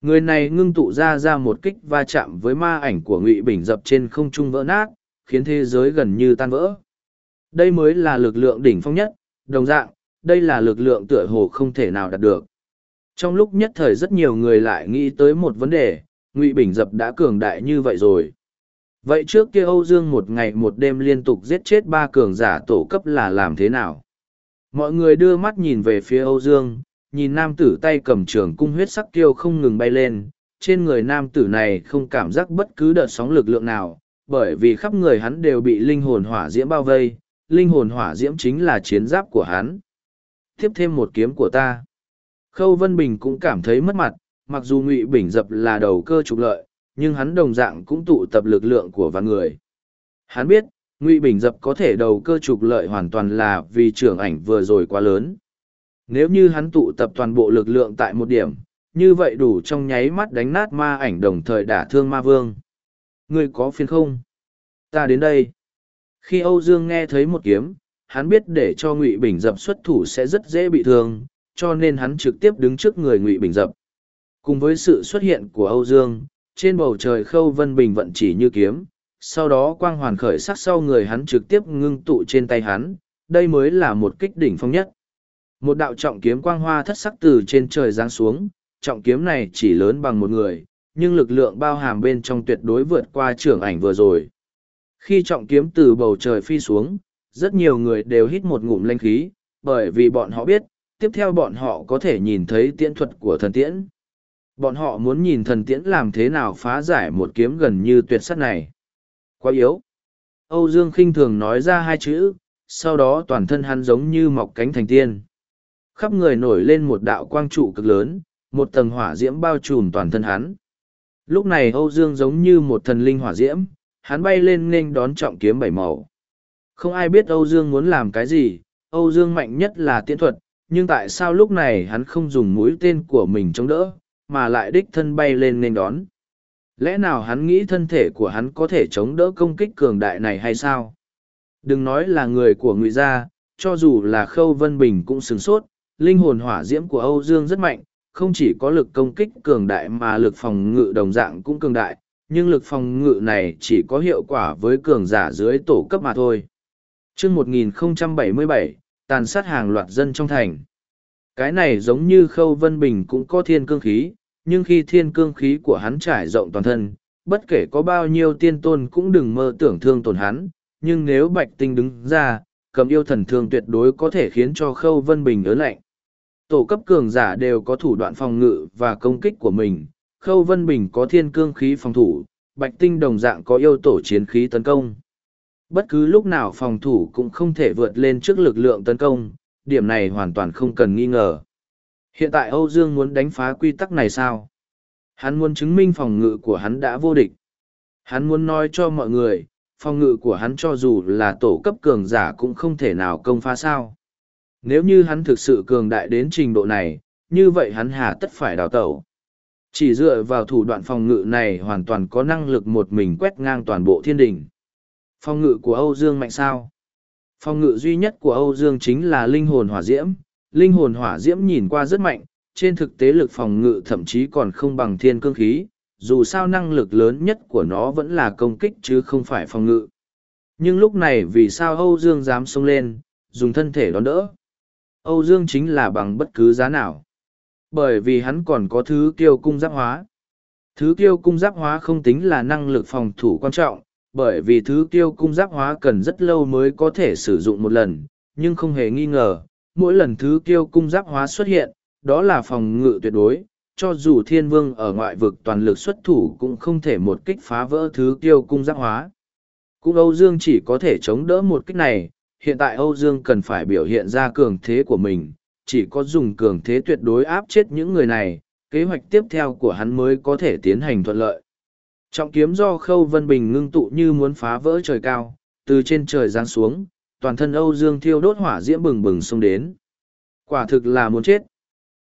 Người này ngưng tụ ra ra một kích va chạm với ma ảnh của Ngụy Bình dập trên không trung vỡ nát, khiến thế giới gần như tan vỡ. Đây mới là lực lượng đỉnh phong nhất, đồng dạng, đây là lực lượng tựa hồ không thể nào đạt được. Trong lúc nhất thời rất nhiều người lại nghĩ tới một vấn đề, Ngụy Bình Dập đã cường đại như vậy rồi. Vậy trước kia Âu Dương một ngày một đêm liên tục giết chết ba cường giả tổ cấp là làm thế nào? Mọi người đưa mắt nhìn về phía Âu Dương, nhìn nam tử tay cầm trường cung huyết sắc tiêu không ngừng bay lên, trên người nam tử này không cảm giác bất cứ đợt sóng lực lượng nào, bởi vì khắp người hắn đều bị linh hồn hỏa diễm bao vây, linh hồn hỏa diễm chính là chiến giáp của hắn. tiếp thêm một kiếm của ta. Khâu vân bình cũng cảm thấy mất mặt mặc dù ngụy bình dập là đầu cơ trục lợi nhưng hắn đồng dạng cũng tụ tập lực lượng của vạn người. Hắn biết ngụy bình dập có thể đầu cơ trục lợi hoàn toàn là vì trưởng ảnh vừa rồi quá lớn. Nếu như hắn tụ tập toàn bộ lực lượng tại một điểm như vậy đủ trong nháy mắt đánh nát ma ảnh đồng thời đả thương ma vương ngươi có phiền không? Ta đến đây. Khi âu dương nghe thấy một kiếm, hắn biết để cho ngụy bình dập xuất thủ sẽ rất dễ bị thương, cho nên hắn trực tiếp đứng trước người ngụy bình dập. Cùng với sự xuất hiện của âu dương, trên bầu trời khâu vân bình vận chỉ như kiếm, sau đó quang hoàn khởi sắc sau người hắn trực tiếp ngưng tụ trên tay hắn, đây mới là một kích đỉnh phong nhất. Một đạo trọng kiếm quang hoa thất sắc từ trên trời giáng xuống, trọng kiếm này chỉ lớn bằng một người nhưng lực lượng bao hàm bên trong tuyệt đối vượt qua trưởng ảnh vừa rồi. Khi trọng kiếm từ bầu trời phi xuống, rất nhiều người đều hít một ngụm lanh khí, bởi vì bọn họ biết, tiếp theo bọn họ có thể nhìn thấy tiễn thuật của thần tiễn. Bọn họ muốn nhìn thần tiễn làm thế nào phá giải một kiếm gần như tuyệt sắt này. Quá yếu. Âu dương khinh thường nói ra hai chữ, sau đó toàn thân hắn giống như mọc cánh thành tiên. Khắp người nổi lên một đạo quang trụ cực lớn, một tầng hỏa diễm bao trùm toàn thân hắn lúc này âu dương giống như một thần linh hỏa diễm, hắn bay lên nên đón trọng kiếm bảy màu. Không ai biết âu dương muốn làm cái gì, âu dương mạnh nhất là tiễn thuật, nhưng tại sao lúc này hắn không dùng mũi tên của mình chống đỡ, mà lại đích thân bay lên nên đón? Lẽ nào hắn nghĩ thân thể của hắn có thể chống đỡ công kích cường đại này hay sao? Đừng nói là người của ngụy gia, cho dù là khâu vân bình cũng sửng sốt, linh hồn hỏa diễm của âu dương rất mạnh không chỉ có lực công kích cường đại mà lực phòng ngự đồng dạng cũng cường đại nhưng lực phòng ngự này chỉ có hiệu quả với cường giả dưới tổ cấp mà thôi. Chương 1077, tàn sát hàng loạt dân trong thành. Cái này giống như khâu vân bình cũng có thiên cương khí nhưng khi thiên cương khí của hắn trải rộng toàn thân bất kể có bao nhiêu tiên tôn cũng đừng mơ tưởng thương tổn hắn nhưng nếu bạch tinh đứng ra cầm yêu thần thương tuyệt đối có thể khiến cho khâu vân bình ớn lạnh tổ cấp cường giả đều có thủ đoạn phòng ngự và công kích của mình. Khâu vân bình có thiên cương khí phòng thủ, bạch tinh đồng dạng có yêu tổ chiến khí tấn công. Bất cứ lúc nào phòng thủ cũng không thể vượt lên trước lực lượng tấn công, điểm này hoàn toàn không cần nghi ngờ. Hiện tại âu dương muốn đánh phá quy tắc này sao? Hắn muốn chứng minh phòng ngự của hắn đã vô địch. Hắn muốn nói cho mọi người, phòng ngự của hắn cho dù là tổ cấp cường giả cũng không thể nào công phá sao nếu như hắn thực sự cường đại đến trình độ này, như vậy hắn hà tất phải đào tẩu. Chỉ dựa vào thủ đoạn phòng ngự này hoàn toàn có năng lực một mình quét ngang toàn bộ thiên đình. Phòng ngự của âu dương mạnh sao? Phòng ngự duy nhất của âu dương chính là linh hồn hỏa diễm. Linh hồn hỏa diễm nhìn qua rất mạnh, trên thực tế lực phòng ngự thậm chí còn không bằng thiên cương khí, dù sao năng lực lớn nhất của nó vẫn là công kích chứ không phải phòng ngự. Nhưng lúc này vì sao âu dương dám xông lên, dùng thân thể đón đỡ? Âu dương chính là bằng bất cứ giá nào bởi vì hắn còn có thứ kiêu cung giáp hóa. Thứ kiêu cung giáp hóa không tính là năng lực phòng thủ quan trọng, bởi vì thứ kiêu cung giáp hóa cần rất lâu mới có thể sử dụng một lần, nhưng không hề nghi ngờ, mỗi lần thứ kiêu cung giáp hóa xuất hiện, đó là phòng ngự tuyệt đối, cho dù thiên vương ở ngoại vực toàn lực xuất thủ cũng không thể một kích phá vỡ thứ kiêu cung giáp hóa. Cũng Âu Dương chỉ có thể chống đỡ một kích này, hiện tại Âu Dương cần phải biểu hiện ra cường thế của mình, chỉ có dùng cường thế tuyệt đối áp chết những người này, kế hoạch tiếp theo của hắn mới có thể tiến hành thuận lợi. Trọng kiếm do Khâu Vân Bình ngưng tụ như muốn phá vỡ trời cao, từ trên trời giáng xuống, toàn thân Âu Dương thiêu đốt hỏa diễm bừng bừng xông đến. Quả thực là muốn chết.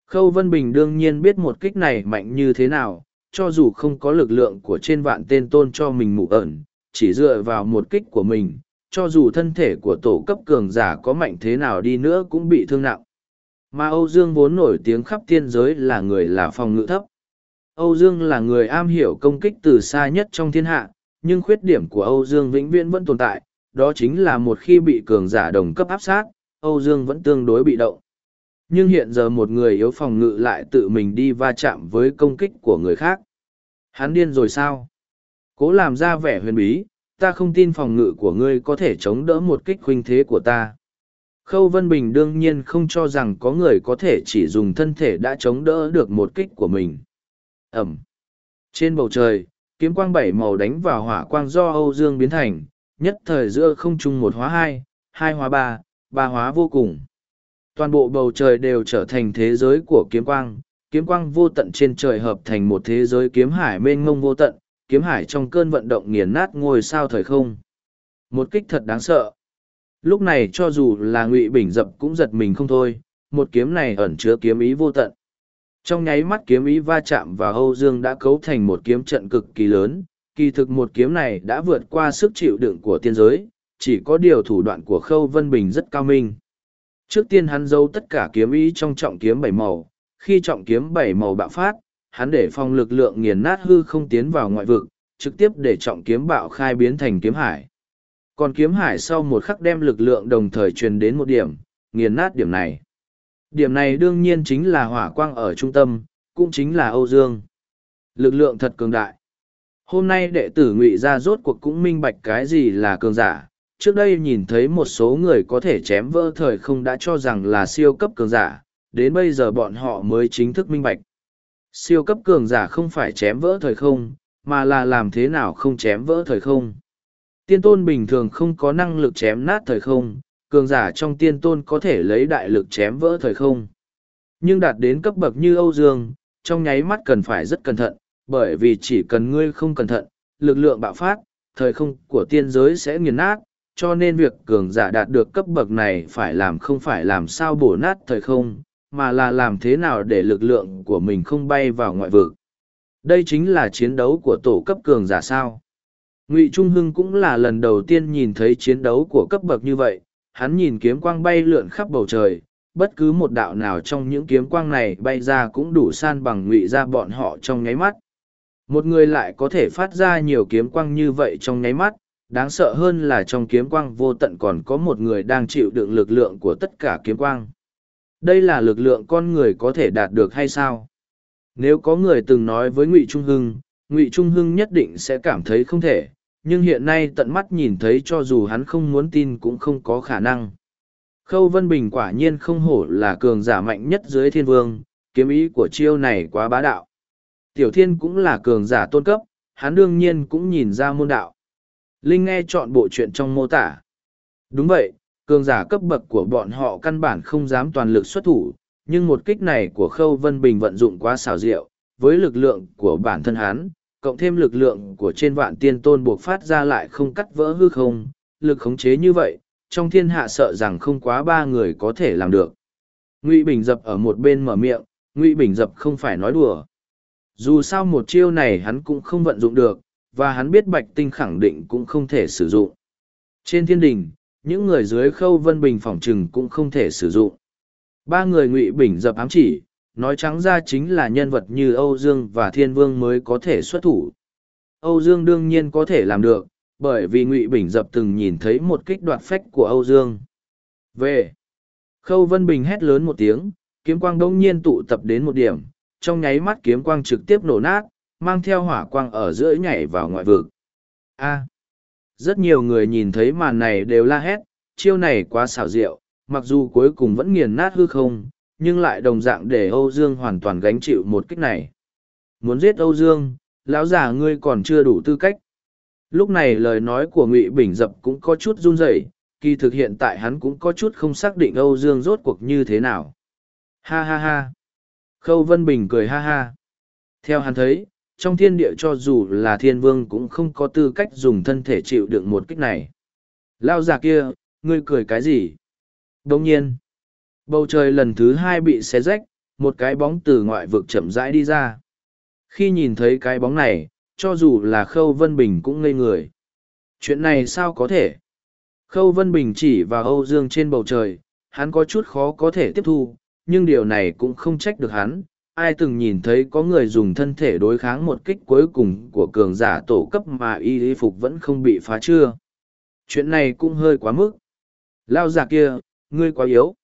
Khâu Vân Bình đương nhiên biết một kích này mạnh như thế nào, cho dù không có lực lượng của trên vạn tên tôn cho mình mụ ẩn, chỉ dựa vào một kích của mình, cho dù thân thể của tổ cấp cường giả có mạnh thế nào đi nữa cũng bị thương nặng. Mà Âu Dương vốn nổi tiếng khắp thiên giới là người là phòng ngự thấp. Âu Dương là người am hiểu công kích từ xa nhất trong thiên hạ, nhưng khuyết điểm của Âu Dương vĩnh viễn vẫn tồn tại, đó chính là một khi bị cường giả đồng cấp áp sát, Âu Dương vẫn tương đối bị động. Nhưng hiện giờ một người yếu phòng ngự lại tự mình đi va chạm với công kích của người khác. Hắn điên rồi sao? Cố làm ra vẻ huyền bí, ta không tin phòng ngự của ngươi có thể chống đỡ một kích huynh thế của ta. Khâu Vân Bình đương nhiên không cho rằng có người có thể chỉ dùng thân thể đã chống đỡ được một kích của mình. Ẩm. Trên bầu trời, kiếm quang bảy màu đánh vào hỏa quang do Âu Dương biến thành, nhất thời giữa không trung một hóa hai, hai hóa ba, ba hóa vô cùng. Toàn bộ bầu trời đều trở thành thế giới của kiếm quang, kiếm quang vô tận trên trời hợp thành một thế giới kiếm hải mênh mông vô tận, kiếm hải trong cơn vận động nghiền nát ngôi sao thời không. Một kích thật đáng sợ. Lúc này cho dù là Ngụy Bình dập cũng giật mình không thôi, một kiếm này ẩn chứa kiếm ý vô tận. Trong nháy mắt kiếm ý va chạm và Âu Dương đã cấu thành một kiếm trận cực kỳ lớn, kỳ thực một kiếm này đã vượt qua sức chịu đựng của tiên giới, chỉ có điều thủ đoạn của Khâu Vân Bình rất cao minh. Trước tiên hắn giấu tất cả kiếm ý trong trọng kiếm bảy màu, khi trọng kiếm bảy màu bạo phát, hắn để phòng lực lượng nghiền nát hư không tiến vào ngoại vực, trực tiếp để trọng kiếm bạo khai biến thành kiếm hải. Còn kiếm hải sau một khắc đem lực lượng đồng thời truyền đến một điểm, nghiền nát điểm này. Điểm này đương nhiên chính là hỏa quang ở trung tâm, cũng chính là Âu Dương. Lực lượng thật cường đại. Hôm nay đệ tử ngụy ra rốt cuộc cũng minh bạch cái gì là cường giả. Trước đây nhìn thấy một số người có thể chém vỡ thời không đã cho rằng là siêu cấp cường giả, đến bây giờ bọn họ mới chính thức minh bạch. Siêu cấp cường giả không phải chém vỡ thời không, mà là làm thế nào không chém vỡ thời không. Tiên tôn bình thường không có năng lực chém nát thời không, cường giả trong tiên tôn có thể lấy đại lực chém vỡ thời không. Nhưng đạt đến cấp bậc như Âu Dương, trong nháy mắt cần phải rất cẩn thận, bởi vì chỉ cần ngươi không cẩn thận, lực lượng bạo phát, thời không của tiên giới sẽ nghiền nát, cho nên việc cường giả đạt được cấp bậc này phải làm không phải làm sao bổ nát thời không, mà là làm thế nào để lực lượng của mình không bay vào ngoại vực. Đây chính là chiến đấu của tổ cấp cường giả sao. Ngụy Trung Hưng cũng là lần đầu tiên nhìn thấy chiến đấu của cấp bậc như vậy, hắn nhìn kiếm quang bay lượn khắp bầu trời, bất cứ một đạo nào trong những kiếm quang này bay ra cũng đủ san bằng ngụy ra bọn họ trong nháy mắt. Một người lại có thể phát ra nhiều kiếm quang như vậy trong nháy mắt, đáng sợ hơn là trong kiếm quang vô tận còn có một người đang chịu đựng lực lượng của tất cả kiếm quang. Đây là lực lượng con người có thể đạt được hay sao? Nếu có người từng nói với Ngụy Trung Hưng, Ngụy Trung Hưng nhất định sẽ cảm thấy không thể, nhưng hiện nay tận mắt nhìn thấy cho dù hắn không muốn tin cũng không có khả năng. Khâu Vân Bình quả nhiên không hổ là cường giả mạnh nhất dưới thiên vương, kiếm ý của chiêu này quá bá đạo. Tiểu thiên cũng là cường giả tôn cấp, hắn đương nhiên cũng nhìn ra môn đạo. Linh nghe chọn bộ chuyện trong mô tả. Đúng vậy, cường giả cấp bậc của bọn họ căn bản không dám toàn lực xuất thủ, nhưng một kích này của Khâu Vân Bình vận dụng quá xảo diệu, với lực lượng của bản thân hắn, cộng thêm lực lượng của trên vạn tiên tôn buộc phát ra lại không cắt vỡ hư không, lực khống chế như vậy, trong thiên hạ sợ rằng không quá ba người có thể làm được. Ngụy Bình dập ở một bên mở miệng, Ngụy Bình dập không phải nói đùa. Dù sao một chiêu này hắn cũng không vận dụng được, và hắn biết Bạch Tinh khẳng định cũng không thể sử dụng. Trên thiên đình, những người dưới khâu vân bình phỏng chừng cũng không thể sử dụng. Ba người Ngụy Bình dập ám chỉ, nói trắng ra chính là nhân vật như Âu Dương và Thiên Vương mới có thể xuất thủ. Âu Dương đương nhiên có thể làm được, bởi vì Ngụy Bình Dập từng nhìn thấy một kích đoạt phách của Âu Dương. Về! Khâu Vân Bình hét lớn một tiếng, kiếm quang đông nhiên tụ tập đến một điểm, trong nháy mắt kiếm quang trực tiếp nổ nát, mang theo hỏa quang ở giữa nhảy vào ngoại vực. A! Rất nhiều người nhìn thấy màn này đều la hét, chiêu này quá xảo diệu, mặc dù cuối cùng vẫn nghiền nát hư không, nhưng lại đồng dạng để Âu Dương hoàn toàn gánh chịu một kích này. Muốn giết Âu Dương, lão già ngươi còn chưa đủ tư cách. Lúc này lời nói của Ngụy Bình Dập cũng có chút run rẩy, kỳ thực hiện tại hắn cũng có chút không xác định Âu Dương rốt cuộc như thế nào. Ha ha ha. Khâu Vân Bình cười ha ha. Theo hắn thấy, trong thiên địa cho dù là thiên vương cũng không có tư cách dùng thân thể chịu đựng một kích này. Lao già kia, ngươi cười cái gì? Đồng nhiên, Bầu trời lần thứ hai bị xé rách, một cái bóng từ ngoại vực chậm rãi đi ra. Khi nhìn thấy cái bóng này, cho dù là Khâu Vân Bình cũng ngây người. Chuyện này sao có thể? Khâu Vân Bình chỉ vào Âu Dương trên bầu trời, hắn có chút khó có thể tiếp thu, nhưng điều này cũng không trách được hắn. Ai từng nhìn thấy có người dùng thân thể đối kháng một kích cuối cùng của cường giả tổ cấp mà y y phục vẫn không bị phá chưa? Chuyện này cũng hơi quá mức. Lao giả kia, ngươi quá yếu.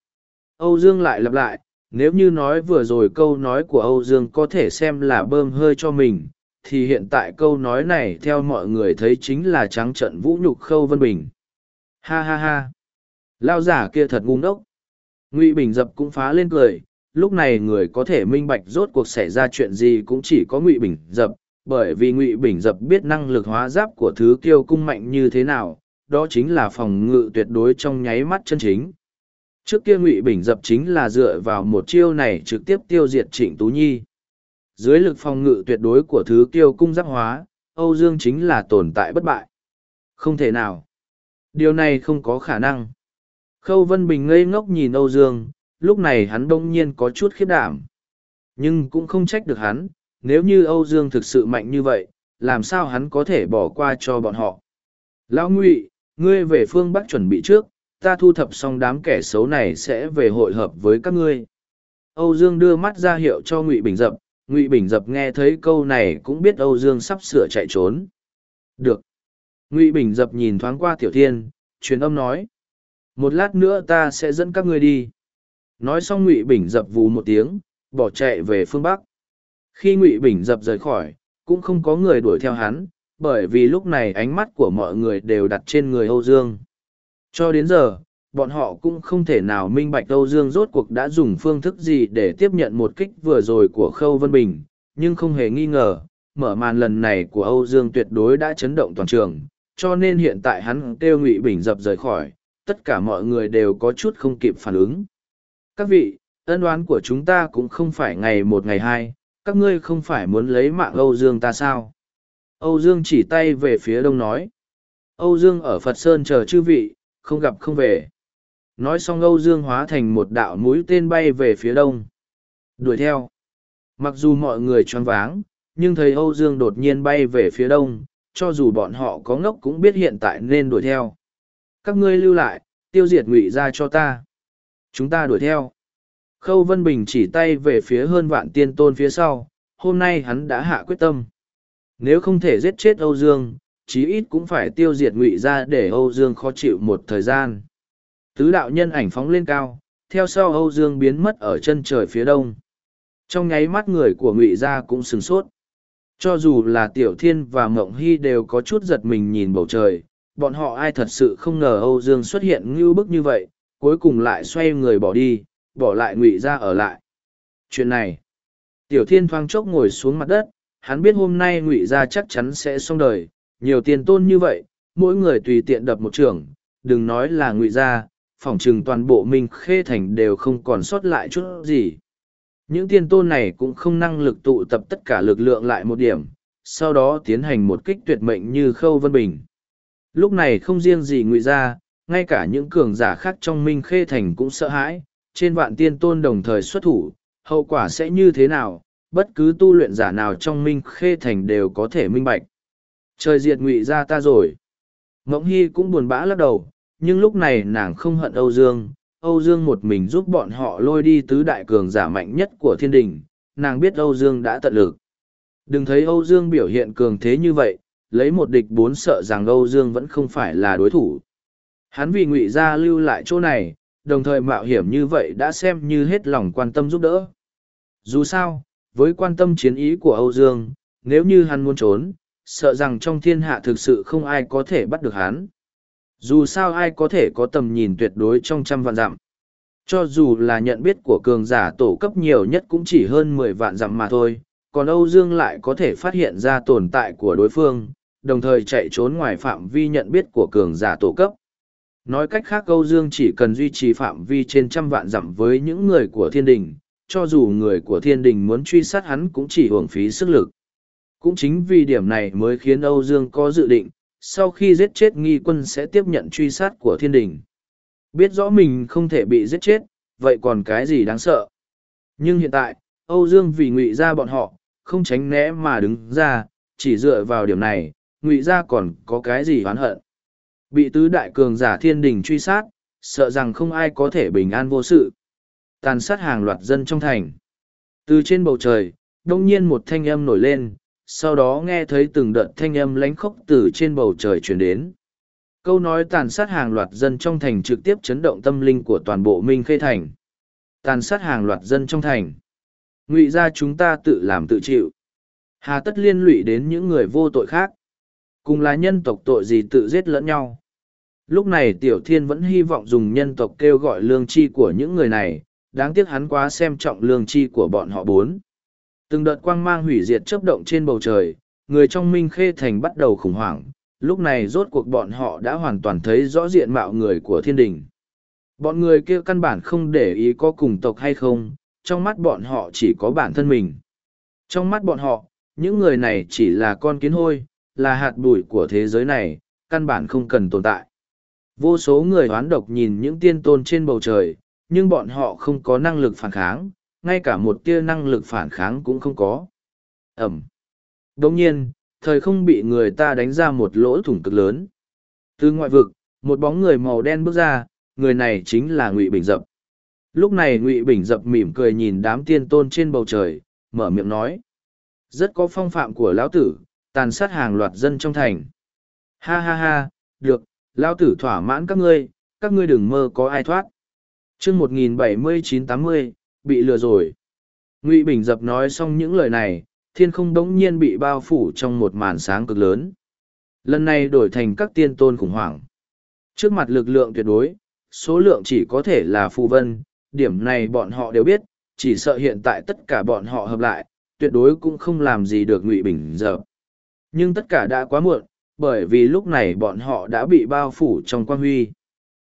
Âu Dương lại lặp lại, nếu như nói vừa rồi câu nói của Âu Dương có thể xem là bơm hơi cho mình, thì hiện tại câu nói này theo mọi người thấy chính là trắng trận vũ nhục Khâu Vân Bình. Ha ha ha! Lao giả kia thật ngu ngốc. Ngụy Bình dập cũng phá lên cười, lúc này người có thể minh bạch rốt cuộc xảy ra chuyện gì cũng chỉ có Ngụy Bình dập, bởi vì Ngụy Bình dập biết năng lực hóa giáp của thứ kiêu cung mạnh như thế nào, đó chính là phòng ngự tuyệt đối trong nháy mắt chân chính. trước kia ngụy bình dập chính là dựa vào một chiêu này trực tiếp tiêu diệt trịnh tú nhi. Dưới lực phòng ngự tuyệt đối của thứ kiêu cung giáp hóa âu dương chính là tồn tại bất bại. Không thể nào. Điều này không có khả năng. Khâu vân bình ngây ngốc nhìn âu dương lúc này hắn đông nhiên có chút khiết đảm. Nhưng cũng không trách được hắn, nếu như âu dương thực sự mạnh như vậy, làm sao hắn có thể bỏ qua cho bọn họ? Lão ngụy, ngươi về phương bắc chuẩn bị trước, ta thu thập xong đám kẻ xấu này sẽ về hội hợp với các ngươi. Âu dương đưa mắt ra hiệu cho ngụy bình dập, ngụy bình dập nghe thấy câu này cũng biết âu dương sắp sửa chạy trốn. Được. Ngụy bình dập nhìn thoáng qua tiểu thiên, truyền âm nói, một lát nữa ta sẽ dẫn các ngươi đi nói xong ngụy bình dập vù một tiếng, bỏ chạy về phương bắc. Khi ngụy bình dập rời khỏi, cũng không có người đuổi theo hắn, bởi vì lúc này ánh mắt của mọi người đều đặt trên người âu dương. Cho đến giờ, bọn họ cũng không thể nào minh bạch âu dương rốt cuộc đã dùng phương thức gì để tiếp nhận một kích vừa rồi của khâu vân bình, nhưng không hề nghi ngờ, mở màn lần này của âu dương tuyệt đối đã chấn động toàn trường, cho nên hiện tại hắn kêu ngụy bình dập rời khỏi, tất cả mọi người đều có chút không kịp phản ứng các vị, ân oán của chúng ta cũng không phải ngày một ngày hai, các ngươi không phải muốn lấy mạng âu dương ta sao? Âu dương chỉ tay về phía đông nói. Âu dương ở phật sơn chờ chư vị, không gặp không về. Nói xong âu dương hóa thành một đạo mũi tên bay về phía đông. Đuổi theo. Mặc dù mọi người choáng váng, nhưng thấy âu dương đột nhiên bay về phía đông, cho dù bọn họ có ngốc cũng biết hiện tại nên đuổi theo. Các ngươi lưu lại, tiêu diệt ngụy ra cho ta chúng ta đuổi theo. Khâu vân bình chỉ tay về phía hơn vạn tiên tôn phía sau, hôm nay hắn đã hạ quyết tâm. Nếu không thể giết chết âu dương, chí ít cũng phải tiêu diệt ngụy ra để âu dương khó chịu một thời gian. Tứ đạo nhân ảnh phóng lên cao, theo sau âu dương biến mất ở chân trời phía đông. Trong nháy mắt người của ngụy gia cũng sửng sốt. Cho dù là tiểu thiên và mộng hy đều có chút giật mình nhìn bầu trời, bọn họ ai thật sự không ngờ âu dương xuất hiện ngưu bức như vậy cuối cùng lại xoay người bỏ đi, bỏ lại ngụy gia ở lại. Chuyện này, tiểu thiên thoáng chốc ngồi xuống mặt đất, hắn biết hôm nay ngụy gia chắc chắn sẽ xong đời, nhiều tiền tôn như vậy, mỗi người tùy tiện đập một trưởng đừng nói là ngụy gia, phỏng chừng toàn bộ minh khê thành đều không còn sót lại chút gì. Những tiên tôn này cũng không năng lực tụ tập tất cả lực lượng lại một điểm, sau đó tiến hành một kích tuyệt mệnh như khâu vân bình. Lúc này không riêng gì ngụy gia ngay cả những cường giả khác trong minh khê thành cũng sợ hãi, trên vạn tiên tôn đồng thời xuất thủ, hậu quả sẽ như thế nào, bất cứ tu luyện giả nào trong minh khê thành đều có thể minh bạch. Trời diệt ngụy ra ta rồi. Mộng hy cũng buồn bã lắc đầu, nhưng lúc này nàng không hận âu dương âu dương một mình giúp bọn họ lôi đi tứ đại cường giả mạnh nhất của thiên đình, nàng biết âu dương đã tận lực. Đừng thấy âu dương biểu hiện cường thế như vậy, lấy một địch bốn sợ rằng âu dương vẫn không phải là đối thủ hắn vì ngụy gia lưu lại chỗ này đồng thời mạo hiểm như vậy đã xem như hết lòng quan tâm giúp đỡ dù sao với quan tâm chiến ý của âu dương nếu như hắn muốn trốn sợ rằng trong thiên hạ thực sự không ai có thể bắt được hắn. Dù sao ai có thể có tầm nhìn tuyệt đối trong trăm vạn dặm. Cho dù là nhận biết của cường giả tổ cấp nhiều nhất cũng chỉ hơn mười vạn dặm mà thôi, còn Âu Dương lại có thể phát hiện ra tồn tại của đối phương, đồng thời chạy trốn ngoài phạm vi nhận biết của cường giả tổ cấp. Nói cách khác Âu Dương chỉ cần duy trì phạm vi trên trăm vạn dặm với những người của thiên đình, cho dù người của thiên đình muốn truy sát hắn cũng chỉ hưởng phí sức lực. Cũng chính vì điểm này mới khiến Âu Dương có dự định, sau khi giết chết nghi quân sẽ tiếp nhận truy sát của thiên đình. Biết rõ mình không thể bị giết chết, vậy còn cái gì đáng sợ? Nhưng hiện tại, Âu Dương vì ngụy ra bọn họ, không tránh né mà đứng ra, chỉ dựa vào điểm này, ngụy ra còn có cái gì oán hận. Bị tứ đại cường giả thiên đình truy sát, sợ rằng không ai có thể bình an vô sự. Tàn sát hàng loạt dân trong thành. Từ trên bầu trời, đông nhiên một thanh âm nổi lên, sau đó nghe thấy từng đợt thanh âm lánh khốc từ trên bầu trời chuyển đến. Câu nói tàn sát hàng loạt dân trong thành trực tiếp chấn động tâm linh của toàn bộ Minh Khê Thành. Tàn sát hàng loạt dân trong thành. Ngụy ra chúng ta tự làm tự chịu. Hà tất liên lụy đến những người vô tội khác. Cùng là nhân tộc tội gì tự giết lẫn nhau. Lúc này Tiểu Thiên vẫn hy vọng dùng nhân tộc kêu gọi lương chi của những người này, đáng tiếc hắn quá xem trọng lương chi của bọn họ bốn. Từng đợt quang mang hủy diệt chớp động trên bầu trời, người trong Minh Khê Thành bắt đầu khủng hoảng, lúc này rốt cuộc bọn họ đã hoàn toàn thấy rõ diện mạo người của thiên đình. Bọn người kia căn bản không để ý có cùng tộc hay không, trong mắt bọn họ chỉ có bản thân mình. Trong mắt bọn họ, những người này chỉ là con kiến hôi, là hạt bụi của thế giới này, căn bản không cần tồn tại. Vô số người hoán độc nhìn những tiên tôn trên bầu trời, nhưng bọn họ không có năng lực phản kháng, ngay cả một tia năng lực phản kháng cũng không có. Ẩm. Đồng nhiên, thời không bị người ta đánh ra một lỗ thủng cực lớn. Từ ngoại vực, một bóng người màu đen bước ra, người này chính là Ngụy Bình Dập. Lúc này Ngụy Bình Dập mỉm cười nhìn đám tiên tôn trên bầu trời, mở miệng nói. Rất có phong phạm của lão tử, tàn sát hàng loạt dân trong thành. Ha ha ha, được, lão tử thỏa mãn các ngươi, các ngươi đừng mơ có ai thoát. chương một nghìn bảy mươi chín tám mươi bị lừa rồi. Ngụy Bình Dập nói xong những lời này, thiên không đống nhiên bị bao phủ trong một màn sáng cực lớn. Lần này đổi thành các tiên tôn khủng hoảng. Trước mặt lực lượng tuyệt đối, số lượng chỉ có thể là phù vân, điểm này bọn họ đều biết, chỉ sợ hiện tại tất cả bọn họ hợp lại, tuyệt đối cũng không làm gì được Ngụy Bình Dập. Nhưng tất cả đã quá muộn, bởi vì lúc này bọn họ đã bị bao phủ trong quang huy.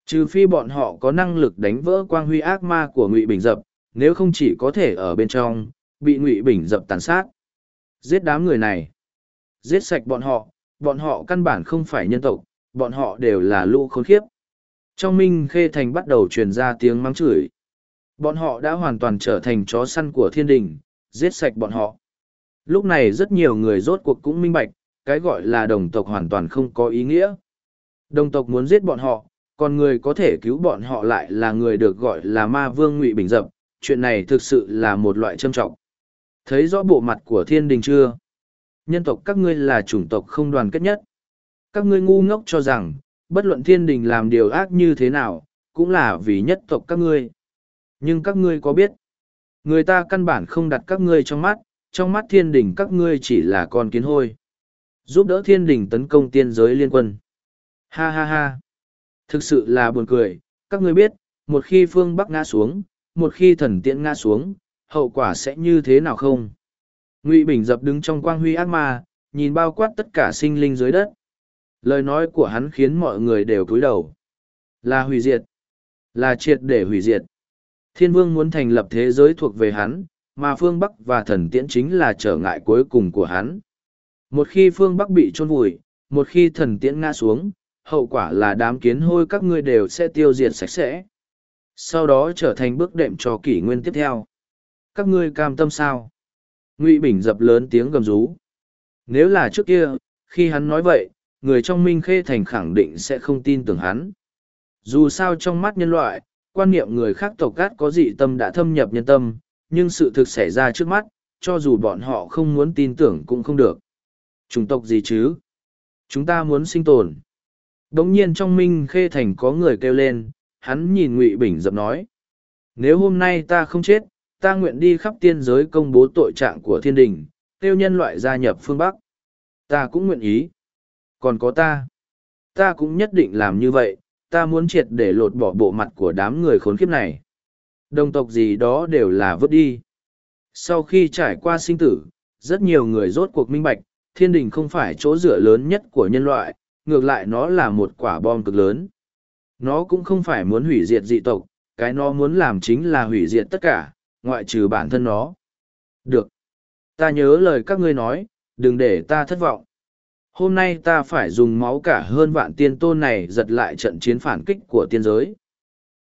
Trừ phi bọn họ có năng lực đánh vỡ quang huy ác ma của Ngụy Bình Dập, nếu không chỉ có thể ở bên trong, bị Ngụy Bình Dập tàn sát. Giết đám người này. Giết sạch bọn họ, bọn họ căn bản không phải nhân tộc, bọn họ đều là lũ khốn khiếp. Trong Minh Khê Thành bắt đầu truyền ra tiếng mắng chửi. Bọn họ đã hoàn toàn trở thành chó săn của thiên đình, giết sạch bọn họ. Lúc này rất nhiều người rốt cuộc cũng minh bạch, cái gọi là đồng tộc hoàn toàn không có ý nghĩa. Đồng tộc muốn giết bọn họ, còn người có thể cứu bọn họ lại là người được gọi là ma vương ngụy bình dập. Chuyện này thực sự là một loại trâm trọng. Thấy rõ bộ mặt của thiên đình chưa? Nhân tộc các ngươi là chủng tộc không đoàn kết nhất. Các ngươi ngu ngốc cho rằng, bất luận thiên đình làm điều ác như thế nào, cũng là vì nhất tộc các ngươi. Nhưng các ngươi có biết, người ta căn bản không đặt các ngươi trong mắt, trong mắt thiên đình các ngươi chỉ là con kiến hôi. Giúp đỡ thiên đình tấn công tiên giới liên quân. Ha ha ha. Thực sự là buồn cười, các ngươi biết, một khi phương Bắc ngã xuống, một khi thần tiễn ngã xuống, hậu quả sẽ như thế nào không? Ngụy Bình dập đứng trong quang huy ác ma, nhìn bao quát tất cả sinh linh dưới đất. Lời nói của hắn khiến mọi người đều cúi đầu. Là hủy diệt. Là triệt để hủy diệt. Thiên vương muốn thành lập thế giới thuộc về hắn, mà phương Bắc và thần tiễn chính là trở ngại cuối cùng của hắn. Một khi phương Bắc bị chôn vùi, một khi thần tiễn ngã xuống, hậu quả là đám kiến hôi các ngươi đều sẽ tiêu diệt sạch sẽ. Sau đó trở thành bước đệm cho kỷ nguyên tiếp theo. Các ngươi cam tâm sao? Ngụy Bình dập lớn tiếng gầm rú. Nếu là trước kia, khi hắn nói vậy, người trong Minh Khê Thành khẳng định sẽ không tin tưởng hắn. Dù sao trong mắt nhân loại, quan niệm người khác tộc gát có dị tâm đã thâm nhập nhân tâm, nhưng sự thực xảy ra trước mắt, cho dù bọn họ không muốn tin tưởng cũng không được. Chủng tộc gì chứ? Chúng ta muốn sinh tồn. Đống nhiên trong Minh Khê Thành có người kêu lên, hắn nhìn Ngụy Bình dập nói. Nếu hôm nay ta không chết, ta nguyện đi khắp tiên giới công bố tội trạng của thiên đình, tiêu nhân loại gia nhập phương Bắc. Ta cũng nguyện ý. Còn có ta. Ta cũng nhất định làm như vậy, ta muốn triệt để lột bỏ bộ mặt của đám người khốn kiếp này. Đồng tộc gì đó đều là vứt đi. Sau khi trải qua sinh tử, rất nhiều người rốt cuộc minh bạch, thiên đình không phải chỗ dựa lớn nhất của nhân loại, ngược lại nó là một quả bom cực lớn. Nó cũng không phải muốn hủy diệt dị tộc, cái nó muốn làm chính là hủy diệt tất cả, ngoại trừ bản thân nó. Được. Ta nhớ lời các ngươi nói, đừng để ta thất vọng. Hôm nay ta phải dùng máu cả hơn vạn tiên tôn này giật lại trận chiến phản kích của tiên giới.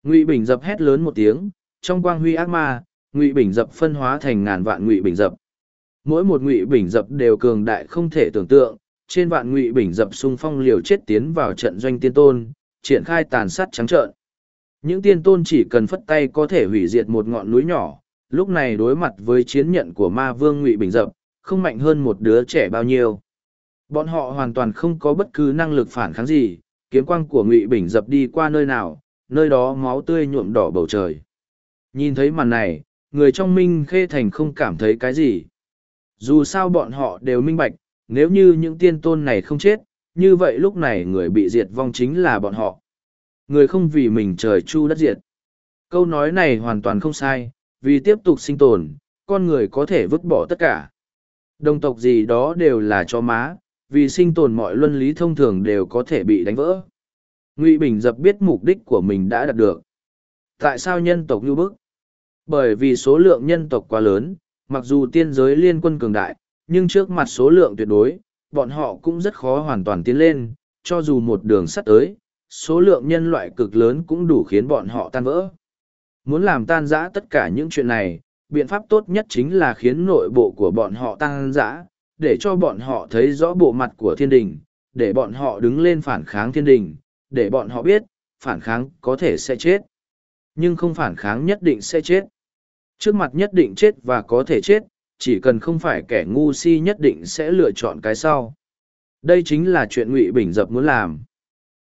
Ngụy Bình dập hét lớn một tiếng, trong quang huy ác ma, Ngụy Bình dập phân hóa thành ngàn vạn Ngụy Bình dập. Mỗi một Ngụy Bình dập đều cường đại không thể tưởng tượng, trên vạn Ngụy Bình dập xung phong liều chết tiến vào trận doanh tiên tôn, triển khai tàn sát trắng trợn. Những tiên tôn chỉ cần phất tay có thể hủy diệt một ngọn núi nhỏ, lúc này đối mặt với chiến nhận của ma vương ngụy bình dập không mạnh hơn một đứa trẻ bao nhiêu. Bọn họ hoàn toàn không có bất cứ năng lực phản kháng gì kiếm quang của ngụy bình dập đi qua nơi nào nơi đó máu tươi nhuộm đỏ bầu trời. Nhìn thấy màn này người trong minh khê thành không cảm thấy cái gì dù sao bọn họ đều minh bạch nếu như những tiên tôn này không chết như vậy lúc này người bị diệt vong chính là bọn họ người không vì mình trời chu đất diệt câu nói này hoàn toàn không sai vì tiếp tục sinh tồn, con người có thể vứt bỏ tất cả. Đồng tộc gì đó đều là cho má, vì sinh tồn mọi luân lý thông thường đều có thể bị đánh vỡ. Ngụy Bình dập biết mục đích của mình đã đạt được. Tại sao nhân tộc như bức? Bởi vì số lượng nhân tộc quá lớn, mặc dù tiên giới liên quân cường đại, nhưng trước mặt số lượng tuyệt đối, bọn họ cũng rất khó hoàn toàn tiến lên, cho dù một đường sắt tới, số lượng nhân loại cực lớn cũng đủ khiến bọn họ tan vỡ. Muốn làm tan rã tất cả những chuyện này, biện pháp tốt nhất chính là khiến nội bộ của bọn họ tan rã, để cho bọn họ thấy rõ bộ mặt của thiên đình, để bọn họ đứng lên phản kháng thiên đình, để bọn họ biết, phản kháng có thể sẽ chết. Nhưng không phản kháng nhất định sẽ chết. Trước mặt nhất định chết và có thể chết, chỉ cần không phải kẻ ngu si nhất định sẽ lựa chọn cái sau. Đây chính là chuyện Ngụy Bình Dập muốn làm.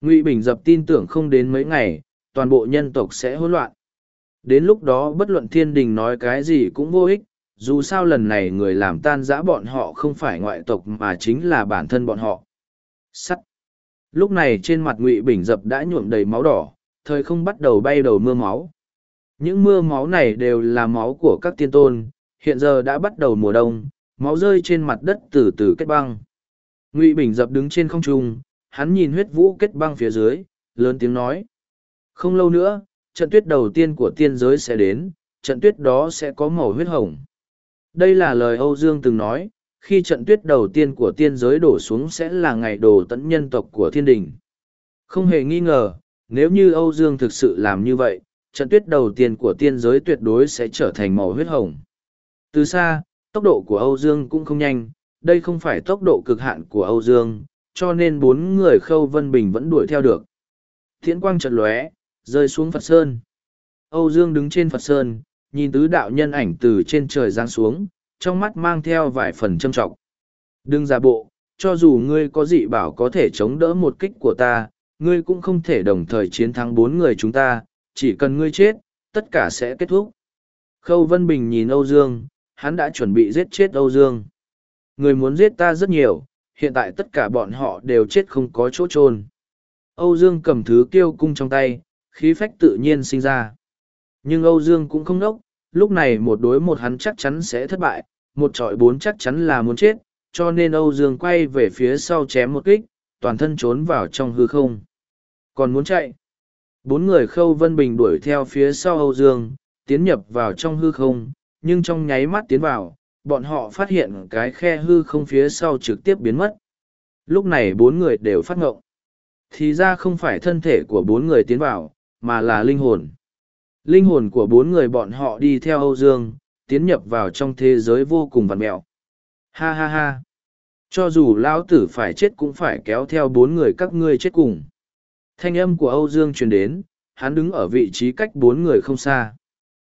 Ngụy Bình Dập tin tưởng không đến mấy ngày, toàn bộ nhân tộc sẽ hỗn loạn. Đến lúc đó bất luận thiên đình nói cái gì cũng vô ích, dù sao lần này người làm tan rã bọn họ không phải ngoại tộc mà chính là bản thân bọn họ. Sắt. Lúc này trên mặt Ngụy Bình Dập đã nhuộm đầy máu đỏ, thời không bắt đầu bay đầu mưa máu. Những mưa máu này đều là máu của các tiên tôn, hiện giờ đã bắt đầu mùa đông, máu rơi trên mặt đất từ từ kết băng. Ngụy Bình Dập đứng trên không trung, hắn nhìn huyết vũ kết băng phía dưới, lớn tiếng nói. Không lâu nữa, trận tuyết đầu tiên của tiên giới sẽ đến, trận tuyết đó sẽ có màu huyết hồng. Đây là lời Âu Dương từng nói, khi trận tuyết đầu tiên của tiên giới đổ xuống sẽ là ngày đồ tẫn nhân tộc của thiên đình. Không hề nghi ngờ, nếu như Âu Dương thực sự làm như vậy, trận tuyết đầu tiên của tiên giới tuyệt đối sẽ trở thành màu huyết hồng. Từ xa, tốc độ của Âu Dương cũng không nhanh, đây không phải tốc độ cực hạn của Âu Dương, cho nên bốn người Khâu Vân Bình vẫn đuổi theo được. Thiện quang chợt lóe, rơi xuống Phật Sơn. Âu Dương đứng trên Phật Sơn, nhìn tứ đạo nhân ảnh từ trên trời giáng xuống, trong mắt mang theo vài phần châm trọng. Đừng giả bộ, cho dù ngươi có dị bảo có thể chống đỡ một kích của ta, ngươi cũng không thể đồng thời chiến thắng bốn người chúng ta, chỉ cần ngươi chết, tất cả sẽ kết thúc. Khâu Vân Bình nhìn Âu Dương, hắn đã chuẩn bị giết chết Âu Dương. Người muốn giết ta rất nhiều, hiện tại tất cả bọn họ đều chết không có chỗ trôn. Âu Dương cầm thứ kiêu cung trong tay, khí phách tự nhiên sinh ra. Nhưng Âu Dương cũng không nốc, lúc này một đối một hắn chắc chắn sẽ thất bại, một trọi bốn chắc chắn là muốn chết, cho nên Âu Dương quay về phía sau chém một kích, toàn thân trốn vào trong hư không. Còn muốn chạy. Bốn người khâu vân bình đuổi theo phía sau Âu Dương, tiến nhập vào trong hư không, nhưng trong nháy mắt tiến vào, bọn họ phát hiện cái khe hư không phía sau trực tiếp biến mất. Lúc này bốn người đều phát ngộng. Thì ra không phải thân thể của bốn người tiến vào, mà là linh hồn. Linh hồn của bốn người bọn họ đi theo Âu Dương, tiến nhập vào trong thế giới vô cùng vằn mẹo. Ha ha ha! Cho dù lão tử phải chết cũng phải kéo theo bốn người các ngươi chết cùng. Thanh âm của Âu Dương truyền đến, hắn đứng ở vị trí cách bốn người không xa.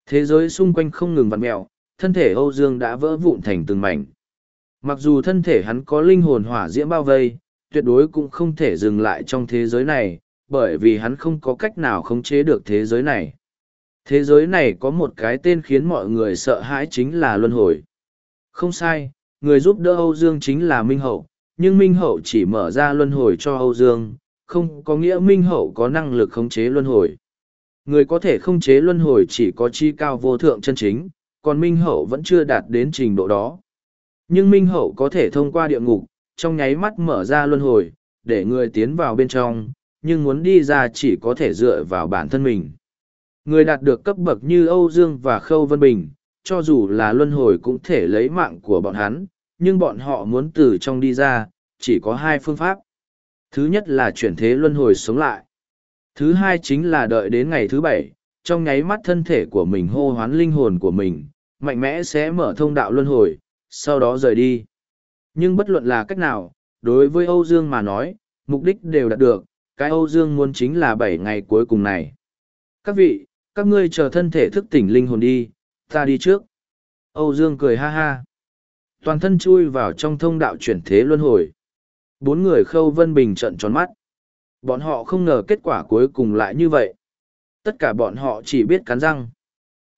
Thế giới xung quanh không ngừng vặn mẹo, thân thể Âu Dương đã vỡ vụn thành từng mảnh. Mặc dù thân thể hắn có linh hồn hỏa diễm bao vây, tuyệt đối cũng không thể dừng lại trong thế giới này, bởi vì hắn không có cách nào khống chế được thế giới này. Thế giới này có một cái tên khiến mọi người sợ hãi chính là luân hồi. Không sai, người giúp đỡ Âu Dương chính là Minh Hậu, nhưng Minh Hậu chỉ mở ra luân hồi cho Âu Dương, không có nghĩa Minh Hậu có năng lực khống chế luân hồi. Người có thể khống chế luân hồi chỉ có chi cao vô thượng chân chính, còn Minh Hậu vẫn chưa đạt đến trình độ đó. Nhưng Minh Hậu có thể thông qua địa ngục, trong nháy mắt mở ra luân hồi, để người tiến vào bên trong, nhưng muốn đi ra chỉ có thể dựa vào bản thân mình. Người đạt được cấp bậc như Âu Dương và Khâu Vân Bình, cho dù là luân hồi cũng thể lấy mạng của bọn hắn, nhưng bọn họ muốn từ trong đi ra, chỉ có hai phương pháp. Thứ nhất là chuyển thế luân hồi sống lại. Thứ hai chính là đợi đến ngày thứ bảy, trong nháy mắt thân thể của mình hô hoán linh hồn của mình, mạnh mẽ sẽ mở thông đạo luân hồi, sau đó rời đi. Nhưng bất luận là cách nào, đối với Âu Dương mà nói, mục đích đều đạt được, cái Âu Dương muốn chính là bảy ngày cuối cùng này. Các vị, các ngươi chờ thân thể thức tỉnh linh hồn đi, ta đi trước. Âu Dương cười ha ha. Toàn thân chui vào trong thông đạo chuyển thế luân hồi. Bốn người khâu vân bình trận tròn mắt. Bọn họ không ngờ kết quả cuối cùng lại như vậy. Tất cả bọn họ chỉ biết cắn răng.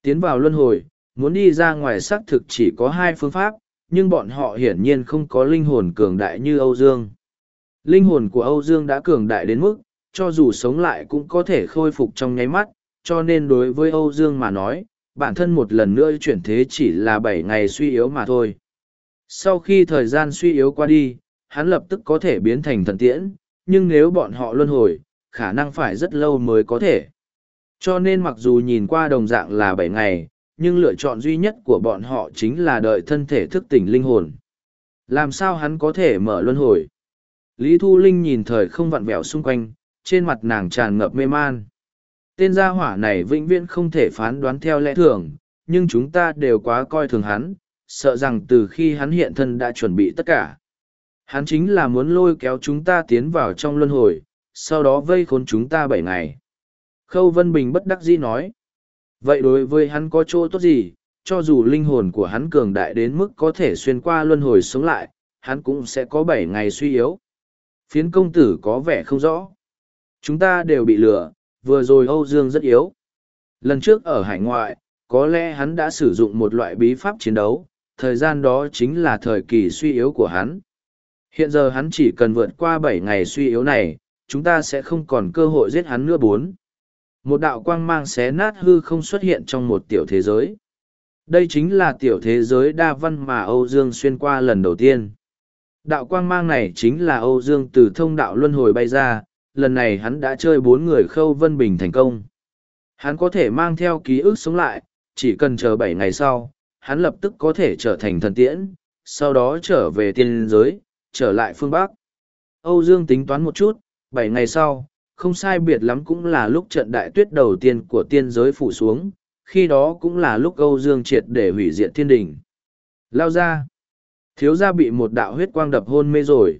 Tiến vào luân hồi, muốn đi ra ngoài xác thực chỉ có hai phương pháp, nhưng bọn họ hiển nhiên không có linh hồn cường đại như Âu Dương. Linh hồn của Âu Dương đã cường đại đến mức, cho dù sống lại cũng có thể khôi phục trong nháy mắt, cho nên đối với Âu Dương mà nói, bản thân một lần nữa chuyển thế chỉ là bảy ngày suy yếu mà thôi. Sau khi thời gian suy yếu qua đi, hắn lập tức có thể biến thành thần tiễn, nhưng nếu bọn họ luân hồi, khả năng phải rất lâu mới có thể. Cho nên mặc dù nhìn qua đồng dạng là bảy ngày, nhưng lựa chọn duy nhất của bọn họ chính là đợi thân thể thức tỉnh linh hồn. Làm sao hắn có thể mở luân hồi? Lý Thu Linh nhìn thời không vặn vẹo xung quanh, trên mặt nàng tràn ngập mê man. Tên gia hỏa này vĩnh viễn không thể phán đoán theo lẽ thường, nhưng chúng ta đều quá coi thường hắn, sợ rằng từ khi hắn hiện thân đã chuẩn bị tất cả. Hắn chính là muốn lôi kéo chúng ta tiến vào trong luân hồi, sau đó vây khốn chúng ta bảy ngày. Khâu Vân Bình bất đắc dĩ nói. Vậy đối với hắn có chỗ tốt gì, cho dù linh hồn của hắn cường đại đến mức có thể xuyên qua luân hồi sống lại, hắn cũng sẽ có bảy ngày suy yếu. Phiến công tử có vẻ không rõ. Chúng ta đều bị lừa, vừa rồi Âu Dương rất yếu. Lần trước ở hải ngoại, có lẽ hắn đã sử dụng một loại bí pháp chiến đấu, thời gian đó chính là thời kỳ suy yếu của hắn. Hiện giờ hắn chỉ cần vượt qua bảy ngày suy yếu này, chúng ta sẽ không còn cơ hội giết hắn nữa bốn. Một đạo quang mang xé nát hư không xuất hiện trong một tiểu thế giới. Đây chính là tiểu thế giới đa văn mà Âu Dương xuyên qua lần đầu tiên. Đạo quang mang này chính là Âu Dương từ thông đạo luân hồi bay ra, lần này hắn đã chơi bốn người khâu vân bình thành công. Hắn có thể mang theo ký ức sống lại, chỉ cần chờ bảy ngày sau, hắn lập tức có thể trở thành thần tiễn, sau đó trở về tiên giới, trở lại phương Bắc. Âu Dương tính toán một chút, bảy ngày sau, không sai biệt lắm cũng là lúc trận đại tuyết đầu tiên của tiên giới phủ xuống, khi đó cũng là lúc Âu Dương triệt để hủy diệt thiên đình. Lao ra. Thiếu gia bị một đạo huyết quang đập hôn mê rồi.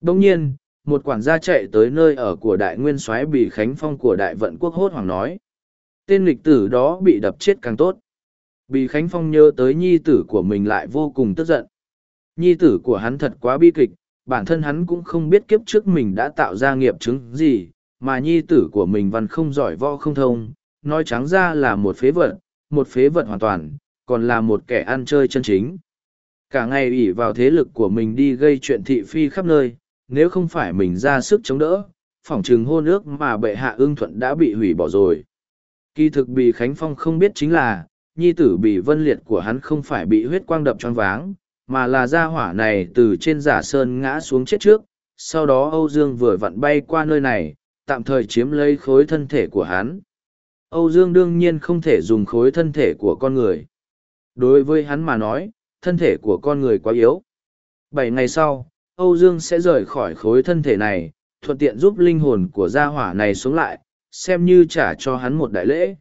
Đồng nhiên, một quản gia chạy tới nơi ở của đại nguyên soái bị khánh phong của đại vận quốc hốt hoàng nói. Tên lịch tử đó bị đập chết càng tốt. Bị khánh phong nhớ tới nhi tử của mình lại vô cùng tức giận. Nhi tử của hắn thật quá bi kịch, bản thân hắn cũng không biết kiếp trước mình đã tạo ra nghiệp chứng gì, mà nhi tử của mình văn không giỏi võ không thông, nói trắng ra là một phế vật, một phế vật hoàn toàn, còn là một kẻ ăn chơi chân chính. Cả ngày ủy vào thế lực của mình đi gây chuyện thị phi khắp nơi, nếu không phải mình ra sức chống đỡ, phỏng chừng hôn ước mà bệ hạ ưng thuận đã bị hủy bỏ rồi. Kỳ thực bị Khánh Phong không biết chính là, nhi tử bị vân liệt của hắn không phải bị huyết quang đập choáng váng, mà là gia hỏa này từ trên giả sơn ngã xuống chết trước, sau đó Âu Dương vừa vặn bay qua nơi này, tạm thời chiếm lấy khối thân thể của hắn. Âu Dương đương nhiên không thể dùng khối thân thể của con người. Đối với hắn mà nói, thân thể của con người quá yếu. Bảy ngày sau, Âu Dương sẽ rời khỏi khối thân thể này, thuận tiện giúp linh hồn của gia hỏa này sống lại, xem như trả cho hắn một đại lễ.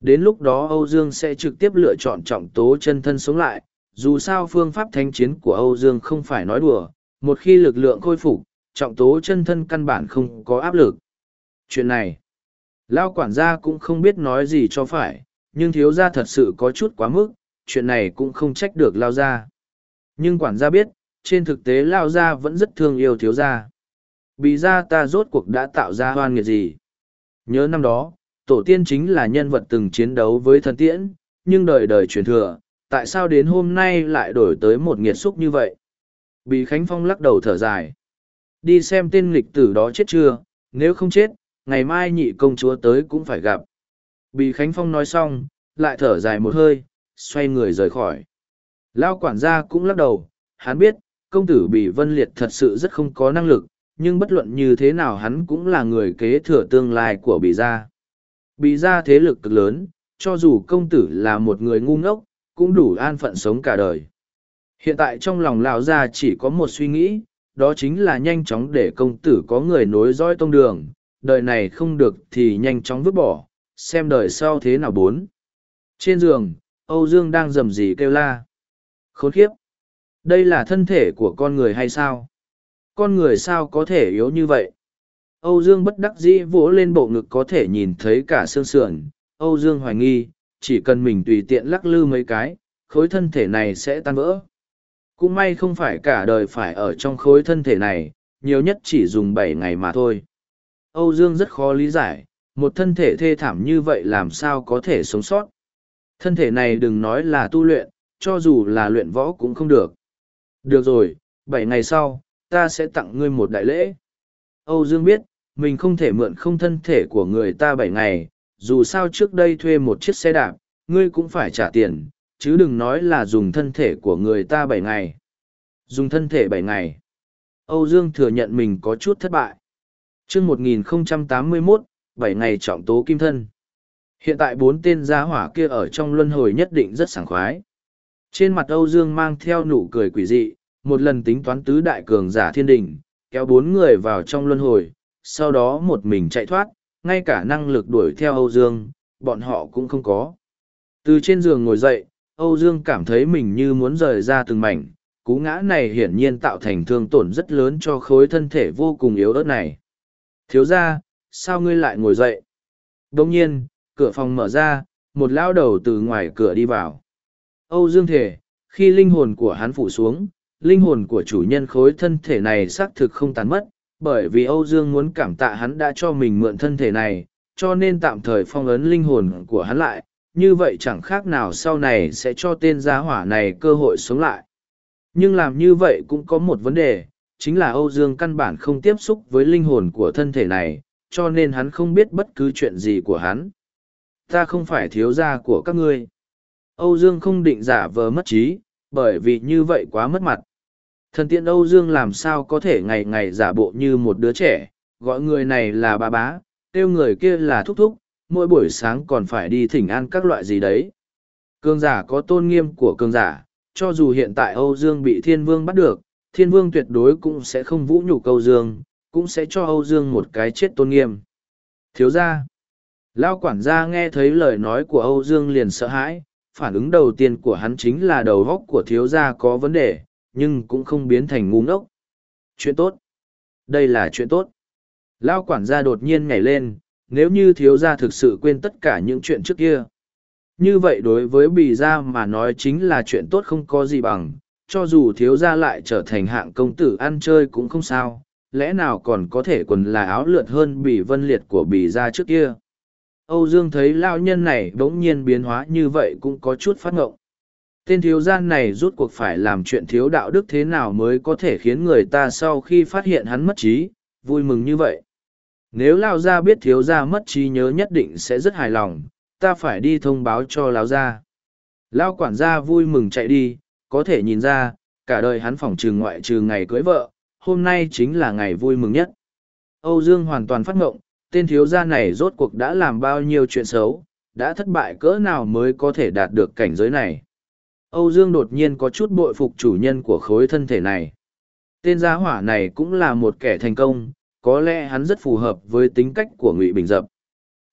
Đến lúc đó Âu Dương sẽ trực tiếp lựa chọn trọng tố chân thân sống lại, dù sao phương pháp thanh chiến của Âu Dương không phải nói đùa, một khi lực lượng khôi phục, trọng tố chân thân căn bản không có áp lực. Chuyện này, Lao quản gia cũng không biết nói gì cho phải, nhưng thiếu gia thật sự có chút quá mức, chuyện này cũng không trách được Lao gia. Nhưng quản gia biết, trên thực tế Lao gia vẫn rất thương yêu thiếu gia. Bị gia ta rốt cuộc đã tạo ra hoan nghiệt gì. Nhớ năm đó, tổ tiên chính là nhân vật từng chiến đấu với thần tiễn, nhưng đời đời truyền thừa, tại sao đến hôm nay lại đổi tới một nghiệt xúc như vậy? Bị Khánh Phong lắc đầu thở dài. Đi xem tên lịch tử đó chết chưa, nếu không chết, ngày mai nhị công chúa tới cũng phải gặp. Bị Khánh Phong nói xong, lại thở dài một hơi, xoay người rời khỏi. Lao quản gia cũng lắc đầu, hắn biết, công tử bị vân liệt thật sự rất không có năng lực, nhưng bất luận như thế nào hắn cũng là người kế thừa tương lai của bị gia. Bị gia thế lực cực lớn, cho dù công tử là một người ngu ngốc, cũng đủ an phận sống cả đời. Hiện tại trong lòng lão gia chỉ có một suy nghĩ, đó chính là nhanh chóng để công tử có người nối dõi tông đường, đời này không được thì nhanh chóng vứt bỏ, xem đời sau thế nào bốn. Trên giường, Âu Dương đang rầm rì kêu la. Khốn khiếp! Đây là thân thể của con người hay sao? Con người sao có thể yếu như vậy? Âu Dương bất đắc dĩ vỗ lên bộ ngực có thể nhìn thấy cả xương sườn. Âu Dương hoài nghi, chỉ cần mình tùy tiện lắc lư mấy cái, khối thân thể này sẽ tan vỡ. Cũng may không phải cả đời phải ở trong khối thân thể này, nhiều nhất chỉ dùng bảy ngày mà thôi. Âu Dương rất khó lý giải, một thân thể thê thảm như vậy làm sao có thể sống sót. Thân thể này đừng nói là tu luyện, cho dù là luyện võ cũng không được. Được rồi, bảy ngày sau, ta sẽ tặng ngươi một đại lễ. Âu Dương biết, mình không thể mượn không thân thể của người ta bảy ngày, dù sao trước đây thuê một chiếc xe đạp, ngươi cũng phải trả tiền, chứ đừng nói là dùng thân thể của người ta bảy ngày. Dùng thân thể bảy ngày. Âu Dương thừa nhận mình có chút thất bại. chương 1081, bảy ngày trọng tố kim thân. Hiện tại bốn tên gia hỏa kia ở trong luân hồi nhất định rất sảng khoái. Trên mặt Âu Dương mang theo nụ cười quỷ dị, một lần tính toán tứ đại cường giả thiên đình, kéo bốn người vào trong luân hồi, sau đó một mình chạy thoát, ngay cả năng lực đuổi theo Âu Dương, bọn họ cũng không có. Từ trên giường ngồi dậy, Âu Dương cảm thấy mình như muốn rời ra từng mảnh, cú ngã này hiển nhiên tạo thành thương tổn rất lớn cho khối thân thể vô cùng yếu ớt này. Thiếu ra, sao ngươi lại ngồi dậy? Đông nhiên, cửa phòng mở ra, một lao đầu từ ngoài cửa đi vào. Âu Dương thể, khi linh hồn của hắn phủ xuống, linh hồn của chủ nhân khối thân thể này xác thực không tàn mất, bởi vì Âu Dương muốn cảm tạ hắn đã cho mình mượn thân thể này, cho nên tạm thời phong ấn linh hồn của hắn lại, như vậy chẳng khác nào sau này sẽ cho tên gia hỏa này cơ hội sống lại. Nhưng làm như vậy cũng có một vấn đề, chính là Âu Dương căn bản không tiếp xúc với linh hồn của thân thể này, cho nên hắn không biết bất cứ chuyện gì của hắn. Ta không phải thiếu gia của các ngươi. Âu Dương không định giả vờ mất trí, bởi vì như vậy quá mất mặt. Thần tiện Âu Dương làm sao có thể ngày ngày giả bộ như một đứa trẻ, gọi người này là bà bá, kêu người kia là thúc thúc, mỗi buổi sáng còn phải đi thỉnh an các loại gì đấy. Cương giả có tôn nghiêm của cương giả, cho dù hiện tại Âu Dương bị thiên vương bắt được, thiên vương tuyệt đối cũng sẽ không vũ nhục Âu Dương, cũng sẽ cho Âu Dương một cái chết tôn nghiêm. Thiếu gia, Lao quản gia nghe thấy lời nói của Âu Dương liền sợ hãi, phản ứng đầu tiên của hắn chính là đầu góc của thiếu gia có vấn đề, nhưng cũng không biến thành ngu ngốc. Chuyện tốt. Đây là chuyện tốt. Lao quản gia đột nhiên nhảy lên, nếu như thiếu gia thực sự quên tất cả những chuyện trước kia. Như vậy đối với bì gia mà nói chính là chuyện tốt không có gì bằng, cho dù thiếu gia lại trở thành hạng công tử ăn chơi cũng không sao, lẽ nào còn có thể quần là áo lượt hơn bì vân liệt của bì gia trước kia. Âu Dương thấy lao nhân này bỗng nhiên biến hóa như vậy cũng có chút phát ngộng. Tên thiếu gian này rút cuộc phải làm chuyện thiếu đạo đức thế nào mới có thể khiến người ta sau khi phát hiện hắn mất trí, vui mừng như vậy. Nếu Lao Gia biết thiếu gia mất trí nhớ nhất định sẽ rất hài lòng, ta phải đi thông báo cho Lao Gia. Lao quản gia vui mừng chạy đi, có thể nhìn ra, cả đời hắn phỏng trừ ngoại trừ ngày cưới vợ, hôm nay chính là ngày vui mừng nhất. Âu Dương hoàn toàn phát ngộng, tên thiếu gia này rốt cuộc đã làm bao nhiêu chuyện xấu, đã thất bại cỡ nào mới có thể đạt được cảnh giới này. Âu Dương đột nhiên có chút bội phục chủ nhân của khối thân thể này. Tên gia hỏa này cũng là một kẻ thành công, có lẽ hắn rất phù hợp với tính cách của Ngụy Bình Dập.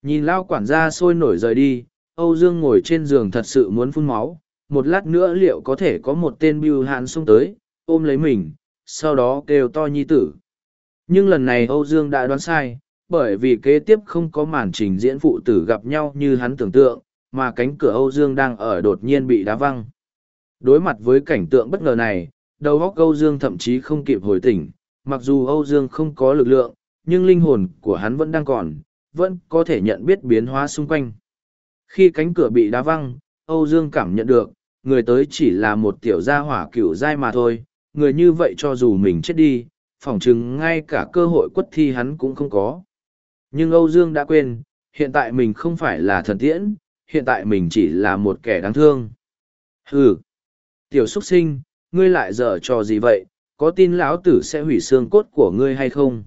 Nhìn lao quản gia sôi nổi rời đi, Âu Dương ngồi trên giường thật sự muốn phun máu, một lát nữa liệu có thể có một tên bưu hạn xông tới, ôm lấy mình, sau đó kêu to nhi tử. Nhưng lần này Âu Dương đã đoán sai, bởi vì kế tiếp không có màn trình diễn phụ tử gặp nhau như hắn tưởng tượng, mà cánh cửa Âu Dương đang ở đột nhiên bị đá văng. Đối mặt với cảnh tượng bất ngờ này, đầu óc Âu Dương thậm chí không kịp hồi tỉnh, mặc dù Âu Dương không có lực lượng, nhưng linh hồn của hắn vẫn đang còn, vẫn có thể nhận biết biến hóa xung quanh. Khi cánh cửa bị đá văng, Âu Dương cảm nhận được, người tới chỉ là một tiểu gia hỏa cửu dai mà thôi, người như vậy cho dù mình chết đi, phỏng chừng ngay cả cơ hội quất thi hắn cũng không có. Nhưng Âu Dương đã quên, hiện tại mình không phải là thần tiễn, hiện tại mình chỉ là một kẻ đáng thương. Hừ! Tiểu xuất sinh, ngươi lại dở trò gì vậy, có tin lão tử sẽ hủy xương cốt của ngươi hay không?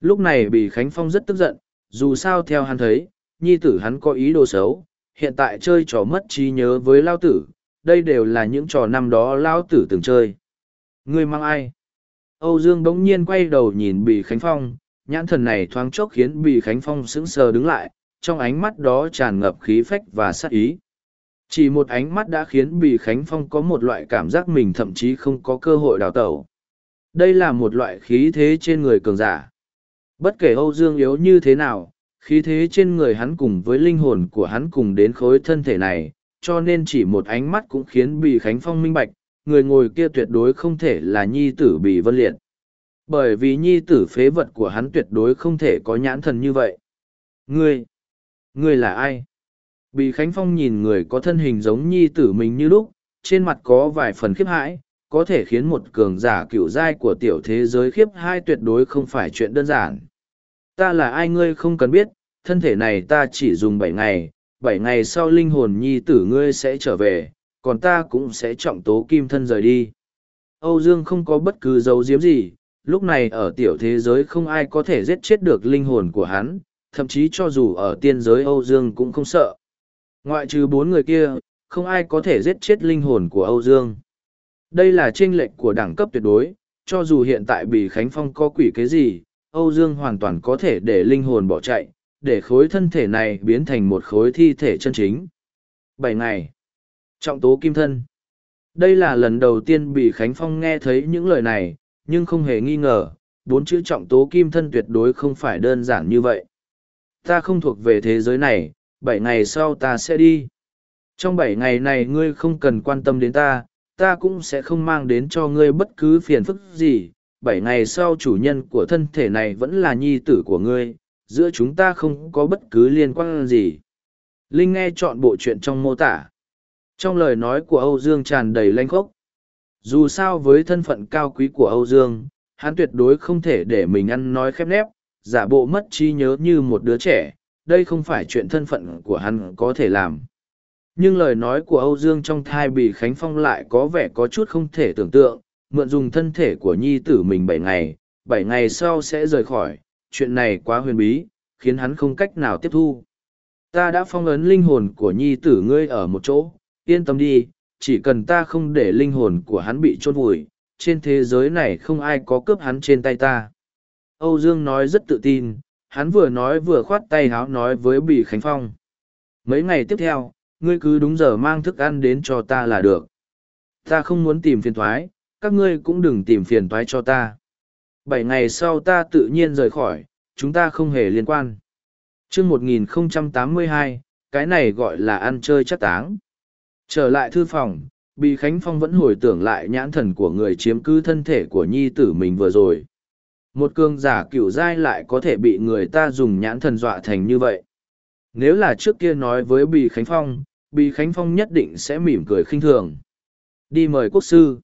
Lúc này bị Khánh Phong rất tức giận, dù sao theo hắn thấy, nhi tử hắn có ý đồ xấu, hiện tại chơi trò mất trí nhớ với lao tử, đây đều là những trò năm đó lao tử từng chơi. Ngươi mang ai? Âu Dương bỗng nhiên quay đầu nhìn Bì Khánh Phong, nhãn thần này thoáng chốc khiến Bì Khánh Phong sững sờ đứng lại, trong ánh mắt đó tràn ngập khí phách và sát ý. Chỉ một ánh mắt đã khiến Bì Khánh Phong có một loại cảm giác mình thậm chí không có cơ hội đào tẩu. Đây là một loại khí thế trên người cường giả. Bất kể Âu Dương yếu như thế nào, khí thế trên người hắn cùng với linh hồn của hắn cùng đến khối thân thể này, cho nên chỉ một ánh mắt cũng khiến Bì Khánh Phong minh bạch, người ngồi kia tuyệt đối không thể là nhi tử Bì Vân Liệt. Bởi vì nhi tử phế vật của hắn tuyệt đối không thể có nhãn thần như vậy. Ngươi, ngươi là ai? Bì Khánh Phong nhìn người có thân hình giống nhi tử mình như lúc, trên mặt có vài phần khiếp hãi, có thể khiến một cường giả cựu giai của tiểu thế giới khiếp hai tuyệt đối không phải chuyện đơn giản. Ta là ai ngươi không cần biết, thân thể này ta chỉ dùng bảy ngày, bảy ngày sau linh hồn nhi tử ngươi sẽ trở về, còn ta cũng sẽ trọng tố kim thân rời đi. Âu Dương không có bất cứ dấu diếm gì, lúc này ở tiểu thế giới không ai có thể giết chết được linh hồn của hắn, thậm chí cho dù ở tiên giới Âu Dương cũng không sợ. Ngoại trừ bốn người kia, không ai có thể giết chết linh hồn của Âu Dương. Đây là tranh lệch của đẳng cấp tuyệt đối, cho dù hiện tại bị Khánh Phong có quỷ cái gì, Âu Dương hoàn toàn có thể để linh hồn bỏ chạy, để khối thân thể này biến thành một khối thi thể chân chính. Bảy ngày. Trọng tố kim thân. Đây là lần đầu tiên bị Khánh Phong nghe thấy những lời này, nhưng không hề nghi ngờ, bốn chữ trọng tố kim thân tuyệt đối không phải đơn giản như vậy. Ta không thuộc về thế giới này, bảy ngày sau ta sẽ đi. Trong bảy ngày này ngươi không cần quan tâm đến ta, ta cũng sẽ không mang đến cho ngươi bất cứ phiền phức gì. Bảy ngày sau chủ nhân của thân thể này vẫn là nhi tử của ngươi, giữa chúng ta không có bất cứ liên quan gì. Linh nghe chọn bộ chuyện trong mô tả. Trong lời nói của Âu Dương tràn đầy lanh khốc. Dù sao với thân phận cao quý của Âu Dương, hắn tuyệt đối không thể để mình ăn nói khép nép, giả bộ mất trí nhớ như một đứa trẻ, đây không phải chuyện thân phận của hắn có thể làm. Nhưng lời nói của Âu Dương trong thai bị Khánh Phong lại có vẻ có chút không thể tưởng tượng, mượn dùng thân thể của nhi tử mình bảy ngày, bảy ngày sau sẽ rời khỏi, chuyện này quá huyền bí, khiến hắn không cách nào tiếp thu. Ta đã phong ấn linh hồn của nhi tử ngươi ở một chỗ, yên tâm đi, chỉ cần ta không để linh hồn của hắn bị chôn vùi, trên thế giới này không ai có cướp hắn trên tay ta. Âu Dương nói rất tự tin, hắn vừa nói vừa khoát tay háo nói với Bì Khánh Phong. Mấy ngày tiếp theo, ngươi cứ đúng giờ mang thức ăn đến cho ta là được. Ta không muốn tìm phiền thoái, các ngươi cũng đừng tìm phiền toái cho ta. Bảy ngày sau ta tự nhiên rời khỏi, chúng ta không hề liên quan. chương 1082, cái này gọi là ăn chơi chắc táng. Trở lại thư phòng, Bì Khánh Phong vẫn hồi tưởng lại nhãn thần của người chiếm cứ thân thể của nhi tử mình vừa rồi. Một cường giả cựu giai lại có thể bị người ta dùng nhãn thần dọa thành như vậy. Nếu là trước kia nói với Bì Khánh Phong, Bì Khánh Phong nhất định sẽ mỉm cười khinh thường. Đi mời quốc sư.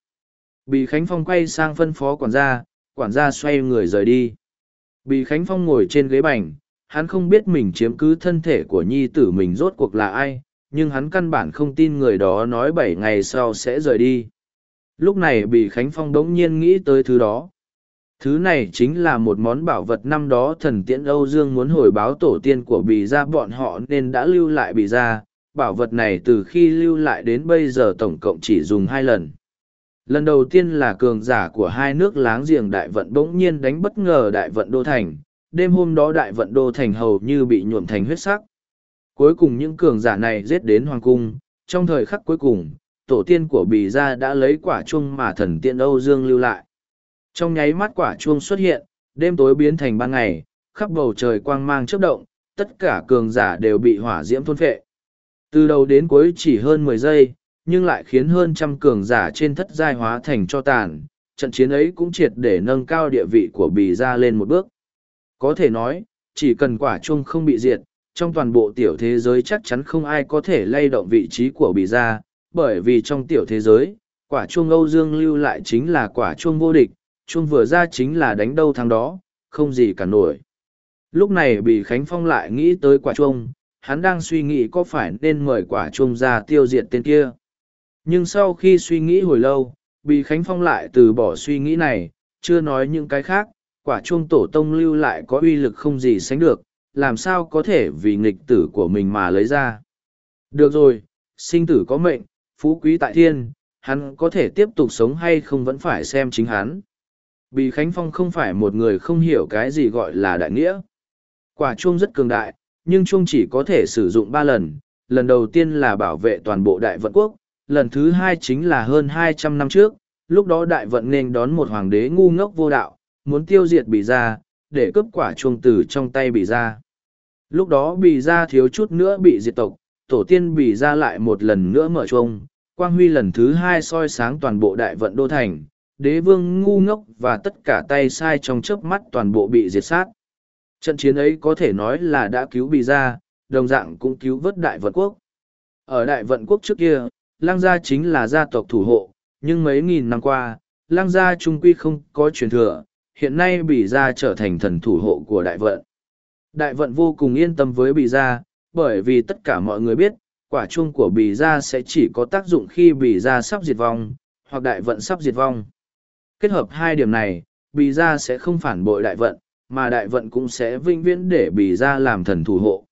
Bì Khánh Phong quay sang phân phó quản gia, quản gia xoay người rời đi. Bì Khánh Phong ngồi trên ghế bành, hắn không biết mình chiếm cứ thân thể của nhi tử mình rốt cuộc là ai, nhưng hắn căn bản không tin người đó nói bảy ngày sau sẽ rời đi. Lúc này Bì Khánh Phong đống nhiên nghĩ tới thứ đó. Thứ này chính là một món bảo vật năm đó thần tiễn Âu Dương muốn hồi báo tổ tiên của bì ra bọn họ nên đã lưu lại bì ra. Bảo vật này từ khi lưu lại đến bây giờ tổng cộng chỉ dùng hai lần. Lần đầu tiên là cường giả của hai nước láng giềng đại vận bỗng nhiên đánh bất ngờ đại vận đô thành. Đêm hôm đó đại vận đô thành hầu như bị nhuộm thành huyết sắc. Cuối cùng những cường giả này giết đến hoàng cung. Trong thời khắc cuối cùng, tổ tiên của bì ra đã lấy quả chung mà thần tiên Âu Dương lưu lại trong nháy mắt quả chuông xuất hiện, đêm tối biến thành ban ngày, khắp bầu trời quang mang chớp động, tất cả cường giả đều bị hỏa diễm thôn phệ. Từ đầu đến cuối chỉ hơn mười giây, nhưng lại khiến hơn trăm cường giả trên thất giai hóa thành cho tàn. Trận chiến ấy cũng triệt để nâng cao địa vị của bì ra lên một bước. Có thể nói, chỉ cần quả chuông không bị diệt, trong toàn bộ tiểu thế giới chắc chắn không ai có thể lay động vị trí của bì ra, bởi vì trong tiểu thế giới, quả chuông Âu Dương lưu lại chính là quả chuông vô địch, chuông vừa ra chính là đánh đâu thằng đó, không gì cả nổi. Lúc này bị Khánh Phong lại nghĩ tới quả chuông, hắn đang suy nghĩ có phải nên mời quả chuông ra tiêu diệt tên kia. Nhưng sau khi suy nghĩ hồi lâu, bị Khánh Phong lại từ bỏ suy nghĩ này, chưa nói những cái khác, quả chuông tổ tông lưu lại có uy lực không gì sánh được, làm sao có thể vì nghịch tử của mình mà lấy ra. Được rồi, sinh tử có mệnh, phú quý tại thiên, hắn có thể tiếp tục sống hay không vẫn phải xem chính hắn. Bì Khánh Phong không phải một người không hiểu cái gì gọi là đại nghĩa. Quả chuông rất cường đại, nhưng chuông chỉ có thể sử dụng ba lần. Lần đầu tiên là bảo vệ toàn bộ đại vận quốc, lần thứ hai chính là hơn hai trăm năm trước, lúc đó đại vận nên đón một hoàng đế ngu ngốc vô đạo, muốn tiêu diệt bì ra, để cướp quả chuông từ trong tay bì ra. Lúc đó bì ra thiếu chút nữa bị diệt tộc, tổ tiên bì ra lại một lần nữa mở chuông, quang huy lần thứ hai soi sáng toàn bộ đại vận đô thành, đế vương ngu ngốc và tất cả tay sai trong chớp mắt toàn bộ bị diệt sát. Trận chiến ấy có thể nói là đã cứu bị ra, đồng dạng cũng cứu vớt đại vận quốc. Ở đại vận quốc trước kia, lang gia chính là gia tộc thủ hộ, nhưng mấy nghìn năm qua, lang gia trung quy không có truyền thừa, hiện nay bị gia trở thành thần thủ hộ của đại vận. Đại vận vô cùng yên tâm với bị gia, bởi vì tất cả mọi người biết, quả chuông của bì gia sẽ chỉ có tác dụng khi bì gia sắp diệt vong, hoặc đại vận sắp diệt vong kết hợp hai điểm này, bì ra sẽ không phản bội đại vận, mà đại vận cũng sẽ vinh viễn để bì ra làm thần thủ hộ.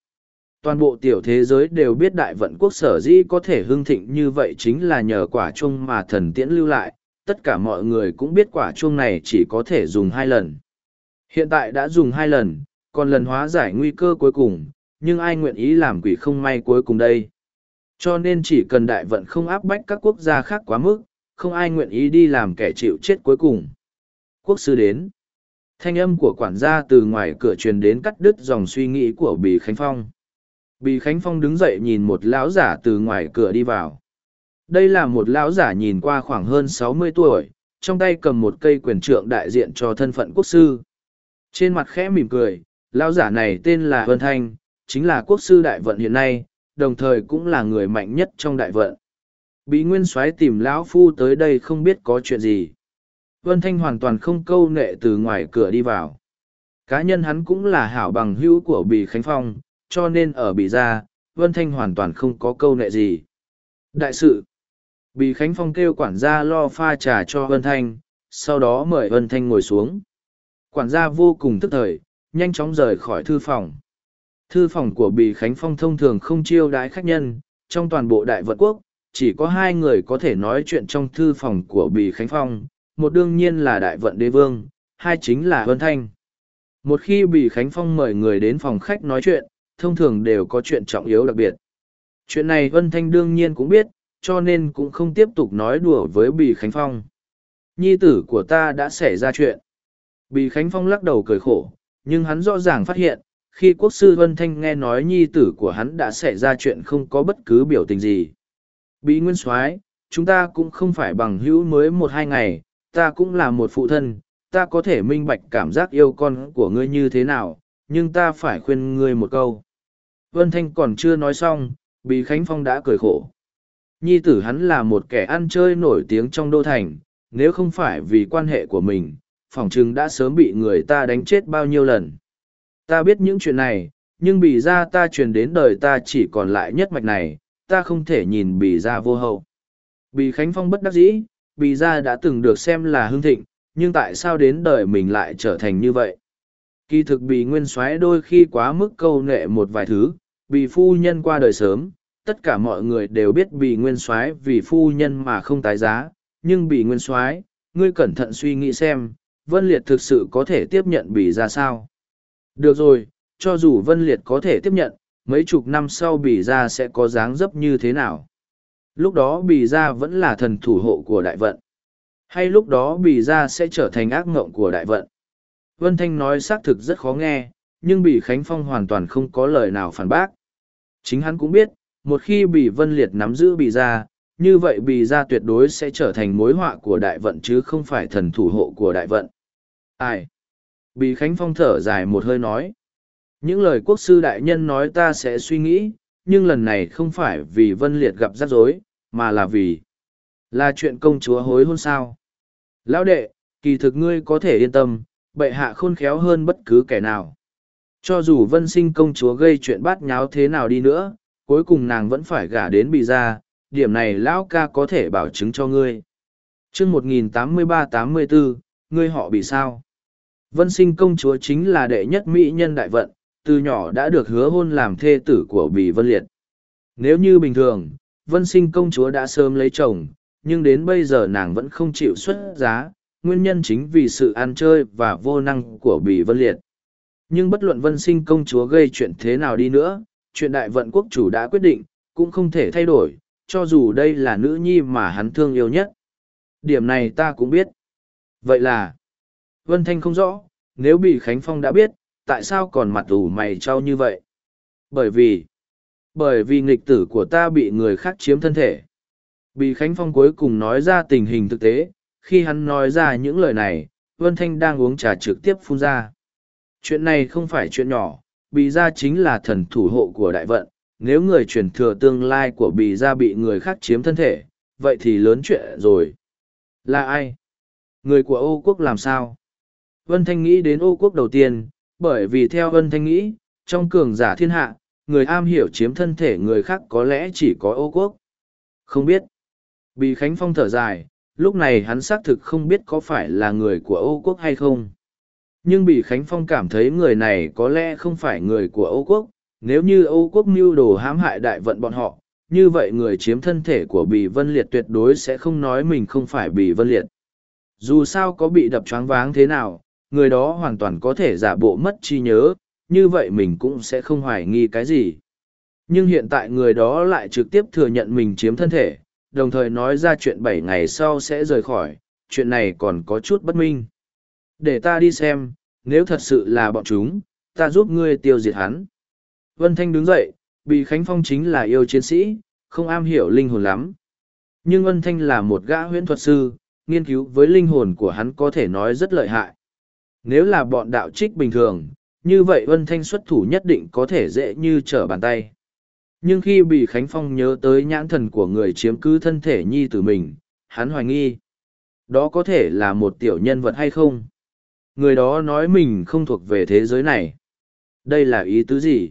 Toàn bộ tiểu thế giới đều biết đại vận quốc sở dĩ có thể hưng thịnh như vậy chính là nhờ quả chung mà thần tiễn lưu lại, tất cả mọi người cũng biết quả chuông này chỉ có thể dùng hai lần. Hiện tại đã dùng hai lần, còn lần hóa giải nguy cơ cuối cùng, nhưng ai nguyện ý làm quỷ không may cuối cùng đây. Cho nên chỉ cần đại vận không áp bách các quốc gia khác quá mức, không ai nguyện ý đi làm kẻ chịu chết cuối cùng. Quốc sư đến. Thanh âm của quản gia từ ngoài cửa truyền đến cắt đứt dòng suy nghĩ của Bì Khánh Phong. Bì Khánh Phong đứng dậy nhìn một lão giả từ ngoài cửa đi vào. Đây là một lão giả nhìn qua khoảng hơn sáu mươi tuổi, trong tay cầm một cây quyền trượng đại diện cho thân phận quốc sư. Trên mặt khẽ mỉm cười, lão giả này tên là Vân Thanh, chính là quốc sư đại vận hiện nay, đồng thời cũng là người mạnh nhất trong đại vận. Bí Nguyên Soái tìm lão phu tới đây không biết có chuyện gì. Vân Thanh hoàn toàn không câu nệ từ ngoài cửa đi vào. Cá nhân hắn cũng là hảo bằng hữu của Bì Khánh Phong, cho nên ở Bì Gia, Vân Thanh hoàn toàn không có câu nệ gì. Đại sự Bì Khánh Phong kêu quản gia lo pha trà cho Vân Thanh, sau đó mời Vân Thanh ngồi xuống. Quản gia vô cùng tức thời, nhanh chóng rời khỏi thư phòng. Thư phòng của Bì Khánh Phong thông thường không chiêu đãi khách nhân, trong toàn bộ đại vận quốc, chỉ có hai người có thể nói chuyện trong thư phòng của Bì Khánh Phong, một đương nhiên là đại vận đế vương, hai chính là Vân Thanh. Một khi Bì Khánh Phong mời người đến phòng khách nói chuyện, thông thường đều có chuyện trọng yếu đặc biệt. Chuyện này Vân Thanh đương nhiên cũng biết, cho nên cũng không tiếp tục nói đùa với Bì Khánh Phong. Nhi tử của ta đã xảy ra chuyện. Bì Khánh Phong lắc đầu cười khổ, nhưng hắn rõ ràng phát hiện, khi quốc sư Vân Thanh nghe nói nhi tử của hắn đã xảy ra chuyện không có bất cứ biểu tình gì. Bí Nguyên Soái, chúng ta cũng không phải bằng hữu mới một hai ngày, ta cũng là một phụ thân, ta có thể minh bạch cảm giác yêu con của ngươi như thế nào, nhưng ta phải khuyên ngươi một câu. Vân Thanh còn chưa nói xong, Bí Khánh Phong đã cười khổ. Nhi tử hắn là một kẻ ăn chơi nổi tiếng trong đô thành, nếu không phải vì quan hệ của mình, phỏng chừng đã sớm bị người ta đánh chết bao nhiêu lần. Ta biết những chuyện này, nhưng bì ra ta truyền đến đời ta chỉ còn lại nhất mạch này, ta không thể nhìn bì ra vô hậu. Bì Khánh Phong bất đắc dĩ, bì ra đã từng được xem là hưng thịnh, nhưng tại sao đến đời mình lại trở thành như vậy? Kỳ thực bì nguyên soái đôi khi quá mức câu nệ một vài thứ, bì phu nhân qua đời sớm, tất cả mọi người đều biết bì nguyên soái vì phu nhân mà không tái giá, nhưng bì nguyên soái, ngươi cẩn thận suy nghĩ xem, Vân Liệt thực sự có thể tiếp nhận bì ra sao? Được rồi, cho dù Vân Liệt có thể tiếp nhận, mấy chục năm sau bì ra sẽ có dáng dấp như thế nào? Lúc đó bì ra vẫn là thần thủ hộ của đại vận. Hay lúc đó bì ra sẽ trở thành ác ngộng của đại vận? Vân Thanh nói xác thực rất khó nghe, nhưng bì Khánh Phong hoàn toàn không có lời nào phản bác. Chính hắn cũng biết, một khi bị Vân Liệt nắm giữ bì ra, như vậy bì ra tuyệt đối sẽ trở thành mối họa của đại vận chứ không phải thần thủ hộ của đại vận. Ai? Bì Khánh Phong thở dài một hơi nói. Những lời quốc sư đại nhân nói ta sẽ suy nghĩ, nhưng lần này không phải vì Vân Liệt gặp rắc rối, mà là vì là chuyện công chúa hối hôn sao. Lão đệ, kỳ thực ngươi có thể yên tâm, bệ hạ khôn khéo hơn bất cứ kẻ nào. Cho dù vân sinh công chúa gây chuyện bát nháo thế nào đi nữa, cuối cùng nàng vẫn phải gả đến bị ra, điểm này lão ca có thể bảo chứng cho ngươi. chương 1083-84, ngươi họ bị sao? Vân sinh công chúa chính là đệ nhất mỹ nhân đại vận, từ nhỏ đã được hứa hôn làm thê tử của bì vân liệt. Nếu như bình thường, vân sinh công chúa đã sớm lấy chồng, nhưng đến bây giờ nàng vẫn không chịu xuất giá, nguyên nhân chính vì sự ăn chơi và vô năng của bì vân liệt. Nhưng bất luận vân sinh công chúa gây chuyện thế nào đi nữa, chuyện đại vận quốc chủ đã quyết định, cũng không thể thay đổi, cho dù đây là nữ nhi mà hắn thương yêu nhất. Điểm này ta cũng biết. Vậy là, Vân Thanh không rõ, nếu bị Khánh Phong đã biết, tại sao còn mặt ủ mày trao như vậy? Bởi vì, bởi vì nghịch tử của ta bị người khác chiếm thân thể. Bị Khánh Phong cuối cùng nói ra tình hình thực tế, khi hắn nói ra những lời này, Vân Thanh đang uống trà trực tiếp phun ra. Chuyện này không phải chuyện nhỏ, Bì Gia chính là thần thủ hộ của đại vận, nếu người truyền thừa tương lai của Bì Gia bị người khác chiếm thân thể, vậy thì lớn chuyện rồi. Là ai? Người của Âu Quốc làm sao? Vân Thanh nghĩ đến Âu Quốc đầu tiên, bởi vì theo Ân Thanh nghĩ, trong cường giả thiên hạ, người am hiểu chiếm thân thể người khác có lẽ chỉ có Âu Quốc. Không biết. Bì Khánh Phong thở dài, lúc này hắn xác thực không biết có phải là người của Âu Quốc hay không. Nhưng bị Khánh Phong cảm thấy người này có lẽ không phải người của Âu Quốc, nếu như Âu Quốc mưu đồ hãm hại đại vận bọn họ, như vậy người chiếm thân thể của Bì Vân Liệt tuyệt đối sẽ không nói mình không phải Bì Vân Liệt. Dù sao có bị đập choáng váng thế nào, người đó hoàn toàn có thể giả bộ mất trí nhớ, như vậy mình cũng sẽ không hoài nghi cái gì. Nhưng hiện tại người đó lại trực tiếp thừa nhận mình chiếm thân thể, đồng thời nói ra chuyện bảy ngày sau sẽ rời khỏi, chuyện này còn có chút bất minh. Để ta đi xem, nếu thật sự là bọn chúng, ta giúp ngươi tiêu diệt hắn. Vân Thanh đứng dậy, bị Khánh Phong chính là yêu chiến sĩ, không am hiểu linh hồn lắm. Nhưng Vân Thanh là một gã huyễn thuật sư, nghiên cứu với linh hồn của hắn có thể nói rất lợi hại. Nếu là bọn đạo trích bình thường, như vậy Vân Thanh xuất thủ nhất định có thể dễ như trở bàn tay. Nhưng khi bị Khánh Phong nhớ tới nhãn thần của người chiếm cứ thân thể nhi tử mình, hắn hoài nghi. Đó có thể là một tiểu nhân vật hay không? Người đó nói mình không thuộc về thế giới này. Đây là ý tứ gì?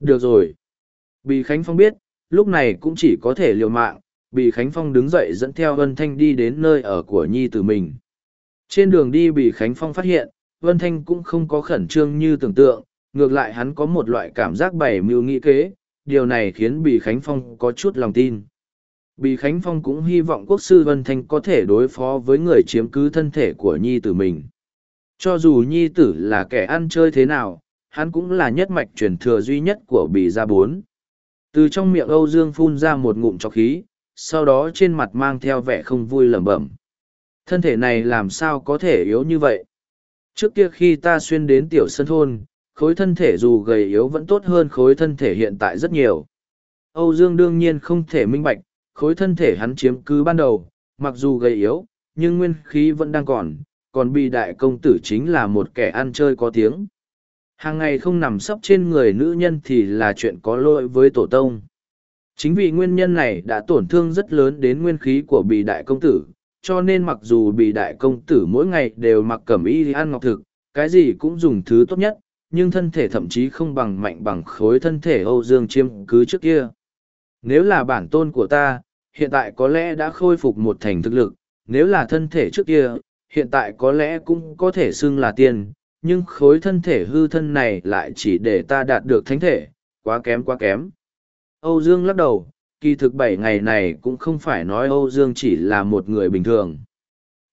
Được rồi. Bị Khánh Phong biết, lúc này cũng chỉ có thể liều mạng, bị Khánh Phong đứng dậy dẫn theo Vân Thanh đi đến nơi ở của nhi tử mình. Trên đường đi bị Khánh Phong phát hiện, Vân Thanh cũng không có khẩn trương như tưởng tượng, ngược lại hắn có một loại cảm giác bày mưu nghĩ kế, điều này khiến Bì Khánh Phong có chút lòng tin. Bì Khánh Phong cũng hy vọng quốc sư Vân Thanh có thể đối phó với người chiếm cứ thân thể của nhi tử mình. Cho dù nhi tử là kẻ ăn chơi thế nào, hắn cũng là nhất mạch truyền thừa duy nhất của Bì Gia Bốn. Từ trong miệng Âu Dương phun ra một ngụm cho khí, sau đó trên mặt mang theo vẻ không vui lẩm bẩm. Thân thể này làm sao có thể yếu như vậy? Trước kia khi ta xuyên đến tiểu sân thôn, khối thân thể dù gầy yếu vẫn tốt hơn khối thân thể hiện tại rất nhiều. Âu Dương đương nhiên không thể minh bạch, khối thân thể hắn chiếm cứ ban đầu, mặc dù gầy yếu, nhưng nguyên khí vẫn đang còn, còn bị đại công tử chính là một kẻ ăn chơi có tiếng. Hàng ngày không nằm sấp trên người nữ nhân thì là chuyện có lỗi với tổ tông. Chính vì nguyên nhân này đã tổn thương rất lớn đến nguyên khí của bị đại công tử, cho nên mặc dù bị đại công tử mỗi ngày đều mặc cẩm y ăn ngọc thực, cái gì cũng dùng thứ tốt nhất, nhưng thân thể thậm chí không bằng mạnh bằng khối thân thể Âu Dương chiêm cứ trước kia. Nếu là bản tôn của ta, hiện tại có lẽ đã khôi phục một thành thực lực, nếu là thân thể trước kia, hiện tại có lẽ cũng có thể xưng là tiền, nhưng khối thân thể hư thân này lại chỉ để ta đạt được thánh thể, quá kém quá kém. Âu Dương lắc đầu, kỳ thực bảy ngày này cũng không phải nói Âu Dương chỉ là một người bình thường.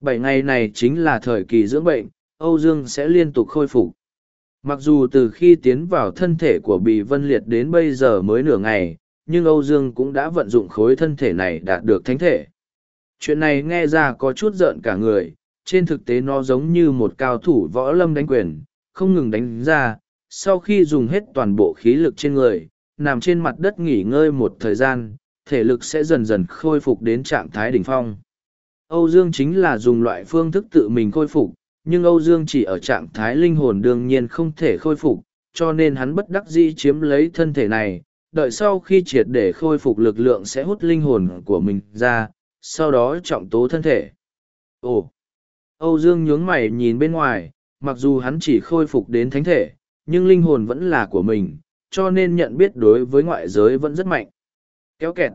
Bảy ngày này chính là thời kỳ dưỡng bệnh, Âu Dương sẽ liên tục khôi phục. Mặc dù từ khi tiến vào thân thể của Bì Vân Liệt đến bây giờ mới nửa ngày, nhưng Âu Dương cũng đã vận dụng khối thân thể này đạt được thánh thể. Chuyện này nghe ra có chút giận cả người, trên thực tế nó giống như một cao thủ võ lâm đánh quyền, không ngừng đánh ra, sau khi dùng hết toàn bộ khí lực trên người, nằm trên mặt đất nghỉ ngơi một thời gian, thể lực sẽ dần dần khôi phục đến trạng thái đỉnh phong. Âu Dương chính là dùng loại phương thức tự mình khôi phục, nhưng Âu Dương chỉ ở trạng thái linh hồn đương nhiên không thể khôi phục, cho nên hắn bất đắc dĩ chiếm lấy thân thể này, đợi sau khi triệt để khôi phục lực lượng sẽ hút linh hồn của mình ra, sau đó trọng tố thân thể. Ồ! Âu Dương nhướng mày nhìn bên ngoài, mặc dù hắn chỉ khôi phục đến thánh thể, nhưng linh hồn vẫn là của mình, cho nên nhận biết đối với ngoại giới vẫn rất mạnh. Kéo kẹt!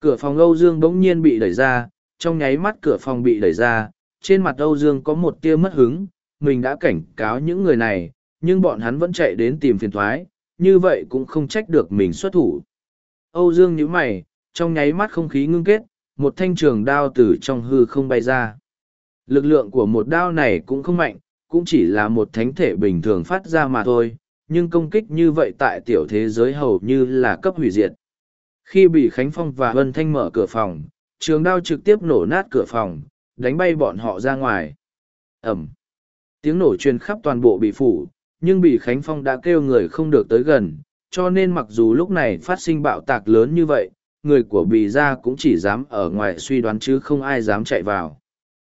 Cửa phòng Âu Dương bỗng nhiên bị đẩy ra, trong nháy mắt cửa phòng bị đẩy ra, trên mặt Âu Dương có một tia mất hứng, mình đã cảnh cáo những người này, nhưng bọn hắn vẫn chạy đến tìm phiền thoái, như vậy cũng không trách được mình xuất thủ. Âu Dương nhíu mày, trong nháy mắt không khí ngưng kết, một thanh trường đao từ trong hư không bay ra. Lực lượng của một đao này cũng không mạnh, cũng chỉ là một thánh thể bình thường phát ra mà thôi, nhưng công kích như vậy tại tiểu thế giới hầu như là cấp hủy diệt. Khi bị Khánh Phong và Vân Thanh mở cửa phòng, trường đao trực tiếp nổ nát cửa phòng, đánh bay bọn họ ra ngoài. Ẩm. Tiếng nổ truyền khắp toàn bộ bị phủ, nhưng bị Khánh Phong đã kêu người không được tới gần, cho nên mặc dù lúc này phát sinh bạo tạc lớn như vậy, người của bì ra cũng chỉ dám ở ngoài suy đoán chứ không ai dám chạy vào.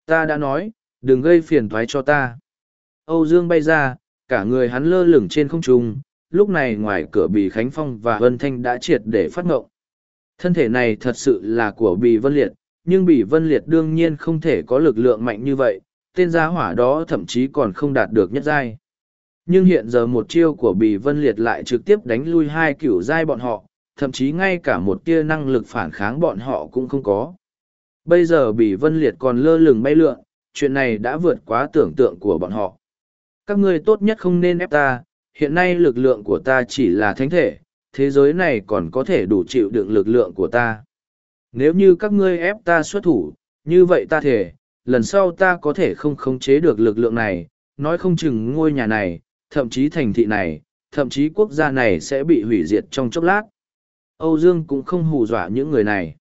Ta đã nói, đừng gây phiền thoái cho ta. Âu Dương bay ra, cả người hắn lơ lửng trên không trung, lúc này ngoài cửa bì Khánh Phong và Vân Thanh đã triệt để phát ngộng. Thân thể này thật sự là của bì Vân Liệt, nhưng bì Vân Liệt đương nhiên không thể có lực lượng mạnh như vậy, tên gia hỏa đó thậm chí còn không đạt được nhất giai. Nhưng hiện giờ một chiêu của bì Vân Liệt lại trực tiếp đánh lui hai cửu giai bọn họ, thậm chí ngay cả một tia năng lực phản kháng bọn họ cũng không có. Bây giờ bì Vân Liệt còn lơ lửng bay lượn, chuyện này đã vượt quá tưởng tượng của bọn họ. Các ngươi tốt nhất không nên ép ta, hiện nay lực lượng của ta chỉ là thánh thể, thế giới này còn có thể đủ chịu đựng lực lượng của ta. Nếu như các ngươi ép ta xuất thủ, như vậy ta thể, lần sau ta có thể không khống chế được lực lượng này, nói không chừng ngôi nhà này, thậm chí thành thị này, thậm chí quốc gia này sẽ bị hủy diệt trong chốc lát. Âu Dương cũng không hù dọa những người này.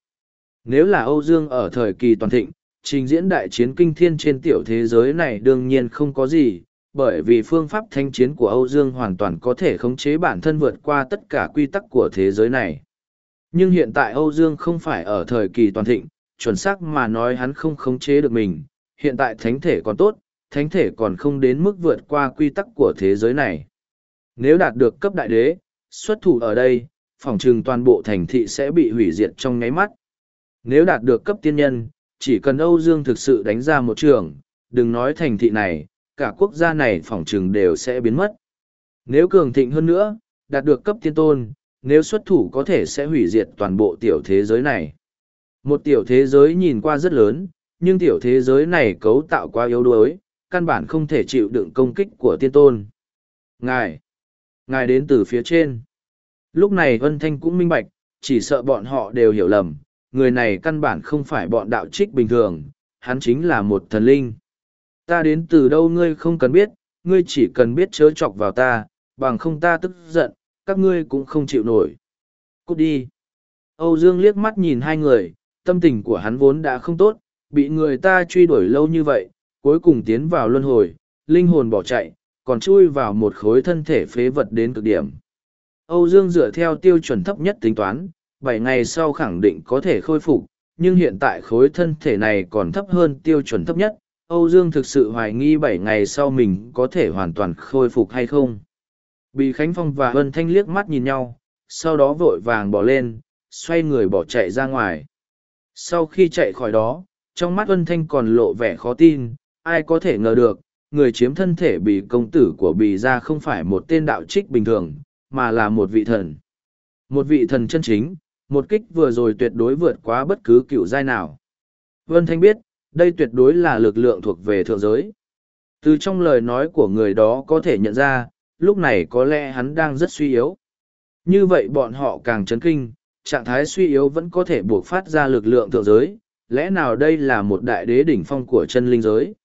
Nếu là Âu Dương ở thời kỳ toàn thịnh, trình diễn đại chiến kinh thiên trên tiểu thế giới này đương nhiên không có gì, bởi vì phương pháp thanh chiến của Âu Dương hoàn toàn có thể khống chế bản thân vượt qua tất cả quy tắc của thế giới này. Nhưng hiện tại Âu Dương không phải ở thời kỳ toàn thịnh, chuẩn xác mà nói hắn không khống chế được mình, hiện tại thánh thể còn tốt, thánh thể còn không đến mức vượt qua quy tắc của thế giới này. Nếu đạt được cấp đại đế, xuất thủ ở đây, phòng trừng toàn bộ thành thị sẽ bị hủy diệt trong nháy mắt. Nếu đạt được cấp tiên nhân, chỉ cần Âu Dương thực sự đánh ra một trường, đừng nói thành thị này, cả quốc gia này phỏng chừng đều sẽ biến mất. Nếu cường thịnh hơn nữa, đạt được cấp tiên tôn, nếu xuất thủ có thể sẽ hủy diệt toàn bộ tiểu thế giới này. Một tiểu thế giới nhìn qua rất lớn, nhưng tiểu thế giới này cấu tạo quá yếu đuối, căn bản không thể chịu đựng công kích của tiên tôn. Ngài! Ngài đến từ phía trên. Lúc này Vân Thanh cũng minh bạch, chỉ sợ bọn họ đều hiểu lầm, người này căn bản không phải bọn đạo trích bình thường, hắn chính là một thần linh. Ta đến từ đâu ngươi không cần biết, ngươi chỉ cần biết chớ chọc vào ta, bằng không ta tức giận, các ngươi cũng không chịu nổi. Cút đi. Âu Dương liếc mắt nhìn hai người, tâm tình của hắn vốn đã không tốt, bị người ta truy đuổi lâu như vậy, cuối cùng tiến vào luân hồi, linh hồn bỏ chạy, còn chui vào một khối thân thể phế vật đến cực điểm. Âu Dương dựa theo tiêu chuẩn thấp nhất tính toán, bảy ngày sau khẳng định có thể khôi phục, nhưng hiện tại khối thân thể này còn thấp hơn tiêu chuẩn thấp nhất. Âu Dương thực sự hoài nghi bảy ngày sau mình có thể hoàn toàn khôi phục hay không. Bị Khánh Phong và Vân Thanh liếc mắt nhìn nhau, sau đó vội vàng bỏ lên, xoay người bỏ chạy ra ngoài. Sau khi chạy khỏi đó, trong mắt Vân Thanh còn lộ vẻ khó tin, ai có thể ngờ được, người chiếm thân thể bị công tử của bì ra không phải một tên đạo trích bình thường, mà là một vị thần. Một vị thần chân chính, một kích vừa rồi tuyệt đối vượt quá bất cứ kiểu giai nào. Vân Thanh biết, đây tuyệt đối là lực lượng thuộc về thượng giới. Từ trong lời nói của người đó có thể nhận ra, lúc này có lẽ hắn đang rất suy yếu. Như vậy bọn họ càng chấn kinh, trạng thái suy yếu vẫn có thể buộc phát ra lực lượng thượng giới, lẽ nào đây là một đại đế đỉnh phong của chân linh giới?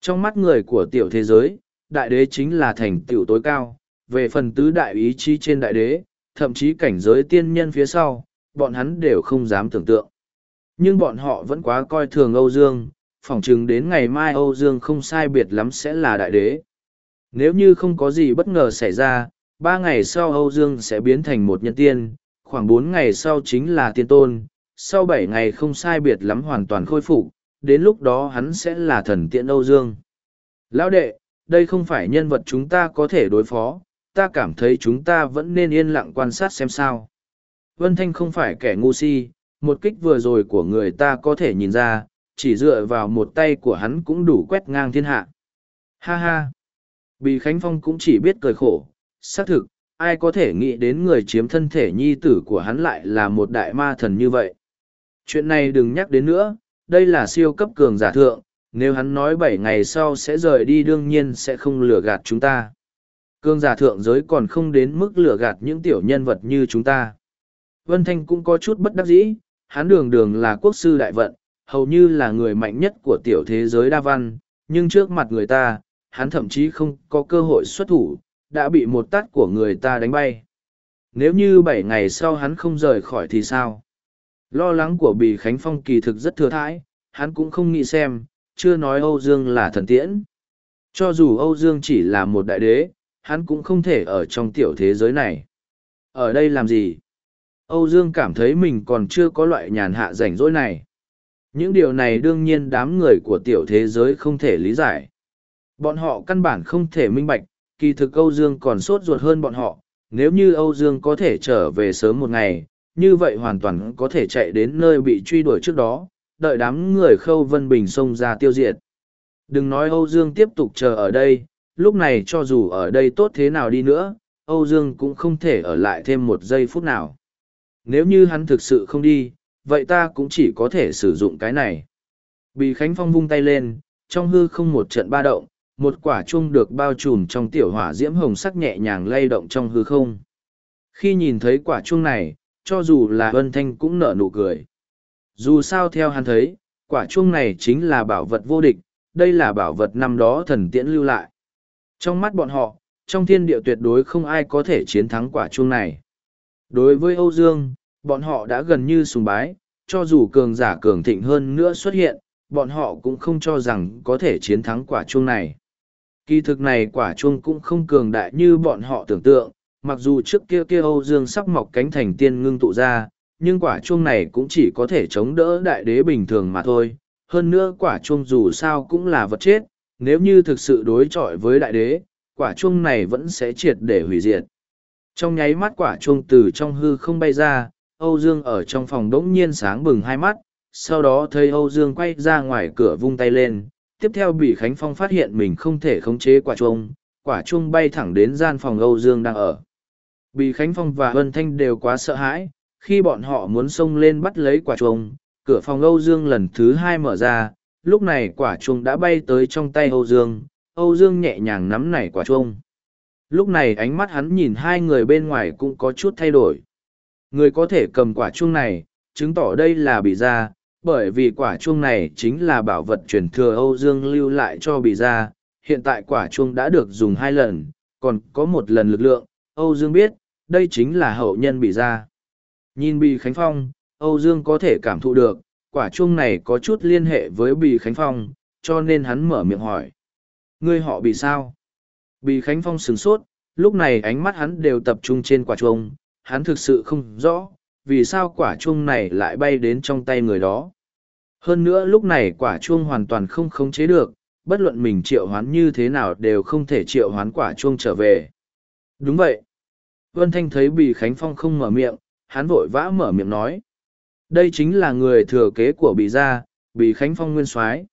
Trong mắt người của tiểu thế giới, đại đế chính là thành tựu tối cao, về phần tứ đại ý chí trên đại đế, thậm chí cảnh giới tiên nhân phía sau, bọn hắn đều không dám tưởng tượng. Nhưng bọn họ vẫn quá coi thường Âu Dương, phỏng chừng đến ngày mai Âu Dương không sai biệt lắm sẽ là đại đế. Nếu như không có gì bất ngờ xảy ra, ba ngày sau Âu Dương sẽ biến thành một nhân tiên, khoảng bốn ngày sau chính là tiên tôn, sau bảy ngày không sai biệt lắm hoàn toàn khôi phục, đến lúc đó hắn sẽ là thần tiện Âu Dương. Lão đệ, đây không phải nhân vật chúng ta có thể đối phó, ta cảm thấy chúng ta vẫn nên yên lặng quan sát xem sao. Vân Thanh không phải kẻ ngu si, một kích vừa rồi của người ta có thể nhìn ra, chỉ dựa vào một tay của hắn cũng đủ quét ngang thiên hạ. Ha ha! Bì Khánh Phong cũng chỉ biết cười khổ, xác thực, ai có thể nghĩ đến người chiếm thân thể nhi tử của hắn lại là một đại ma thần như vậy. Chuyện này đừng nhắc đến nữa, đây là siêu cấp cường giả thượng, nếu hắn nói bảy ngày sau sẽ rời đi đương nhiên sẽ không lừa gạt chúng ta. Cường giả thượng giới còn không đến mức lừa gạt những tiểu nhân vật như chúng ta. Vân Thanh cũng có chút bất đắc dĩ, hắn đường đường là quốc sư đại vận, hầu như là người mạnh nhất của tiểu thế giới đa văn, nhưng trước mặt người ta, hắn thậm chí không có cơ hội xuất thủ, đã bị một tát của người ta đánh bay. Nếu như bảy ngày sau hắn không rời khỏi thì sao? Lo lắng của Bì Khánh Phong kỳ thực rất thừa thãi, hắn cũng không nghĩ xem, chưa nói Âu Dương là thần tiễn. Cho dù Âu Dương chỉ là một đại đế, hắn cũng không thể ở trong tiểu thế giới này. Ở đây làm gì? Âu Dương cảm thấy mình còn chưa có loại nhàn hạ rảnh rỗi này. Những điều này đương nhiên đám người của tiểu thế giới không thể lý giải. Bọn họ căn bản không thể minh bạch, kỳ thực Âu Dương còn sốt ruột hơn bọn họ. Nếu như Âu Dương có thể trở về sớm một ngày, như vậy hoàn toàn có thể chạy đến nơi bị truy đuổi trước đó, đợi đám người khâu vân bình xông ra tiêu diệt. Đừng nói Âu Dương tiếp tục chờ ở đây, lúc này cho dù ở đây tốt thế nào đi nữa, Âu Dương cũng không thể ở lại thêm một giây phút nào. Nếu như hắn thực sự không đi, vậy ta cũng chỉ có thể sử dụng cái này. Bị Khánh Phong vung tay lên, trong hư không một trận ba động, một quả chuông được bao trùm trong tiểu hỏa diễm hồng sắc nhẹ nhàng lay động trong hư không. Khi nhìn thấy quả chuông này, cho dù là Vân Thanh cũng nở nụ cười. Dù sao theo hắn thấy, quả chuông này chính là bảo vật vô địch, đây là bảo vật năm đó thần tiễn lưu lại. Trong mắt bọn họ, trong thiên địa tuyệt đối không ai có thể chiến thắng quả chuông này. Đối với Âu Dương, bọn họ đã gần như sùng bái, cho dù cường giả cường thịnh hơn nữa xuất hiện, bọn họ cũng không cho rằng có thể chiến thắng quả chuông này. Kỳ thực này quả chuông cũng không cường đại như bọn họ tưởng tượng, mặc dù trước kia kia Âu Dương sắp mọc cánh thành tiên ngưng tụ ra, nhưng quả chuông này cũng chỉ có thể chống đỡ đại đế bình thường mà thôi. Hơn nữa quả chuông dù sao cũng là vật chết, nếu như thực sự đối chọi với đại đế, quả chuông này vẫn sẽ triệt để hủy diệt. Trong nháy mắt quả chuông từ trong hư không bay ra, Âu Dương ở trong phòng đỗng nhiên sáng bừng hai mắt, sau đó thấy Âu Dương quay ra ngoài cửa vung tay lên, tiếp theo bị Khánh Phong phát hiện mình không thể khống chế quả chuông, quả chuông bay thẳng đến gian phòng Âu Dương đang ở. Bị Khánh Phong và Vân Thanh đều quá sợ hãi, khi bọn họ muốn xông lên bắt lấy quả chuông, cửa phòng Âu Dương lần thứ hai mở ra, lúc này quả chuông đã bay tới trong tay Âu Dương, Âu Dương nhẹ nhàng nắm nảy quả chuông. Lúc này ánh mắt hắn nhìn hai người bên ngoài cũng có chút thay đổi. Người có thể cầm quả chuông này, chứng tỏ đây là bị ra, bởi vì quả chuông này chính là bảo vật truyền thừa Âu Dương lưu lại cho bị ra. Hiện tại quả chuông đã được dùng hai lần, còn có một lần lực lượng, Âu Dương biết, đây chính là hậu nhân bị ra. Nhìn Bì Khánh Phong, Âu Dương có thể cảm thụ được, quả chuông này có chút liên hệ với Bì Khánh Phong, cho nên hắn mở miệng hỏi. Ngươi họ bị sao? Bì Khánh Phong sửng sốt, lúc này ánh mắt hắn đều tập trung trên quả chuông, hắn thực sự không rõ, vì sao quả chuông này lại bay đến trong tay người đó. Hơn nữa lúc này quả chuông hoàn toàn không khống chế được, bất luận mình triệu hoán như thế nào đều không thể triệu hoán quả chuông trở về. Đúng vậy. Vân Thanh thấy Bì Khánh Phong không mở miệng, hắn vội vã mở miệng nói. Đây chính là người thừa kế của Bì Gia, Bì Khánh Phong nguyên soái.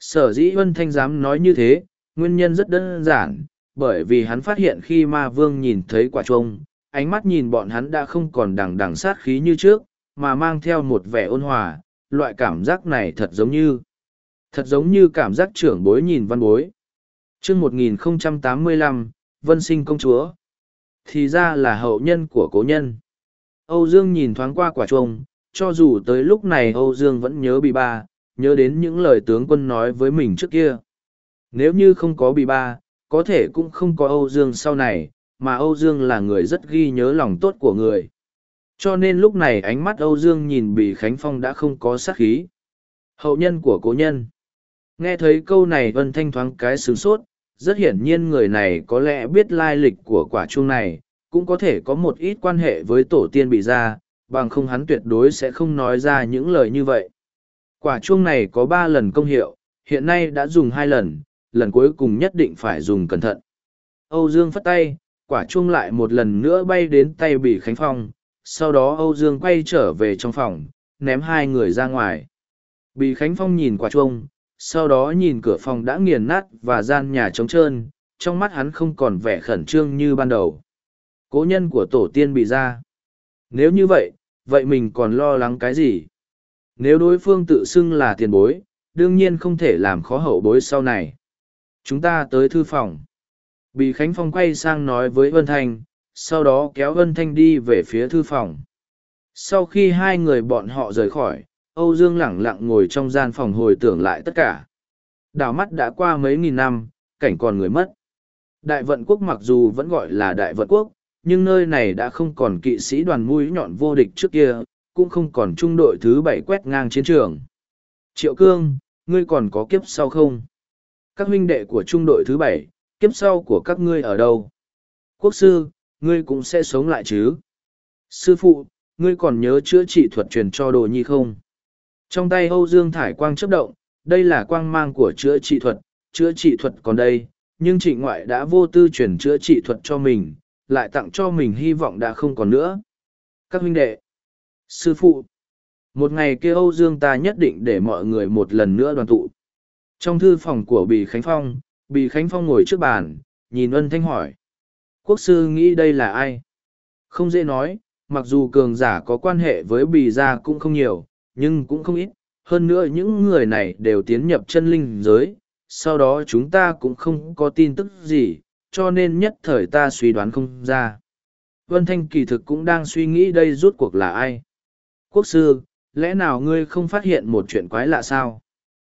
Sở dĩ Vân Thanh dám nói như thế, nguyên nhân rất đơn giản, bởi vì hắn phát hiện khi ma vương nhìn thấy quả chuông, ánh mắt nhìn bọn hắn đã không còn đằng đằng sát khí như trước, mà mang theo một vẻ ôn hòa, loại cảm giác này thật giống như, thật giống như cảm giác trưởng bối nhìn văn bối. chương 1085, Vân sinh công chúa, thì ra là hậu nhân của cố nhân. Âu Dương nhìn thoáng qua quả chuông, cho dù tới lúc này Âu Dương vẫn nhớ bị ba, nhớ đến những lời tướng quân nói với mình trước kia. Nếu như không có bị ba, có thể cũng không có Âu Dương sau này, mà Âu Dương là người rất ghi nhớ lòng tốt của người. Cho nên lúc này ánh mắt Âu Dương nhìn Bì Khánh Phong đã không có sát khí. Hậu nhân của cố nhân. Nghe thấy câu này Vân Thanh thoáng cái sướng sốt, rất hiển nhiên người này có lẽ biết lai lịch của quả chuông này, cũng có thể có một ít quan hệ với tổ tiên bị ra, bằng không hắn tuyệt đối sẽ không nói ra những lời như vậy. Quả chuông này có ba lần công hiệu, hiện nay đã dùng hai lần, lần cuối cùng nhất định phải dùng cẩn thận. Âu Dương phất tay, quả chuông lại một lần nữa bay đến tay bị Khánh Phong, sau đó Âu Dương quay trở về trong phòng, ném hai người ra ngoài. Bị Khánh Phong nhìn quả chuông, sau đó nhìn cửa phòng đã nghiền nát và gian nhà trống trơn, trong mắt hắn không còn vẻ khẩn trương như ban đầu. Cố nhân của tổ tiên bị ra. Nếu như vậy, vậy mình còn lo lắng cái gì? Nếu đối phương tự xưng là tiền bối, đương nhiên không thể làm khó hậu bối sau này. Chúng ta tới thư phòng. Bì Khánh Phong quay sang nói với Vân Thanh, sau đó kéo Vân Thanh đi về phía thư phòng. Sau khi hai người bọn họ rời khỏi, Âu Dương lẳng lặng ngồi trong gian phòng hồi tưởng lại tất cả. Đảo mắt đã qua mấy nghìn năm, cảnh còn người mất. Đại vận quốc mặc dù vẫn gọi là đại vận quốc, nhưng nơi này đã không còn kỵ sĩ đoàn mũi nhọn vô địch trước kia, cũng không còn trung đội thứ bảy quét ngang chiến trường. Triệu Cương, ngươi còn có kiếp sau không? Các huynh đệ của trung đội thứ bảy, kiếp sau của các ngươi ở đâu? Quốc sư, ngươi cũng sẽ sống lại chứ? Sư phụ, ngươi còn nhớ chữa trị thuật truyền cho đồ nhi không? Trong tay Âu Dương Thải Quang chấp động, đây là quang mang của chữa trị thuật, chữa trị thuật còn đây, nhưng trịnh ngoại đã vô tư truyền chữa trị thuật cho mình, lại tặng cho mình hy vọng đã không còn nữa. Các huynh đệ, sư phụ, một ngày kia Âu Dương ta nhất định để mọi người một lần nữa đoàn tụ. Trong thư phòng của Bì Khánh Phong, Bì Khánh Phong ngồi trước bàn, nhìn ân thanh hỏi. Quốc sư nghĩ đây là ai? Không dễ nói, mặc dù cường giả có quan hệ với Bì gia cũng không nhiều, nhưng cũng không ít. Hơn nữa những người này đều tiến nhập chân linh giới, sau đó chúng ta cũng không có tin tức gì, cho nên nhất thời ta suy đoán không ra. Vân Thanh kỳ thực cũng đang suy nghĩ đây rút cuộc là ai. Quốc sư, lẽ nào ngươi không phát hiện một chuyện quái lạ sao?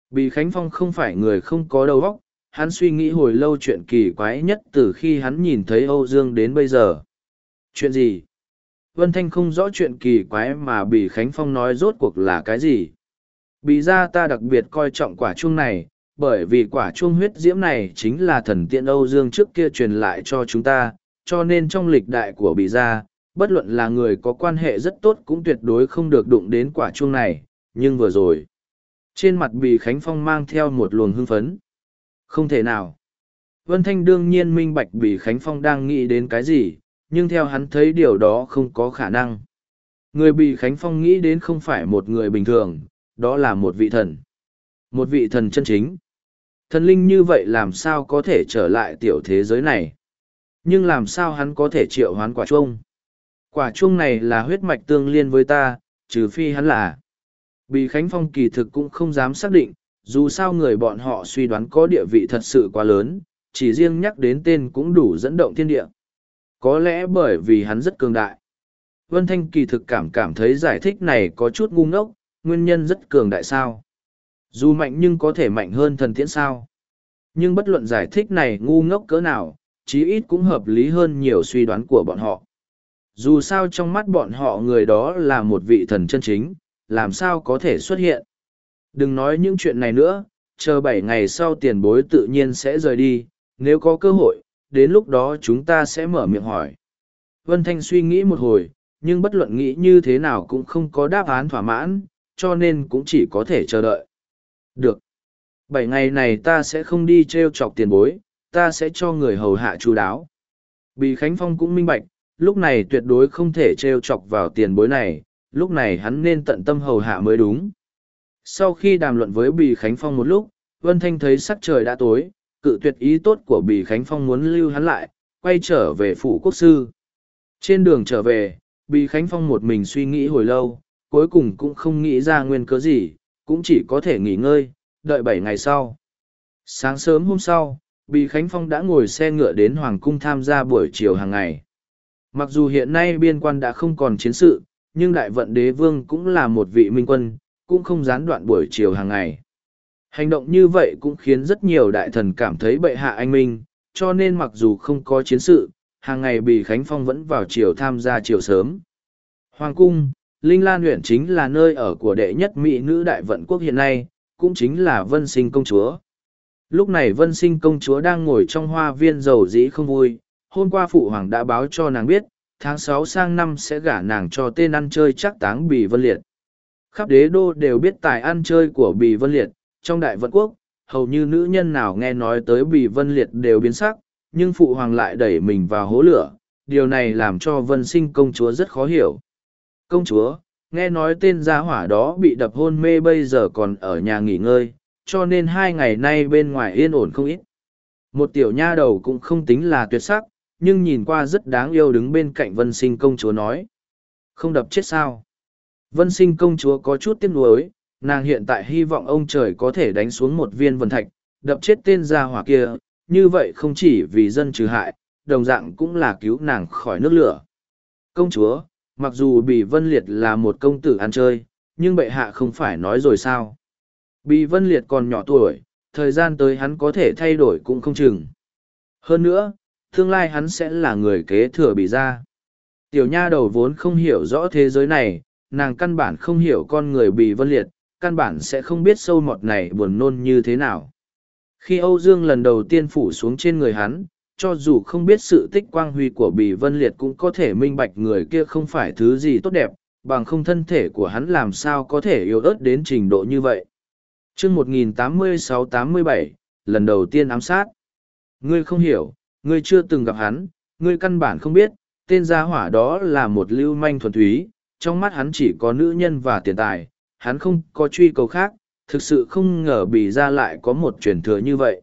Bì Khánh Phong không phải người không có đầu óc, hắn suy nghĩ hồi lâu chuyện kỳ quái nhất từ khi hắn nhìn thấy Âu Dương đến bây giờ. Chuyện gì? Vân Thanh không rõ chuyện kỳ quái mà Bì Khánh Phong nói rốt cuộc là cái gì. Bì ra ta đặc biệt coi trọng quả chuông này, bởi vì quả chuông huyết diễm này chính là thần tiện Âu Dương trước kia truyền lại cho chúng ta, cho nên trong lịch đại của Bì ra, bất luận là người có quan hệ rất tốt cũng tuyệt đối không được đụng đến quả chuông này, nhưng vừa rồi. Trên mặt Bì Khánh Phong mang theo một luồng hưng phấn. Không thể nào. Vân Thanh đương nhiên minh bạch Bì Khánh Phong đang nghĩ đến cái gì, nhưng theo hắn thấy điều đó không có khả năng. Người Bì Khánh Phong nghĩ đến không phải một người bình thường, đó là một vị thần. Một vị thần chân chính. Thần linh như vậy làm sao có thể trở lại tiểu thế giới này? Nhưng làm sao hắn có thể triệu hoán quả chuông? Quả chuông này là huyết mạch tương liên với ta, trừ phi hắn là. Bì Khánh Phong kỳ thực cũng không dám xác định, dù sao người bọn họ suy đoán có địa vị thật sự quá lớn, chỉ riêng nhắc đến tên cũng đủ dẫn động thiên địa. Có lẽ bởi vì hắn rất cường đại. Vân Thanh kỳ thực cảm cảm thấy giải thích này có chút ngu ngốc, nguyên nhân rất cường đại sao. Dù mạnh nhưng có thể mạnh hơn thần tiễn sao. Nhưng bất luận giải thích này ngu ngốc cỡ nào, chí ít cũng hợp lý hơn nhiều suy đoán của bọn họ. Dù sao trong mắt bọn họ người đó là một vị thần chân chính, làm sao có thể xuất hiện. Đừng nói những chuyện này nữa, chờ bảy ngày sau tiền bối tự nhiên sẽ rời đi, nếu có cơ hội, đến lúc đó chúng ta sẽ mở miệng hỏi. Vân Thanh suy nghĩ một hồi, nhưng bất luận nghĩ như thế nào cũng không có đáp án thỏa mãn, cho nên cũng chỉ có thể chờ đợi. Được. Bảy ngày này ta sẽ không đi treo chọc tiền bối, ta sẽ cho người hầu hạ chú đáo. Bị Khánh Phong cũng minh bạch, lúc này tuyệt đối không thể treo chọc vào tiền bối này, lúc này hắn nên tận tâm hầu hạ mới đúng. Sau khi đàm luận với Bì Khánh Phong một lúc, Vân Thanh thấy sắc trời đã tối, cự tuyệt ý tốt của Bì Khánh Phong muốn lưu hắn lại, quay trở về phủ quốc sư. Trên đường trở về, Bì Khánh Phong một mình suy nghĩ hồi lâu, cuối cùng cũng không nghĩ ra nguyên cớ gì, cũng chỉ có thể nghỉ ngơi, đợi bảy ngày sau. Sáng sớm hôm sau, Bì Khánh Phong đã ngồi xe ngựa đến Hoàng Cung tham gia buổi chiều hàng ngày. Mặc dù hiện nay biên quan đã không còn chiến sự, nhưng Đại Vận Đế Vương cũng là một vị minh quân, cũng không gián đoạn buổi chiều hàng ngày. Hành động như vậy cũng khiến rất nhiều đại thần cảm thấy bệ hạ anh minh, cho nên mặc dù không có chiến sự, hàng ngày Bì Khánh Phong vẫn vào chiều tham gia chiều sớm. Hoàng Cung, Linh Lan huyện chính là nơi ở của đệ nhất mỹ nữ đại vận quốc hiện nay, cũng chính là Vân Sinh công chúa. Lúc này Vân Sinh công chúa đang ngồi trong hoa viên dầu dĩ không vui, hôm qua phụ hoàng đã báo cho nàng biết, tháng sáu sang năm sẽ gả nàng cho tên ăn chơi chắc táng Bì Vân Liệt. Khắp đế đô đều biết tài ăn chơi của Bì Vân Liệt, trong đại vận quốc, hầu như nữ nhân nào nghe nói tới Bì Vân Liệt đều biến sắc, nhưng phụ hoàng lại đẩy mình vào hố lửa, điều này làm cho Vân Sinh công chúa rất khó hiểu. Công chúa, nghe nói tên gia hỏa đó bị đập hôn mê bây giờ còn ở nhà nghỉ ngơi, cho nên hai ngày nay bên ngoài yên ổn không ít. Một tiểu nha đầu cũng không tính là tuyệt sắc, nhưng nhìn qua rất đáng yêu đứng bên cạnh vân sinh công chúa nói. Không đập chết sao? Vân sinh công chúa có chút tiếc nuối, nàng hiện tại hy vọng ông trời có thể đánh xuống một viên vân thạch, đập chết tên gia hỏa kia, như vậy không chỉ vì dân trừ hại, đồng dạng cũng là cứu nàng khỏi nước lửa. Công chúa, mặc dù Bì Vân Liệt là một công tử ăn chơi, nhưng bệ hạ không phải nói rồi sao. Bì Vân Liệt còn nhỏ tuổi, thời gian tới hắn có thể thay đổi cũng không chừng. Hơn nữa, tương lai hắn sẽ là người kế thừa Bì gia. Tiểu nha đầu vốn không hiểu rõ thế giới này, nàng căn bản không hiểu con người Bì Vân Liệt, căn bản sẽ không biết sâu mọt này buồn nôn như thế nào. Khi Âu Dương lần đầu tiên phủ xuống trên người hắn, cho dù không biết sự tích quang huy của bì vân liệt cũng có thể minh bạch người kia không phải thứ gì tốt đẹp bằng không thân thể của hắn làm sao có thể yếu ớt đến trình độ như vậy chương một nghìn tám mươi sáu tám mươi bảy lần đầu tiên ám sát ngươi không hiểu ngươi chưa từng gặp hắn ngươi căn bản không biết tên gia hỏa đó là một lưu manh thuần túy trong mắt hắn chỉ có nữ nhân và tiền tài hắn không có truy cầu khác thực sự không ngờ bì ra lại có một truyền thừa như vậy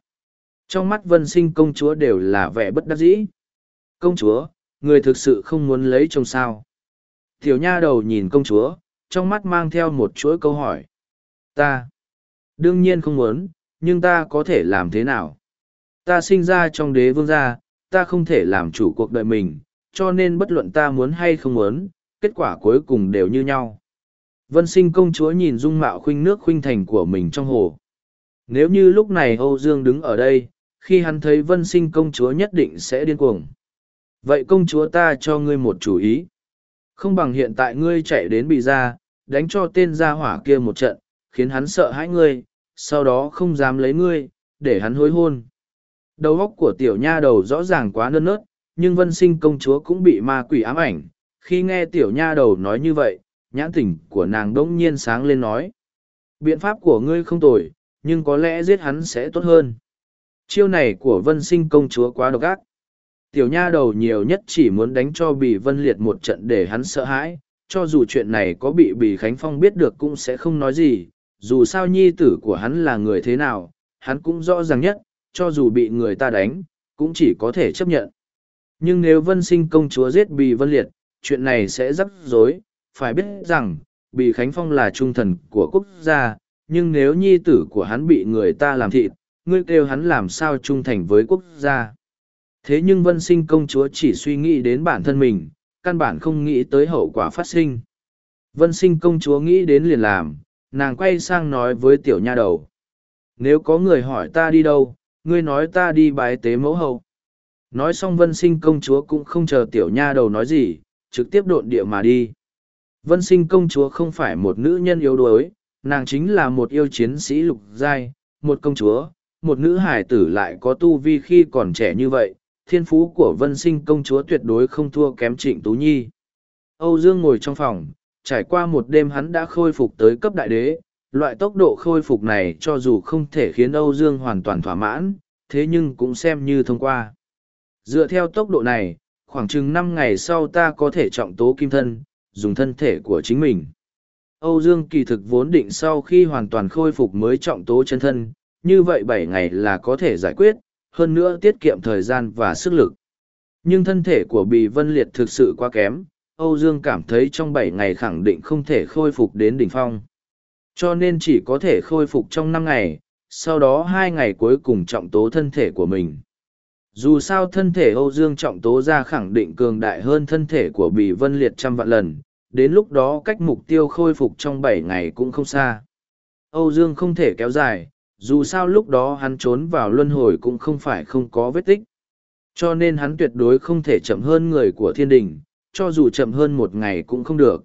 trong mắt vân sinh công chúa đều là vẻ bất đắc dĩ. Công chúa, người thực sự không muốn lấy chồng sao. Tiểu nha đầu nhìn công chúa, trong mắt mang theo một chuỗi câu hỏi. Ta, đương nhiên không muốn, nhưng ta có thể làm thế nào? Ta sinh ra trong đế vương gia, ta không thể làm chủ cuộc đời mình, cho nên bất luận ta muốn hay không muốn, kết quả cuối cùng đều như nhau. Vân sinh công chúa nhìn dung mạo khuynh nước khuynh thành của mình trong hồ. Nếu như lúc này Âu Dương đứng ở đây, khi hắn thấy vân sinh công chúa nhất định sẽ điên cuồng. Vậy công chúa ta cho ngươi một chủ ý. Không bằng hiện tại ngươi chạy đến bị ra, đánh cho tên gia hỏa kia một trận, khiến hắn sợ hãi ngươi, sau đó không dám lấy ngươi, để hắn hối hôn. Đầu óc của tiểu nha đầu rõ ràng quá nơn nớt, nhưng vân sinh công chúa cũng bị ma quỷ ám ảnh. Khi nghe tiểu nha đầu nói như vậy, nhãn tỉnh của nàng đông nhiên sáng lên nói. Biện pháp của ngươi không tồi, nhưng có lẽ giết hắn sẽ tốt hơn. Chiêu này của vân sinh công chúa quá độc ác. Tiểu nha đầu nhiều nhất chỉ muốn đánh cho Bì Vân Liệt một trận để hắn sợ hãi, cho dù chuyện này có bị Bì Khánh Phong biết được cũng sẽ không nói gì, dù sao nhi tử của hắn là người thế nào, hắn cũng rõ ràng nhất, cho dù bị người ta đánh, cũng chỉ có thể chấp nhận. Nhưng nếu Vân Sinh công chúa giết Bì Vân Liệt, chuyện này sẽ rắc rối, phải biết rằng, Bì Khánh Phong là trung thần của quốc gia, nhưng nếu nhi tử của hắn bị người ta làm thịt, ngươi kêu hắn làm sao trung thành với quốc gia. Thế nhưng vân sinh công chúa chỉ suy nghĩ đến bản thân mình, căn bản không nghĩ tới hậu quả phát sinh. Vân sinh công chúa nghĩ đến liền làm, nàng quay sang nói với tiểu nha đầu. Nếu có người hỏi ta đi đâu, ngươi nói ta đi bái tế mẫu hậu. Nói xong vân sinh công chúa cũng không chờ tiểu nha đầu nói gì, trực tiếp độn địa mà đi. Vân sinh công chúa không phải một nữ nhân yếu đuối, nàng chính là một yêu chiến sĩ lục giai, một công chúa, một nữ hải tử lại có tu vi khi còn trẻ như vậy, thiên phú của vân sinh công chúa tuyệt đối không thua kém trịnh tú nhi. Âu Dương ngồi trong phòng, trải qua một đêm hắn đã khôi phục tới cấp đại đế, loại tốc độ khôi phục này cho dù không thể khiến Âu Dương hoàn toàn thỏa mãn, thế nhưng cũng xem như thông qua. Dựa theo tốc độ này, khoảng chừng năm ngày sau ta có thể trọng tố kim thân, dùng thân thể của chính mình. Âu Dương kỳ thực vốn định sau khi hoàn toàn khôi phục mới trọng tố chân thân, như vậy bảy ngày là có thể giải quyết, hơn nữa tiết kiệm thời gian và sức lực. Nhưng thân thể của Bì Vân Liệt thực sự quá kém, Âu Dương cảm thấy trong bảy ngày khẳng định không thể khôi phục đến đỉnh phong. Cho nên chỉ có thể khôi phục trong năm ngày, sau đó hai ngày cuối cùng trọng tố thân thể của mình. Dù sao thân thể Âu Dương trọng tố ra khẳng định cường đại hơn thân thể của Bì Vân Liệt trăm vạn lần, đến lúc đó cách mục tiêu khôi phục trong bảy ngày cũng không xa. Âu Dương không thể kéo dài, dù sao lúc đó hắn trốn vào luân hồi cũng không phải không có vết tích cho nên hắn tuyệt đối không thể chậm hơn người của thiên đình cho dù chậm hơn một ngày cũng không được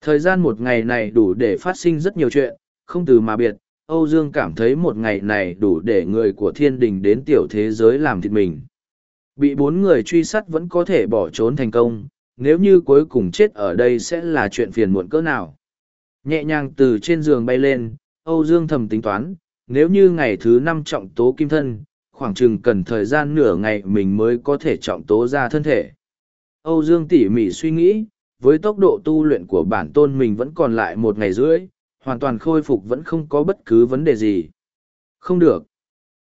thời gian một ngày này đủ để phát sinh rất nhiều chuyện không từ mà biệt âu dương cảm thấy một ngày này đủ để người của thiên đình đến tiểu thế giới làm thịt mình bị bốn người truy sát vẫn có thể bỏ trốn thành công nếu như cuối cùng chết ở đây sẽ là chuyện phiền muộn cỡ nào nhẹ nhàng từ trên giường bay lên âu dương thầm tính toán nếu như ngày thứ năm trọng tố kim thân, khoảng chừng cần thời gian nửa ngày mình mới có thể trọng tố ra thân thể. Âu Dương tỉ mỉ suy nghĩ, với tốc độ tu luyện của bản tôn mình vẫn còn lại một ngày rưỡi, hoàn toàn khôi phục vẫn không có bất cứ vấn đề gì. Không được.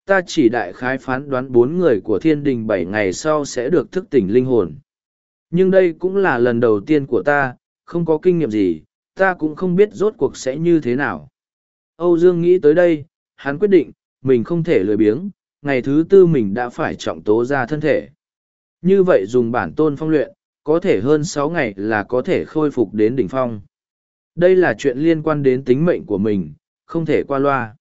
Ta chỉ đại khái phán đoán bốn người của thiên đình bảy ngày sau sẽ được thức tỉnh linh hồn. Nhưng đây cũng là lần đầu tiên của ta, không có kinh nghiệm gì, ta cũng không biết rốt cuộc sẽ như thế nào. Âu Dương nghĩ tới đây, hắn quyết định, mình không thể lười biếng, ngày thứ tư mình đã phải trọng tố ra thân thể. Như vậy dùng bản tôn phong luyện, có thể hơn sáu ngày là có thể khôi phục đến đỉnh phong. Đây là chuyện liên quan đến tính mệnh của mình, không thể qua loa.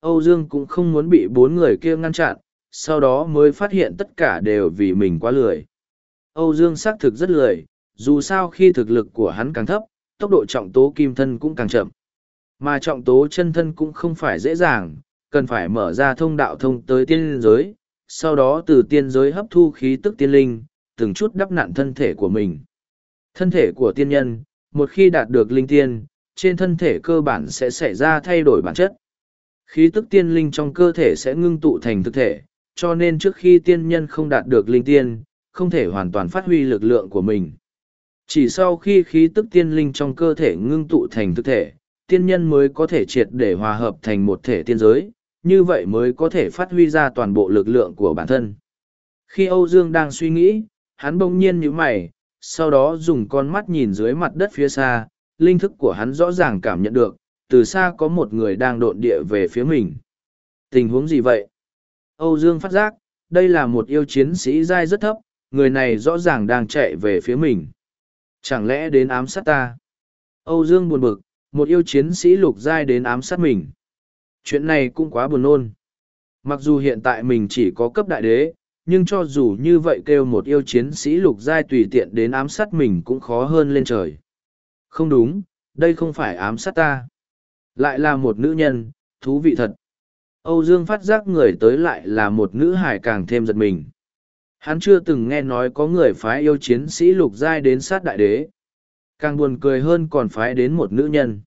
Âu Dương cũng không muốn bị bốn người kia ngăn chặn, sau đó mới phát hiện tất cả đều vì mình quá lười. Âu Dương xác thực rất lười, dù sao khi thực lực của hắn càng thấp, tốc độ trọng tố kim thân cũng càng chậm. Mà trọng tố chân thân cũng không phải dễ dàng, cần phải mở ra thông đạo thông tới tiên giới, sau đó từ tiên giới hấp thu khí tức tiên linh, từng chút đắp nặn thân thể của mình. Thân thể của tiên nhân, một khi đạt được linh tiên, trên thân thể cơ bản sẽ xảy ra thay đổi bản chất. Khí tức tiên linh trong cơ thể sẽ ngưng tụ thành thực thể, cho nên trước khi tiên nhân không đạt được linh tiên, không thể hoàn toàn phát huy lực lượng của mình. Chỉ sau khi khí tức tiên linh trong cơ thể ngưng tụ thành thực thể, tiên nhân mới có thể triệt để hòa hợp thành một thể tiên giới, như vậy mới có thể phát huy ra toàn bộ lực lượng của bản thân. Khi Âu Dương đang suy nghĩ, hắn bỗng nhiên nhíu mày, sau đó dùng con mắt nhìn dưới mặt đất phía xa, linh thức của hắn rõ ràng cảm nhận được, từ xa có một người đang độn địa về phía mình. Tình huống gì vậy? Âu Dương phát giác, đây là một yêu chiến sĩ giai rất thấp, người này rõ ràng đang chạy về phía mình. Chẳng lẽ đến ám sát ta? Âu Dương buồn bực, một yêu chiến sĩ lục giai đến ám sát mình. Chuyện này cũng quá buồn nôn. Mặc dù hiện tại mình chỉ có cấp đại đế, nhưng cho dù như vậy kêu một yêu chiến sĩ lục giai tùy tiện đến ám sát mình cũng khó hơn lên trời. Không đúng, đây không phải ám sát ta. Lại là một nữ nhân, thú vị thật. Âu Dương phát giác người tới lại là một nữ hải càng thêm giật mình. Hắn chưa từng nghe nói có người phái yêu chiến sĩ lục giai đến sát đại đế. Càng buồn cười hơn còn phái đến một nữ nhân.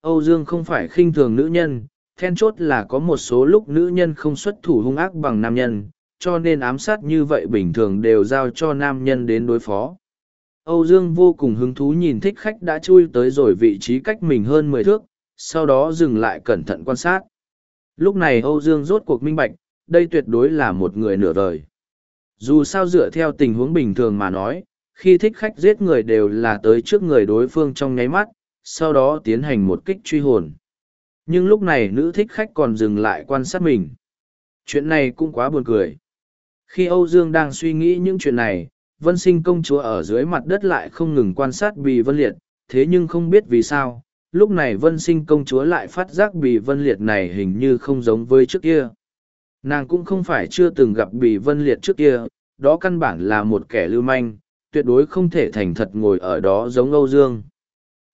Âu Dương không phải khinh thường nữ nhân, then chốt là có một số lúc nữ nhân không xuất thủ hung ác bằng nam nhân, cho nên ám sát như vậy bình thường đều giao cho nam nhân đến đối phó. Âu Dương vô cùng hứng thú nhìn thích khách đã chui tới rồi vị trí cách mình hơn mười thước, sau đó dừng lại cẩn thận quan sát. Lúc này Âu Dương rốt cuộc minh bạch, đây tuyệt đối là một người nửa đời. Dù sao dựa theo tình huống bình thường mà nói, khi thích khách giết người đều là tới trước người đối phương trong nháy mắt, sau đó tiến hành một kích truy hồn. Nhưng lúc này nữ thích khách còn dừng lại quan sát mình. Chuyện này cũng quá buồn cười. Khi Âu Dương đang suy nghĩ những chuyện này, vân sinh công chúa ở dưới mặt đất lại không ngừng quan sát bì vân liệt, thế nhưng không biết vì sao, lúc này vân sinh công chúa lại phát giác bì vân liệt này hình như không giống với trước kia. Nàng cũng không phải chưa từng gặp bì vân liệt trước kia, đó căn bản là một kẻ lưu manh, tuyệt đối không thể thành thật ngồi ở đó giống Âu Dương.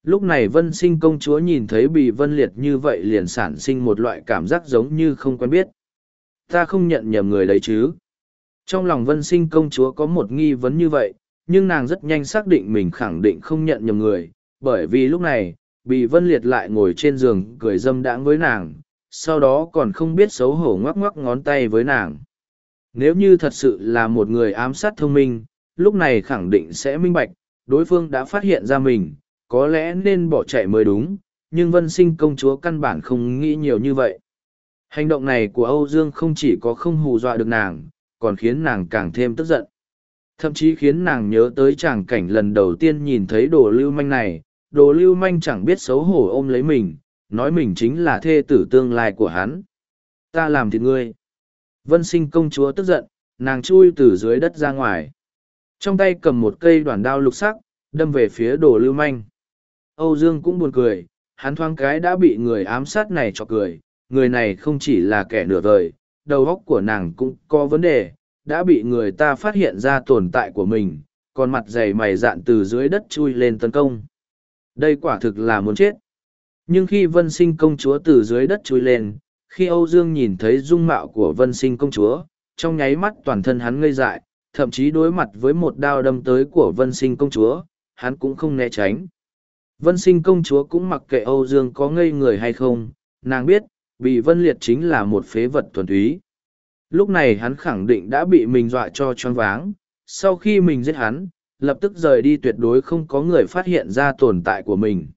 Lúc này vân sinh công chúa nhìn thấy bì vân liệt như vậy liền sản sinh một loại cảm giác giống như không quen biết. Ta không nhận nhầm người đấy chứ. Trong lòng vân sinh công chúa có một nghi vấn như vậy, nhưng nàng rất nhanh xác định mình khẳng định không nhận nhầm người, bởi vì lúc này, bị vân liệt lại ngồi trên giường cười dâm đãng với nàng, sau đó còn không biết xấu hổ ngoắc ngoắc ngón tay với nàng. Nếu như thật sự là một người ám sát thông minh, lúc này khẳng định sẽ minh bạch, đối phương đã phát hiện ra mình, có lẽ nên bỏ chạy mới đúng, nhưng vân sinh công chúa căn bản không nghĩ nhiều như vậy. Hành động này của Âu Dương không chỉ có không hù dọa được nàng, còn khiến nàng càng thêm tức giận. Thậm chí khiến nàng nhớ tới chàng cảnh lần đầu tiên nhìn thấy đồ lưu manh này, đồ lưu manh chẳng biết xấu hổ ôm lấy mình, nói mình chính là thê tử tương lai của hắn. Ta làm thịt ngươi. Vân sinh công chúa tức giận, nàng chui từ dưới đất ra ngoài. Trong tay cầm một cây đoàn đao lục sắc, đâm về phía đồ lưu manh. Âu Dương cũng buồn cười, hắn thoáng cái đã bị người ám sát này cho cười, người này không chỉ là kẻ nửa vời, đầu óc của nàng cũng có vấn đề, đã bị người ta phát hiện ra tồn tại của mình, còn mặt dày mày dạn từ dưới đất chui lên tấn công. Đây quả thực là muốn chết. Nhưng khi vân sinh công chúa từ dưới đất chui lên, khi Âu Dương nhìn thấy dung mạo của vân sinh công chúa, trong nháy mắt toàn thân hắn ngây dại, thậm chí đối mặt với một đao đâm tới của vân sinh công chúa, hắn cũng không né tránh. Vân sinh công chúa cũng mặc kệ Âu Dương có ngây người hay không, nàng biết, bị vân liệt chính là một phế vật thuần túy. Lúc này hắn khẳng định đã bị mình dọa cho choáng váng, sau khi mình giết hắn, lập tức rời đi tuyệt đối không có người phát hiện ra tồn tại của mình.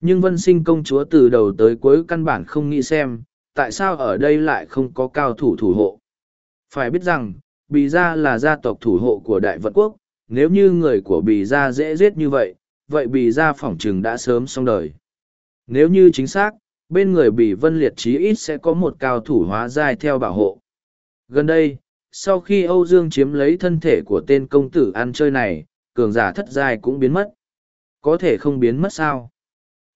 Nhưng vân sinh công chúa từ đầu tới cuối căn bản không nghĩ xem, tại sao ở đây lại không có cao thủ thủ hộ. Phải biết rằng, Bì Gia là gia tộc thủ hộ của Đại Vận Quốc, nếu như người của Bì Gia dễ giết như vậy, vậy Bì Gia phỏng chừng đã sớm xong đời. Nếu như chính xác, bên người bị Vân Liệt chí ít sẽ có một cao thủ hóa giai theo bảo hộ. Gần đây, sau khi Âu Dương chiếm lấy thân thể của tên công tử ăn chơi này, cường giả thất giai cũng biến mất. Có thể không biến mất sao?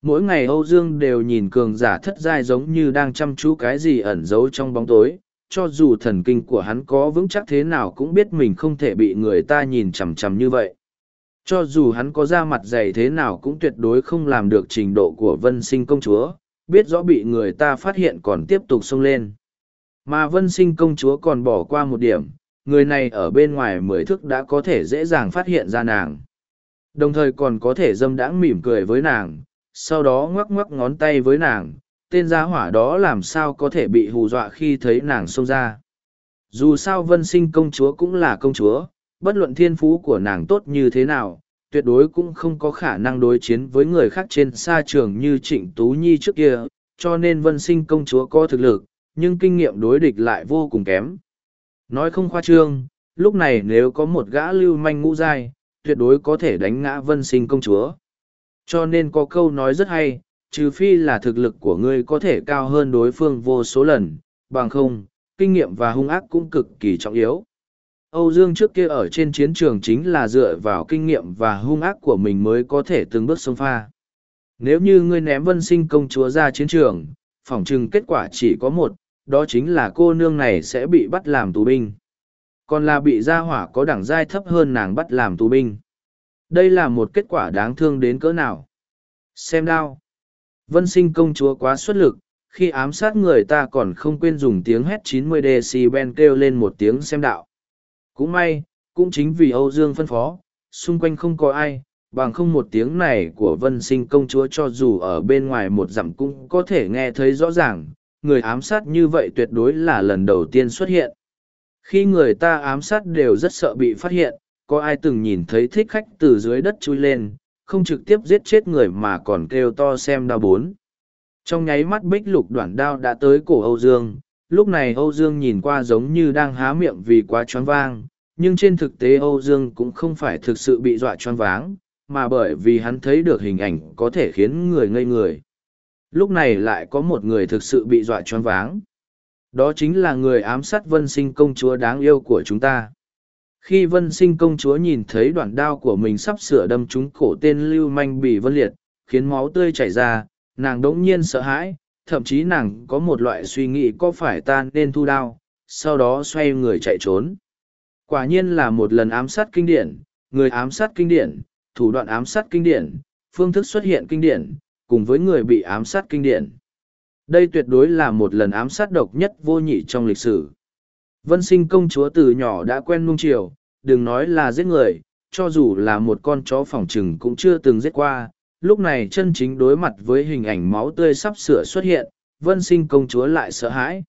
Mỗi ngày Âu Dương đều nhìn cường giả thất giai giống như đang chăm chú cái gì ẩn giấu trong bóng tối, cho dù thần kinh của hắn có vững chắc thế nào cũng biết mình không thể bị người ta nhìn chằm chằm như vậy. Cho dù hắn có da mặt dày thế nào cũng tuyệt đối không làm được trình độ của vân sinh công chúa, biết rõ bị người ta phát hiện còn tiếp tục xông lên. Mà vân sinh công chúa còn bỏ qua một điểm, người này ở bên ngoài mười thức đã có thể dễ dàng phát hiện ra nàng. Đồng thời còn có thể dâm đãng mỉm cười với nàng, sau đó ngoắc ngoắc ngón tay với nàng, tên gia hỏa đó làm sao có thể bị hù dọa khi thấy nàng xông ra. Dù sao vân sinh công chúa cũng là công chúa, bất luận thiên phú của nàng tốt như thế nào, tuyệt đối cũng không có khả năng đối chiến với người khác trên xa trường như Trịnh Tú Nhi trước kia, cho nên vân sinh công chúa có thực lực, nhưng kinh nghiệm đối địch lại vô cùng kém. Nói không khoa trương, lúc này nếu có một gã lưu manh ngũ dai, tuyệt đối có thể đánh ngã vân sinh công chúa. Cho nên có câu nói rất hay, trừ phi là thực lực của ngươi có thể cao hơn đối phương vô số lần, bằng không, kinh nghiệm và hung ác cũng cực kỳ trọng yếu. Âu Dương trước kia ở trên chiến trường chính là dựa vào kinh nghiệm và hung ác của mình mới có thể từng bước xông pha. Nếu như ngươi ném vân sinh công chúa ra chiến trường, phỏng chừng kết quả chỉ có một, đó chính là cô nương này sẽ bị bắt làm tù binh. Còn là bị gia hỏa có đẳng giai thấp hơn nàng bắt làm tù binh. Đây là một kết quả đáng thương đến cỡ nào. Xem đao. Vân sinh công chúa quá xuất lực, khi ám sát người ta còn không quên dùng tiếng hét 90 decibel kêu lên một tiếng xem đạo. Cũng may, cũng chính vì Âu Dương phân phó, xung quanh không có ai, bằng không một tiếng này của vân sinh công chúa cho dù ở bên ngoài một dặm cũng có thể nghe thấy rõ ràng, người ám sát như vậy tuyệt đối là lần đầu tiên xuất hiện. Khi người ta ám sát đều rất sợ bị phát hiện, có ai từng nhìn thấy thích khách từ dưới đất chui lên, không trực tiếp giết chết người mà còn kêu to xem đau bốn. Trong nháy mắt bích lục đoạn đao đã tới cổ Âu Dương, lúc này Âu Dương nhìn qua giống như đang há miệng vì quá choáng vang, nhưng trên thực tế Âu Dương cũng không phải thực sự bị dọa choáng váng, mà bởi vì hắn thấy được hình ảnh có thể khiến người ngây người. Lúc này lại có một người thực sự bị dọa choáng váng. Đó chính là người ám sát vân sinh công chúa đáng yêu của chúng ta. Khi vân sinh công chúa nhìn thấy đoạn đao của mình sắp sửa đâm trúng cổ tên lưu manh bị vân liệt, khiến máu tươi chảy ra, nàng đỗng nhiên sợ hãi, thậm chí nàng có một loại suy nghĩ có phải ta nên thu đao, sau đó xoay người chạy trốn. Quả nhiên là một lần ám sát kinh điển, người ám sát kinh điển, thủ đoạn ám sát kinh điển, phương thức xuất hiện kinh điển, cùng với người bị ám sát kinh điển. Đây tuyệt đối là một lần ám sát độc nhất vô nhị trong lịch sử. Vân sinh công chúa từ nhỏ đã quen nung chiều, đừng nói là giết người, cho dù là một con chó phỏng trừng cũng chưa từng giết qua. Lúc này chân chính đối mặt với hình ảnh máu tươi sắp sửa xuất hiện, vân sinh công chúa lại sợ hãi.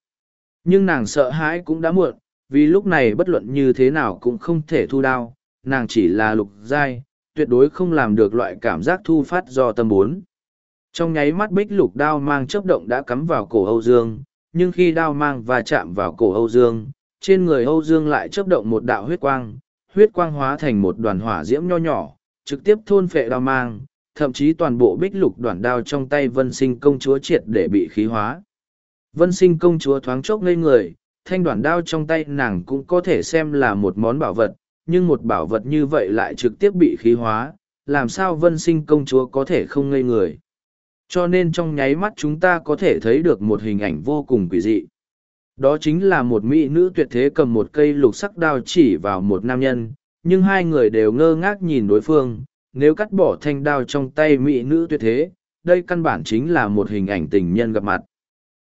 Nhưng nàng sợ hãi cũng đã muộn, vì lúc này bất luận như thế nào cũng không thể thu đao, nàng chỉ là lục giai, tuyệt đối không làm được loại cảm giác thu phát do tâm bốn. Trong nháy mắt bích lục đao mang chớp động đã cắm vào cổ Âu Dương, nhưng khi đao mang và chạm vào cổ Âu Dương, trên người Âu Dương lại chớp động một đạo huyết quang, huyết quang hóa thành một đoàn hỏa diễm nho nhỏ, trực tiếp thôn phệ đao mang, thậm chí toàn bộ bích lục đoạn đao trong tay vân sinh công chúa triệt để bị khí hóa. Vân sinh công chúa thoáng chốc ngây người, thanh đoạn đao trong tay nàng cũng có thể xem là một món bảo vật, nhưng một bảo vật như vậy lại trực tiếp bị khí hóa, làm sao vân sinh công chúa có thể không ngây người. Cho nên trong nháy mắt chúng ta có thể thấy được một hình ảnh vô cùng quỷ dị. Đó chính là một mỹ nữ tuyệt thế cầm một cây lục sắc đao chỉ vào một nam nhân, nhưng hai người đều ngơ ngác nhìn đối phương. Nếu cắt bỏ thanh đao trong tay mỹ nữ tuyệt thế, đây căn bản chính là một hình ảnh tình nhân gặp mặt.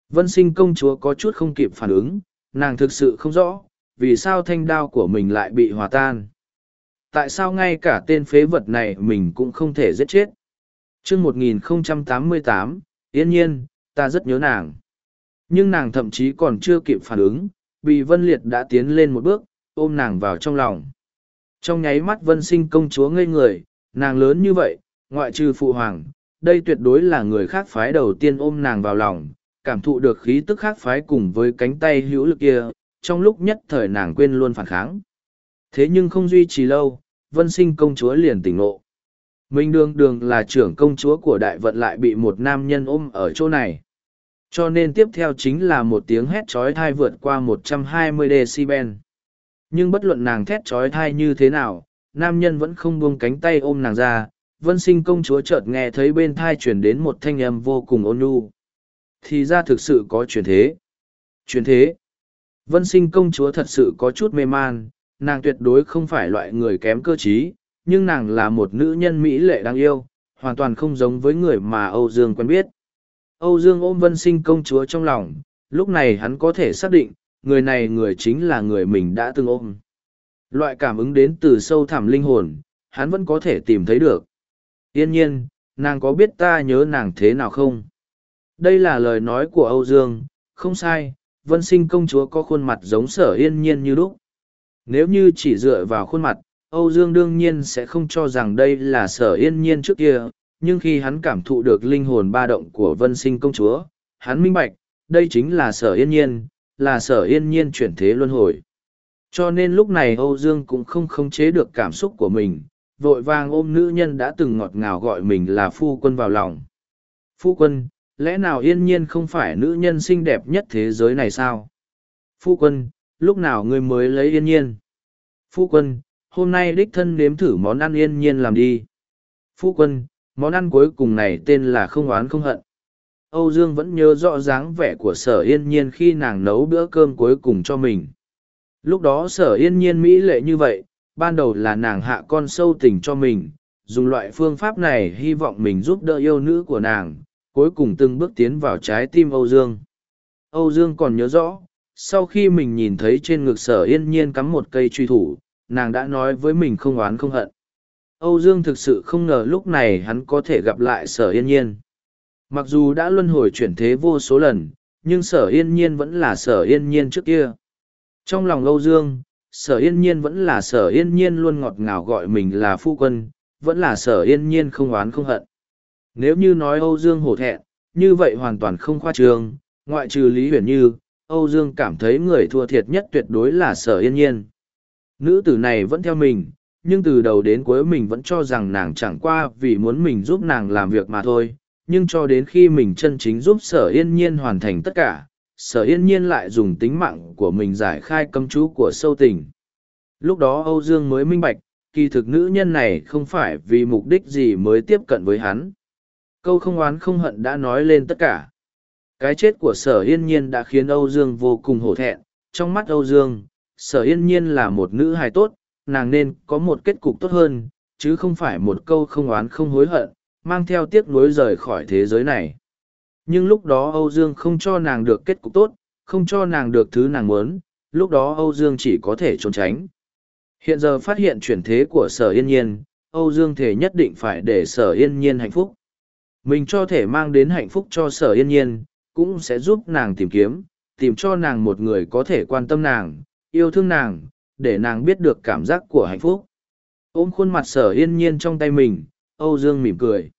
Vân sinh công chúa có chút không kịp phản ứng, nàng thực sự không rõ, vì sao thanh đao của mình lại bị hòa tan. Tại sao ngay cả tên phế vật này mình cũng không thể giết chết? chương 1088, yên nhiên, ta rất nhớ nàng. Nhưng nàng thậm chí còn chưa kịp phản ứng, vì Vân Liệt đã tiến lên một bước, ôm nàng vào trong lòng. Trong nháy mắt Vân sinh công chúa ngây người, nàng lớn như vậy, ngoại trừ phụ hoàng, đây tuyệt đối là người khác phái đầu tiên ôm nàng vào lòng, cảm thụ được khí tức khác phái cùng với cánh tay hữu lực kia, trong lúc nhất thời nàng quên luôn phản kháng. Thế nhưng không duy trì lâu, vân sinh công chúa liền tỉnh ngộ. Minh đường đường là trưởng công chúa của đại vận lại bị một nam nhân ôm ở chỗ này. Cho nên tiếp theo chính là một tiếng hét trói thai vượt qua 120 decibel. Nhưng bất luận nàng thét trói thai như thế nào, nam nhân vẫn không buông cánh tay ôm nàng ra. Vân sinh công chúa chợt nghe thấy bên thai chuyển đến một thanh âm vô cùng ôn nhu. Thì ra thực sự có chuyển thế. Chuyển thế. Vân sinh công chúa thật sự có chút mê man, nàng tuyệt đối không phải loại người kém cơ trí, nhưng nàng là một nữ nhân mỹ lệ đáng yêu, hoàn toàn không giống với người mà Âu Dương quen biết. Âu Dương ôm vân sinh công chúa trong lòng, lúc này hắn có thể xác định, người này người chính là người mình đã từng ôm. Loại cảm ứng đến từ sâu thẳm linh hồn, hắn vẫn có thể tìm thấy được. Yên nhiên, nàng có biết ta nhớ nàng thế nào không? Đây là lời nói của Âu Dương, không sai, vân sinh công chúa có khuôn mặt giống sở yên nhiên như lúc. Nếu như chỉ dựa vào khuôn mặt, Âu Dương đương nhiên sẽ không cho rằng đây là sở yên nhiên trước kia, nhưng khi hắn cảm thụ được linh hồn ba động của vân sinh công chúa, hắn minh bạch, đây chính là sở yên nhiên, là sở yên nhiên chuyển thế luân hồi. Cho nên lúc này Âu Dương cũng không khống chế được cảm xúc của mình, vội vàng ôm nữ nhân đã từng ngọt ngào gọi mình là phu quân vào lòng. Phu quân, lẽ nào yên nhiên không phải nữ nhân xinh đẹp nhất thế giới này sao? Phu quân, lúc nào ngươi mới lấy yên nhiên? Phu quân, hôm nay đích thân nếm thử món ăn yên nhiên làm đi. Phu quân, món ăn cuối cùng này tên là không oán không hận. Âu Dương vẫn nhớ rõ dáng vẻ của sở yên nhiên khi nàng nấu bữa cơm cuối cùng cho mình. Lúc đó sở yên nhiên mỹ lệ như vậy, ban đầu là nàng hạ con sâu tình cho mình, dùng loại phương pháp này hy vọng mình giúp đỡ yêu nữ của nàng, cuối cùng từng bước tiến vào trái tim Âu Dương. Âu Dương còn nhớ rõ, sau khi mình nhìn thấy trên ngực sở yên nhiên cắm một cây truy thủ, nàng đã nói với mình không oán không hận. Âu Dương thực sự không ngờ lúc này hắn có thể gặp lại sở yên nhiên. Mặc dù đã luân hồi chuyển thế vô số lần, nhưng sở yên nhiên vẫn là sở yên nhiên trước kia. Trong lòng Âu Dương, sở yên nhiên vẫn là sở yên nhiên luôn ngọt ngào gọi mình là phu quân, vẫn là sở yên nhiên không oán không hận. Nếu như nói Âu Dương hổ thẹn, như vậy hoàn toàn không khoa trương, ngoại trừ Lý Huyền Như, Âu Dương cảm thấy người thua thiệt nhất tuyệt đối là sở yên nhiên. Nữ tử này vẫn theo mình, nhưng từ đầu đến cuối mình vẫn cho rằng nàng chẳng qua vì muốn mình giúp nàng làm việc mà thôi, nhưng cho đến khi mình chân chính giúp sở yên nhiên hoàn thành tất cả, sở yên nhiên lại dùng tính mạng của mình giải khai cấm chú của sâu tình. Lúc đó Âu Dương mới minh bạch, kỳ thực nữ nhân này không phải vì mục đích gì mới tiếp cận với hắn. Câu không oán không hận đã nói lên tất cả. Cái chết của sở yên nhiên đã khiến Âu Dương vô cùng hổ thẹn, trong mắt Âu Dương, sở yên nhiên là một nữ hài tốt, nàng nên có một kết cục tốt hơn, chứ không phải một câu không oán không hối hận, mang theo tiếc nuối rời khỏi thế giới này. Nhưng lúc đó Âu Dương không cho nàng được kết cục tốt, không cho nàng được thứ nàng muốn, lúc đó Âu Dương chỉ có thể trốn tránh. Hiện giờ phát hiện chuyển thế của sở yên nhiên, Âu Dương thể nhất định phải để sở yên nhiên hạnh phúc. Mình cho thể mang đến hạnh phúc cho sở yên nhiên, cũng sẽ giúp nàng tìm kiếm, tìm cho nàng một người có thể quan tâm nàng, yêu thương nàng, để nàng biết được cảm giác của hạnh phúc. Ôm khuôn mặt sở yên nhiên trong tay mình, Âu Dương mỉm cười.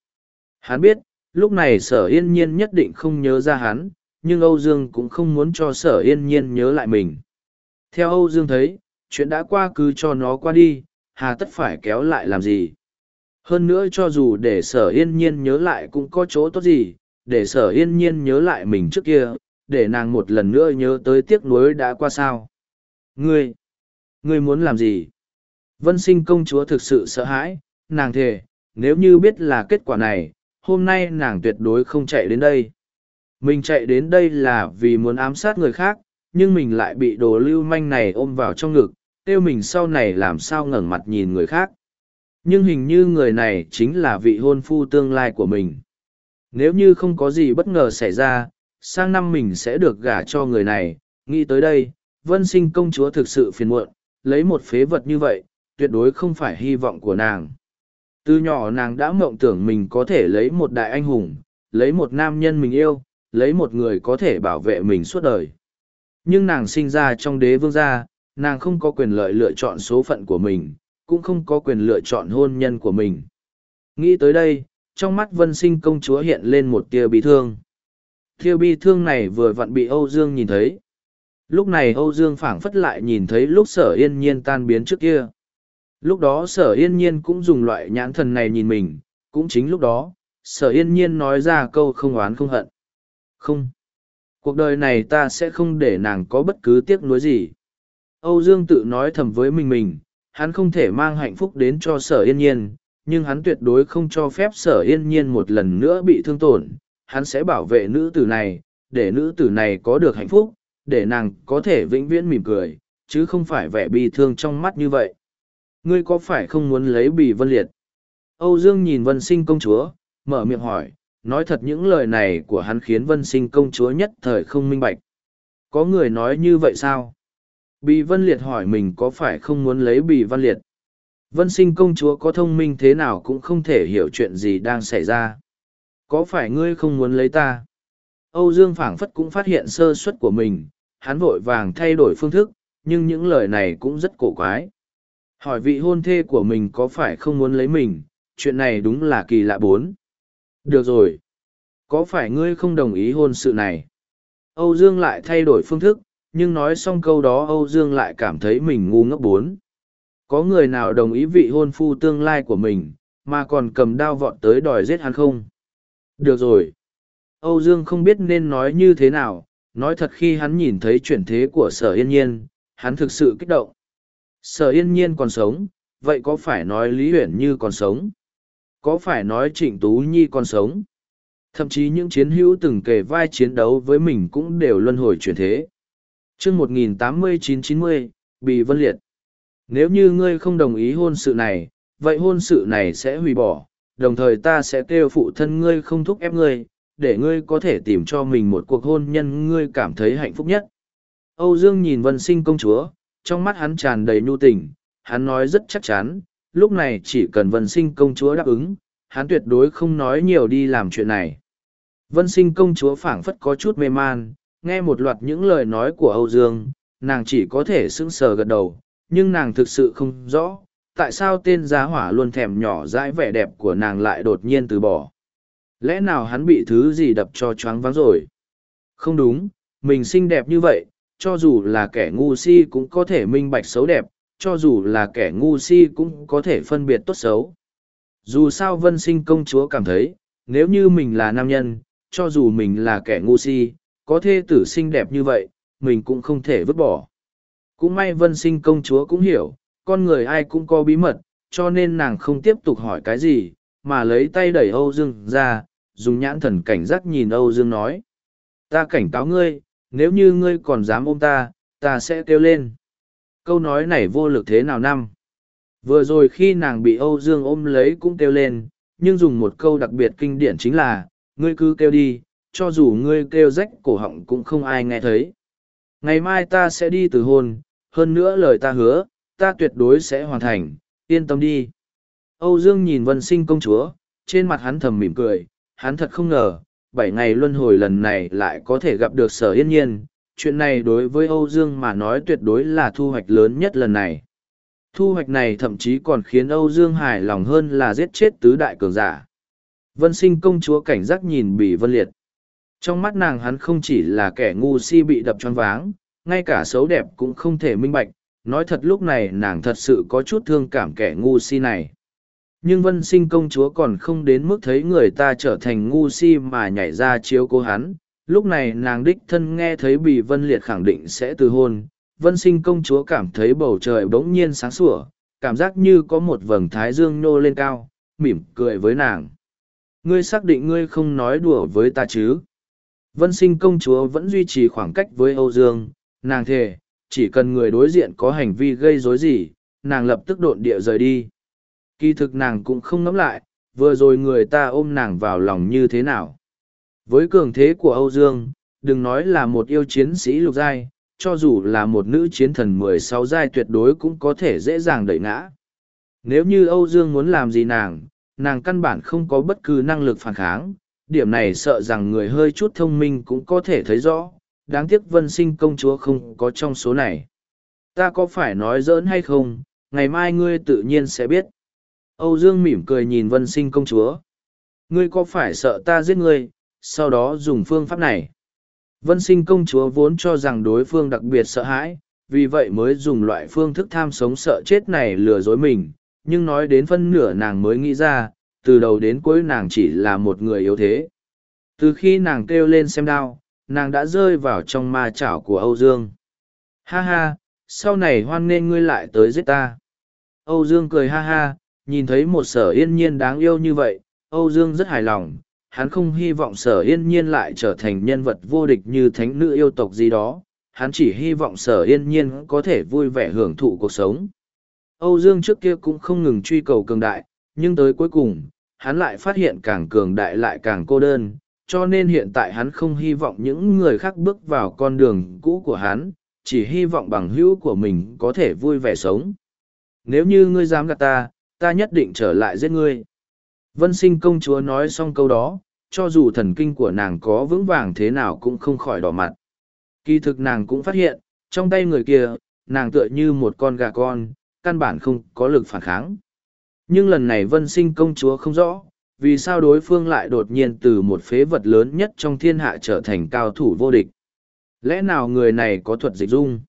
Hắn biết, lúc này sở yên nhiên nhất định không nhớ ra hắn, nhưng Âu Dương cũng không muốn cho sở yên nhiên nhớ lại mình. Theo Âu Dương thấy, chuyện đã qua cứ cho nó qua đi, hà tất phải kéo lại làm gì. Hơn nữa cho dù để sở yên nhiên nhớ lại cũng có chỗ tốt gì, để sở yên nhiên nhớ lại mình trước kia, để nàng một lần nữa nhớ tới tiếc nuối đã qua sao. Ngươi, ngươi muốn làm gì? Vân sinh công chúa thực sự sợ hãi, nàng thề, nếu như biết là kết quả này, hôm nay nàng tuyệt đối không chạy đến đây. Mình chạy đến đây là vì muốn ám sát người khác, nhưng mình lại bị đồ lưu manh này ôm vào trong ngực, tiêu mình sau này làm sao ngẩng mặt nhìn người khác. Nhưng hình như người này chính là vị hôn phu tương lai của mình. Nếu như không có gì bất ngờ xảy ra, sang năm mình sẽ được gả cho người này, nghĩ tới đây, vân sinh công chúa thực sự phiền muộn, lấy một phế vật như vậy, tuyệt đối không phải hy vọng của nàng. Từ nhỏ nàng đã mộng tưởng mình có thể lấy một đại anh hùng, lấy một nam nhân mình yêu, lấy một người có thể bảo vệ mình suốt đời. Nhưng nàng sinh ra trong đế vương gia, nàng không có quyền lợi lựa chọn số phận của mình, cũng không có quyền lựa chọn hôn nhân của mình. Nghĩ tới đây, trong mắt vân sinh công chúa hiện lên một tia bi thương. Tia bi thương này vừa vặn bị Âu Dương nhìn thấy. Lúc này Âu Dương phảng phất lại nhìn thấy lúc sở yên nhiên tan biến trước kia. Lúc đó sở yên nhiên cũng dùng loại nhãn thần này nhìn mình, cũng chính lúc đó, sở yên nhiên nói ra câu không oán không hận. Không. Cuộc đời này ta sẽ không để nàng có bất cứ tiếc nuối gì. Âu Dương tự nói thầm với mình mình, hắn không thể mang hạnh phúc đến cho sở yên nhiên, nhưng hắn tuyệt đối không cho phép sở yên nhiên một lần nữa bị thương tổn. Hắn sẽ bảo vệ nữ tử này, để nữ tử này có được hạnh phúc, để nàng có thể vĩnh viễn mỉm cười, chứ không phải vẻ bi thương trong mắt như vậy. Ngươi có phải không muốn lấy bì vân liệt? Âu Dương nhìn vân sinh công chúa, mở miệng hỏi, nói thật những lời này của hắn khiến vân sinh công chúa nhất thời không minh bạch. Có người nói như vậy sao? Bì vân liệt hỏi mình có phải không muốn lấy bì văn liệt? Vân sinh công chúa có thông minh thế nào cũng không thể hiểu chuyện gì đang xảy ra. Có phải ngươi không muốn lấy ta? Âu Dương phảng phất cũng phát hiện sơ suất của mình, hắn vội vàng thay đổi phương thức, nhưng những lời này cũng rất cổ quái. Hỏi vị hôn thê của mình có phải không muốn lấy mình, chuyện này đúng là kỳ lạ bốn. Được rồi. Có phải ngươi không đồng ý hôn sự này? Âu Dương lại thay đổi phương thức, nhưng nói xong câu đó Âu Dương lại cảm thấy mình ngu ngốc bốn. Có người nào đồng ý vị hôn phu tương lai của mình, mà còn cầm đao vọt tới đòi giết hắn không? Được rồi. Âu Dương không biết nên nói như thế nào, nói thật khi hắn nhìn thấy chuyển thế của sở yên nhiên, hắn thực sự kích động. Sở yên nhiên còn sống, vậy có phải nói Lý huyền Như còn sống? Có phải nói Trịnh Tú Nhi còn sống? Thậm chí những chiến hữu từng kề vai chiến đấu với mình cũng đều luân hồi chuyển thế. chương 1089-90, bị vân liệt. Nếu như ngươi không đồng ý hôn sự này, vậy hôn sự này sẽ hủy bỏ, đồng thời ta sẽ kêu phụ thân ngươi không thúc ép ngươi, để ngươi có thể tìm cho mình một cuộc hôn nhân ngươi cảm thấy hạnh phúc nhất. Âu Dương nhìn vân sinh công chúa, trong mắt hắn tràn đầy nhu tình, hắn nói rất chắc chắn, lúc này chỉ cần vân sinh công chúa đáp ứng, hắn tuyệt đối không nói nhiều đi làm chuyện này. Vân sinh công chúa phảng phất có chút mê man, nghe một loạt những lời nói của Âu Dương, nàng chỉ có thể sững sờ gật đầu, nhưng nàng thực sự không rõ, tại sao tên giá hỏa luôn thèm nhỏ dãi vẻ đẹp của nàng lại đột nhiên từ bỏ. Lẽ nào hắn bị thứ gì đập cho choáng váng rồi? Không đúng, mình xinh đẹp như vậy, cho dù là kẻ ngu si cũng có thể minh bạch xấu đẹp, cho dù là kẻ ngu si cũng có thể phân biệt tốt xấu. Dù sao vân sinh công chúa cảm thấy, nếu như mình là nam nhân, cho dù mình là kẻ ngu si, có thê tử xinh đẹp như vậy, mình cũng không thể vứt bỏ. Cũng may vân sinh công chúa cũng hiểu, con người ai cũng có bí mật, cho nên nàng không tiếp tục hỏi cái gì, mà lấy tay đẩy Âu Dương ra, dùng nhãn thần cảnh giác nhìn Âu Dương nói. Ta cảnh cáo ngươi, nếu như ngươi còn dám ôm ta, ta sẽ kêu lên. Câu nói này vô lực thế nào năm? Vừa rồi khi nàng bị Âu Dương ôm lấy cũng kêu lên, nhưng dùng một câu đặc biệt kinh điển chính là, ngươi cứ kêu đi, cho dù ngươi kêu rách cổ họng cũng không ai nghe thấy. Ngày mai ta sẽ đi từ hôn, hơn nữa lời ta hứa, ta tuyệt đối sẽ hoàn thành, yên tâm đi. Âu Dương nhìn vân sinh công chúa, trên mặt hắn thầm mỉm cười, hắn thật không ngờ, bảy ngày luân hồi lần này lại có thể gặp được sở yên nhiên. Chuyện này đối với Âu Dương mà nói tuyệt đối là thu hoạch lớn nhất lần này. Thu hoạch này thậm chí còn khiến Âu Dương hài lòng hơn là giết chết tứ đại cường giả. Vân sinh công chúa cảnh giác nhìn bị vân liệt. Trong mắt nàng hắn không chỉ là kẻ ngu si bị đập choáng váng, ngay cả xấu đẹp cũng không thể minh bạch, nói thật lúc này nàng thật sự có chút thương cảm kẻ ngu si này nhưng vân sinh công chúa còn không đến mức thấy người ta trở thành ngu si mà nhảy ra chiếu cố hắn. Lúc này nàng đích thân nghe thấy bị vân liệt khẳng định sẽ từ hôn. Vân sinh công chúa cảm thấy bầu trời bỗng nhiên sáng sủa, cảm giác như có một vầng thái dương nhô lên cao, mỉm cười với nàng. Ngươi xác định ngươi không nói đùa với ta chứ? Vân sinh công chúa vẫn duy trì khoảng cách với âu dương. Nàng thề, chỉ cần người đối diện có hành vi gây rối gì, nàng lập tức độn địa rời đi. Kỳ thực nàng cũng không ngẫm lại, vừa rồi người ta ôm nàng vào lòng như thế nào. Với cường thế của Âu Dương, đừng nói là một yêu chiến sĩ lục giai, cho dù là một nữ chiến thần mười sáu giai tuyệt đối cũng có thể dễ dàng đẩy ngã. Nếu như Âu Dương muốn làm gì nàng, nàng căn bản không có bất cứ năng lực phản kháng, điểm này sợ rằng người hơi chút thông minh cũng có thể thấy rõ, đáng tiếc vân sinh công chúa không có trong số này. Ta có phải nói dỡn hay không, ngày mai ngươi tự nhiên sẽ biết. Âu Dương mỉm cười nhìn vân sinh công chúa. Ngươi có phải sợ ta giết ngươi, sau đó dùng phương pháp này. Vân sinh công chúa vốn cho rằng đối phương đặc biệt sợ hãi, vì vậy mới dùng loại phương thức tham sống sợ chết này lừa dối mình, nhưng nói đến phân nửa nàng mới nghĩ ra, từ đầu đến cuối nàng chỉ là một người yếu thế. Từ khi nàng kêu lên xem đau, nàng đã rơi vào trong ma chảo của Âu Dương. Ha ha, sau này hoan nên ngươi lại tới giết ta. Âu Dương cười ha ha, nhìn thấy một sở yên nhiên đáng yêu như vậy, Âu Dương rất hài lòng, hắn không hy vọng sở yên nhiên lại trở thành nhân vật vô địch như thánh nữ yêu tộc gì đó, hắn chỉ hy vọng sở yên nhiên có thể vui vẻ hưởng thụ cuộc sống. Âu Dương trước kia cũng không ngừng truy cầu cường đại, nhưng tới cuối cùng, hắn lại phát hiện càng cường đại lại càng cô đơn, cho nên hiện tại hắn không hy vọng những người khác bước vào con đường cũ của hắn, chỉ hy vọng bằng hữu của mình có thể vui vẻ sống. Nếu như ngươi dám gạt ta, ta nhất định trở lại giết ngươi. Vân sinh công chúa nói xong câu đó, cho dù thần kinh của nàng có vững vàng thế nào cũng không khỏi đỏ mặt. Kỳ thực nàng cũng phát hiện, trong tay người kia, nàng tựa như một con gà con, căn bản không có lực phản kháng. Nhưng lần này vân sinh công chúa không rõ, vì sao đối phương lại đột nhiên từ một phế vật lớn nhất trong thiên hạ trở thành cao thủ vô địch. Lẽ nào người này có thuật dịch dung?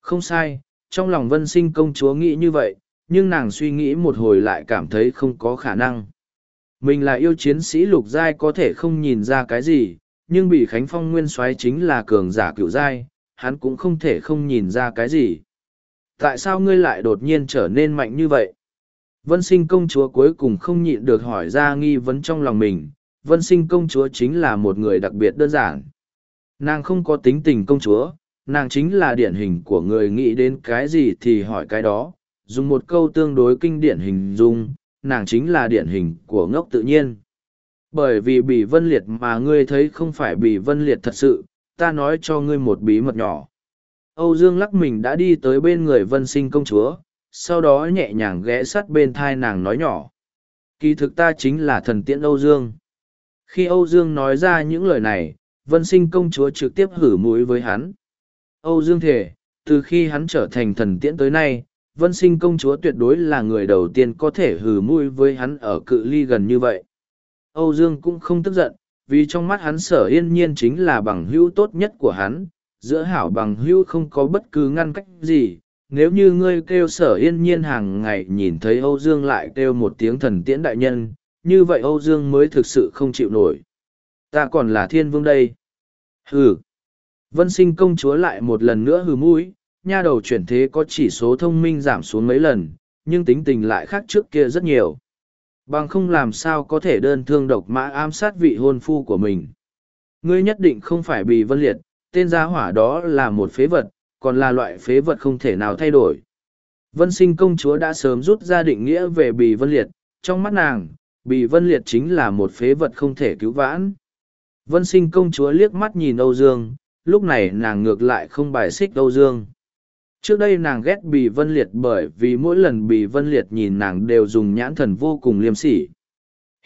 Không sai, trong lòng vân sinh công chúa nghĩ như vậy, nhưng nàng suy nghĩ một hồi lại cảm thấy không có khả năng. Mình là yêu chiến sĩ lục giai có thể không nhìn ra cái gì, nhưng bị Khánh Phong nguyên soái chính là cường giả cựu giai, hắn cũng không thể không nhìn ra cái gì. Tại sao ngươi lại đột nhiên trở nên mạnh như vậy? Vân sinh công chúa cuối cùng không nhịn được hỏi ra nghi vấn trong lòng mình. Vân sinh công chúa chính là một người đặc biệt đơn giản. Nàng không có tính tình công chúa, nàng chính là điển hình của người nghĩ đến cái gì thì hỏi cái đó. Dùng một câu tương đối kinh điển hình dung, nàng chính là điển hình của ngốc tự nhiên. Bởi vì bị vân liệt mà ngươi thấy không phải bị vân liệt thật sự, ta nói cho ngươi một bí mật nhỏ. Âu Dương lắc mình đã đi tới bên người vân sinh công chúa, sau đó nhẹ nhàng ghé sát bên thai nàng nói nhỏ. Kỳ thực ta chính là thần tiễn Âu Dương. Khi Âu Dương nói ra những lời này, vân sinh công chúa trực tiếp hử mũi với hắn. Âu Dương thể, từ khi hắn trở thành thần tiễn tới nay, vân sinh công chúa tuyệt đối là người đầu tiên có thể hừ mũi với hắn ở cự ly gần như vậy. Âu Dương cũng không tức giận, vì trong mắt hắn sở yên nhiên chính là bằng hữu tốt nhất của hắn, giữa hảo bằng hữu không có bất cứ ngăn cách gì. Nếu như ngươi kêu sở yên nhiên hàng ngày nhìn thấy Âu Dương lại kêu một tiếng thần tiễn đại nhân, như vậy Âu Dương mới thực sự không chịu nổi. Ta còn là thiên vương đây. Hừ. Vân sinh công chúa lại một lần nữa hừ mũi, nha đầu chuyển thế có chỉ số thông minh giảm xuống mấy lần, nhưng tính tình lại khác trước kia rất nhiều. Bằng không làm sao có thể đơn thương độc mã ám sát vị hôn phu của mình. Ngươi nhất định không phải bị vân liệt, tên gia hỏa đó là một phế vật, còn là loại phế vật không thể nào thay đổi. Vân sinh công chúa đã sớm rút ra định nghĩa về bì vân liệt, trong mắt nàng, bì vân liệt chính là một phế vật không thể cứu vãn. Vân sinh công chúa liếc mắt nhìn Âu Dương, lúc này nàng ngược lại không bài xích Âu Dương. Trước đây nàng ghét bì vân liệt bởi vì mỗi lần bì vân liệt nhìn nàng đều dùng nhãn thần vô cùng liêm sỉ.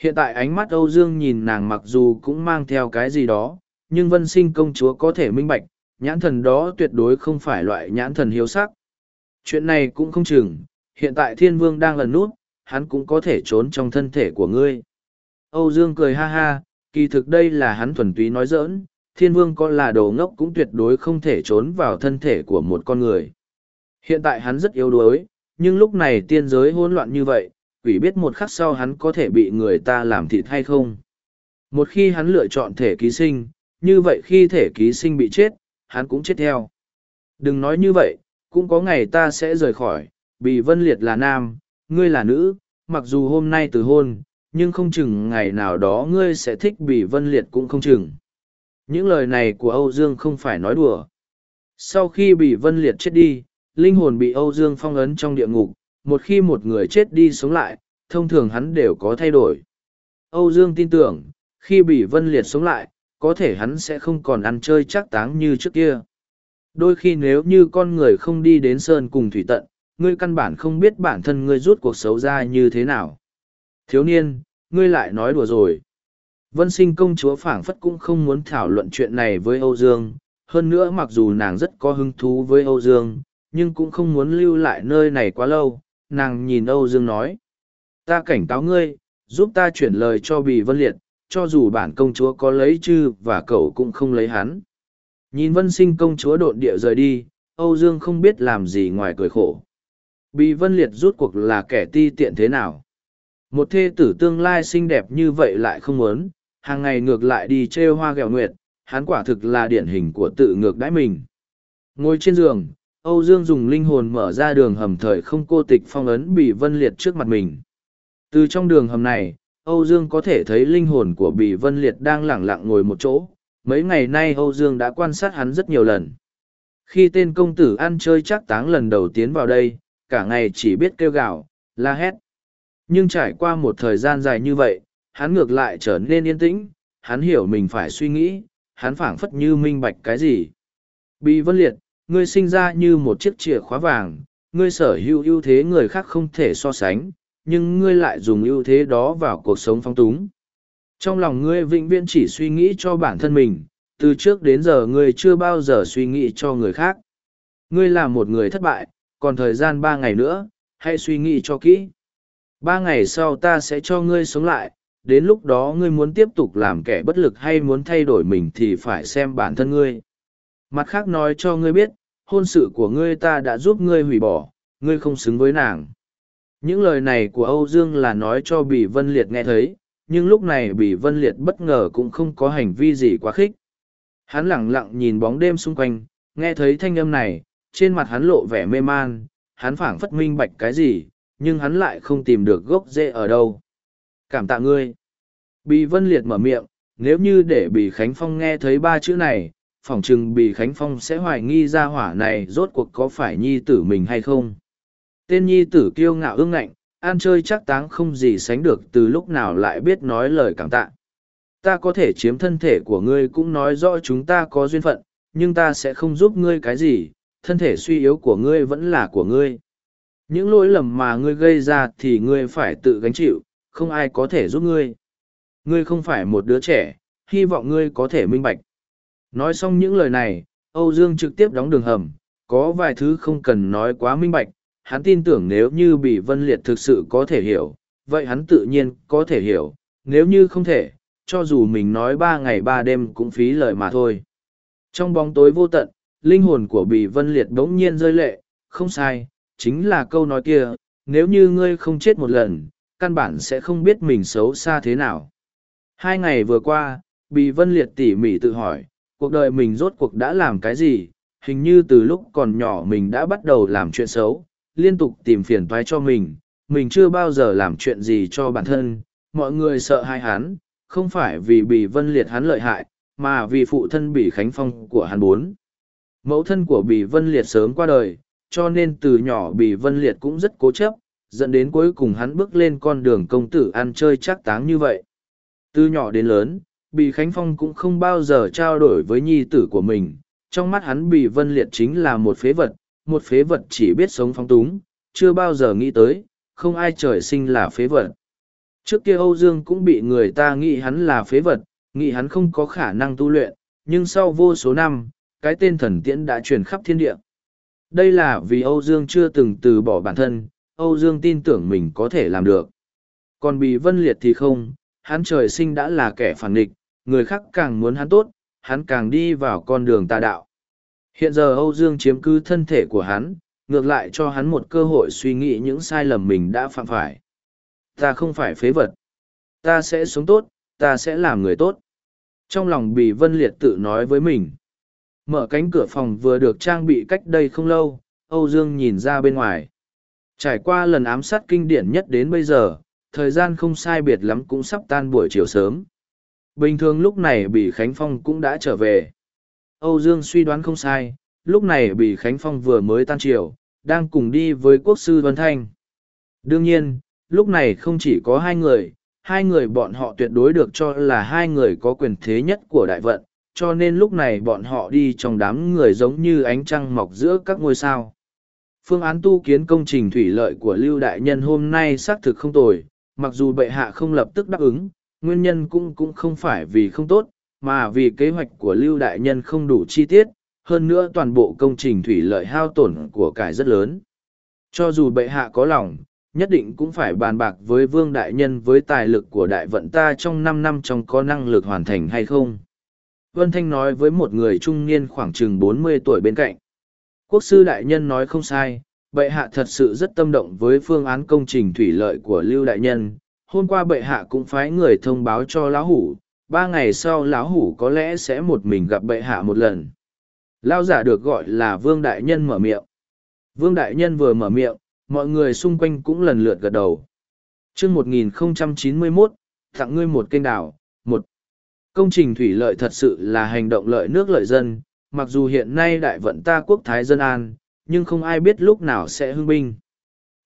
Hiện tại ánh mắt Âu Dương nhìn nàng mặc dù cũng mang theo cái gì đó, nhưng vân sinh công chúa có thể minh bạch, nhãn thần đó tuyệt đối không phải loại nhãn thần hiếu sắc. Chuyện này cũng không chừng, hiện tại thiên vương đang lần nút, hắn cũng có thể trốn trong thân thể của ngươi. Âu Dương cười ha ha, kỳ thực đây là hắn thuần túy nói dỡn thiên vương có là đồ ngốc cũng tuyệt đối không thể trốn vào thân thể của một con người. Hiện tại hắn rất yếu đuối, nhưng lúc này tiên giới hỗn loạn như vậy, quỷ biết một khắc sau hắn có thể bị người ta làm thịt hay không. Một khi hắn lựa chọn thể ký sinh, như vậy khi thể ký sinh bị chết, hắn cũng chết theo. Đừng nói như vậy, cũng có ngày ta sẽ rời khỏi, bị vân liệt là nam, ngươi là nữ, mặc dù hôm nay từ hôn, nhưng không chừng ngày nào đó ngươi sẽ thích bị vân liệt cũng không chừng. Những lời này của Âu Dương không phải nói đùa. Sau khi bị vân liệt chết đi, linh hồn bị Âu Dương phong ấn trong địa ngục, một khi một người chết đi sống lại, thông thường hắn đều có thay đổi. Âu Dương tin tưởng, khi bị Vân Liệt sống lại, có thể hắn sẽ không còn ăn chơi chắc táng như trước kia. Đôi khi nếu như con người không đi đến sơn cùng thủy tận, ngươi căn bản không biết bản thân ngươi rút cuộc xấu ra như thế nào. Thiếu niên, ngươi lại nói đùa rồi. Vân sinh công chúa phảng phất cũng không muốn thảo luận chuyện này với Âu Dương, hơn nữa mặc dù nàng rất có hứng thú với Âu Dương, nhưng cũng không muốn lưu lại nơi này quá lâu, nàng nhìn Âu Dương nói. Ta cảnh cáo ngươi, giúp ta chuyển lời cho Bì Vân Liệt, cho dù bản công chúa có lấy chư và cậu cũng không lấy hắn. Nhìn vân sinh công chúa độn địa rời đi, Âu Dương không biết làm gì ngoài cười khổ. Bì Vân Liệt rút cuộc là kẻ ti tiện thế nào? Một thê tử tương lai xinh đẹp như vậy lại không muốn, hàng ngày ngược lại đi trêu hoa gẹo nguyệt, hắn quả thực là điển hình của tự ngược đãi mình. Ngồi trên giường, Âu Dương dùng linh hồn mở ra đường hầm thời không cô tịch phong ấn bị vân liệt trước mặt mình. Từ trong đường hầm này, Âu Dương có thể thấy linh hồn của Bỉ Vân Liệt đang lẳng lặng ngồi một chỗ. Mấy ngày nay Âu Dương đã quan sát hắn rất nhiều lần. Khi tên công tử ăn chơi chắc táng lần đầu tiến vào đây, cả ngày chỉ biết kêu gào, la hét. Nhưng trải qua một thời gian dài như vậy, hắn ngược lại trở nên yên tĩnh, hắn hiểu mình phải suy nghĩ, hắn phảng phất như minh bạch cái gì. Bỉ Vân Liệt, ngươi sinh ra như một chiếc chìa khóa vàng, ngươi sở hữu ưu thế người khác không thể so sánh, nhưng ngươi lại dùng ưu thế đó vào cuộc sống phong túng. Trong lòng ngươi vĩnh viễn chỉ suy nghĩ cho bản thân mình, từ trước đến giờ ngươi chưa bao giờ suy nghĩ cho người khác. Ngươi là một người thất bại, còn thời gian ba ngày nữa, hãy suy nghĩ cho kỹ. Ba ngày sau ta sẽ cho ngươi sống lại, đến lúc đó ngươi muốn tiếp tục làm kẻ bất lực hay muốn thay đổi mình thì phải xem bản thân ngươi. Mặt khác nói cho ngươi biết, hôn sự của ngươi ta đã giúp ngươi hủy bỏ, ngươi không xứng với nàng. Những lời này của Âu Dương là nói cho Bỉ Vân Liệt nghe thấy, nhưng lúc này Bỉ vân liệt bất ngờ cũng không có hành vi gì quá khích. Hắn lẳng lặng nhìn bóng đêm xung quanh, nghe thấy thanh âm này, trên mặt hắn lộ vẻ mê man, hắn phảng phất minh bạch cái gì, nhưng hắn lại không tìm được gốc rễ ở đâu. Cảm tạ ngươi. Bì Vân Liệt mở miệng, nếu như để Bì Khánh Phong nghe thấy ba chữ này, phỏng chừng bị Khánh Phong sẽ hoài nghi ra hỏa này rốt cuộc có phải nhi tử mình hay không. Tên nhi tử kiêu ngạo ương ngạnh, ăn chơi chắc táng không gì sánh được từ lúc nào lại biết nói lời cảm tạ. Ta có thể chiếm thân thể của ngươi cũng nói rõ chúng ta có duyên phận, nhưng ta sẽ không giúp ngươi cái gì, thân thể suy yếu của ngươi vẫn là của ngươi. Những lỗi lầm mà ngươi gây ra thì ngươi phải tự gánh chịu, không ai có thể giúp ngươi. Ngươi không phải một đứa trẻ, hy vọng ngươi có thể minh bạch. Nói xong những lời này, Âu Dương trực tiếp đóng đường hầm, có vài thứ không cần nói quá minh bạch, hắn tin tưởng nếu như bị vân liệt thực sự có thể hiểu, vậy hắn tự nhiên có thể hiểu, nếu như không thể, cho dù mình nói ba ngày ba đêm cũng phí lời mà thôi. Trong bóng tối vô tận, linh hồn của Bì Vân Liệt bỗng nhiên rơi lệ, không sai, chính là câu nói kia, nếu như ngươi không chết một lần, căn bản sẽ không biết mình xấu xa thế nào. Hai ngày vừa qua, Bì Vân Liệt tỉ mỉ tự hỏi, cuộc đời mình rốt cuộc đã làm cái gì, hình như từ lúc còn nhỏ mình đã bắt đầu làm chuyện xấu, liên tục tìm phiền toái cho mình, mình chưa bao giờ làm chuyện gì cho bản thân, mọi người sợ hai hắn, không phải vì bị Vân Liệt hắn lợi hại, mà vì phụ thân bị Khánh Phong của hắn bốn. Mẫu thân của bị Vân Liệt sớm qua đời, cho nên từ nhỏ bị Vân Liệt cũng rất cố chấp, dẫn đến cuối cùng hắn bước lên con đường công tử ăn chơi chắc táng như vậy. Từ nhỏ đến lớn, Bì Khánh Phong cũng không bao giờ trao đổi với nhi tử của mình, trong mắt hắn Bì Vân Liệt chính là một phế vật, một phế vật chỉ biết sống phong túng, chưa bao giờ nghĩ tới, không ai trời sinh là phế vật. Trước kia Âu Dương cũng bị người ta nghĩ hắn là phế vật, nghĩ hắn không có khả năng tu luyện, nhưng sau vô số năm, cái tên thần tiễn đã truyền khắp thiên địa. Đây là vì Âu Dương chưa từng từ bỏ bản thân, Âu Dương tin tưởng mình có thể làm được. Còn bị vân liệt thì không, hắn trời sinh đã là kẻ phản nghịch, người khác càng muốn hắn tốt, hắn càng đi vào con đường tà đạo. Hiện giờ Âu Dương chiếm cứ thân thể của hắn, ngược lại cho hắn một cơ hội suy nghĩ những sai lầm mình đã phạm phải. Ta không phải phế vật. Ta sẽ sống tốt, ta sẽ làm người tốt. Trong lòng Bì Vân Liệt tự nói với mình. Mở cánh cửa phòng vừa được trang bị cách đây không lâu, Âu Dương nhìn ra bên ngoài. Trải qua lần ám sát kinh điển nhất đến bây giờ, thời gian không sai biệt lắm cũng sắp tan buổi chiều sớm. Bình thường lúc này bị Khánh Phong cũng đã trở về. Âu Dương suy đoán không sai, lúc này bị Khánh Phong vừa mới tan triều, đang cùng đi với quốc sư Vân Thanh. Đương nhiên, lúc này không chỉ có hai người, hai người bọn họ tuyệt đối được cho là hai người có quyền thế nhất của đại vận, cho nên lúc này bọn họ đi trong đám người giống như ánh trăng mọc giữa các ngôi sao. Phương án tu kiến công trình thủy lợi của Lưu Đại Nhân hôm nay xác thực không tồi, mặc dù bệ hạ không lập tức đáp ứng, nguyên nhân cũng cũng không phải vì không tốt, mà vì kế hoạch của Lưu Đại Nhân không đủ chi tiết, hơn nữa toàn bộ công trình thủy lợi hao tổn của cải rất lớn. Cho dù bệ hạ có lòng, nhất định cũng phải bàn bạc với Vương Đại Nhân với tài lực của đại vận ta trong năm năm trong có năng lực hoàn thành hay không. Vân Thanh nói với một người trung niên khoảng chừng bốn mươi tuổi bên cạnh. Quốc sư Đại Nhân nói không sai, bệ hạ thật sự rất tâm động với phương án công trình thủy lợi của Lưu Đại Nhân. Hôm qua bệ hạ cũng phái người thông báo cho lão hủ, ba ngày sau lão hủ có lẽ sẽ một mình gặp bệ hạ một lần. Lao giả được gọi là Vương Đại Nhân mở miệng. Vương Đại Nhân vừa mở miệng, mọi người xung quanh cũng lần lượt gật đầu. chương 1091, tặng ngươi một kênh đảo, một công trình thủy lợi thật sự là hành động lợi nước lợi dân, mặc dù hiện nay đại vận ta quốc thái dân an, nhưng không ai biết lúc nào sẽ hưng binh.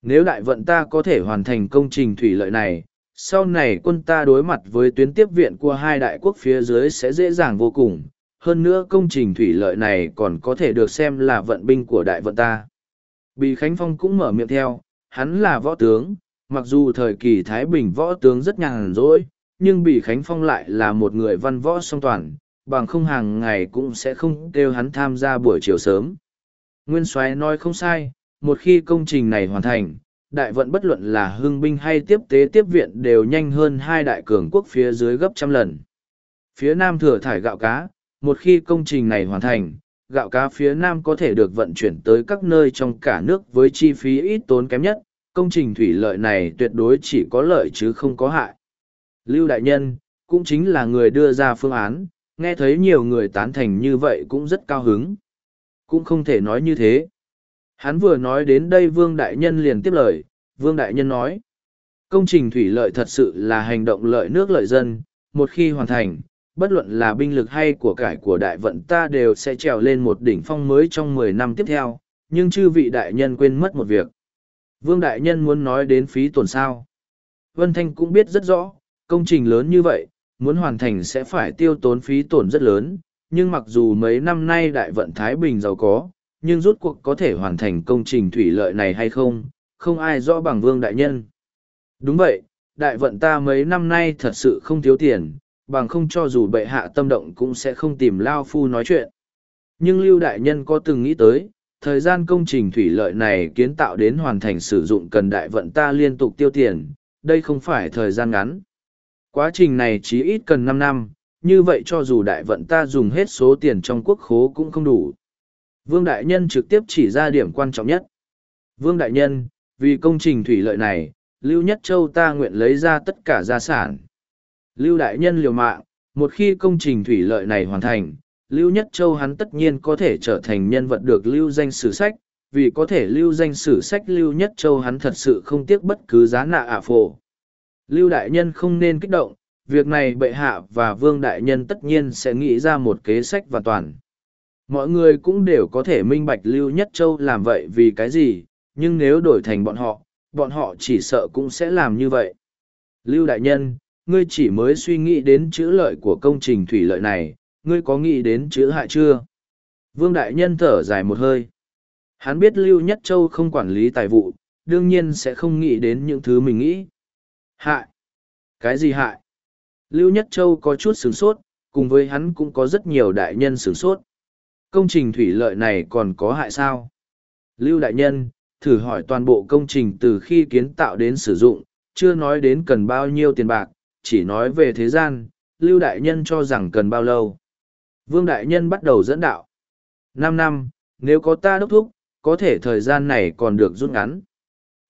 Nếu đại vận ta có thể hoàn thành công trình thủy lợi này, sau này quân ta đối mặt với tuyến tiếp viện của hai đại quốc phía dưới sẽ dễ dàng vô cùng. Hơn nữa công trình thủy lợi này còn có thể được xem là vận binh của đại vận ta. bị Khánh Phong cũng mở miệng theo, hắn là võ tướng, mặc dù thời kỳ Thái Bình võ tướng rất nhàn rỗi, nhưng bị Khánh Phong lại là một người văn võ song toàn, bằng không hàng ngày cũng sẽ không kêu hắn tham gia buổi chiều sớm. Nguyên Soái nói không sai, một khi công trình này hoàn thành, đại vận bất luận là hưng binh hay tiếp tế tiếp viện đều nhanh hơn hai đại cường quốc phía dưới gấp trăm lần. Phía Nam thừa thải gạo cá, một khi công trình này hoàn thành, gạo cá phía Nam có thể được vận chuyển tới các nơi trong cả nước với chi phí ít tốn kém nhất, công trình thủy lợi này tuyệt đối chỉ có lợi chứ không có hại. Lưu Đại Nhân, cũng chính là người đưa ra phương án, nghe thấy nhiều người tán thành như vậy cũng rất cao hứng. Cũng không thể nói như thế. Hắn vừa nói đến đây Vương Đại Nhân liền tiếp lời, Vương Đại Nhân nói, công trình thủy lợi thật sự là hành động lợi nước lợi dân, một khi hoàn thành, bất luận là binh lực hay của cải của đại vận ta đều sẽ trèo lên một đỉnh phong mới trong mười năm tiếp theo, nhưng chư vị đại nhân quên mất một việc. Vương Đại Nhân muốn nói đến phí tổn sao. Vân Thanh cũng biết rất rõ, công trình lớn như vậy, muốn hoàn thành sẽ phải tiêu tốn phí tổn rất lớn, nhưng mặc dù mấy năm nay đại vận Thái Bình giàu có, nhưng rút cuộc có thể hoàn thành công trình thủy lợi này hay không, không ai rõ bằng Vương Đại Nhân. Đúng vậy, đại vận ta mấy năm nay thật sự không thiếu tiền, bằng không cho dù bệ hạ tâm động cũng sẽ không tìm Lao Phu nói chuyện. Nhưng Lưu Đại Nhân có từng nghĩ tới, thời gian công trình thủy lợi này kiến tạo đến hoàn thành sử dụng cần đại vận ta liên tục tiêu tiền, đây không phải thời gian ngắn. Quá trình này chỉ ít cần năm năm, như vậy cho dù đại vận ta dùng hết số tiền trong quốc khố cũng không đủ. Vương Đại Nhân trực tiếp chỉ ra điểm quan trọng nhất. Vương Đại Nhân, vì công trình thủy lợi này, Lưu Nhất Châu ta nguyện lấy ra tất cả gia sản. Lưu Đại Nhân liều mạng, một khi công trình thủy lợi này hoàn thành, Lưu Nhất Châu hắn tất nhiên có thể trở thành nhân vật được lưu danh sử sách, vì có thể lưu danh sử sách Lưu Nhất Châu hắn thật sự không tiếc bất cứ giá nạ ả phổ. Lưu Đại Nhân không nên kích động, việc này bệ hạ và Vương Đại Nhân tất nhiên sẽ nghĩ ra một kế sách và toàn. Mọi người cũng đều có thể minh bạch Lưu Nhất Châu làm vậy vì cái gì, nhưng nếu đổi thành bọn họ, bọn họ chỉ sợ cũng sẽ làm như vậy. Lưu Đại Nhân, ngươi chỉ mới suy nghĩ đến chữ lợi của công trình thủy lợi này, ngươi có nghĩ đến chữ hại chưa? Vương Đại Nhân thở dài một hơi. Hắn biết Lưu Nhất Châu không quản lý tài vụ, đương nhiên sẽ không nghĩ đến những thứ mình nghĩ. Hại? Cái gì hại? Lưu Nhất Châu có chút sửng sốt, cùng với hắn cũng có rất nhiều đại nhân sửng sốt. Công trình thủy lợi này còn có hại sao? Lưu Đại Nhân, thử hỏi toàn bộ công trình từ khi kiến tạo đến sử dụng, chưa nói đến cần bao nhiêu tiền bạc, chỉ nói về thế gian, Lưu Đại Nhân cho rằng cần bao lâu. Vương Đại Nhân bắt đầu dẫn đạo. Năm năm, nếu có ta đốc thúc, có thể thời gian này còn được rút ngắn.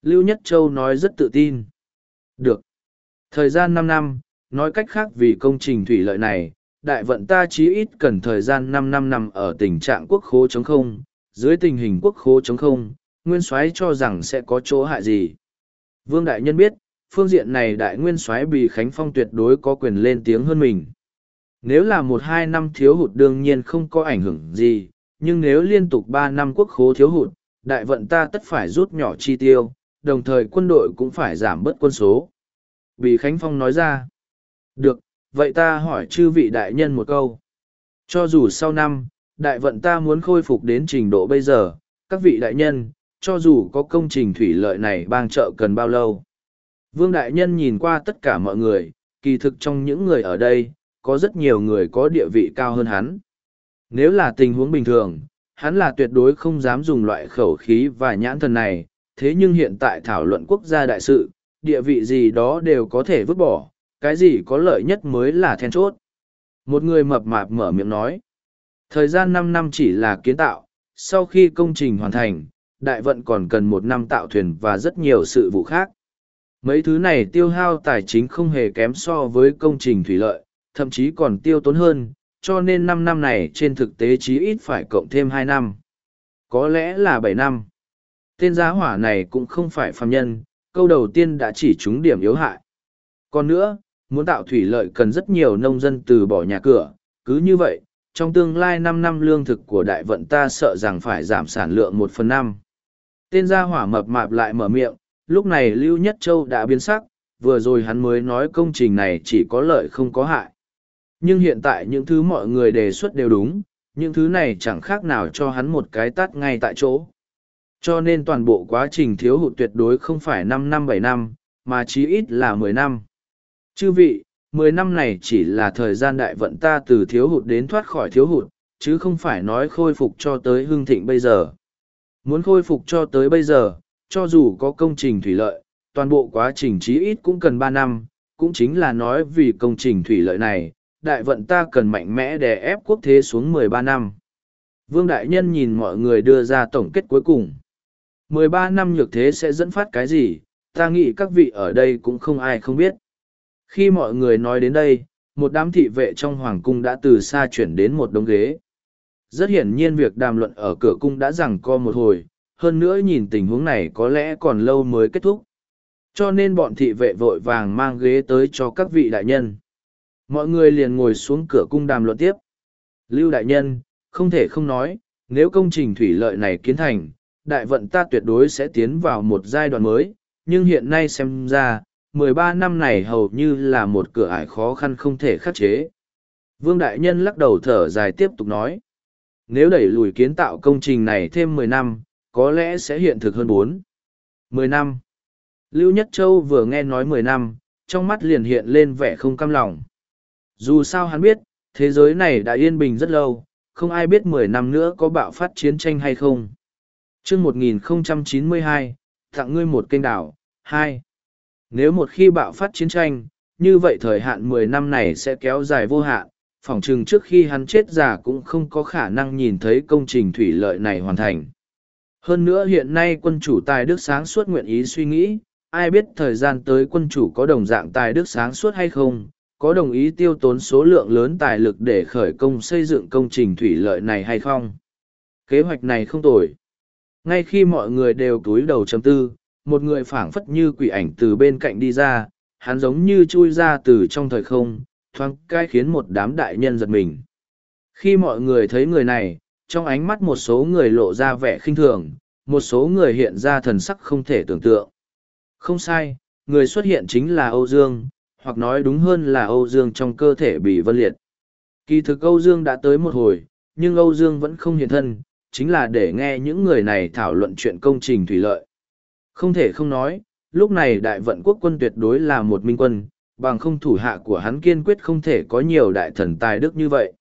Lưu Nhất Châu nói rất tự tin. Được. Thời gian năm năm, nói cách khác vì công trình thủy lợi này, đại vận ta chí ít cần thời gian năm năm nằm ở tình trạng quốc khố chống không, dưới tình hình quốc khố chống không, nguyên soái cho rằng sẽ có chỗ hại gì. Vương Đại Nhân biết, phương diện này đại nguyên soái bị Khánh Phong tuyệt đối có quyền lên tiếng hơn mình. Nếu là một hai năm thiếu hụt đương nhiên không có ảnh hưởng gì, nhưng nếu liên tục ba năm quốc khố thiếu hụt, đại vận ta tất phải rút nhỏ chi tiêu, đồng thời quân đội cũng phải giảm bớt quân số. Bì Khánh Phong nói ra, được, vậy ta hỏi chư vị đại nhân một câu. Cho dù sau năm, đại vận ta muốn khôi phục đến trình độ bây giờ, các vị đại nhân, cho dù có công trình thủy lợi này bang trợ cần bao lâu. Vương đại nhân nhìn qua tất cả mọi người, kỳ thực trong những người ở đây, có rất nhiều người có địa vị cao hơn hắn. Nếu là tình huống bình thường, hắn là tuyệt đối không dám dùng loại khẩu khí và nhãn thần này, thế nhưng hiện tại thảo luận quốc gia đại sự, địa vị gì đó đều có thể vứt bỏ, cái gì có lợi nhất mới là then chốt. Một người mập mạp mở miệng nói, thời gian năm năm chỉ là kiến tạo, sau khi công trình hoàn thành, đại vận còn cần một năm tạo thuyền và rất nhiều sự vụ khác. Mấy thứ này tiêu hao tài chính không hề kém so với công trình thủy lợi, thậm chí còn tiêu tốn hơn, cho nên năm năm này trên thực tế chí ít phải cộng thêm hai năm. Có lẽ là bảy năm. Tên giá hỏa này cũng không phải phàm nhân, câu đầu tiên đã chỉ trúng điểm yếu hại. Còn nữa, muốn tạo thủy lợi cần rất nhiều nông dân từ bỏ nhà cửa, cứ như vậy, trong tương lai năm năm lương thực của đại vận ta sợ rằng phải giảm sản lượng một phần năm. Tên gia hỏa mập mạp lại mở miệng, lúc này Lưu Nhất Châu đã biến sắc, vừa rồi hắn mới nói công trình này chỉ có lợi không có hại. Nhưng hiện tại những thứ mọi người đề xuất đều đúng, những thứ này chẳng khác nào cho hắn một cái tắt ngay tại chỗ. Cho nên toàn bộ quá trình thiếu hụt tuyệt đối không phải năm năm bảy năm, mà chí ít là mười năm. Chư vị, mười năm này chỉ là thời gian đại vận ta từ thiếu hụt đến thoát khỏi thiếu hụt, chứ không phải nói khôi phục cho tới hưng thịnh bây giờ. Muốn khôi phục cho tới bây giờ, cho dù có công trình thủy lợi, toàn bộ quá trình chí ít cũng cần ba năm, cũng chính là nói vì công trình thủy lợi này, đại vận ta cần mạnh mẽ để ép quốc thế xuống mười ba năm. Vương Đại Nhân nhìn mọi người đưa ra tổng kết cuối cùng. mười ba năm nhược thế sẽ dẫn phát cái gì, ta nghĩ các vị ở đây cũng không ai không biết. Khi mọi người nói đến đây, một đám thị vệ trong hoàng cung đã từ xa chuyển đến một đống ghế. Rất hiển nhiên việc đàm luận ở cửa cung đã rằng co một hồi, hơn nữa nhìn tình huống này có lẽ còn lâu mới kết thúc. Cho nên bọn thị vệ vội vàng mang ghế tới cho các vị đại nhân. Mọi người liền ngồi xuống cửa cung đàm luận tiếp. Lưu đại nhân, không thể không nói, nếu công trình thủy lợi này kiến thành, đại vận ta tuyệt đối sẽ tiến vào một giai đoạn mới, nhưng hiện nay xem ra, 13 năm này hầu như là một cửa ải khó khăn không thể khắc chế. Vương Đại Nhân lắc đầu thở dài tiếp tục nói, nếu đẩy lùi kiến tạo công trình này thêm 10 năm, có lẽ sẽ hiện thực hơn 4. 10 năm. Lưu Nhất Châu vừa nghe nói 10 năm, trong mắt liền hiện lên vẻ không cam lòng. Dù sao hắn biết, thế giới này đã yên bình rất lâu, không ai biết 10 năm nữa có bạo phát chiến tranh hay không. chương 1092, tặng ngươi một kênh đảo, 2. Nếu một khi bạo phát chiến tranh, như vậy thời hạn 10 năm này sẽ kéo dài vô hạn, phỏng chừng trước khi hắn chết già cũng không có khả năng nhìn thấy công trình thủy lợi này hoàn thành. Hơn nữa hiện nay quân chủ tài đức sáng suốt nguyện ý suy nghĩ, ai biết thời gian tới quân chủ có đồng dạng tài đức sáng suốt hay không, có đồng ý tiêu tốn số lượng lớn tài lực để khởi công xây dựng công trình thủy lợi này hay không. Kế hoạch này không tồi. Ngay khi mọi người đều túi đầu chấm tư, một người phảng phất như quỷ ảnh từ bên cạnh đi ra, hắn giống như chui ra từ trong thời không, thoáng cai khiến một đám đại nhân giật mình. Khi mọi người thấy người này, trong ánh mắt một số người lộ ra vẻ khinh thường, một số người hiện ra thần sắc không thể tưởng tượng. Không sai, người xuất hiện chính là Âu Dương, hoặc nói đúng hơn là Âu Dương trong cơ thể bị vân liệt. Kỳ thực Âu Dương đã tới một hồi, nhưng Âu Dương vẫn không hiện thân, chính là để nghe những người này thảo luận chuyện công trình thủy lợi. Không thể không nói, lúc này đại vận quốc quân tuyệt đối là một minh quân, bằng không thủ hạ của hắn kiên quyết không thể có nhiều đại thần tài đức như vậy.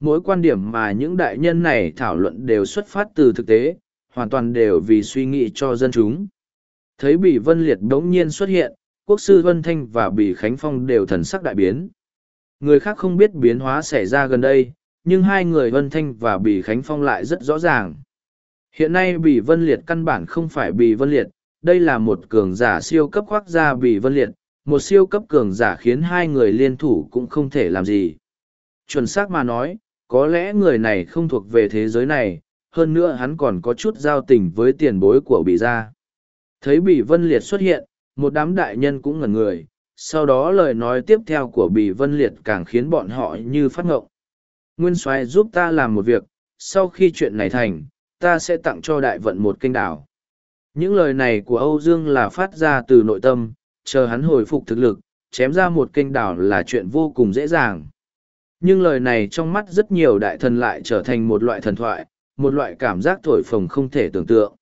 Mỗi quan điểm mà những đại nhân này thảo luận đều xuất phát từ thực tế, hoàn toàn đều vì suy nghĩ cho dân chúng. Thấy Bỉ Vân Liệt đống nhiên xuất hiện, quốc sư Vân Thanh và Bỉ Khánh Phong đều thần sắc đại biến. Người khác không biết biến hóa xảy ra gần đây, nhưng hai người Vân Thanh và Bỉ Khánh Phong lại rất rõ ràng. Hiện nay Bỉ Vân Liệt căn bản không phải Bỉ Vân Liệt, đây là một cường giả siêu cấp khoác ra bị Vân Liệt, một siêu cấp cường giả khiến hai người liên thủ cũng không thể làm gì. Chuẩn xác mà nói, có lẽ người này không thuộc về thế giới này, hơn nữa hắn còn có chút giao tình với tiền bối của Bỉ gia. Thấy Bỉ Vân Liệt xuất hiện, một đám đại nhân cũng ngẩn người, sau đó lời nói tiếp theo của Bỉ Vân Liệt càng khiến bọn họ như phát ngộng. Nguyên Soái giúp ta làm một việc, sau khi chuyện này thành, ta sẽ tặng cho đại vận một kênh đảo. Những lời này của Âu Dương là phát ra từ nội tâm, chờ hắn hồi phục thực lực, chém ra một kênh đảo là chuyện vô cùng dễ dàng. Nhưng lời này trong mắt rất nhiều đại thần lại trở thành một loại thần thoại, một loại cảm giác thổi phồng không thể tưởng tượng.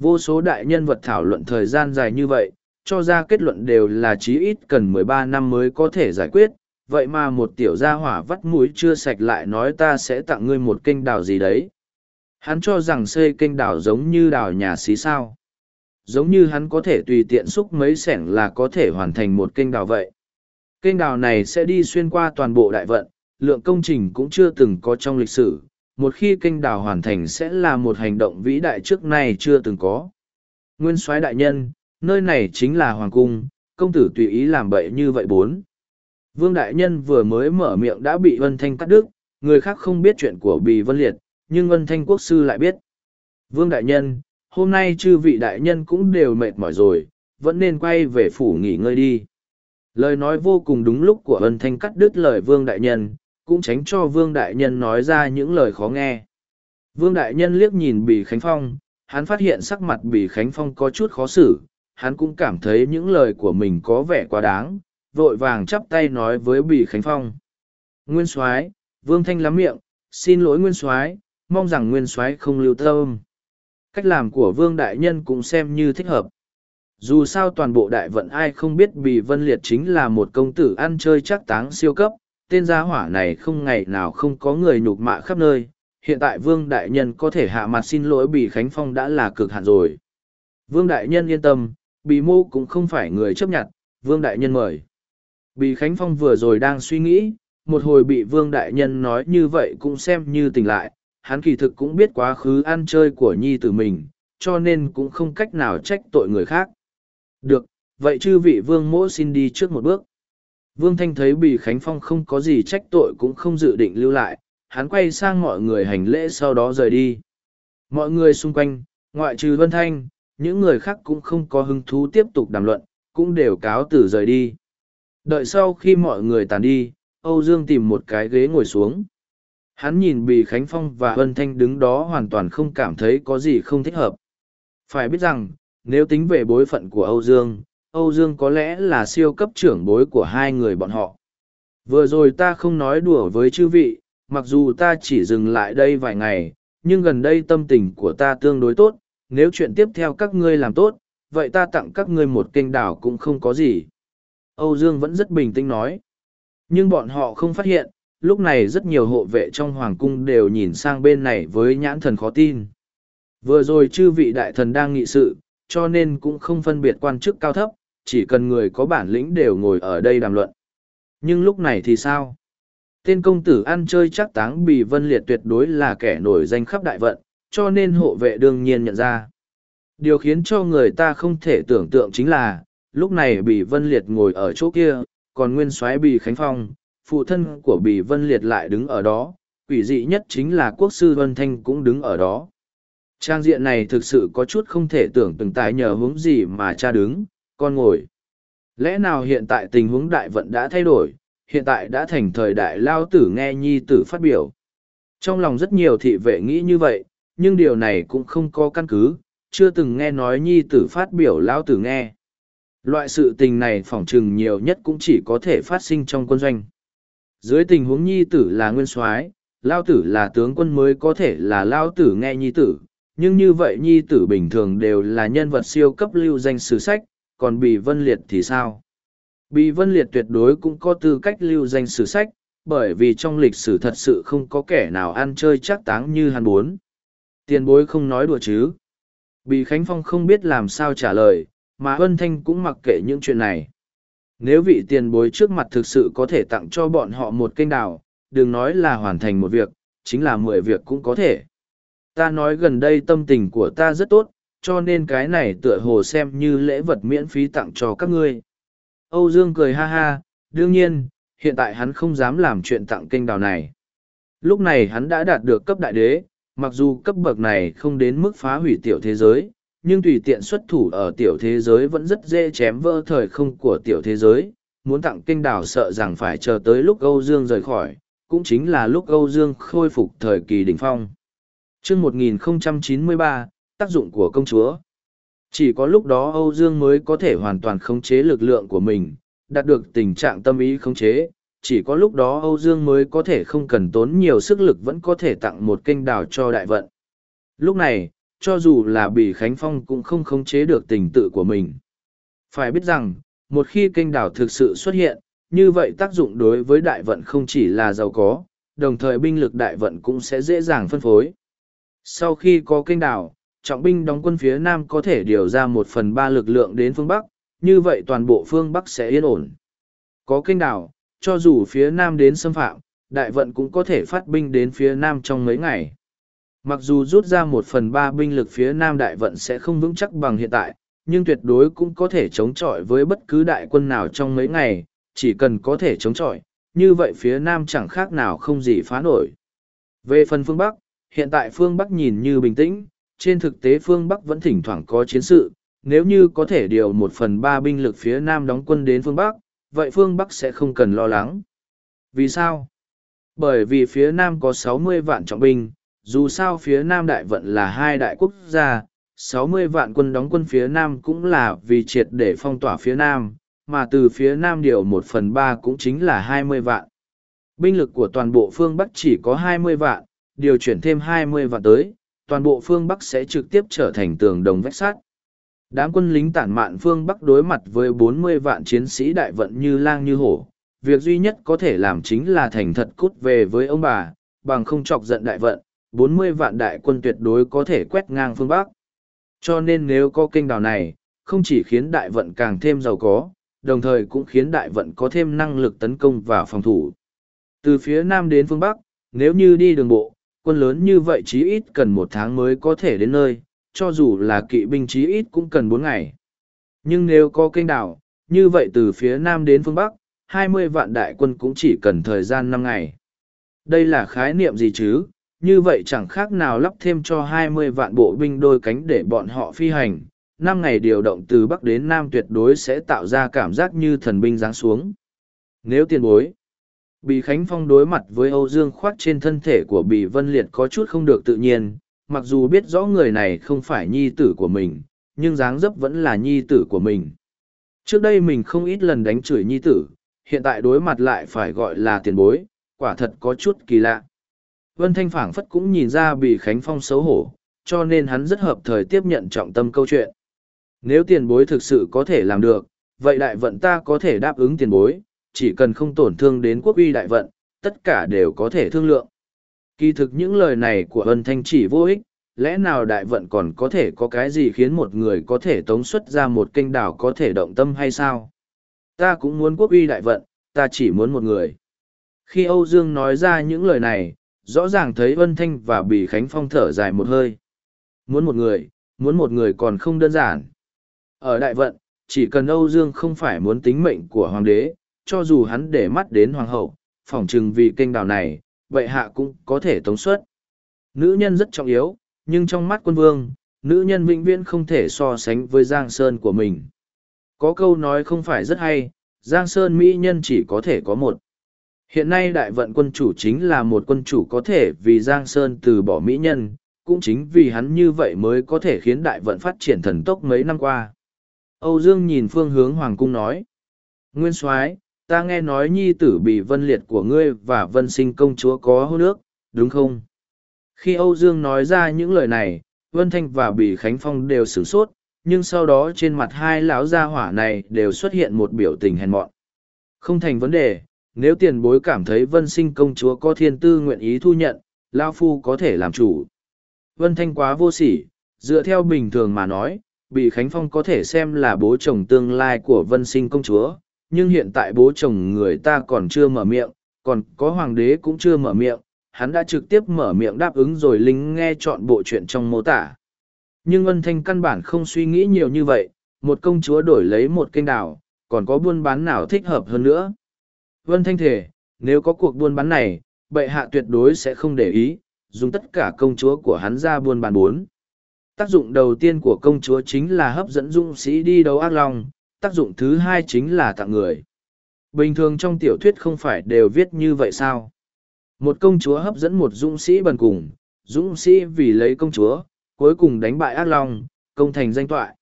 Vô số đại nhân vật thảo luận thời gian dài như vậy, cho ra kết luận đều là chí ít cần mười ba năm mới có thể giải quyết, vậy mà một tiểu gia hỏa vắt mũi chưa sạch lại nói ta sẽ tặng ngươi một kênh đào gì đấy. Hắn cho rằng xây kênh đào giống như đào nhà xí sao. Giống như hắn có thể tùy tiện xúc mấy sẻng là có thể hoàn thành một kênh đào vậy. Kênh đào này sẽ đi xuyên qua toàn bộ đại vận, lượng công trình cũng chưa từng có trong lịch sử, một khi kênh đào hoàn thành sẽ là một hành động vĩ đại trước nay chưa từng có. Nguyên soái đại nhân, nơi này chính là hoàng cung, công tử tùy ý làm bậy như vậy bốn. Vương đại nhân vừa mới mở miệng đã bị Vân Thanh cắt đứt, người khác không biết chuyện của Bì Vân Liệt, nhưng Vân Thanh quốc sư lại biết. Vương đại nhân, hôm nay chư vị đại nhân cũng đều mệt mỏi rồi, vẫn nên quay về phủ nghỉ ngơi đi. Lời nói vô cùng đúng lúc của Ân Thanh cắt đứt lời Vương đại nhân, cũng tránh cho Vương Đại Nhân nói ra những lời khó nghe. Vương Đại Nhân liếc nhìn Bì Khánh Phong, hắn phát hiện sắc mặt Bì Khánh Phong có chút khó xử, hắn cũng cảm thấy những lời của mình có vẻ quá đáng, vội vàng chắp tay nói với Bì Khánh Phong. Nguyên Soái, Vương Thanh lắm miệng, xin lỗi Nguyên Soái, mong rằng Nguyên Soái không lưu tâm. Cách làm của Vương Đại Nhân cũng xem như thích hợp. Dù sao toàn bộ đại vận ai không biết Bì Vân Liệt chính là một công tử ăn chơi chắc táng siêu cấp, tên gia hỏa này không ngày nào không có người nhục mạ khắp nơi, hiện tại Vương Đại Nhân có thể hạ mặt xin lỗi Bì Khánh Phong đã là cực hạn rồi. Vương Đại Nhân yên tâm, Bì Mô cũng không phải người chấp nhận, Vương Đại Nhân mời. Bì Khánh Phong vừa rồi đang suy nghĩ, một hồi bị Vương Đại Nhân nói như vậy cũng xem như tỉnh lại, hắn kỳ thực cũng biết quá khứ ăn chơi của nhi tử mình, cho nên cũng không cách nào trách tội người khác. Được, vậy chư vị Vương Mỗ xin đi trước một bước. Vương Thanh thấy Bì Khánh Phong không có gì trách tội cũng không dự định lưu lại, hắn quay sang mọi người hành lễ sau đó rời đi. Mọi người xung quanh, ngoại trừ Vân Thanh, những người khác cũng không có hứng thú tiếp tục đàm luận, cũng đều cáo từ rời đi. Đợi sau khi mọi người tàn đi, Âu Dương tìm một cái ghế ngồi xuống. Hắn nhìn Bì Khánh Phong và Vân Thanh đứng đó hoàn toàn không cảm thấy có gì không thích hợp. Phải biết rằng, nếu tính về bối phận của Âu Dương, Âu Dương có lẽ là siêu cấp trưởng bối của hai người bọn họ. Vừa rồi ta không nói đùa với chư vị, mặc dù ta chỉ dừng lại đây vài ngày, nhưng gần đây tâm tình của ta tương đối tốt, nếu chuyện tiếp theo các ngươi làm tốt, vậy ta tặng các ngươi một kênh đảo cũng không có gì. Âu Dương vẫn rất bình tĩnh nói. Nhưng bọn họ không phát hiện, lúc này rất nhiều hộ vệ trong hoàng cung đều nhìn sang bên này với nhãn thần khó tin. Vừa rồi chư vị đại thần đang nghị sự, cho nên cũng không phân biệt quan chức cao thấp, chỉ cần người có bản lĩnh đều ngồi ở đây đàm luận. Nhưng lúc này thì sao? Tên công tử ăn chơi chắc táng Bì Vân Liệt tuyệt đối là kẻ nổi danh khắp đại vận, cho nên hộ vệ đương nhiên nhận ra. Điều khiến cho người ta không thể tưởng tượng chính là, lúc này Bì Vân Liệt ngồi ở chỗ kia, còn nguyên soái Bì Khánh Phong, phụ thân của Bì Vân Liệt lại đứng ở đó, quỷ dị nhất chính là quốc sư Vân Thanh cũng đứng ở đó. Trang diện này thực sự có chút không thể tưởng từng tài nhờ hướng gì mà cha đứng, con ngồi. Lẽ nào hiện tại tình huống đại vận đã thay đổi, hiện tại đã thành thời đại lao tử nghe nhi tử phát biểu. Trong lòng rất nhiều thị vệ nghĩ như vậy, nhưng điều này cũng không có căn cứ, chưa từng nghe nói nhi tử phát biểu lao tử nghe. Loại sự tình này phỏng chừng nhiều nhất cũng chỉ có thể phát sinh trong quân doanh. Dưới tình huống nhi tử là nguyên soái, lao tử là tướng quân mới có thể là lao tử nghe nhi tử, nhưng như vậy nhi tử bình thường đều là nhân vật siêu cấp lưu danh sử sách, còn bị vân liệt thì sao? Bị vân liệt tuyệt đối cũng có tư cách lưu danh sử sách, bởi vì trong lịch sử thật sự không có kẻ nào ăn chơi chắc táng như hắn bốn. Tiền bối không nói đùa chứ. Bị Khánh Phong không biết làm sao trả lời, mà ân Thanh cũng mặc kệ những chuyện này. Nếu vị tiền bối trước mặt thực sự có thể tặng cho bọn họ một kênh đào, đừng nói là hoàn thành một việc, chính là mười việc cũng có thể. Ta nói gần đây tâm tình của ta rất tốt, cho nên cái này tựa hồ xem như lễ vật miễn phí tặng cho các ngươi. Âu Dương cười ha ha, đương nhiên, hiện tại hắn không dám làm chuyện tặng kênh đào này. Lúc này hắn đã đạt được cấp đại đế, mặc dù cấp bậc này không đến mức phá hủy tiểu thế giới, nhưng tùy tiện xuất thủ ở tiểu thế giới vẫn rất dễ chém vỡ thời không của tiểu thế giới. Muốn tặng kinh đảo sợ rằng phải chờ tới lúc Âu Dương rời khỏi, cũng chính là lúc Âu Dương khôi phục thời kỳ đỉnh phong. chương 1093, tác dụng của công chúa. Chỉ có lúc đó Âu Dương mới có thể hoàn toàn khống chế lực lượng của mình, đạt được tình trạng tâm ý khống chế. Chỉ có lúc đó Âu Dương mới có thể không cần tốn nhiều sức lực vẫn có thể tặng một kênh đào cho đại vận. Lúc này, cho dù là Bỉ Khánh Phong cũng không khống chế được tình tự của mình. Phải biết rằng, một khi kênh đảo thực sự xuất hiện, như vậy tác dụng đối với đại vận không chỉ là giàu có, đồng thời binh lực đại vận cũng sẽ dễ dàng phân phối. Sau khi có kênh đảo, trọng binh đóng quân phía Nam có thể điều ra một phần ba lực lượng đến phương Bắc, như vậy toàn bộ phương Bắc sẽ yên ổn. Có kênh đảo, cho dù phía Nam đến xâm phạm, đại vận cũng có thể phát binh đến phía Nam trong mấy ngày. Mặc dù rút ra một phần ba binh lực phía Nam đại vận sẽ không vững chắc bằng hiện tại, nhưng tuyệt đối cũng có thể chống chọi với bất cứ đại quân nào trong mấy ngày, chỉ cần có thể chống chọi, như vậy phía Nam chẳng khác nào không gì phá nổi. Về phần phương Bắc, hiện tại phương Bắc nhìn như bình tĩnh, trên thực tế phương Bắc vẫn thỉnh thoảng có chiến sự, nếu như có thể điều một phần ba binh lực phía Nam đóng quân đến phương Bắc, vậy phương Bắc sẽ không cần lo lắng. Vì sao? Bởi vì phía Nam có sáu mươi vạn trọng binh, dù sao phía Nam đại vận là hai đại quốc gia, sáu mươi vạn quân đóng quân phía Nam cũng là vì triệt để phong tỏa phía Nam, mà từ phía Nam điều một phần ba cũng chính là hai mươi vạn. Binh lực của toàn bộ phương Bắc chỉ có hai mươi vạn, điều chuyển thêm hai mươi vạn tới, toàn bộ phương Bắc sẽ trực tiếp trở thành tường đồng vách sắt. Đám quân lính tản mạn phương Bắc đối mặt với bốn mươi vạn chiến sĩ đại vận như lang như hổ. Việc duy nhất có thể làm chính là thành thật cút về với ông bà, bằng không chọc giận đại vận, bốn mươi vạn đại quân tuyệt đối có thể quét ngang phương Bắc. Cho nên nếu có kênh đào này, không chỉ khiến đại vận càng thêm giàu có, đồng thời cũng khiến đại vận có thêm năng lực tấn công và phòng thủ. Từ phía Nam đến phương Bắc, nếu như đi đường bộ, quân lớn như vậy chí ít cần một tháng mới có thể đến nơi, cho dù là kỵ binh chí ít cũng cần bốn ngày. Nhưng nếu có kênh đảo, như vậy từ phía Nam đến phương Bắc, hai mươi vạn đại quân cũng chỉ cần thời gian năm ngày. Đây là khái niệm gì chứ? Như vậy chẳng khác nào lắp thêm cho hai mươi vạn bộ binh đôi cánh để bọn họ phi hành. Năm ngày điều động từ Bắc đến Nam tuyệt đối sẽ tạo ra cảm giác như thần binh giáng xuống. Nếu tiền bối, Bì Khánh Phong đối mặt với Âu Dương khoác trên thân thể của Bì Vân Liệt có chút không được tự nhiên, mặc dù biết rõ người này không phải nhi tử của mình, nhưng dáng dấp vẫn là nhi tử của mình. Trước đây mình không ít lần đánh chửi nhi tử, hiện tại đối mặt lại phải gọi là tiền bối, quả thật có chút kỳ lạ. Vân Thanh phảng phất cũng nhìn ra bị Khánh Phong xấu hổ, cho nên hắn rất hợp thời tiếp nhận trọng tâm câu chuyện. Nếu tiền bối thực sự có thể làm được, vậy đại vận ta có thể đáp ứng tiền bối, chỉ cần không tổn thương đến quốc uy đại vận, tất cả đều có thể thương lượng. Kỳ thực những lời này của Vân Thanh chỉ vô ích, lẽ nào đại vận còn có thể có cái gì khiến một người có thể tống xuất ra một kênh đảo có thể động tâm hay sao? Ta cũng muốn quốc uy đại vận, ta chỉ muốn một người. Khi Âu Dương nói ra những lời này, rõ ràng thấy Ân Thanh và Bì Khánh Phong thở dài một hơi. Muốn một người, muốn một người còn không đơn giản. Ở đại vận, chỉ cần Âu Dương không phải muốn tính mệnh của hoàng đế, cho dù hắn để mắt đến hoàng hậu, phỏng chừng vì kênh đào này, vậy hạ cũng có thể tống suất. Nữ nhân rất trọng yếu, nhưng trong mắt quân vương, nữ nhân vĩnh viễn không thể so sánh với Giang Sơn của mình. Có câu nói không phải rất hay, Giang Sơn Mỹ nhân chỉ có thể có một. Hiện nay đại vận quân chủ chính là một quân chủ có thể vì Giang Sơn từ bỏ Mỹ nhân, cũng chính vì hắn như vậy mới có thể khiến đại vận phát triển thần tốc mấy năm qua. Âu Dương nhìn phương hướng Hoàng Cung nói. Nguyên soái ta nghe nói nhi tử bị vân liệt của ngươi và vân sinh công chúa có hôn nước, đúng không? Khi Âu Dương nói ra những lời này, Vân Thanh và Bỉ Khánh Phong đều sửng sốt, nhưng sau đó trên mặt hai lão gia hỏa này đều xuất hiện một biểu tình hèn mọn. Không thành vấn đề, nếu tiền bối cảm thấy Vân Sinh công chúa có thiên tư nguyện ý thu nhận, Lao Phu có thể làm chủ. Vân Thanh quá vô sỉ, dựa theo bình thường mà nói, Bị Khánh Phong có thể xem là bố chồng tương lai của Vân Sinh công chúa, nhưng hiện tại bố chồng người ta còn chưa mở miệng, còn có hoàng đế cũng chưa mở miệng, hắn đã trực tiếp mở miệng đáp ứng rồi lính nghe chọn bộ chuyện trong mô tả. Nhưng Vân thanh căn bản không suy nghĩ nhiều như vậy, một công chúa đổi lấy một kênh đảo, còn có buôn bán nào thích hợp hơn nữa. Vân thanh thể, nếu có cuộc buôn bán này, bệ hạ tuyệt đối sẽ không để ý, dùng tất cả công chúa của hắn ra buôn bán bốn. Tác dụng đầu tiên của công chúa chính là hấp dẫn dũng sĩ đi đấu ác long, tác dụng thứ hai chính là tặng người. Bình thường trong tiểu thuyết không phải đều viết như vậy sao? Một công chúa hấp dẫn một dũng sĩ bần cùng, dũng sĩ vì lấy công chúa, cuối cùng đánh bại ác long, công thành danh toại.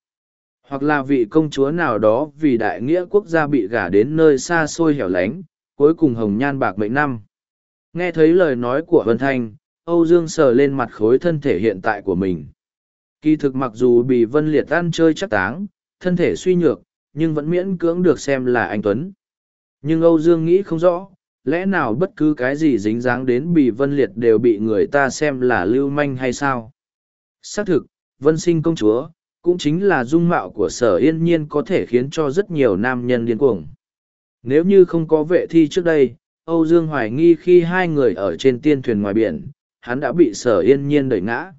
Hoặc là vị công chúa nào đó vì đại nghĩa quốc gia bị gả đến nơi xa xôi hẻo lánh, cuối cùng hồng nhan bạc mệnh năm. Nghe thấy lời nói của Vân Thanh, Âu Dương sờ lên mặt khối thân thể hiện tại của mình. Kỳ thực mặc dù bị Vân Liệt ăn chơi chắc táng, thân thể suy nhược, nhưng vẫn miễn cưỡng được xem là anh Tuấn. Nhưng Âu Dương nghĩ không rõ, lẽ nào bất cứ cái gì dính dáng đến bị Vân Liệt đều bị người ta xem là lưu manh hay sao? Xác thực, Vân Sinh công chúa, cũng chính là dung mạo của sở yên nhiên có thể khiến cho rất nhiều nam nhân điên cuồng. Nếu như không có vệ thi trước đây, Âu Dương hoài nghi khi hai người ở trên tiên thuyền ngoài biển, hắn đã bị sở yên nhiên đẩy ngã.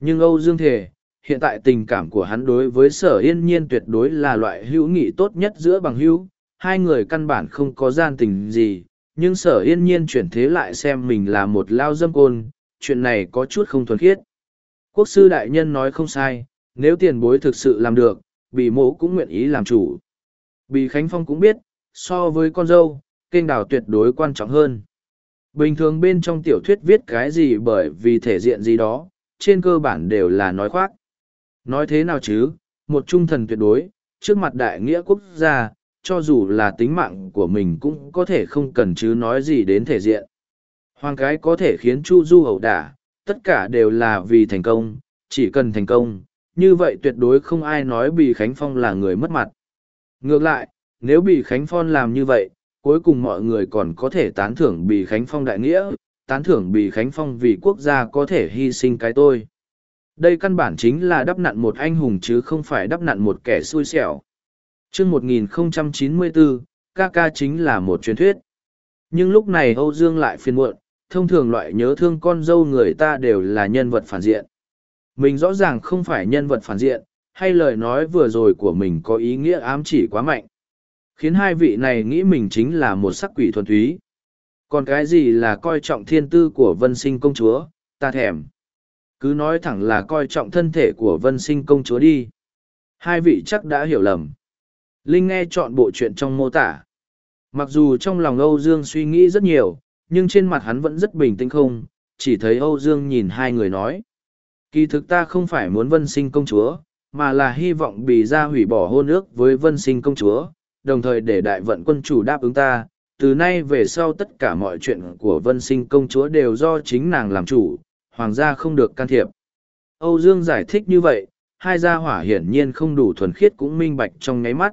Nhưng Âu Dương thề, hiện tại tình cảm của hắn đối với sở yên nhiên tuyệt đối là loại hữu nghị tốt nhất giữa bằng hữu, hai người căn bản không có gian tình gì, nhưng sở yên nhiên chuyển thế lại xem mình là một lao dâm côn, chuyện này có chút không thuần khiết. Quốc sư đại nhân nói không sai, nếu tiền bối thực sự làm được, bị mộ cũng nguyện ý làm chủ. Bì Khánh Phong cũng biết, so với con dâu, kênh đào tuyệt đối quan trọng hơn. Bình thường bên trong tiểu thuyết viết cái gì bởi vì thể diện gì đó, trên cơ bản đều là nói khoác. Nói thế nào chứ, một trung thần tuyệt đối, trước mặt đại nghĩa quốc gia, cho dù là tính mạng của mình cũng có thể không cần chứ nói gì đến thể diện. Hoàng cái có thể khiến Chu Du ẩu đả, tất cả đều là vì thành công, chỉ cần thành công, như vậy tuyệt đối không ai nói Bì Khánh Phong là người mất mặt. Ngược lại, nếu Bì Khánh Phong làm như vậy, cuối cùng mọi người còn có thể tán thưởng Bì Khánh Phong đại nghĩa, tán thưởng Bì Khánh Phong vì quốc gia có thể hy sinh cái tôi. Đây căn bản chính là đắp nặn một anh hùng chứ không phải đắp nặn một kẻ xui xẻo Trước 1094, ca ca chính là một truyền thuyết. Nhưng lúc này Âu Dương lại phiền muộn, thông thường loại nhớ thương con dâu người ta đều là nhân vật phản diện. Mình rõ ràng không phải nhân vật phản diện, hay lời nói vừa rồi của mình có ý nghĩa ám chỉ quá mạnh. Khiến hai vị này nghĩ mình chính là một sắc quỷ thuần túy. Còn cái gì là coi trọng thiên tư của vân sinh công chúa, ta thèm. Cứ nói thẳng là coi trọng thân thể của vân sinh công chúa đi. Hai vị chắc đã hiểu lầm. Linh nghe chọn bộ chuyện trong mô tả. Mặc dù trong lòng Âu Dương suy nghĩ rất nhiều, nhưng trên mặt hắn vẫn rất bình tĩnh không, chỉ thấy Âu Dương nhìn hai người nói. Kỳ thực ta không phải muốn vân sinh công chúa, mà là hy vọng bì ra hủy bỏ hôn ước với vân sinh công chúa, đồng thời để đại vận quân chủ đáp ứng ta. Từ nay về sau tất cả mọi chuyện của vân sinh công chúa đều do chính nàng làm chủ, hoàng gia không được can thiệp. Âu Dương giải thích như vậy, hai gia hỏa hiển nhiên không đủ thuần khiết cũng minh bạch trong ngáy mắt.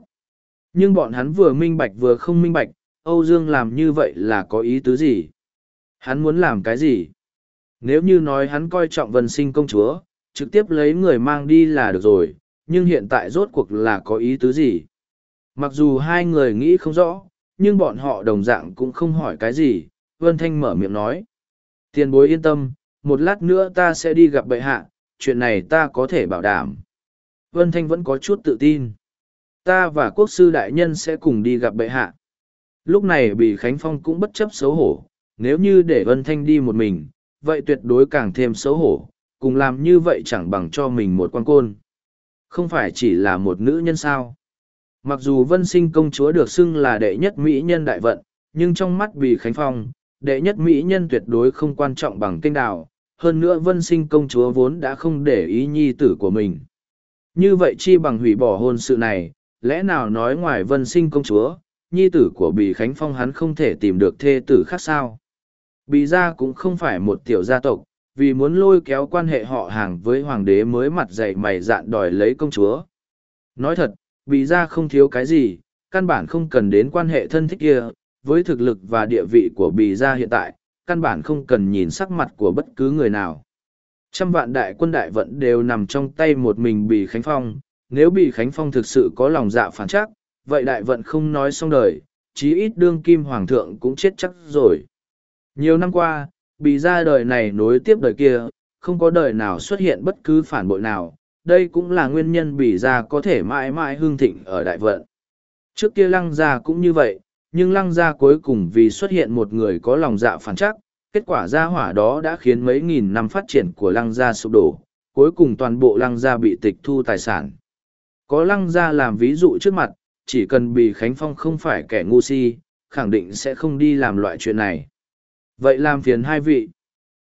Nhưng bọn hắn vừa minh bạch vừa không minh bạch, Âu Dương làm như vậy là có ý tứ gì? Hắn muốn làm cái gì? Nếu như nói hắn coi trọng vân sinh công chúa, trực tiếp lấy người mang đi là được rồi, nhưng hiện tại rốt cuộc là có ý tứ gì? Mặc dù hai người nghĩ không rõ, nhưng bọn họ đồng dạng cũng không hỏi cái gì, Vân Thanh mở miệng nói. Tiền bối yên tâm, một lát nữa ta sẽ đi gặp bệ hạ, chuyện này ta có thể bảo đảm. Vân Thanh vẫn có chút tự tin. Ta và quốc sư đại nhân sẽ cùng đi gặp bệ hạ. Lúc này bị Khánh Phong cũng bất chấp xấu hổ, nếu như để Vân Thanh đi một mình, vậy tuyệt đối càng thêm xấu hổ, cùng làm như vậy chẳng bằng cho mình một quan côn. Không phải chỉ là một nữ nhân sao. Mặc dù vân sinh công chúa được xưng là đệ nhất mỹ nhân đại vận, nhưng trong mắt Bì Khánh Phong, đệ nhất mỹ nhân tuyệt đối không quan trọng bằng kênh đào. Hơn nữa vân sinh công chúa vốn đã không để ý nhi tử của mình. Như vậy chi bằng hủy bỏ hôn sự này, lẽ nào nói ngoài vân sinh công chúa, nhi tử của Bì Khánh Phong hắn không thể tìm được thê tử khác sao? Bì gia cũng không phải một tiểu gia tộc, vì muốn lôi kéo quan hệ họ hàng với hoàng đế mới mặt dày mày dạn đòi lấy công chúa. Nói thật, Bì gia không thiếu cái gì, căn bản không cần đến quan hệ thân thích kia, với thực lực và địa vị của bì gia hiện tại, căn bản không cần nhìn sắc mặt của bất cứ người nào. Trăm vạn đại quân đại vận đều nằm trong tay một mình bì Khánh Phong, nếu bì Khánh Phong thực sự có lòng dạ phản chắc, vậy đại vận không nói xong đời, chí ít đương kim hoàng thượng cũng chết chắc rồi. Nhiều năm qua, bì ra đời này nối tiếp đời kia, không có đời nào xuất hiện bất cứ phản bội nào, đây cũng là nguyên nhân bị ra có thể mãi mãi hương thịnh ở đại vận. Trước kia lăng gia cũng như vậy, nhưng lăng gia cuối cùng vì xuất hiện một người có lòng dạ phản chắc, kết quả gia hỏa đó đã khiến mấy nghìn năm phát triển của lăng gia sụp đổ, cuối cùng toàn bộ lăng gia bị tịch thu tài sản. Có lăng gia làm ví dụ trước mặt, chỉ cần Bì Khánh Phong không phải kẻ ngu si, khẳng định sẽ không đi làm loại chuyện này. Vậy làm phiền hai vị.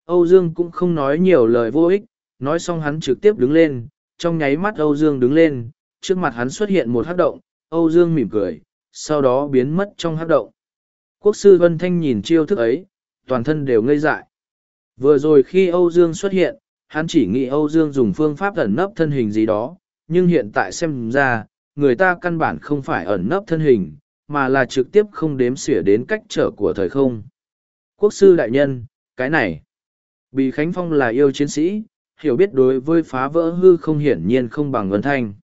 Âu Dương cũng không nói nhiều lời vô ích, nói xong hắn trực tiếp đứng lên, trong nháy mắt Âu Dương đứng lên, trước mặt hắn xuất hiện một hát động, Âu Dương mỉm cười, sau đó biến mất trong hát động. Quốc sư Vân Thanh nhìn chiêu thức ấy, toàn thân đều ngây dại. Vừa rồi khi Âu Dương xuất hiện, hắn chỉ nghĩ Âu Dương dùng phương pháp ẩn nấp thân hình gì đó, nhưng hiện tại xem ra, người ta căn bản không phải ẩn nấp thân hình, mà là trực tiếp không đếm xỉa đến cách trở của thời không. Quốc sư đại nhân, cái này, Bì Khánh Phong là yêu chiến sĩ, hiểu biết đối với phá vỡ hư không hiển nhiên không bằng Vân Thanh.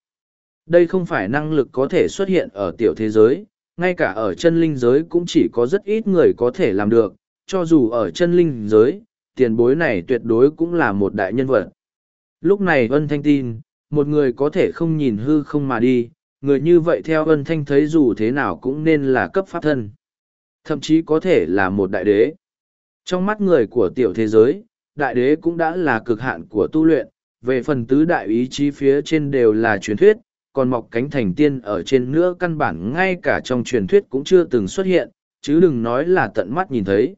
Đây không phải năng lực có thể xuất hiện ở tiểu thế giới, ngay cả ở chân linh giới cũng chỉ có rất ít người có thể làm được, cho dù ở chân linh giới, tiền bối này tuyệt đối cũng là một đại nhân vật. Lúc này Vân Thanh tin, một người có thể không nhìn hư không mà đi, người như vậy theo Vân Thanh thấy dù thế nào cũng nên là cấp pháp thân. Thậm chí có thể là một đại đế. Trong mắt người của tiểu thế giới, đại đế cũng đã là cực hạn của tu luyện, về phần tứ đại ý chí phía trên đều là truyền thuyết, còn mọc cánh thành tiên ở trên nữa căn bản ngay cả trong truyền thuyết cũng chưa từng xuất hiện, chứ đừng nói là tận mắt nhìn thấy.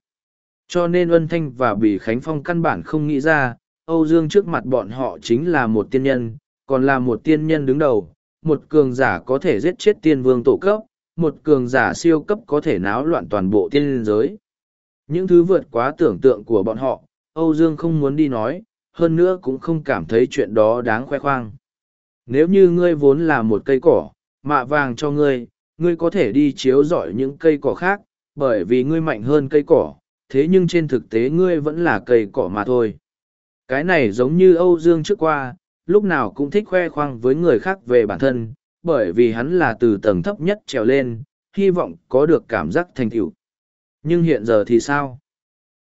Cho nên Ân Thanh và Bỉ Khánh Phong căn bản không nghĩ ra, Âu Dương trước mặt bọn họ chính là một tiên nhân, còn là một tiên nhân đứng đầu, một cường giả có thể giết chết tiên vương tổ cấp, một cường giả siêu cấp có thể náo loạn toàn bộ tiên giới. Những thứ vượt quá tưởng tượng của bọn họ, Âu Dương không muốn đi nói, hơn nữa cũng không cảm thấy chuyện đó đáng khoe khoang. Nếu như ngươi vốn là một cây cỏ, mạ vàng cho ngươi, ngươi có thể đi chiếu rọi những cây cỏ khác, bởi vì ngươi mạnh hơn cây cỏ, thế nhưng trên thực tế ngươi vẫn là cây cỏ mà thôi. Cái này giống như Âu Dương trước qua, lúc nào cũng thích khoe khoang với người khác về bản thân, bởi vì hắn là từ tầng thấp nhất trèo lên, hy vọng có được cảm giác thành tựu. Nhưng hiện giờ thì sao?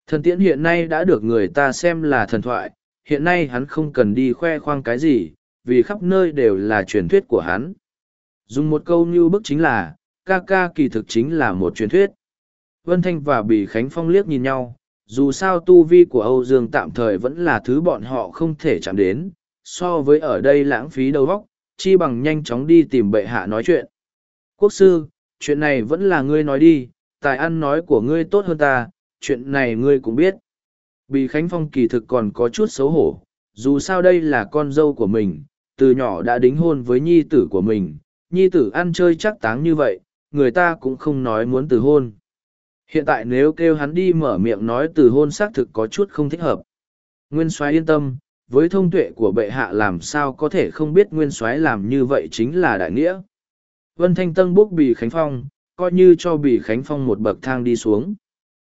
Thần tiễn hiện nay đã được người ta xem là thần thoại, hiện nay hắn không cần đi khoe khoang cái gì, vì khắp nơi đều là truyền thuyết của hắn. Dùng một câu như bức chính là, ca ca kỳ thực chính là một truyền thuyết. Vân Thanh và Bì Khánh Phong liếc nhìn nhau, dù sao tu vi của Âu Dương tạm thời vẫn là thứ bọn họ không thể chạm đến, so với ở đây lãng phí đầu óc, chi bằng nhanh chóng đi tìm bệ hạ nói chuyện. Quốc sư, chuyện này vẫn là ngươi nói đi, tài ăn nói của ngươi tốt hơn ta, chuyện này ngươi cũng biết. Bì Khánh Phong kỳ thực còn có chút xấu hổ, dù sao đây là con dâu của mình, từ nhỏ đã đính hôn với nhi tử của mình, nhi tử ăn chơi chắc táng như vậy, người ta cũng không nói muốn từ hôn. Hiện tại nếu kêu hắn đi mở miệng nói từ hôn xác thực có chút không thích hợp. Nguyên soái yên tâm, với thông tuệ của bệ hạ làm sao có thể không biết nguyên soái làm như vậy chính là đại nghĩa. Vân Thanh Tân bốc Bì Khánh Phong, coi như cho Bì Khánh Phong một bậc thang đi xuống.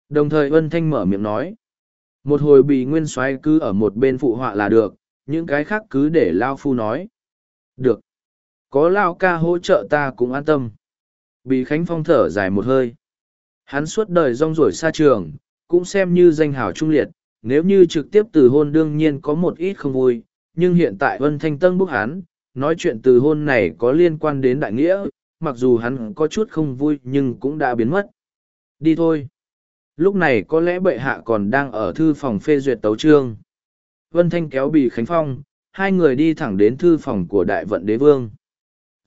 Đồng thời Vân Thanh mở miệng nói. Một hồi Bì Nguyên soái cứ ở một bên phụ họa là được, những cái khác cứ để Lao Phu nói. Được. Có Lao ca hỗ trợ ta cũng an tâm. Bì Khánh Phong thở dài một hơi. Hắn suốt đời rong ruổi xa trường, cũng xem như danh hào trung liệt, nếu như trực tiếp từ hôn đương nhiên có một ít không vui, nhưng hiện tại Vân Thanh Tân bức hắn, nói chuyện từ hôn này có liên quan đến đại nghĩa, mặc dù hắn có chút không vui nhưng cũng đã biến mất. Đi thôi. Lúc này có lẽ bệ hạ còn đang ở thư phòng phê duyệt tấu trương. Vân Thanh kéo bì Khánh Phong, hai người đi thẳng đến thư phòng của đại vận đế vương.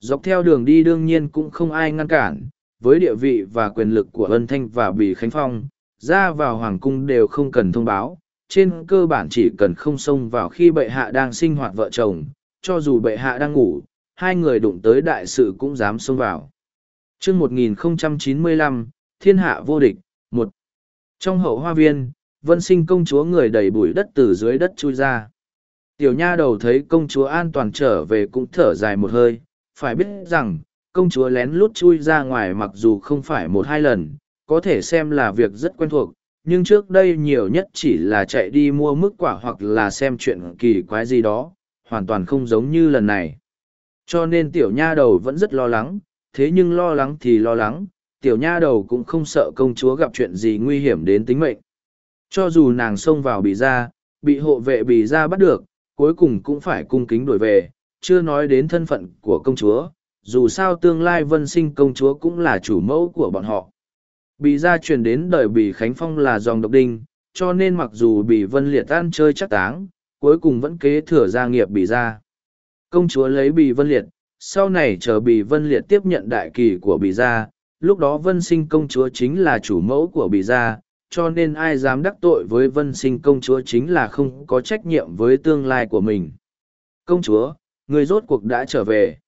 Dọc theo đường đi đương nhiên cũng không ai ngăn cản, với địa vị và quyền lực của Vân Thanh và bì Khánh Phong, ra vào hoàng cung đều không cần thông báo, trên cơ bản chỉ cần không xông vào khi bệ hạ đang sinh hoạt vợ chồng, cho dù bệ hạ đang ngủ, hai người đụng tới đại sự cũng dám xông vào. Trước 1095, Thiên hạ vô địch, một Trong hậu hoa viên, vân sinh công chúa người đầy bụi đất từ dưới đất chui ra. Tiểu nha đầu thấy công chúa an toàn trở về cũng thở dài một hơi, phải biết rằng, công chúa lén lút chui ra ngoài mặc dù không phải một hai lần, có thể xem là việc rất quen thuộc, nhưng trước đây nhiều nhất chỉ là chạy đi mua mức quả hoặc là xem chuyện kỳ quái gì đó, hoàn toàn không giống như lần này. Cho nên tiểu nha đầu vẫn rất lo lắng, thế nhưng lo lắng thì lo lắng, tiểu nha đầu cũng không sợ công chúa gặp chuyện gì nguy hiểm đến tính mệnh. Cho dù nàng xông vào bị ra, bị hộ vệ bị ra bắt được, cuối cùng cũng phải cung kính đổi về, chưa nói đến thân phận của công chúa, dù sao tương lai vân sinh công chúa cũng là chủ mẫu của bọn họ. Bị ra truyền đến đời Bì Khánh Phong là dòng độc đinh, cho nên mặc dù Bì Vân Liệt tan chơi chắc táng, cuối cùng vẫn kế thừa gia nghiệp Bì ra. Công chúa lấy Bì Vân Liệt, sau này chờ Bì Vân Liệt tiếp nhận đại kỳ của Bì gia. lúc đó Vân Sinh công chúa chính là chủ mẫu của Bì gia, cho nên ai dám đắc tội với Vân Sinh công chúa chính là không có trách nhiệm với tương lai của mình. Công chúa, người rốt cuộc đã trở về.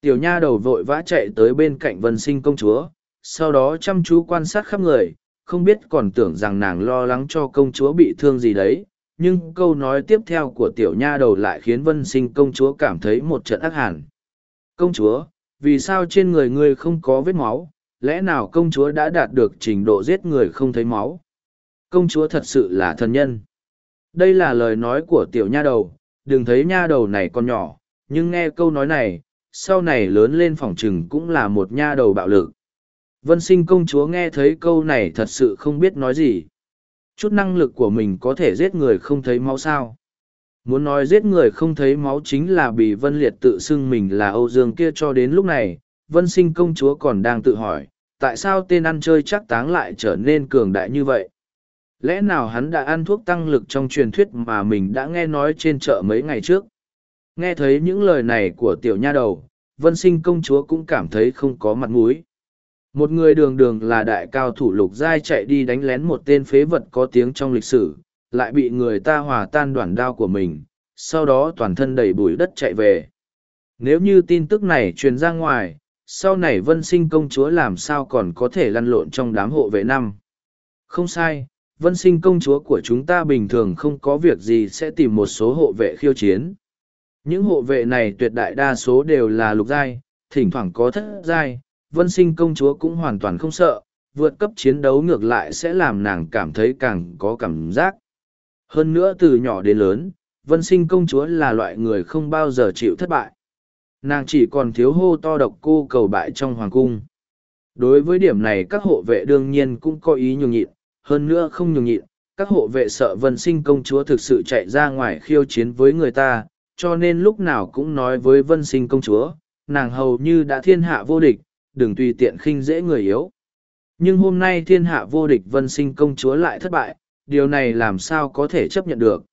Tiểu nha đầu vội vã chạy tới bên cạnh Vân Sinh công chúa, sau đó chăm chú quan sát khắp người không biết còn tưởng rằng nàng lo lắng cho công chúa bị thương gì đấy nhưng câu nói tiếp theo của tiểu nha đầu lại khiến vân sinh công chúa cảm thấy một trận ác hẳn công chúa, vì sao trên người ngươi không có vết máu? Lẽ nào công chúa đã đạt được trình độ giết người không thấy máu? Công chúa thật sự là thần nhân. Đây là lời nói của tiểu nha đầu. Đừng thấy nha đầu này còn nhỏ, nhưng nghe câu nói này, sau này lớn lên phòng chừng cũng là một nha đầu bạo lực. Vân sinh công chúa nghe thấy câu này thật sự không biết nói gì. Chút năng lực của mình có thể giết người không thấy máu sao. Muốn nói giết người không thấy máu chính là bị Vân Liệt tự xưng mình là Âu Dương kia cho đến lúc này, Vân sinh công chúa còn đang tự hỏi, tại sao tên ăn chơi chắc táng lại trở nên cường đại như vậy? Lẽ nào hắn đã ăn thuốc tăng lực trong truyền thuyết mà mình đã nghe nói trên chợ mấy ngày trước? Nghe thấy những lời này của tiểu nha đầu, Vân sinh công chúa cũng cảm thấy không có mặt mũi một người đường đường là đại cao thủ lục giai chạy đi đánh lén một tên phế vật có tiếng trong lịch sử, lại bị người ta hòa tan đoạn đao của mình, sau đó toàn thân đầy bụi đất chạy về. Nếu như tin tức này truyền ra ngoài, sau này vân sinh công chúa làm sao còn có thể lăn lộn trong đám hộ vệ năm? Không sai, vân sinh công chúa của chúng ta bình thường không có việc gì sẽ tìm một số hộ vệ khiêu chiến. Những hộ vệ này tuyệt đại đa số đều là lục giai, thỉnh thoảng có thất giai vân sinh công chúa cũng hoàn toàn không sợ, vượt cấp chiến đấu ngược lại sẽ làm nàng cảm thấy càng có cảm giác. Hơn nữa từ nhỏ đến lớn, vân sinh công chúa là loại người không bao giờ chịu thất bại. Nàng chỉ còn thiếu hô to độc cô cầu bại trong hoàng cung. Đối với điểm này các hộ vệ đương nhiên cũng có ý nhường nhịn, hơn nữa không nhường nhịn, các hộ vệ sợ vân sinh công chúa thực sự chạy ra ngoài khiêu chiến với người ta, cho nên lúc nào cũng nói với vân sinh công chúa, nàng hầu như đã thiên hạ vô địch, đừng tùy tiện khinh dễ người yếu. Nhưng hôm nay thiên hạ vô địch vân sinh công chúa lại thất bại, điều này làm sao có thể chấp nhận được.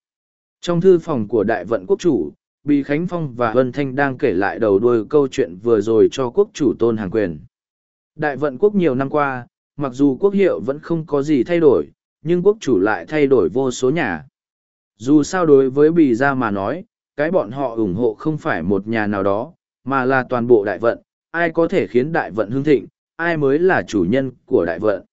Trong thư phòng của đại vận quốc chủ, Bì Khánh Phong và Vân Thanh đang kể lại đầu đuôi câu chuyện vừa rồi cho quốc chủ tôn hàng quyền. Đại vận quốc nhiều năm qua, mặc dù quốc hiệu vẫn không có gì thay đổi, nhưng quốc chủ lại thay đổi vô số nhà. Dù sao đối với bì ra mà nói, cái bọn họ ủng hộ không phải một nhà nào đó, mà là toàn bộ đại vận, ai có thể khiến đại vận hưng thịnh, ai mới là chủ nhân của đại vận.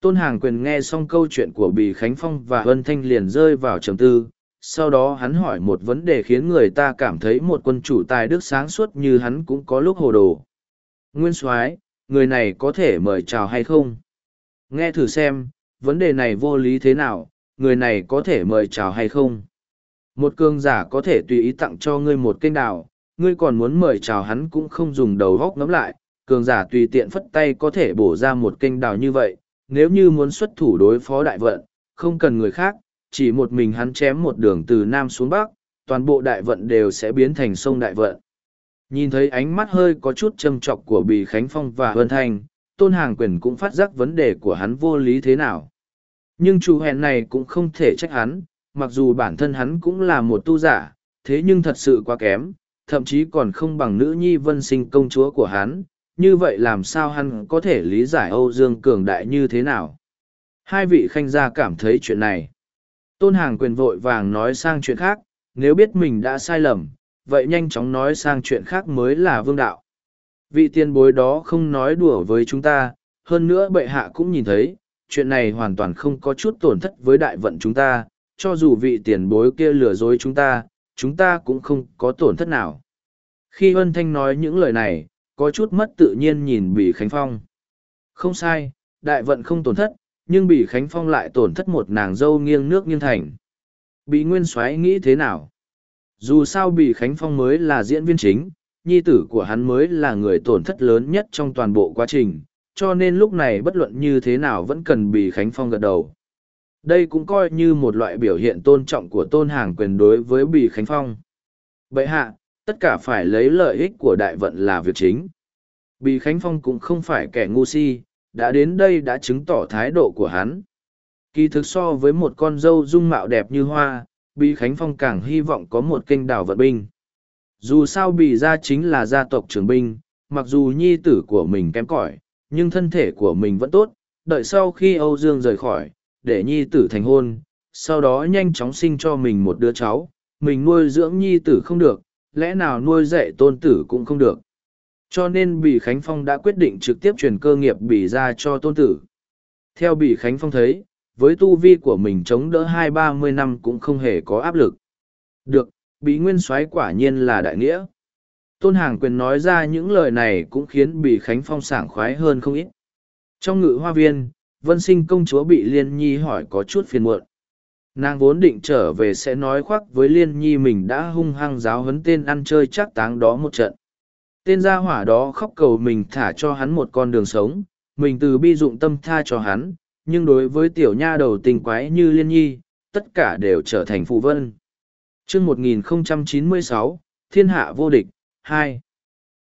Tôn Hàng Quyền nghe xong câu chuyện của Bì Khánh Phong và Vân Thanh liền rơi vào trầm tư, sau đó hắn hỏi một vấn đề khiến người ta cảm thấy một quân chủ tài đức sáng suốt như hắn cũng có lúc hồ đồ. Nguyên soái người này có thể mời chào hay không? Nghe thử xem, vấn đề này vô lý thế nào, người này có thể mời chào hay không? Một cường giả có thể tùy ý tặng cho ngươi một kênh đào, ngươi còn muốn mời chào hắn cũng không dùng đầu góc ngắm lại, cường giả tùy tiện phất tay có thể bổ ra một kênh đào như vậy, nếu như muốn xuất thủ đối phó đại vận, không cần người khác, chỉ một mình hắn chém một đường từ Nam xuống Bắc, toàn bộ đại vận đều sẽ biến thành sông đại vận. Nhìn thấy ánh mắt hơi có chút châm trọc của Bì Khánh Phong và Vân Thanh, Tôn Hàng Quyền cũng phát giác vấn đề của hắn vô lý thế nào. Nhưng chủ hẹn này cũng không thể trách hắn, mặc dù bản thân hắn cũng là một tu giả, thế nhưng thật sự quá kém, thậm chí còn không bằng nữ nhi vân sinh công chúa của hắn, như vậy làm sao hắn có thể lý giải Âu Dương cường đại như thế nào? Hai vị khanh gia cảm thấy chuyện này. Tôn Hàng quyền vội vàng nói sang chuyện khác, nếu biết mình đã sai lầm, vậy nhanh chóng nói sang chuyện khác mới là vương đạo. Vị tiên bối đó không nói đùa với chúng ta, hơn nữa bệ hạ cũng nhìn thấy, chuyện này hoàn toàn không có chút tổn thất với đại vận chúng ta, cho dù vị tiền bối kia lừa dối chúng ta, chúng ta cũng không có tổn thất nào. Khi Vân Thanh nói những lời này, có chút mất tự nhiên nhìn Bỉ Khánh Phong. Không sai, đại vận không tổn thất, nhưng Bỉ Khánh Phong lại tổn thất một nàng dâu nghiêng nước nghiêng thành. Bỉ Nguyên Soái nghĩ thế nào? Dù sao Bỉ Khánh Phong mới là diễn viên chính, nhi tử của hắn mới là người tổn thất lớn nhất trong toàn bộ quá trình, cho nên lúc này bất luận như thế nào vẫn cần Bỉ Khánh Phong gật đầu. Đây cũng coi như một loại biểu hiện tôn trọng của tôn hàng quyền đối với Bì Khánh Phong. Vậy hạ, tất cả phải lấy lợi ích của đại vận là việc chính. Bì Khánh Phong cũng không phải kẻ ngu si, đã đến đây đã chứng tỏ thái độ của hắn. Kỳ thực so với một con dâu dung mạo đẹp như hoa, Bì Khánh Phong càng hy vọng có một kênh đảo vận binh. Dù sao Bì gia chính là gia tộc trường binh, mặc dù nhi tử của mình kém cỏi, nhưng thân thể của mình vẫn tốt, đợi sau khi Âu Dương rời khỏi, để nhi tử thành hôn, sau đó nhanh chóng sinh cho mình một đứa cháu, mình nuôi dưỡng nhi tử không được, lẽ nào nuôi dạy tôn tử cũng không được. Cho nên Bỉ Khánh Phong đã quyết định trực tiếp truyền cơ nghiệp Bỉ ra cho tôn tử. Theo Bỉ Khánh Phong thấy, với tu vi của mình chống đỡ hai ba mươi năm cũng không hề có áp lực. Được, Bỉ Nguyên soái quả nhiên là đại nghĩa. Tôn Hàng Quyền nói ra những lời này cũng khiến Bỉ Khánh Phong sảng khoái hơn không ít. Trong ngự hoa viên, Vân Sinh công chúa bị Liên Nhi hỏi có chút phiền muộn. Nàng vốn định trở về sẽ nói khoác với liên nhi mình đã hung hăng giáo huấn tên ăn chơi chắc táng đó một trận. Tên gia hỏa đó khóc cầu mình thả cho hắn một con đường sống, mình từ bi dụng tâm tha cho hắn, nhưng đối với tiểu nha đầu tình quái như liên nhi, tất cả đều trở thành phụ vân. Chương một nghìn chín mươi sáu, thiên hạ vô địch, hai.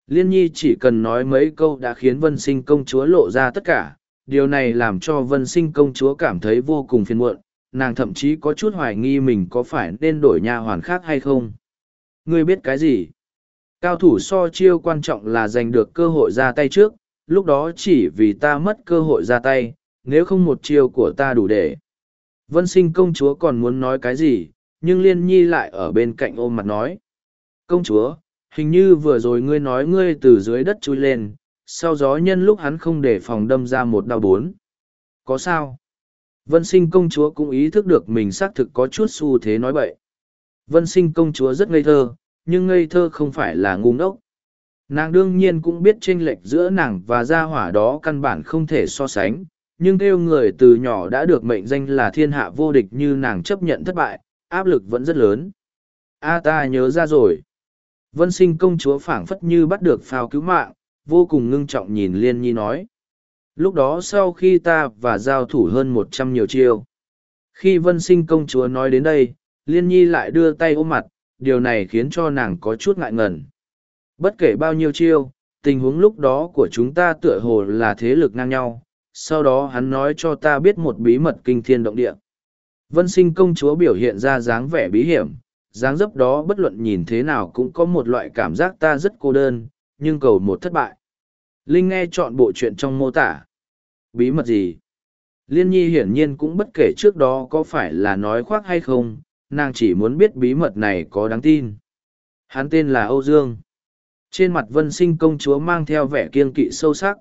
Liên nhi chỉ cần nói mấy câu đã khiến vân sinh công chúa lộ ra tất cả điều này làm cho vân sinh công chúa cảm thấy vô cùng phiền muộn nàng thậm chí có chút hoài nghi mình có phải nên đổi nha hoàn khác hay không. Ngươi biết cái gì? Cao thủ so chiêu quan trọng là giành được cơ hội ra tay trước, lúc đó chỉ vì ta mất cơ hội ra tay, nếu không một chiêu của ta đủ để. Vân sinh công chúa còn muốn nói cái gì, nhưng liên nhi lại ở bên cạnh ôm mặt nói. Công chúa, hình như vừa rồi ngươi nói ngươi từ dưới đất chui lên, sau gió nhân lúc hắn không để phòng đâm ra một đau bốn. Có sao? Vân sinh công chúa cũng ý thức được mình xác thực có chút xu thế nói bậy. Vân sinh công chúa rất ngây thơ, nhưng ngây thơ không phải là ngu ngốc. Nàng đương nhiên cũng biết chênh lệch giữa nàng và gia hỏa đó căn bản không thể so sánh, nhưng theo người từ nhỏ đã được mệnh danh là thiên hạ vô địch như nàng chấp nhận thất bại, áp lực vẫn rất lớn. A ta nhớ ra rồi. Vân sinh công chúa phảng phất như bắt được phao cứu mạng, vô cùng ngưng trọng nhìn Liên Nhi nói lúc đó sau khi ta và giao thủ hơn một trăm nhiều chiêu khi vân sinh công chúa nói đến đây liên nhi lại đưa tay ôm mặt điều này khiến cho nàng có chút ngại ngần bất kể bao nhiêu chiêu tình huống lúc đó của chúng ta tựa hồ là thế lực ngang nhau, sau đó hắn nói cho ta biết một bí mật kinh thiên động địa. Vân sinh công chúa biểu hiện ra dáng vẻ bí hiểm, dáng dấp đó bất luận nhìn thế nào cũng có một loại cảm giác ta rất cô đơn, nhưng cầu một thất bại. Linh nghe chọn bộ chuyện trong mô tả. Bí mật gì? Liên nhi hiển nhiên cũng bất kể trước đó có phải là nói khoác hay không, nàng chỉ muốn biết bí mật này có đáng tin. Hắn tên là Âu Dương. Trên mặt vân sinh công chúa mang theo vẻ kiên kỵ sâu sắc.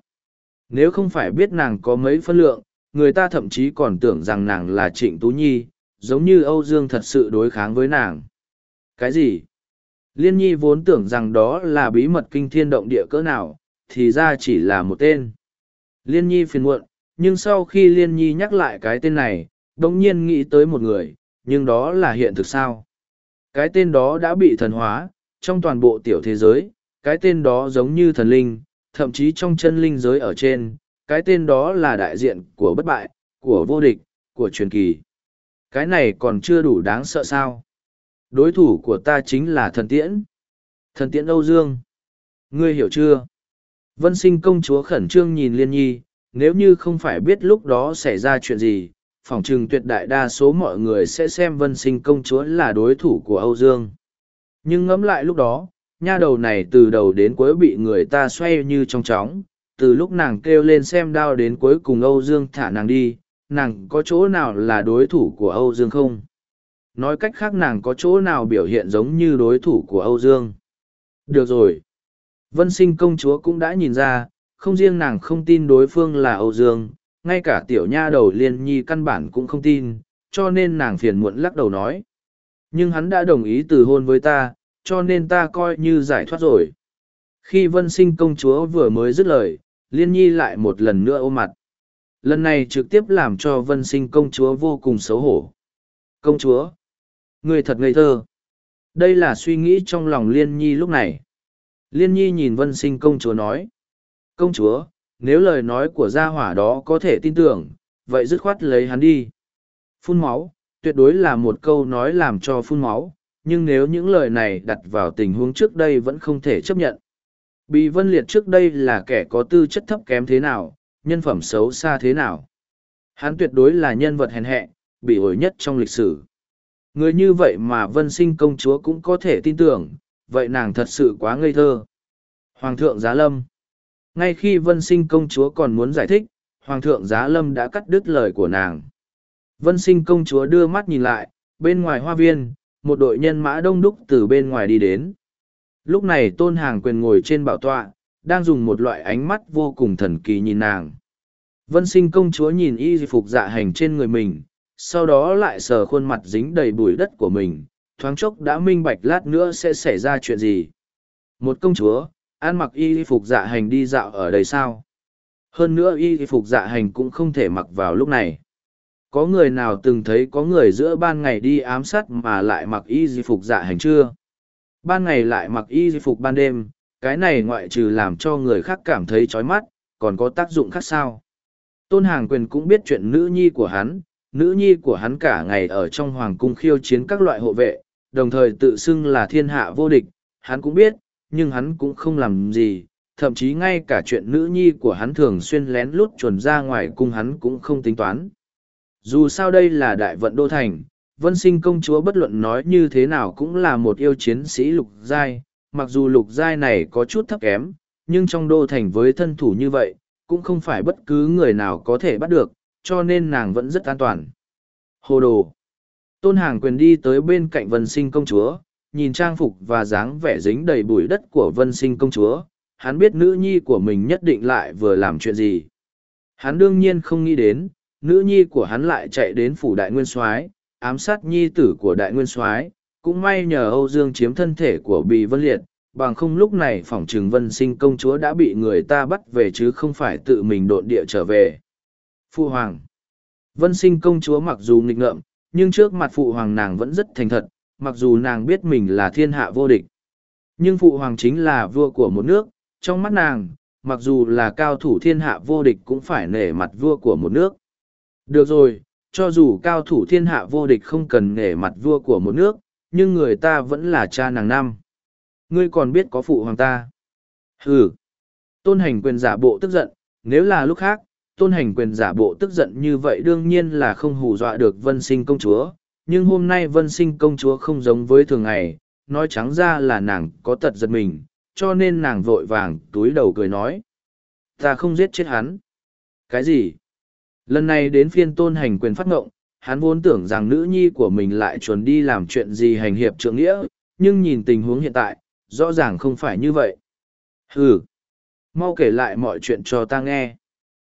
Nếu không phải biết nàng có mấy phân lượng, người ta thậm chí còn tưởng rằng nàng là Trịnh Tú Nhi, giống như Âu Dương thật sự đối kháng với nàng. Cái gì? Liên Nhi vốn tưởng rằng đó là bí mật kinh thiên động địa cỡ nào, thì ra chỉ là một tên. Liên Nhi phiền muộn, nhưng sau khi Liên Nhi nhắc lại cái tên này, đồng nhiên nghĩ tới một người, nhưng đó là hiện thực sao? Cái tên đó đã bị thần hóa, trong toàn bộ tiểu thế giới, cái tên đó giống như thần linh, thậm chí trong chân linh giới ở trên, cái tên đó là đại diện của bất bại, của vô địch, của truyền kỳ. Cái này còn chưa đủ đáng sợ sao? Đối thủ của ta chính là thần tiễn. Thần tiễn Âu Dương. Ngươi hiểu chưa? Vân sinh công chúa khẩn trương nhìn Liên Nhi, nếu như không phải biết lúc đó xảy ra chuyện gì, phỏng chừng tuyệt đại đa số mọi người sẽ xem vân sinh công chúa là đối thủ của Âu Dương. Nhưng ngẫm lại lúc đó, nha đầu này từ đầu đến cuối bị người ta xoay như trong chóng, từ lúc nàng kêu lên xem đao đến cuối cùng Âu Dương thả nàng đi, nàng có chỗ nào là đối thủ của Âu Dương không? Nói cách khác nàng có chỗ nào biểu hiện giống như đối thủ của Âu Dương? Được rồi. Vân sinh công chúa cũng đã nhìn ra, không riêng nàng không tin đối phương là Âu Dương, ngay cả tiểu nha đầu liên nhi căn bản cũng không tin, cho nên nàng phiền muộn lắc đầu nói. Nhưng hắn đã đồng ý từ hôn với ta, cho nên ta coi như giải thoát rồi. Khi vân sinh công chúa vừa mới dứt lời, liên nhi lại một lần nữa ôm mặt. Lần này trực tiếp làm cho vân sinh công chúa vô cùng xấu hổ. Công chúa! Người thật ngây thơ! Đây là suy nghĩ trong lòng liên nhi lúc này. Liên nhi nhìn vân sinh công chúa nói. Công chúa, nếu lời nói của gia hỏa đó có thể tin tưởng, vậy dứt khoát lấy hắn đi. Phun máu, tuyệt đối là một câu nói làm cho phun máu, nhưng nếu những lời này đặt vào tình huống trước đây vẫn không thể chấp nhận. Bị vân liệt trước đây là kẻ có tư chất thấp kém thế nào, nhân phẩm xấu xa thế nào. Hắn tuyệt đối là nhân vật hèn hẹ, bị ổi nhất trong lịch sử. Người như vậy mà vân sinh công chúa cũng có thể tin tưởng, vậy nàng thật sự quá ngây thơ. Hoàng thượng Giá Lâm. Ngay khi vân sinh công chúa còn muốn giải thích, hoàng thượng giá lâm đã cắt đứt lời của nàng. Vân sinh công chúa đưa mắt nhìn lại, bên ngoài hoa viên, một đội nhân mã đông đúc từ bên ngoài đi đến. Lúc này tôn hàng quyền ngồi trên bảo tọa, đang dùng một loại ánh mắt vô cùng thần kỳ nhìn nàng. Vân sinh công chúa nhìn y phục dạ hành trên người mình, sau đó lại sờ khuôn mặt dính đầy bụi đất của mình thoáng chốc đã minh bạch lát nữa sẽ xảy ra chuyện gì một công chúa ăn mặc y phục dạ hành đi dạo ở đây sao? Hơn nữa y phục dạ hành cũng không thể mặc vào lúc này. Có người nào từng thấy có người giữa ban ngày đi ám sát mà lại mặc y phục dạ hành chưa? Ban ngày lại mặc y phục ban đêm, cái này ngoại trừ làm cho người khác cảm thấy chói mắt, còn có tác dụng khác sao? Tôn Hàng Quyền cũng biết chuyện nữ nhi của hắn, nữ nhi của hắn cả ngày ở trong hoàng cung khiêu chiến các loại hộ vệ, đồng thời tự xưng là thiên hạ vô địch, hắn cũng biết, nhưng hắn cũng không làm gì, thậm chí ngay cả chuyện nữ nhi của hắn thường xuyên lén lút chuồn ra ngoài cung hắn cũng không tính toán. Dù sao đây là đại vận đô thành, vân sinh công chúa bất luận nói như thế nào cũng là một yêu chiến sĩ lục giai, mặc dù lục giai này có chút thấp kém, nhưng trong đô thành với thân thủ như vậy, cũng không phải bất cứ người nào có thể bắt được, cho nên nàng vẫn rất an toàn. Hồ đồ! Tôn hàng quyền đi tới bên cạnh vân sinh công chúa, nhìn trang phục và dáng vẻ dính đầy bụi đất của vân sinh công chúa, hắn biết nữ nhi của mình nhất định lại vừa làm chuyện gì. Hắn đương nhiên không nghĩ đến, nữ nhi của hắn lại chạy đến phủ đại nguyên soái ám sát nhi tử của đại nguyên soái cũng may nhờ âu dương chiếm thân thể của bì vân liệt bằng không lúc này phỏng trừng vân sinh công chúa đã bị người ta bắt về chứ không phải tự mình độn địa trở về Phu hoàng vân sinh công chúa mặc dù nghịch ngợm nhưng trước mặt phụ hoàng nàng vẫn rất thành thật mặc dù nàng biết mình là thiên hạ vô địch. Nhưng phụ hoàng chính là vua của một nước, trong mắt nàng, mặc dù là cao thủ thiên hạ vô địch cũng phải nể mặt vua của một nước. Được rồi, cho dù cao thủ thiên hạ vô địch không cần nể mặt vua của một nước, nhưng người ta vẫn là cha nàng năm. Ngươi còn biết có phụ hoàng ta. Ừ. Tôn hành quyền giả bộ tức giận, nếu là lúc khác, tôn hành quyền giả bộ tức giận như vậy đương nhiên là không hù dọa được vân sinh công chúa. Nhưng hôm nay vân sinh công chúa không giống với thường ngày, nói trắng ra là nàng có tật giật mình, cho nên nàng vội vàng túi đầu cười nói. Ta không giết chết hắn. Cái gì? Lần này đến phiên tôn hành quyền phát ngộng, hắn vốn tưởng rằng nữ nhi của mình lại chuẩn đi làm chuyện gì hành hiệp trượng nghĩa, nhưng nhìn tình huống hiện tại, rõ ràng không phải như vậy. Hừ, mau kể lại mọi chuyện cho ta nghe.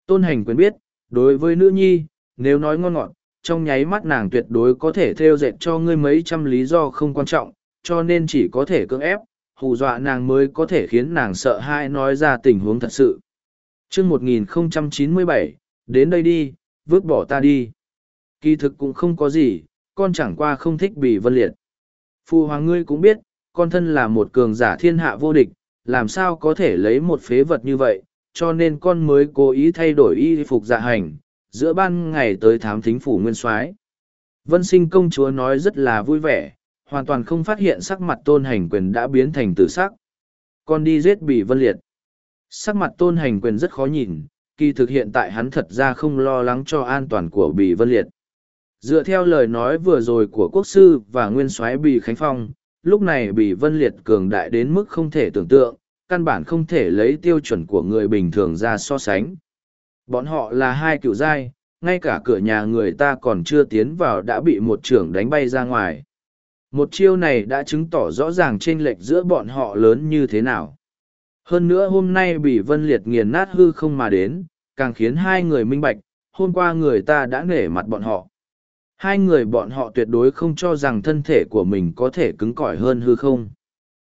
Tôn hành quyền biết, đối với nữ nhi, nếu nói ngon ngọt, trong nháy mắt nàng tuyệt đối có thể theo dệt cho ngươi mấy trăm lý do không quan trọng, cho nên chỉ có thể cưỡng ép, hù dọa nàng mới có thể khiến nàng sợ hãi nói ra tình huống thật sự. chương 1097, đến đây đi, vứt bỏ ta đi. Kỳ thực cũng không có gì, con chẳng qua không thích bị vân liệt. Phu hoàng ngươi cũng biết, con thân là một cường giả thiên hạ vô địch, làm sao có thể lấy một phế vật như vậy, cho nên con mới cố ý thay đổi y phục dạ hành, giữa ban ngày tới thám thính phủ nguyên soái Vân sinh công chúa nói rất là vui vẻ, hoàn toàn không phát hiện sắc mặt tôn hành quyền đã biến thành tử sắc. Con đi giết bị vân liệt. Sắc mặt tôn hành quyền rất khó nhìn, kỳ thực hiện tại hắn thật ra không lo lắng cho an toàn của bị vân liệt. Dựa theo lời nói vừa rồi của quốc sư và nguyên soái bị Khánh Phong, lúc này bị Vân Liệt cường đại đến mức không thể tưởng tượng, căn bản không thể lấy tiêu chuẩn của người bình thường ra so sánh. Bọn họ là hai cựu giai, ngay cả cửa nhà người ta còn chưa tiến vào đã bị một trưởng đánh bay ra ngoài. Một chiêu này đã chứng tỏ rõ ràng chênh lệch giữa bọn họ lớn như thế nào. Hơn nữa hôm nay bị Vân Liệt nghiền nát hư không mà đến, càng khiến hai người minh bạch, hôm qua người ta đã nể mặt bọn họ. Hai người bọn họ tuyệt đối không cho rằng thân thể của mình có thể cứng cỏi hơn hư không.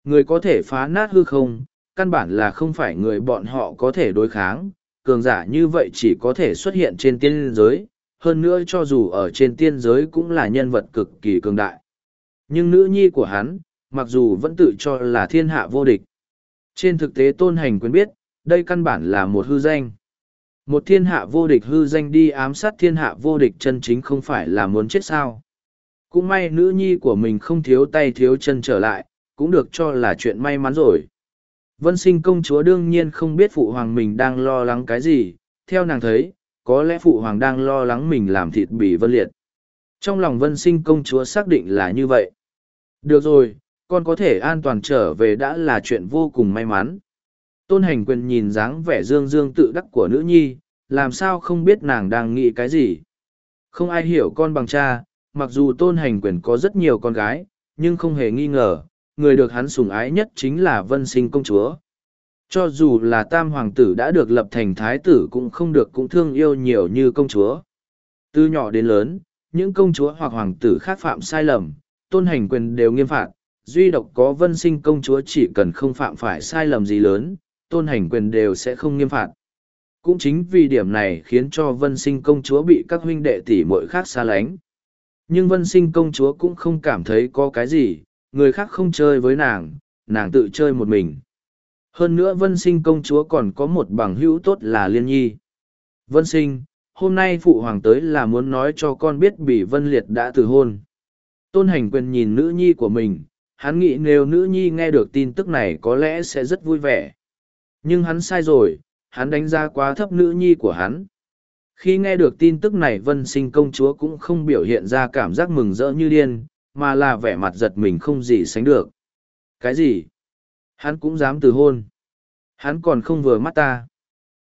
Người có thể phá nát hư không, căn bản là không phải người bọn họ có thể đối kháng, cường giả như vậy chỉ có thể xuất hiện trên tiên giới, hơn nữa cho dù ở trên tiên giới cũng là nhân vật cực kỳ cường đại. Nhưng nữ nhi của hắn, mặc dù vẫn tự cho là thiên hạ vô địch. Trên thực tế tôn hành quyền biết, đây căn bản là một hư danh. Một thiên hạ vô địch hư danh đi ám sát thiên hạ vô địch chân chính không phải là muốn chết sao. Cũng may nữ nhi của mình không thiếu tay thiếu chân trở lại, cũng được cho là chuyện may mắn rồi. Vân sinh công chúa đương nhiên không biết phụ hoàng mình đang lo lắng cái gì, theo nàng thấy, có lẽ phụ hoàng đang lo lắng mình làm thịt bỉ vân liệt. Trong lòng vân sinh công chúa xác định là như vậy. Được rồi, con có thể an toàn trở về đã là chuyện vô cùng may mắn. Tôn hành quyền nhìn dáng vẻ dương dương tự đắc của nữ nhi, làm sao không biết nàng đang nghĩ cái gì. Không ai hiểu con bằng cha, mặc dù tôn hành quyền có rất nhiều con gái, nhưng không hề nghi ngờ, người được hắn sủng ái nhất chính là vân sinh công chúa. Cho dù là tam hoàng tử đã được lập thành thái tử cũng không được cũng thương yêu nhiều như công chúa. Từ nhỏ đến lớn, những công chúa hoặc hoàng tử khác phạm sai lầm, tôn hành quyền đều nghiêm phạt, duy độc có vân sinh công chúa chỉ cần không phạm phải sai lầm gì lớn, tôn hành quyền đều sẽ không nghiêm phạt. Cũng chính vì điểm này khiến cho vân sinh công chúa bị các huynh đệ tỷ muội khác xa lánh. Nhưng vân sinh công chúa cũng không cảm thấy có cái gì, người khác không chơi với nàng, nàng tự chơi một mình. Hơn nữa vân sinh công chúa còn có một bằng hữu tốt là liên nhi. Vân sinh, hôm nay phụ hoàng tới là muốn nói cho con biết bị vân liệt đã từ hôn. Tôn hành quyền nhìn nữ nhi của mình, hắn nghĩ nếu nữ nhi nghe được tin tức này có lẽ sẽ rất vui vẻ. Nhưng hắn sai rồi, hắn đánh giá quá thấp nữ nhi của hắn. Khi nghe được tin tức này vân sinh công chúa cũng không biểu hiện ra cảm giác mừng rỡ như điên, mà là vẻ mặt giật mình không gì sánh được. Cái gì? Hắn cũng dám từ hôn. Hắn còn không vừa mắt ta.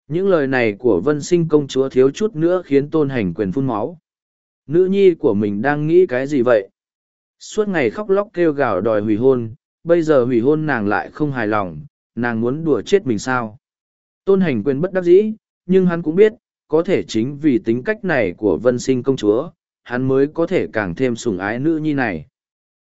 Những lời này của vân sinh công chúa thiếu chút nữa khiến tôn hành quyền phun máu. Nữ nhi của mình đang nghĩ cái gì vậy? Suốt ngày khóc lóc kêu gào đòi hủy hôn, bây giờ hủy hôn nàng lại không hài lòng, nàng muốn đùa chết mình sao? Tôn hành quyền bất đắc dĩ, nhưng hắn cũng biết, có thể chính vì tính cách này của vân sinh công chúa, hắn mới có thể càng thêm sủng ái nữ nhi này.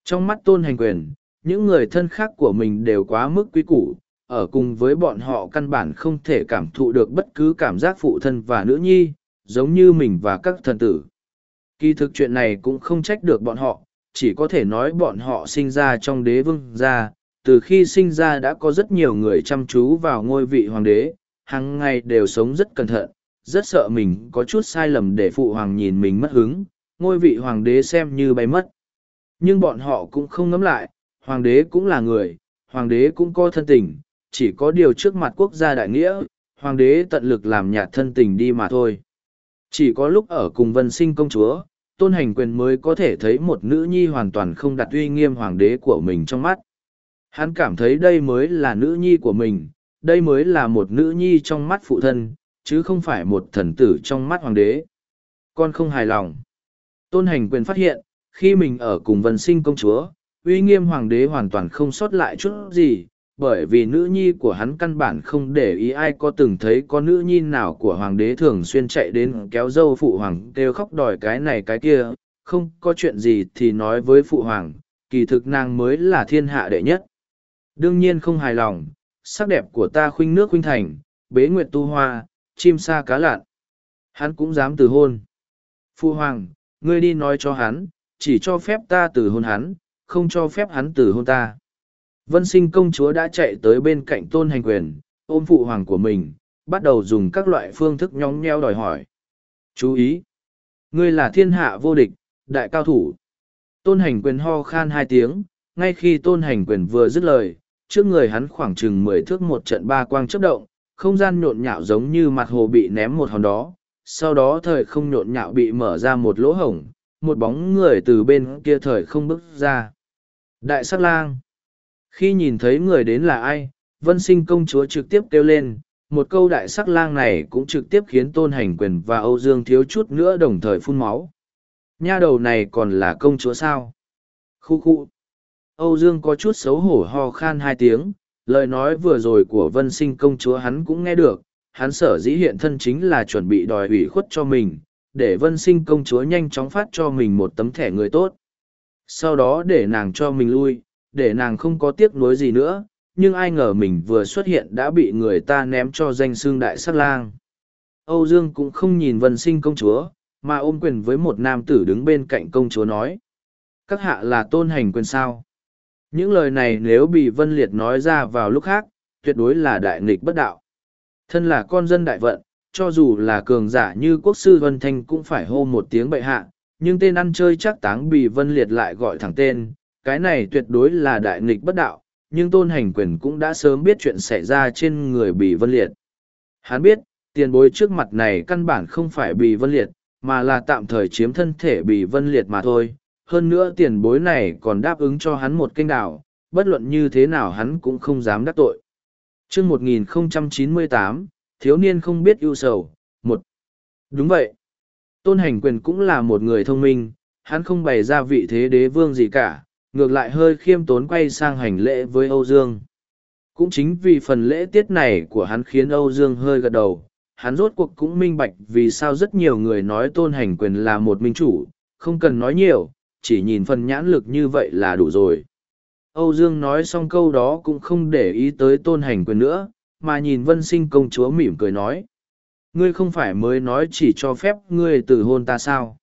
Trong mắt tôn hành quyền, những người thân khác của mình đều quá mức quý củ, ở cùng với bọn họ căn bản không thể cảm thụ được bất cứ cảm giác phụ thân và nữ nhi, giống như mình và các thần tử. Kỳ thực chuyện này cũng không trách được bọn họ, chỉ có thể nói bọn họ sinh ra trong đế vương gia, từ khi sinh ra đã có rất nhiều người chăm chú vào ngôi vị hoàng đế, hàng ngày đều sống rất cẩn thận, rất sợ mình có chút sai lầm để phụ hoàng nhìn mình mất hứng, ngôi vị hoàng đế xem như bay mất. Nhưng bọn họ cũng không ngấm lại, hoàng đế cũng là người, hoàng đế cũng có thân tình, chỉ có điều trước mặt quốc gia đại nghĩa, hoàng đế tận lực làm nhạt thân tình đi mà thôi. Chỉ có lúc ở cùng vân sinh công chúa, tôn hành quyền mới có thể thấy một nữ nhi hoàn toàn không đặt uy nghiêm hoàng đế của mình trong mắt. Hắn cảm thấy đây mới là nữ nhi của mình, đây mới là một nữ nhi trong mắt phụ thân, chứ không phải một thần tử trong mắt hoàng đế. Con không hài lòng. Tôn hành quyền phát hiện, khi mình ở cùng vân sinh công chúa, uy nghiêm hoàng đế hoàn toàn không sót lại chút gì, bởi vì nữ nhi của hắn căn bản không để ý ai có từng thấy có nữ nhi nào của hoàng đế thường xuyên chạy đến kéo dâu phụ hoàng kêu khóc đòi cái này cái kia, không có chuyện gì thì nói với phụ hoàng, kỳ thực nàng mới là thiên hạ đệ nhất. Đương nhiên không hài lòng, sắc đẹp của ta khuynh nước khuynh thành, bế nguyện tu hoa, chim sa cá lạn. Hắn cũng dám từ hôn. Phụ hoàng, ngươi đi nói cho hắn, chỉ cho phép ta từ hôn hắn, không cho phép hắn từ hôn ta. Vân sinh công chúa đã chạy tới bên cạnh tôn hành quyền, ôm phụ hoàng của mình, bắt đầu dùng các loại phương thức nhóng nheo đòi hỏi. Chú ý! Ngươi là thiên hạ vô địch, đại cao thủ. Tôn hành quyền ho khan hai tiếng, ngay khi tôn hành quyền vừa dứt lời, trước người hắn khoảng chừng mười thước một trận ba quang chấp động, không gian nhộn nhạo giống như mặt hồ bị ném một hòn đó. Sau đó thời không nhộn nhạo bị mở ra một lỗ hổng, một bóng người từ bên kia thời không bước ra. Đại sắc lang! Khi nhìn thấy người đến là ai, vân sinh công chúa trực tiếp kêu lên, một câu đại sắc lang này cũng trực tiếp khiến tôn hành quyền và Âu Dương thiếu chút nữa đồng thời phun máu. Nha đầu này còn là công chúa sao? Khu khu. Âu Dương có chút xấu hổ ho khan hai tiếng, lời nói vừa rồi của vân sinh công chúa hắn cũng nghe được, hắn sở dĩ hiện thân chính là chuẩn bị đòi ủy khuất cho mình, để vân sinh công chúa nhanh chóng phát cho mình một tấm thẻ người tốt. Sau đó để nàng cho mình lui, để nàng không có tiếc nuối gì nữa, nhưng ai ngờ mình vừa xuất hiện đã bị người ta ném cho danh xương đại sát lang. Âu Dương cũng không nhìn vân sinh công chúa, mà ôm quyền với một nam tử đứng bên cạnh công chúa nói. Các hạ là tôn hành quyền sao? Những lời này nếu bị Vân Liệt nói ra vào lúc khác, tuyệt đối là đại nghịch bất đạo. Thân là con dân đại vận, cho dù là cường giả như quốc sư Vân Thanh cũng phải hô một tiếng bệ hạ, nhưng tên ăn chơi chắc táng bị Vân Liệt lại gọi thẳng tên, cái này tuyệt đối là đại nghịch bất đạo, nhưng tôn hành quyền cũng đã sớm biết chuyện xảy ra trên người bị vân liệt. Hắn biết, tiền bối trước mặt này căn bản không phải bị vân liệt, mà là tạm thời chiếm thân thể bị vân liệt mà thôi. Hơn nữa tiền bối này còn đáp ứng cho hắn một kênh đảo, bất luận như thế nào hắn cũng không dám đắc tội chương 1098, thiếu niên không biết ưu sầu, một Đúng vậy. Tôn hành quyền cũng là một người thông minh, hắn không bày ra vị thế đế vương gì cả, ngược lại hơi khiêm tốn quay sang hành lễ với Âu Dương. Cũng chính vì phần lễ tiết này của hắn khiến Âu Dương hơi gật đầu, hắn rốt cuộc cũng minh bạch vì sao rất nhiều người nói tôn hành quyền là một minh chủ, không cần nói nhiều, chỉ nhìn phần nhãn lực như vậy là đủ rồi. Âu Dương nói xong câu đó cũng không để ý tới tôn hành quyền nữa, mà nhìn vân sinh công chúa mỉm cười nói. Ngươi không phải mới nói chỉ cho phép ngươi từ hôn ta sao?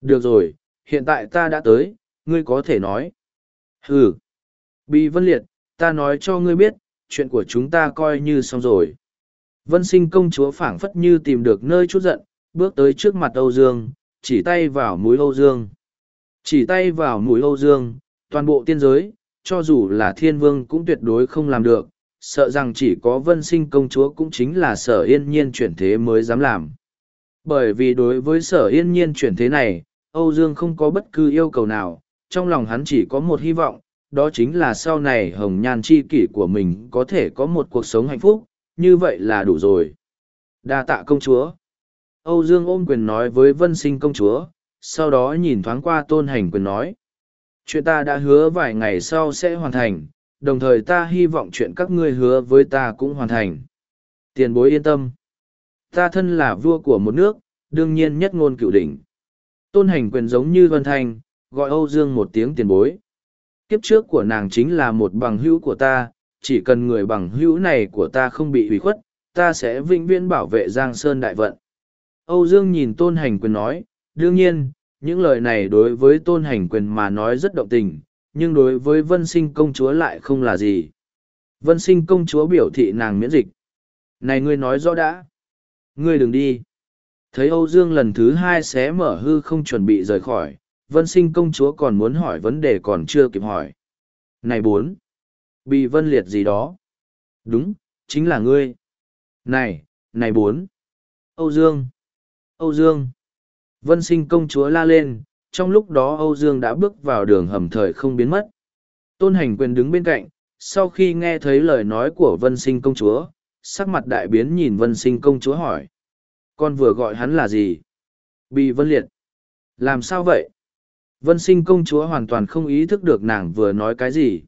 Được rồi, hiện tại ta đã tới, ngươi có thể nói. Hừ. Bị vân liệt, ta nói cho ngươi biết, chuyện của chúng ta coi như xong rồi. Vân sinh công chúa phảng phất như tìm được nơi chút giận, bước tới trước mặt Âu Dương, chỉ tay vào mũi Âu Dương. Chỉ tay vào mũi Âu Dương, toàn bộ tiên giới, cho dù là thiên vương cũng tuyệt đối không làm được, sợ rằng chỉ có vân sinh công chúa cũng chính là sở yên nhiên chuyển thế mới dám làm. Bởi vì đối với sở yên nhiên chuyển thế này, Âu Dương không có bất cứ yêu cầu nào, trong lòng hắn chỉ có một hy vọng, đó chính là sau này hồng nhan chi kỷ của mình có thể có một cuộc sống hạnh phúc, như vậy là đủ rồi. đa tạ công chúa. Âu Dương ôm quyền nói với vân sinh công chúa, sau đó nhìn thoáng qua tôn hành quyền nói. Chuyện ta đã hứa vài ngày sau sẽ hoàn thành, đồng thời ta hy vọng chuyện các ngươi hứa với ta cũng hoàn thành. Tiền bối yên tâm. Ta thân là vua của một nước, đương nhiên nhất ngôn cựu đỉnh. Tôn hành quyền giống như vân thanh, gọi Âu Dương một tiếng tiền bối. Kiếp trước của nàng chính là một bằng hữu của ta, chỉ cần người bằng hữu này của ta không bị hủy khuất, ta sẽ vĩnh viễn bảo vệ Giang Sơn đại vận. Âu Dương nhìn Tôn Hành Quyền nói, đương nhiên, những lời này đối với Tôn Hành Quyền mà nói rất động tình, nhưng đối với Vân Sinh công chúa lại không là gì. Vân Sinh công chúa biểu thị nàng miễn dịch. Này ngươi nói rõ đã. Ngươi đừng đi. Thấy Âu Dương lần thứ hai xé mở hư không chuẩn bị rời khỏi, vân sinh công chúa còn muốn hỏi vấn đề còn chưa kịp hỏi. Này bốn, bị vân liệt gì đó? Đúng, chính là ngươi. Này, này bốn. Âu Dương. Âu Dương. Vân sinh công chúa la lên, trong lúc đó Âu Dương đã bước vào đường hầm thời không biến mất. Tôn hành quyền đứng bên cạnh, sau khi nghe thấy lời nói của vân sinh công chúa, sắc mặt đại biến nhìn vân sinh công chúa hỏi. Con vừa gọi hắn là gì? Bị vân liệt. Làm sao vậy? Vân sinh công chúa hoàn toàn không ý thức được nàng vừa nói cái gì.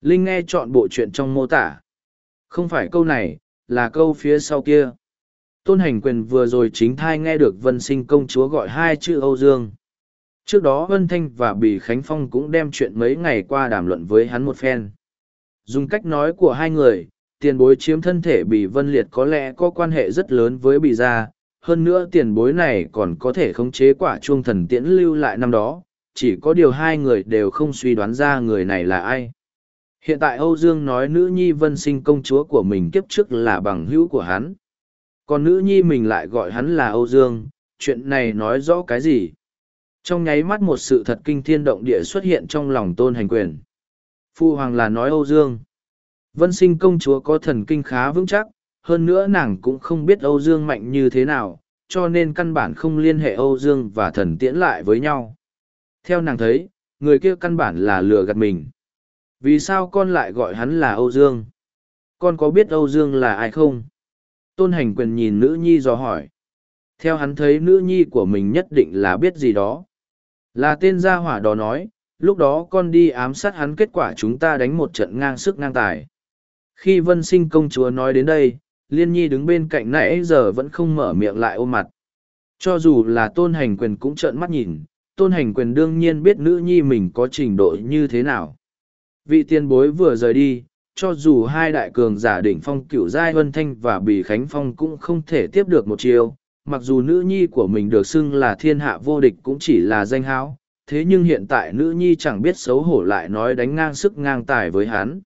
Linh nghe chọn bộ chuyện trong mô tả. Không phải câu này, là câu phía sau kia. Tôn hành quyền vừa rồi chính thai nghe được vân sinh công chúa gọi hai chữ Âu Dương. Trước đó Vân Thanh và Bì Khánh Phong cũng đem chuyện mấy ngày qua đàm luận với hắn một phen. Dùng cách nói của hai người, tiền bối chiếm thân thể Bì Vân Liệt có lẽ có quan hệ rất lớn với Bì Gia. Hơn nữa tiền bối này còn có thể khống chế quả chuông thần tiễn lưu lại năm đó, chỉ có điều hai người đều không suy đoán ra người này là ai. Hiện tại Âu Dương nói nữ nhi vân sinh công chúa của mình kiếp trước là bằng hữu của hắn. Còn nữ nhi mình lại gọi hắn là Âu Dương, chuyện này nói rõ cái gì? Trong nháy mắt một sự thật kinh thiên động địa xuất hiện trong lòng tôn hành quyền. Phu Hoàng là nói Âu Dương. Vân sinh công chúa có thần kinh khá vững chắc, hơn nữa nàng cũng không biết Âu Dương mạnh như thế nào, cho nên căn bản không liên hệ Âu Dương và thần tiễn lại với nhau. Theo nàng thấy, người kia căn bản là lừa gạt mình. Vì sao con lại gọi hắn là Âu Dương? Con có biết Âu Dương là ai không? Tôn hành quyền nhìn nữ nhi dò hỏi. Theo hắn thấy nữ nhi của mình nhất định là biết gì đó. Là tên gia hỏa đó nói, lúc đó con đi ám sát hắn kết quả chúng ta đánh một trận ngang sức ngang tài. Khi vân sinh công chúa nói đến đây, liên nhi đứng bên cạnh nãy giờ vẫn không mở miệng lại ôm mặt. Cho dù là tôn hành quyền cũng trợn mắt nhìn, tôn hành quyền đương nhiên biết nữ nhi mình có trình độ như thế nào. Vị tiên bối vừa rời đi, cho dù hai đại cường giả đỉnh phong cửu giai Vân Thanh và Bì Khánh Phong cũng không thể tiếp được một chiều, mặc dù nữ nhi của mình được xưng là thiên hạ vô địch cũng chỉ là danh háo, thế nhưng hiện tại nữ nhi chẳng biết xấu hổ lại nói đánh ngang sức ngang tài với hắn.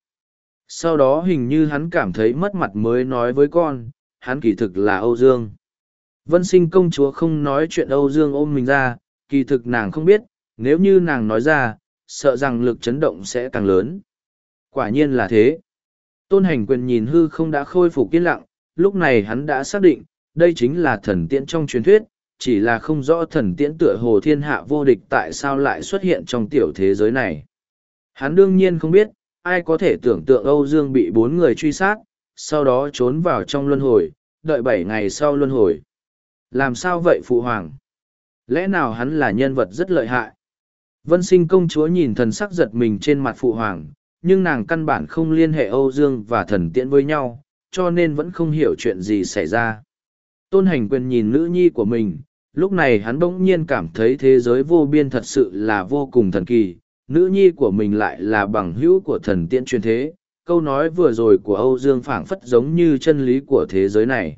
Sau đó hình như hắn cảm thấy mất mặt mới nói với con, hắn kỳ thực là Âu Dương. Vân sinh công chúa không nói chuyện Âu Dương ôm mình ra, kỳ thực nàng không biết, nếu như nàng nói ra, sợ rằng lực chấn động sẽ càng lớn. Quả nhiên là thế. Tôn hành quyền nhìn hư không đã khôi phục yên lặng, lúc này hắn đã xác định, đây chính là thần tiễn trong truyền thuyết, chỉ là không rõ thần tiễn tựa hồ thiên hạ vô địch tại sao lại xuất hiện trong tiểu thế giới này. Hắn đương nhiên không biết, ai có thể tưởng tượng Âu Dương bị bốn người truy sát, sau đó trốn vào trong luân hồi, đợi bảy ngày sau luân hồi. Làm sao vậy Phụ Hoàng? Lẽ nào hắn là nhân vật rất lợi hại? Vân sinh công chúa nhìn thần sắc giật mình trên mặt Phụ Hoàng, nhưng nàng căn bản không liên hệ Âu Dương và thần tiễn với nhau, cho nên vẫn không hiểu chuyện gì xảy ra. Tôn hành quyền nhìn nữ nhi của mình, lúc này hắn bỗng nhiên cảm thấy thế giới vô biên thật sự là vô cùng thần kỳ, nữ nhi của mình lại là bằng hữu của thần tiễn truyền thế, câu nói vừa rồi của Âu Dương phảng phất giống như chân lý của thế giới này.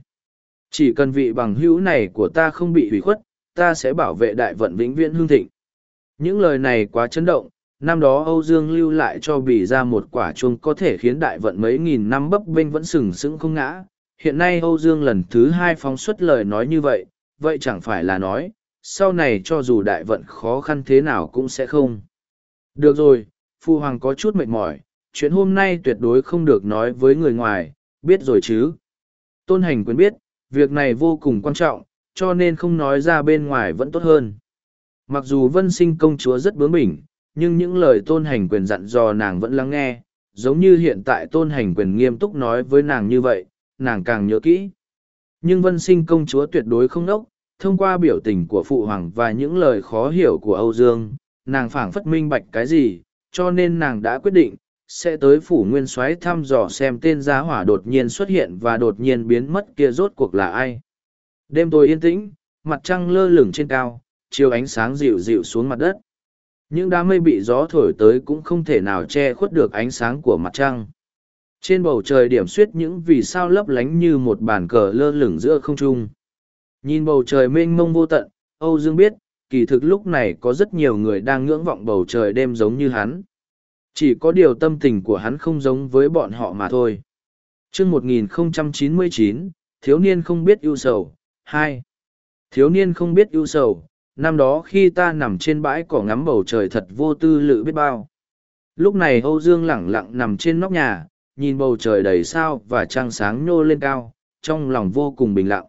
Chỉ cần vị bằng hữu này của ta không bị hủy khuất, ta sẽ bảo vệ đại vận vĩnh viễn hương thịnh. Những lời này quá chấn động, năm đó Âu Dương lưu lại cho bỉ ra một quả chuông có thể khiến đại vận mấy nghìn năm bấp bênh vẫn sừng sững không ngã, hiện nay Âu Dương lần thứ hai phóng xuất lời nói như vậy, vậy chẳng phải là nói, sau này cho dù đại vận khó khăn thế nào cũng sẽ không. Được rồi, Phu Hoàng có chút mệt mỏi, chuyện hôm nay tuyệt đối không được nói với người ngoài, biết rồi chứ. Tôn hành quyền biết, việc này vô cùng quan trọng, cho nên không nói ra bên ngoài vẫn tốt hơn. Mặc dù vân sinh công chúa rất bướng bỉnh, nhưng những lời tôn hành quyền dặn dò nàng vẫn lắng nghe, giống như hiện tại tôn hành quyền nghiêm túc nói với nàng như vậy, nàng càng nhớ kỹ. Nhưng vân sinh công chúa tuyệt đối không đốc, thông qua biểu tình của phụ hoàng và những lời khó hiểu của Âu Dương, nàng phảng phất minh bạch cái gì, cho nên nàng đã quyết định, sẽ tới phủ nguyên soái thăm dò xem tên giá hỏa đột nhiên xuất hiện và đột nhiên biến mất kia rốt cuộc là ai. Đêm tối yên tĩnh, mặt trăng lơ lửng trên cao, chiều ánh sáng dịu dịu xuống mặt đất. Những đám mây bị gió thổi tới cũng không thể nào che khuất được ánh sáng của mặt trăng. Trên bầu trời điểm suyết những vì sao lấp lánh như một bàn cờ lơ lửng giữa không trung. Nhìn bầu trời mênh mông vô tận, Âu Dương biết, kỳ thực lúc này có rất nhiều người đang ngưỡng vọng bầu trời đêm giống như hắn. Chỉ có điều tâm tình của hắn không giống với bọn họ mà thôi. chương 1099, thiếu niên không biết ưu sầu. hai Thiếu niên không biết ưu sầu, năm đó khi ta nằm trên bãi cỏ ngắm bầu trời thật vô tư lự biết bao. Lúc này Âu Dương lẳng lặng nằm trên nóc nhà, nhìn bầu trời đầy sao và trăng sáng nhô lên cao, trong lòng vô cùng bình lặng.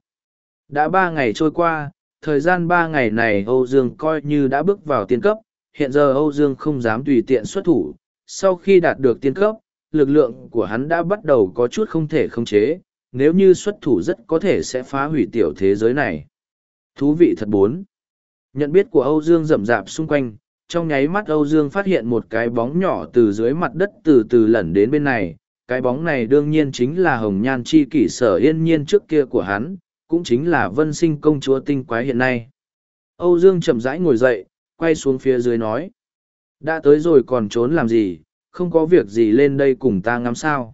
Đã ba ngày trôi qua, thời gian ba ngày này Âu Dương coi như đã bước vào tiên cấp, hiện giờ Âu Dương không dám tùy tiện xuất thủ. Sau khi đạt được tiên cấp, lực lượng của hắn đã bắt đầu có chút không thể khống chế, nếu như xuất thủ rất có thể sẽ phá hủy tiểu thế giới này. Thú vị thật bốn. Nhận biết của Âu Dương rậm rạp xung quanh, trong nháy mắt Âu Dương phát hiện một cái bóng nhỏ từ dưới mặt đất từ từ lẩn đến bên này. Cái bóng này đương nhiên chính là hồng nhan chi kỷ sở yên nhiên trước kia của hắn, cũng chính là vân sinh công chúa tinh quái hiện nay. Âu Dương chậm rãi ngồi dậy, quay xuống phía dưới nói. Đã tới rồi còn trốn làm gì, không có việc gì lên đây cùng ta ngắm sao.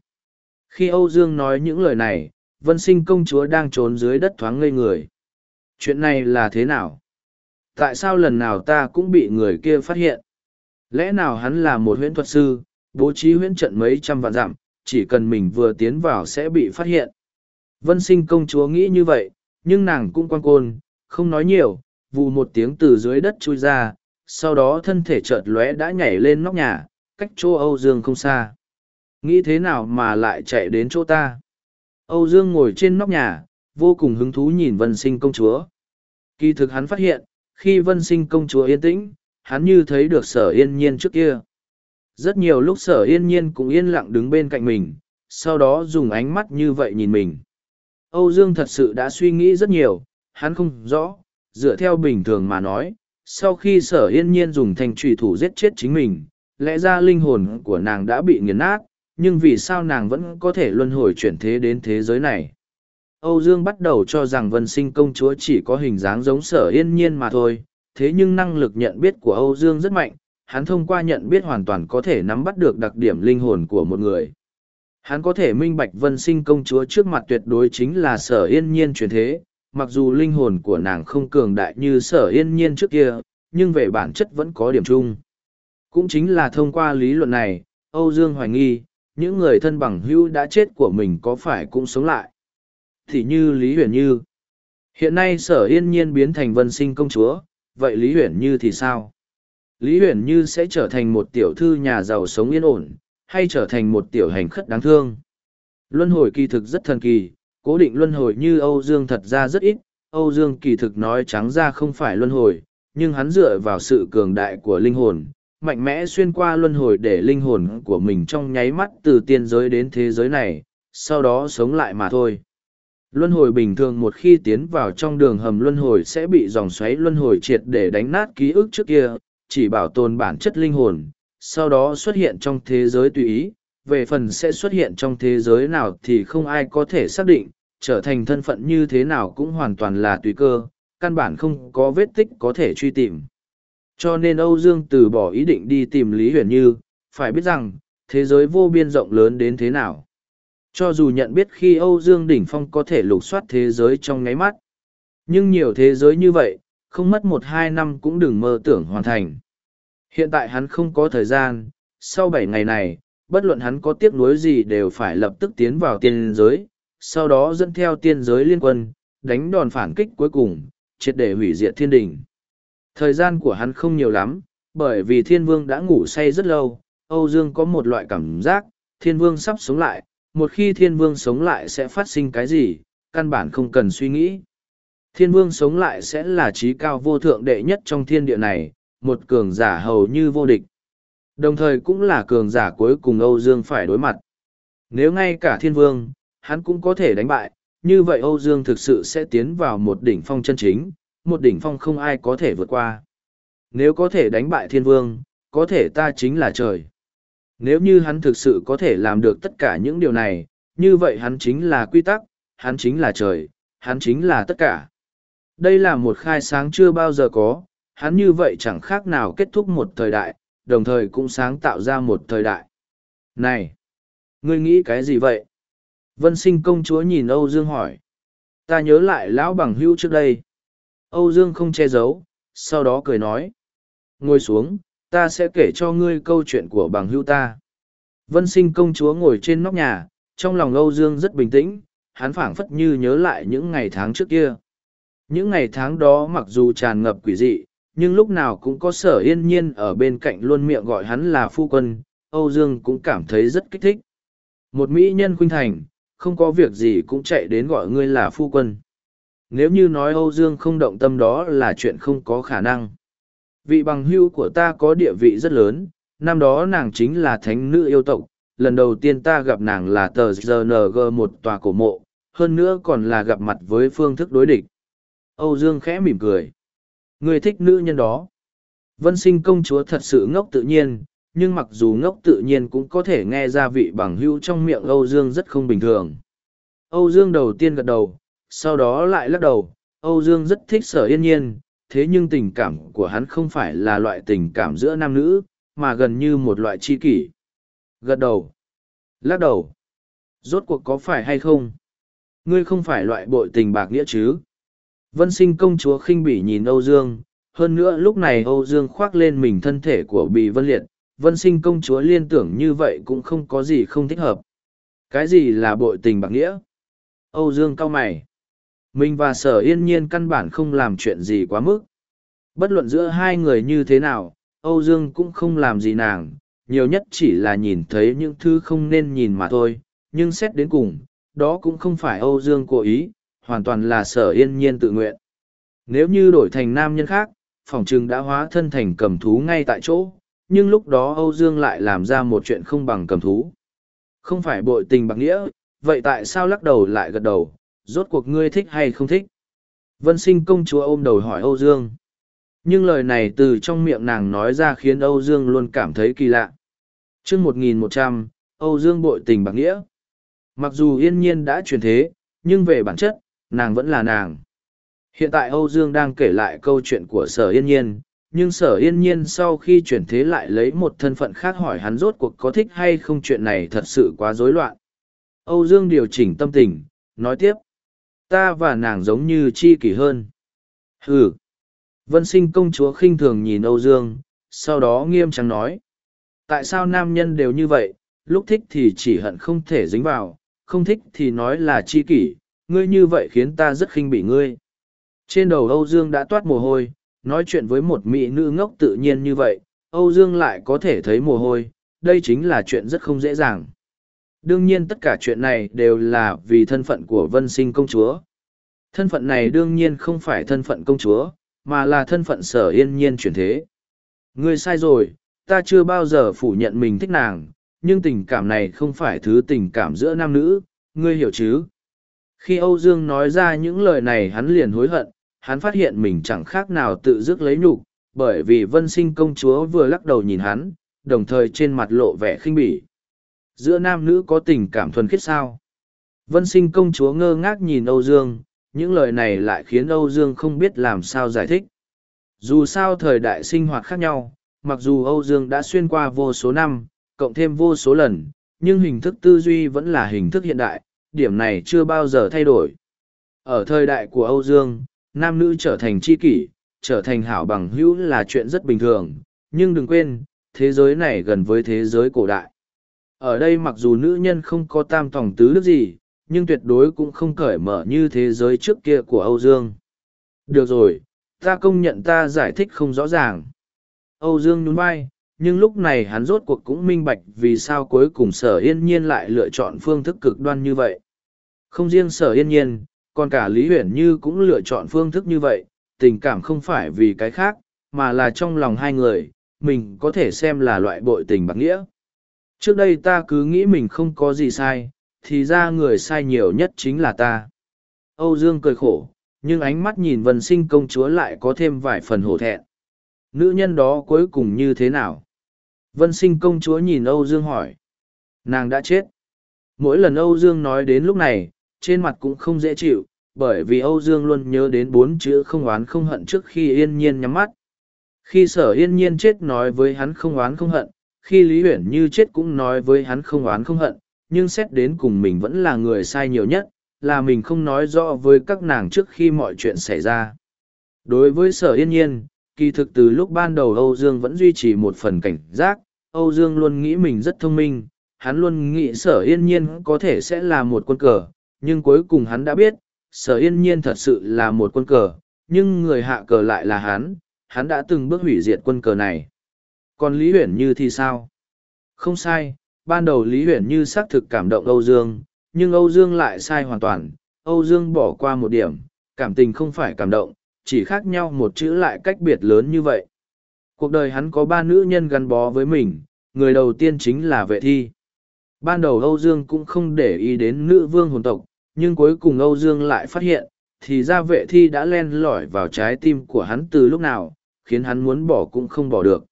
Khi Âu Dương nói những lời này, vân sinh công chúa đang trốn dưới đất thoáng ngây người. Chuyện này là thế nào? Tại sao lần nào ta cũng bị người kia phát hiện? Lẽ nào hắn là một huyễn thuật sư, bố trí huyễn trận mấy trăm vạn dặm, chỉ cần mình vừa tiến vào sẽ bị phát hiện. Vân sinh công chúa nghĩ như vậy, nhưng nàng cũng quan côn, không nói nhiều, vù một tiếng từ dưới đất chui ra, sau đó thân thể chợt lóe đã nhảy lên nóc nhà, cách chỗ Âu Dương không xa. Nghĩ thế nào mà lại chạy đến chỗ ta? Âu Dương ngồi trên nóc nhà, vô cùng hứng thú nhìn vân sinh công chúa. Kỳ thực hắn phát hiện, khi vân sinh công chúa yên tĩnh, hắn như thấy được sở yên nhiên trước kia. Rất nhiều lúc sở yên nhiên cũng yên lặng đứng bên cạnh mình, sau đó dùng ánh mắt như vậy nhìn mình. Âu Dương thật sự đã suy nghĩ rất nhiều, hắn không rõ, dựa theo bình thường mà nói, sau khi sở yên nhiên dùng thành trùy thủ giết chết chính mình, lẽ ra linh hồn của nàng đã bị nghiền nát, nhưng vì sao nàng vẫn có thể luân hồi chuyển thế đến thế giới này? Âu Dương bắt đầu cho rằng vân sinh công chúa chỉ có hình dáng giống sở yên nhiên mà thôi, thế nhưng năng lực nhận biết của Âu Dương rất mạnh, hắn thông qua nhận biết hoàn toàn có thể nắm bắt được đặc điểm linh hồn của một người. Hắn có thể minh bạch vân sinh công chúa trước mặt tuyệt đối chính là sở yên nhiên truyền thế, mặc dù linh hồn của nàng không cường đại như sở yên nhiên trước kia, nhưng về bản chất vẫn có điểm chung. Cũng chính là thông qua lý luận này, Âu Dương hoài nghi, những người thân bằng hữu đã chết của mình có phải cũng sống lại. Thì như Lý Huyền Như. Hiện nay sở yên nhiên biến thành vân sinh công chúa, vậy Lý Huyền Như thì sao? Lý Huyền Như sẽ trở thành một tiểu thư nhà giàu sống yên ổn, hay trở thành một tiểu hành khất đáng thương. Luân hồi kỳ thực rất thần kỳ, cố định luân hồi như Âu Dương thật ra rất ít, Âu Dương kỳ thực nói trắng ra không phải luân hồi, nhưng hắn dựa vào sự cường đại của linh hồn, mạnh mẽ xuyên qua luân hồi để linh hồn của mình trong nháy mắt từ tiên giới đến thế giới này, sau đó sống lại mà thôi. Luân hồi bình thường một khi tiến vào trong đường hầm luân hồi sẽ bị dòng xoáy luân hồi triệt để đánh nát ký ức trước kia, chỉ bảo tồn bản chất linh hồn, sau đó xuất hiện trong thế giới tùy ý, về phần sẽ xuất hiện trong thế giới nào thì không ai có thể xác định, trở thành thân phận như thế nào cũng hoàn toàn là tùy cơ, căn bản không có vết tích có thể truy tìm. Cho nên Âu Dương từ bỏ ý định đi tìm Lý Huyền Như, phải biết rằng, thế giới vô biên rộng lớn đến thế nào. Cho dù nhận biết khi Âu Dương Đỉnh Phong có thể lục soát thế giới trong ngáy mắt, nhưng nhiều thế giới như vậy, không mất một hai năm cũng đừng mơ tưởng hoàn thành. Hiện tại hắn không có thời gian, sau bảy ngày này, bất luận hắn có tiếc nuối gì đều phải lập tức tiến vào tiên giới, sau đó dẫn theo tiên giới liên quân, đánh đòn phản kích cuối cùng, triệt để hủy diệt thiên đình. Thời gian của hắn không nhiều lắm, bởi vì thiên vương đã ngủ say rất lâu, Âu Dương có một loại cảm giác, thiên vương sắp sống lại, một khi thiên vương sống lại sẽ phát sinh cái gì, căn bản không cần suy nghĩ. Thiên vương sống lại sẽ là trí cao vô thượng đệ nhất trong thiên địa này, một cường giả hầu như vô địch. Đồng thời cũng là cường giả cuối cùng Âu Dương phải đối mặt. Nếu ngay cả thiên vương, hắn cũng có thể đánh bại, như vậy Âu Dương thực sự sẽ tiến vào một đỉnh phong chân chính, một đỉnh phong không ai có thể vượt qua. Nếu có thể đánh bại thiên vương, có thể ta chính là trời. Nếu như hắn thực sự có thể làm được tất cả những điều này, như vậy hắn chính là quy tắc, hắn chính là trời, hắn chính là tất cả. Đây là một khai sáng chưa bao giờ có, hắn như vậy chẳng khác nào kết thúc một thời đại, đồng thời cũng sáng tạo ra một thời đại. Này! Ngươi nghĩ cái gì vậy? Vân sinh công chúa nhìn Âu Dương hỏi. Ta nhớ lại lão bằng hữu trước đây. Âu Dương không che giấu, sau đó cười nói. Ngồi xuống, ta sẽ kể cho ngươi câu chuyện của bằng hữu ta. Vân sinh công chúa ngồi trên nóc nhà, trong lòng Âu Dương rất bình tĩnh, hắn phảng phất như nhớ lại những ngày tháng trước kia. Những ngày tháng đó mặc dù tràn ngập quỷ dị, nhưng lúc nào cũng có sở yên nhiên ở bên cạnh luôn miệng gọi hắn là phu quân, Âu Dương cũng cảm thấy rất kích thích. Một mỹ nhân khuynh thành, không có việc gì cũng chạy đến gọi ngươi là phu quân. Nếu như nói Âu Dương không động tâm đó là chuyện không có khả năng. Vị bằng hưu của ta có địa vị rất lớn, năm đó nàng chính là thánh nữ yêu tộc, lần đầu tiên ta gặp nàng là tờ GNG một tòa cổ mộ, hơn nữa còn là gặp mặt với phương thức đối địch. Âu Dương khẽ mỉm cười. Người thích nữ nhân đó. Vân sinh công chúa thật sự ngốc tự nhiên, nhưng mặc dù ngốc tự nhiên cũng có thể nghe ra vị bằng hữu trong miệng Âu Dương rất không bình thường. Âu Dương đầu tiên gật đầu, sau đó lại lắc đầu, Âu Dương rất thích sở yên nhiên, thế nhưng tình cảm của hắn không phải là loại tình cảm giữa nam nữ, mà gần như một loại chi kỷ. Gật đầu. Lắc đầu. Rốt cuộc có phải hay không? Ngươi không phải loại bội tình bạc nghĩa chứ? Vân sinh công chúa khinh bỉ nhìn Âu Dương, hơn nữa lúc này Âu Dương khoác lên mình thân thể của Bì Vân Liệt, Vân sinh công chúa liên tưởng như vậy cũng không có gì không thích hợp. Cái gì là bội tình bạc nghĩa? Âu Dương cao mày. Mình và sở yên nhiên căn bản không làm chuyện gì quá mức. Bất luận giữa hai người như thế nào, Âu Dương cũng không làm gì nàng, nhiều nhất chỉ là nhìn thấy những thứ không nên nhìn mà thôi, nhưng xét đến cùng, đó cũng không phải Âu Dương cố ý, hoàn toàn là sở yên nhiên tự nguyện. Nếu như đổi thành nam nhân khác, phòng trừng đã hóa thân thành cầm thú ngay tại chỗ, nhưng lúc đó Âu Dương lại làm ra một chuyện không bằng cầm thú. Không phải bội tình bạc nghĩa, vậy tại sao lắc đầu lại gật đầu, rốt cuộc ngươi thích hay không thích? Vân sinh công chúa ôm đầu hỏi Âu Dương. Nhưng lời này từ trong miệng nàng nói ra khiến Âu Dương luôn cảm thấy kỳ lạ. chương 1100, Âu Dương bội tình bạc nghĩa. Mặc dù yên nhiên đã chuyển thế, nhưng về bản chất, nàng vẫn là nàng. Hiện tại Âu Dương đang kể lại câu chuyện của sở yên nhiên, nhưng sở yên nhiên sau khi chuyển thế lại lấy một thân phận khác hỏi hắn rốt cuộc có thích hay không chuyện này thật sự quá rối loạn. Âu Dương điều chỉnh tâm tình, nói tiếp. Ta và nàng giống như chi kỷ hơn. Ừ. Vân sinh công chúa khinh thường nhìn Âu Dương, sau đó nghiêm trang nói. Tại sao nam nhân đều như vậy, lúc thích thì chỉ hận không thể dính vào, không thích thì nói là chi kỷ, ngươi như vậy khiến ta rất khinh bỉ ngươi. Trên đầu Âu Dương đã toát mồ hôi, nói chuyện với một mỹ nữ ngốc tự nhiên như vậy, Âu Dương lại có thể thấy mồ hôi, đây chính là chuyện rất không dễ dàng. Đương nhiên tất cả chuyện này đều là vì thân phận của vân sinh công chúa. Thân phận này đương nhiên không phải thân phận công chúa, mà là thân phận sở yên nhiên chuyển thế. Ngươi sai rồi, ta chưa bao giờ phủ nhận mình thích nàng, nhưng tình cảm này không phải thứ tình cảm giữa nam nữ, ngươi hiểu chứ? Khi Âu Dương nói ra những lời này hắn liền hối hận, hắn phát hiện mình chẳng khác nào tự dứt lấy nhục, bởi vì vân sinh công chúa vừa lắc đầu nhìn hắn, đồng thời trên mặt lộ vẻ khinh bỉ. Giữa nam nữ có tình cảm thuần khiết sao? Vân sinh công chúa ngơ ngác nhìn Âu Dương, những lời này lại khiến Âu Dương không biết làm sao giải thích. Dù sao thời đại sinh hoạt khác nhau, mặc dù Âu Dương đã xuyên qua vô số năm, cộng thêm vô số lần, nhưng hình thức tư duy vẫn là hình thức hiện đại, điểm này chưa bao giờ thay đổi. Ở thời đại của Âu Dương, nam nữ trở thành tri kỷ, trở thành hảo bằng hữu là chuyện rất bình thường, nhưng đừng quên, thế giới này gần với thế giới cổ đại. Ở đây mặc dù nữ nhân không có tam tòng tứ đức gì, nhưng tuyệt đối cũng không cởi mở như thế giới trước kia của Âu Dương. Được rồi, ta công nhận ta giải thích không rõ ràng. Âu Dương nhún vai, nhưng lúc này hắn rốt cuộc cũng minh bạch vì sao cuối cùng sở yên nhiên lại lựa chọn phương thức cực đoan như vậy. Không riêng sở yên nhiên, còn cả Lý Huyển Như cũng lựa chọn phương thức như vậy, tình cảm không phải vì cái khác, mà là trong lòng hai người, mình có thể xem là loại bội tình bạc nghĩa. Trước đây ta cứ nghĩ mình không có gì sai, thì ra người sai nhiều nhất chính là ta. Âu Dương cười khổ, nhưng ánh mắt nhìn vân sinh công chúa lại có thêm vài phần hổ thẹn. Nữ nhân đó cuối cùng như thế nào? Vân sinh công chúa nhìn Âu Dương hỏi. Nàng đã chết. Mỗi lần Âu Dương nói đến lúc này, trên mặt cũng không dễ chịu, bởi vì Âu Dương luôn nhớ đến bốn chữ không oán không hận trước khi yên nhiên nhắm mắt. Khi sở yên nhiên chết nói với hắn không oán không hận, khi Lý Huyển Như chết cũng nói với hắn không oán không hận, nhưng xét đến cùng mình vẫn là người sai nhiều nhất, là mình không nói rõ với các nàng trước khi mọi chuyện xảy ra. Đối với sở yên nhiên, kỳ thực từ lúc ban đầu Âu Dương vẫn duy trì một phần cảnh giác, Âu Dương luôn nghĩ mình rất thông minh, hắn luôn nghĩ sở yên nhiên có thể sẽ là một quân cờ, nhưng cuối cùng hắn đã biết, sở yên nhiên thật sự là một quân cờ, nhưng người hạ cờ lại là hắn, hắn đã từng bước hủy diệt quân cờ này. Còn Lý Huyển Như thì sao? Không sai, ban đầu Lý Huyền Như xác thực cảm động Âu Dương, nhưng Âu Dương lại sai hoàn toàn, Âu Dương bỏ qua một điểm, cảm tình không phải cảm động, chỉ khác nhau một chữ lại cách biệt lớn như vậy. Cuộc đời hắn có ba nữ nhân gắn bó với mình, người đầu tiên chính là vệ thi. Ban đầu Âu Dương cũng không để ý đến nữ vương hồn tộc, nhưng cuối cùng Âu Dương lại phát hiện, thì ra vệ thi đã len lỏi vào trái tim của hắn từ lúc nào, khiến hắn muốn bỏ cũng không bỏ được.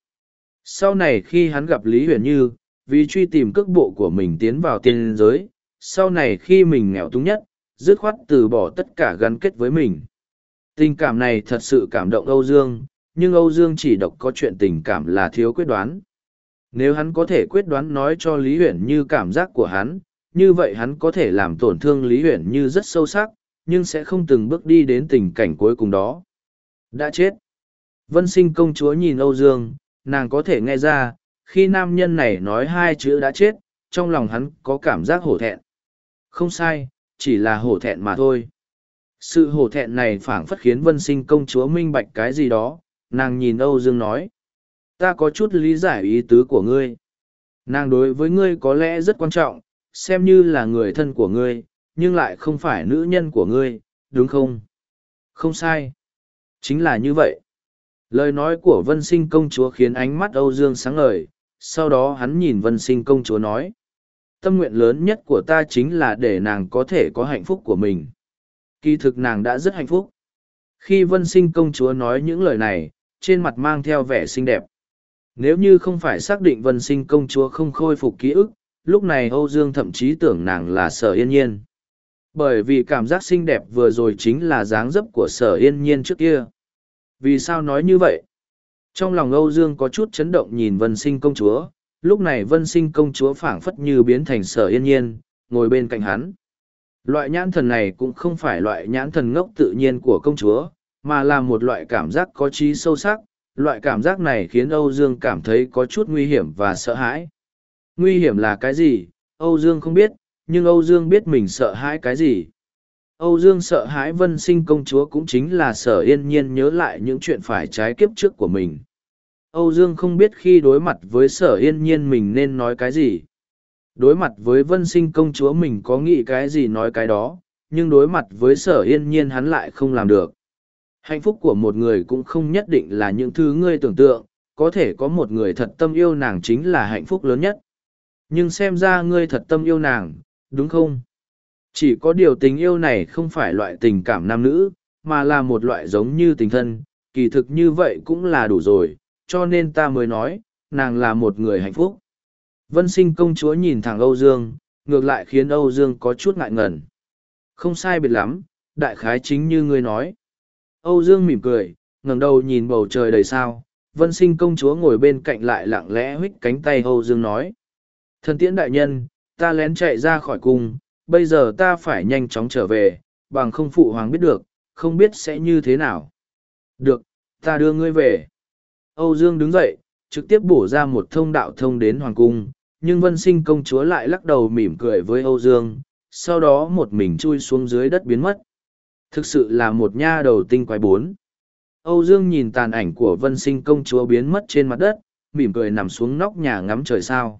Sau này khi hắn gặp Lý Huyền Như, vì truy tìm cước bộ của mình tiến vào tiên giới, sau này khi mình nghèo túng nhất, dứt khoát từ bỏ tất cả gắn kết với mình. Tình cảm này thật sự cảm động Âu Dương, nhưng Âu Dương chỉ độc có chuyện tình cảm là thiếu quyết đoán. Nếu hắn có thể quyết đoán nói cho Lý Huyền Như cảm giác của hắn, như vậy hắn có thể làm tổn thương Lý Huyền Như rất sâu sắc, nhưng sẽ không từng bước đi đến tình cảnh cuối cùng đó. Đã chết. Vân sinh công chúa nhìn Âu Dương, nàng có thể nghe ra, khi nam nhân này nói hai chữ đã chết, trong lòng hắn có cảm giác hổ thẹn. Không sai, chỉ là hổ thẹn mà thôi. Sự hổ thẹn này phảng phất khiến vân sinh công chúa minh bạch cái gì đó, nàng nhìn Âu Dương nói. Ta có chút lý giải ý tứ của ngươi. Nàng đối với ngươi có lẽ rất quan trọng, xem như là người thân của ngươi, nhưng lại không phải nữ nhân của ngươi, đúng không? Không sai. Chính là như vậy. Lời nói của vân sinh công chúa khiến ánh mắt Âu Dương sáng ngời, sau đó hắn nhìn vân sinh công chúa nói. Tâm nguyện lớn nhất của ta chính là để nàng có thể có hạnh phúc của mình. Kỳ thực nàng đã rất hạnh phúc. Khi vân sinh công chúa nói những lời này, trên mặt mang theo vẻ xinh đẹp. Nếu như không phải xác định vân sinh công chúa không khôi phục ký ức, lúc này Âu Dương thậm chí tưởng nàng là sở yên nhiên. Bởi vì cảm giác xinh đẹp vừa rồi chính là dáng dấp của sở yên nhiên trước kia. Vì sao nói như vậy? Trong lòng Âu Dương có chút chấn động nhìn vân sinh công chúa, lúc này vân sinh công chúa phảng phất như biến thành sở yên nhiên, ngồi bên cạnh hắn. Loại nhãn thần này cũng không phải loại nhãn thần ngốc tự nhiên của công chúa, mà là một loại cảm giác có trí sâu sắc. Loại cảm giác này khiến Âu Dương cảm thấy có chút nguy hiểm và sợ hãi. Nguy hiểm là cái gì? Âu Dương không biết, nhưng Âu Dương biết mình sợ hãi cái gì. Âu Dương sợ hãi vân sinh công chúa cũng chính là sở yên nhiên nhớ lại những chuyện phải trái kiếp trước của mình. Âu Dương không biết khi đối mặt với sở yên nhiên mình nên nói cái gì. Đối mặt với vân sinh công chúa mình có nghĩ cái gì nói cái đó, nhưng đối mặt với sở yên nhiên hắn lại không làm được. Hạnh phúc của một người cũng không nhất định là những thứ ngươi tưởng tượng, có thể có một người thật tâm yêu nàng chính là hạnh phúc lớn nhất. Nhưng xem ra ngươi thật tâm yêu nàng, đúng không? Chỉ có điều tình yêu này không phải loại tình cảm nam nữ, mà là một loại giống như tình thân, kỳ thực như vậy cũng là đủ rồi, cho nên ta mới nói, nàng là một người hạnh phúc. Vân sinh công chúa nhìn thẳng Âu Dương, ngược lại khiến Âu Dương có chút ngại ngần. Không sai biệt lắm, đại khái chính như ngươi nói. Âu Dương mỉm cười, ngẩng đầu nhìn bầu trời đầy sao, vân sinh công chúa ngồi bên cạnh lại lặng lẽ huých cánh tay Âu Dương nói. Thần tiễn đại nhân, ta lén chạy ra khỏi cung, bây giờ ta phải nhanh chóng trở về, bằng không phụ hoàng biết được, không biết sẽ như thế nào. Được, ta đưa ngươi về. Âu Dương đứng dậy, trực tiếp bổ ra một thông đạo thông đến hoàng cung, nhưng vân sinh công chúa lại lắc đầu mỉm cười với Âu Dương, sau đó một mình chui xuống dưới đất biến mất. Thực sự là một nha đầu tinh quái bốn. Âu Dương nhìn tàn ảnh của vân sinh công chúa biến mất trên mặt đất, mỉm cười nằm xuống nóc nhà ngắm trời sao.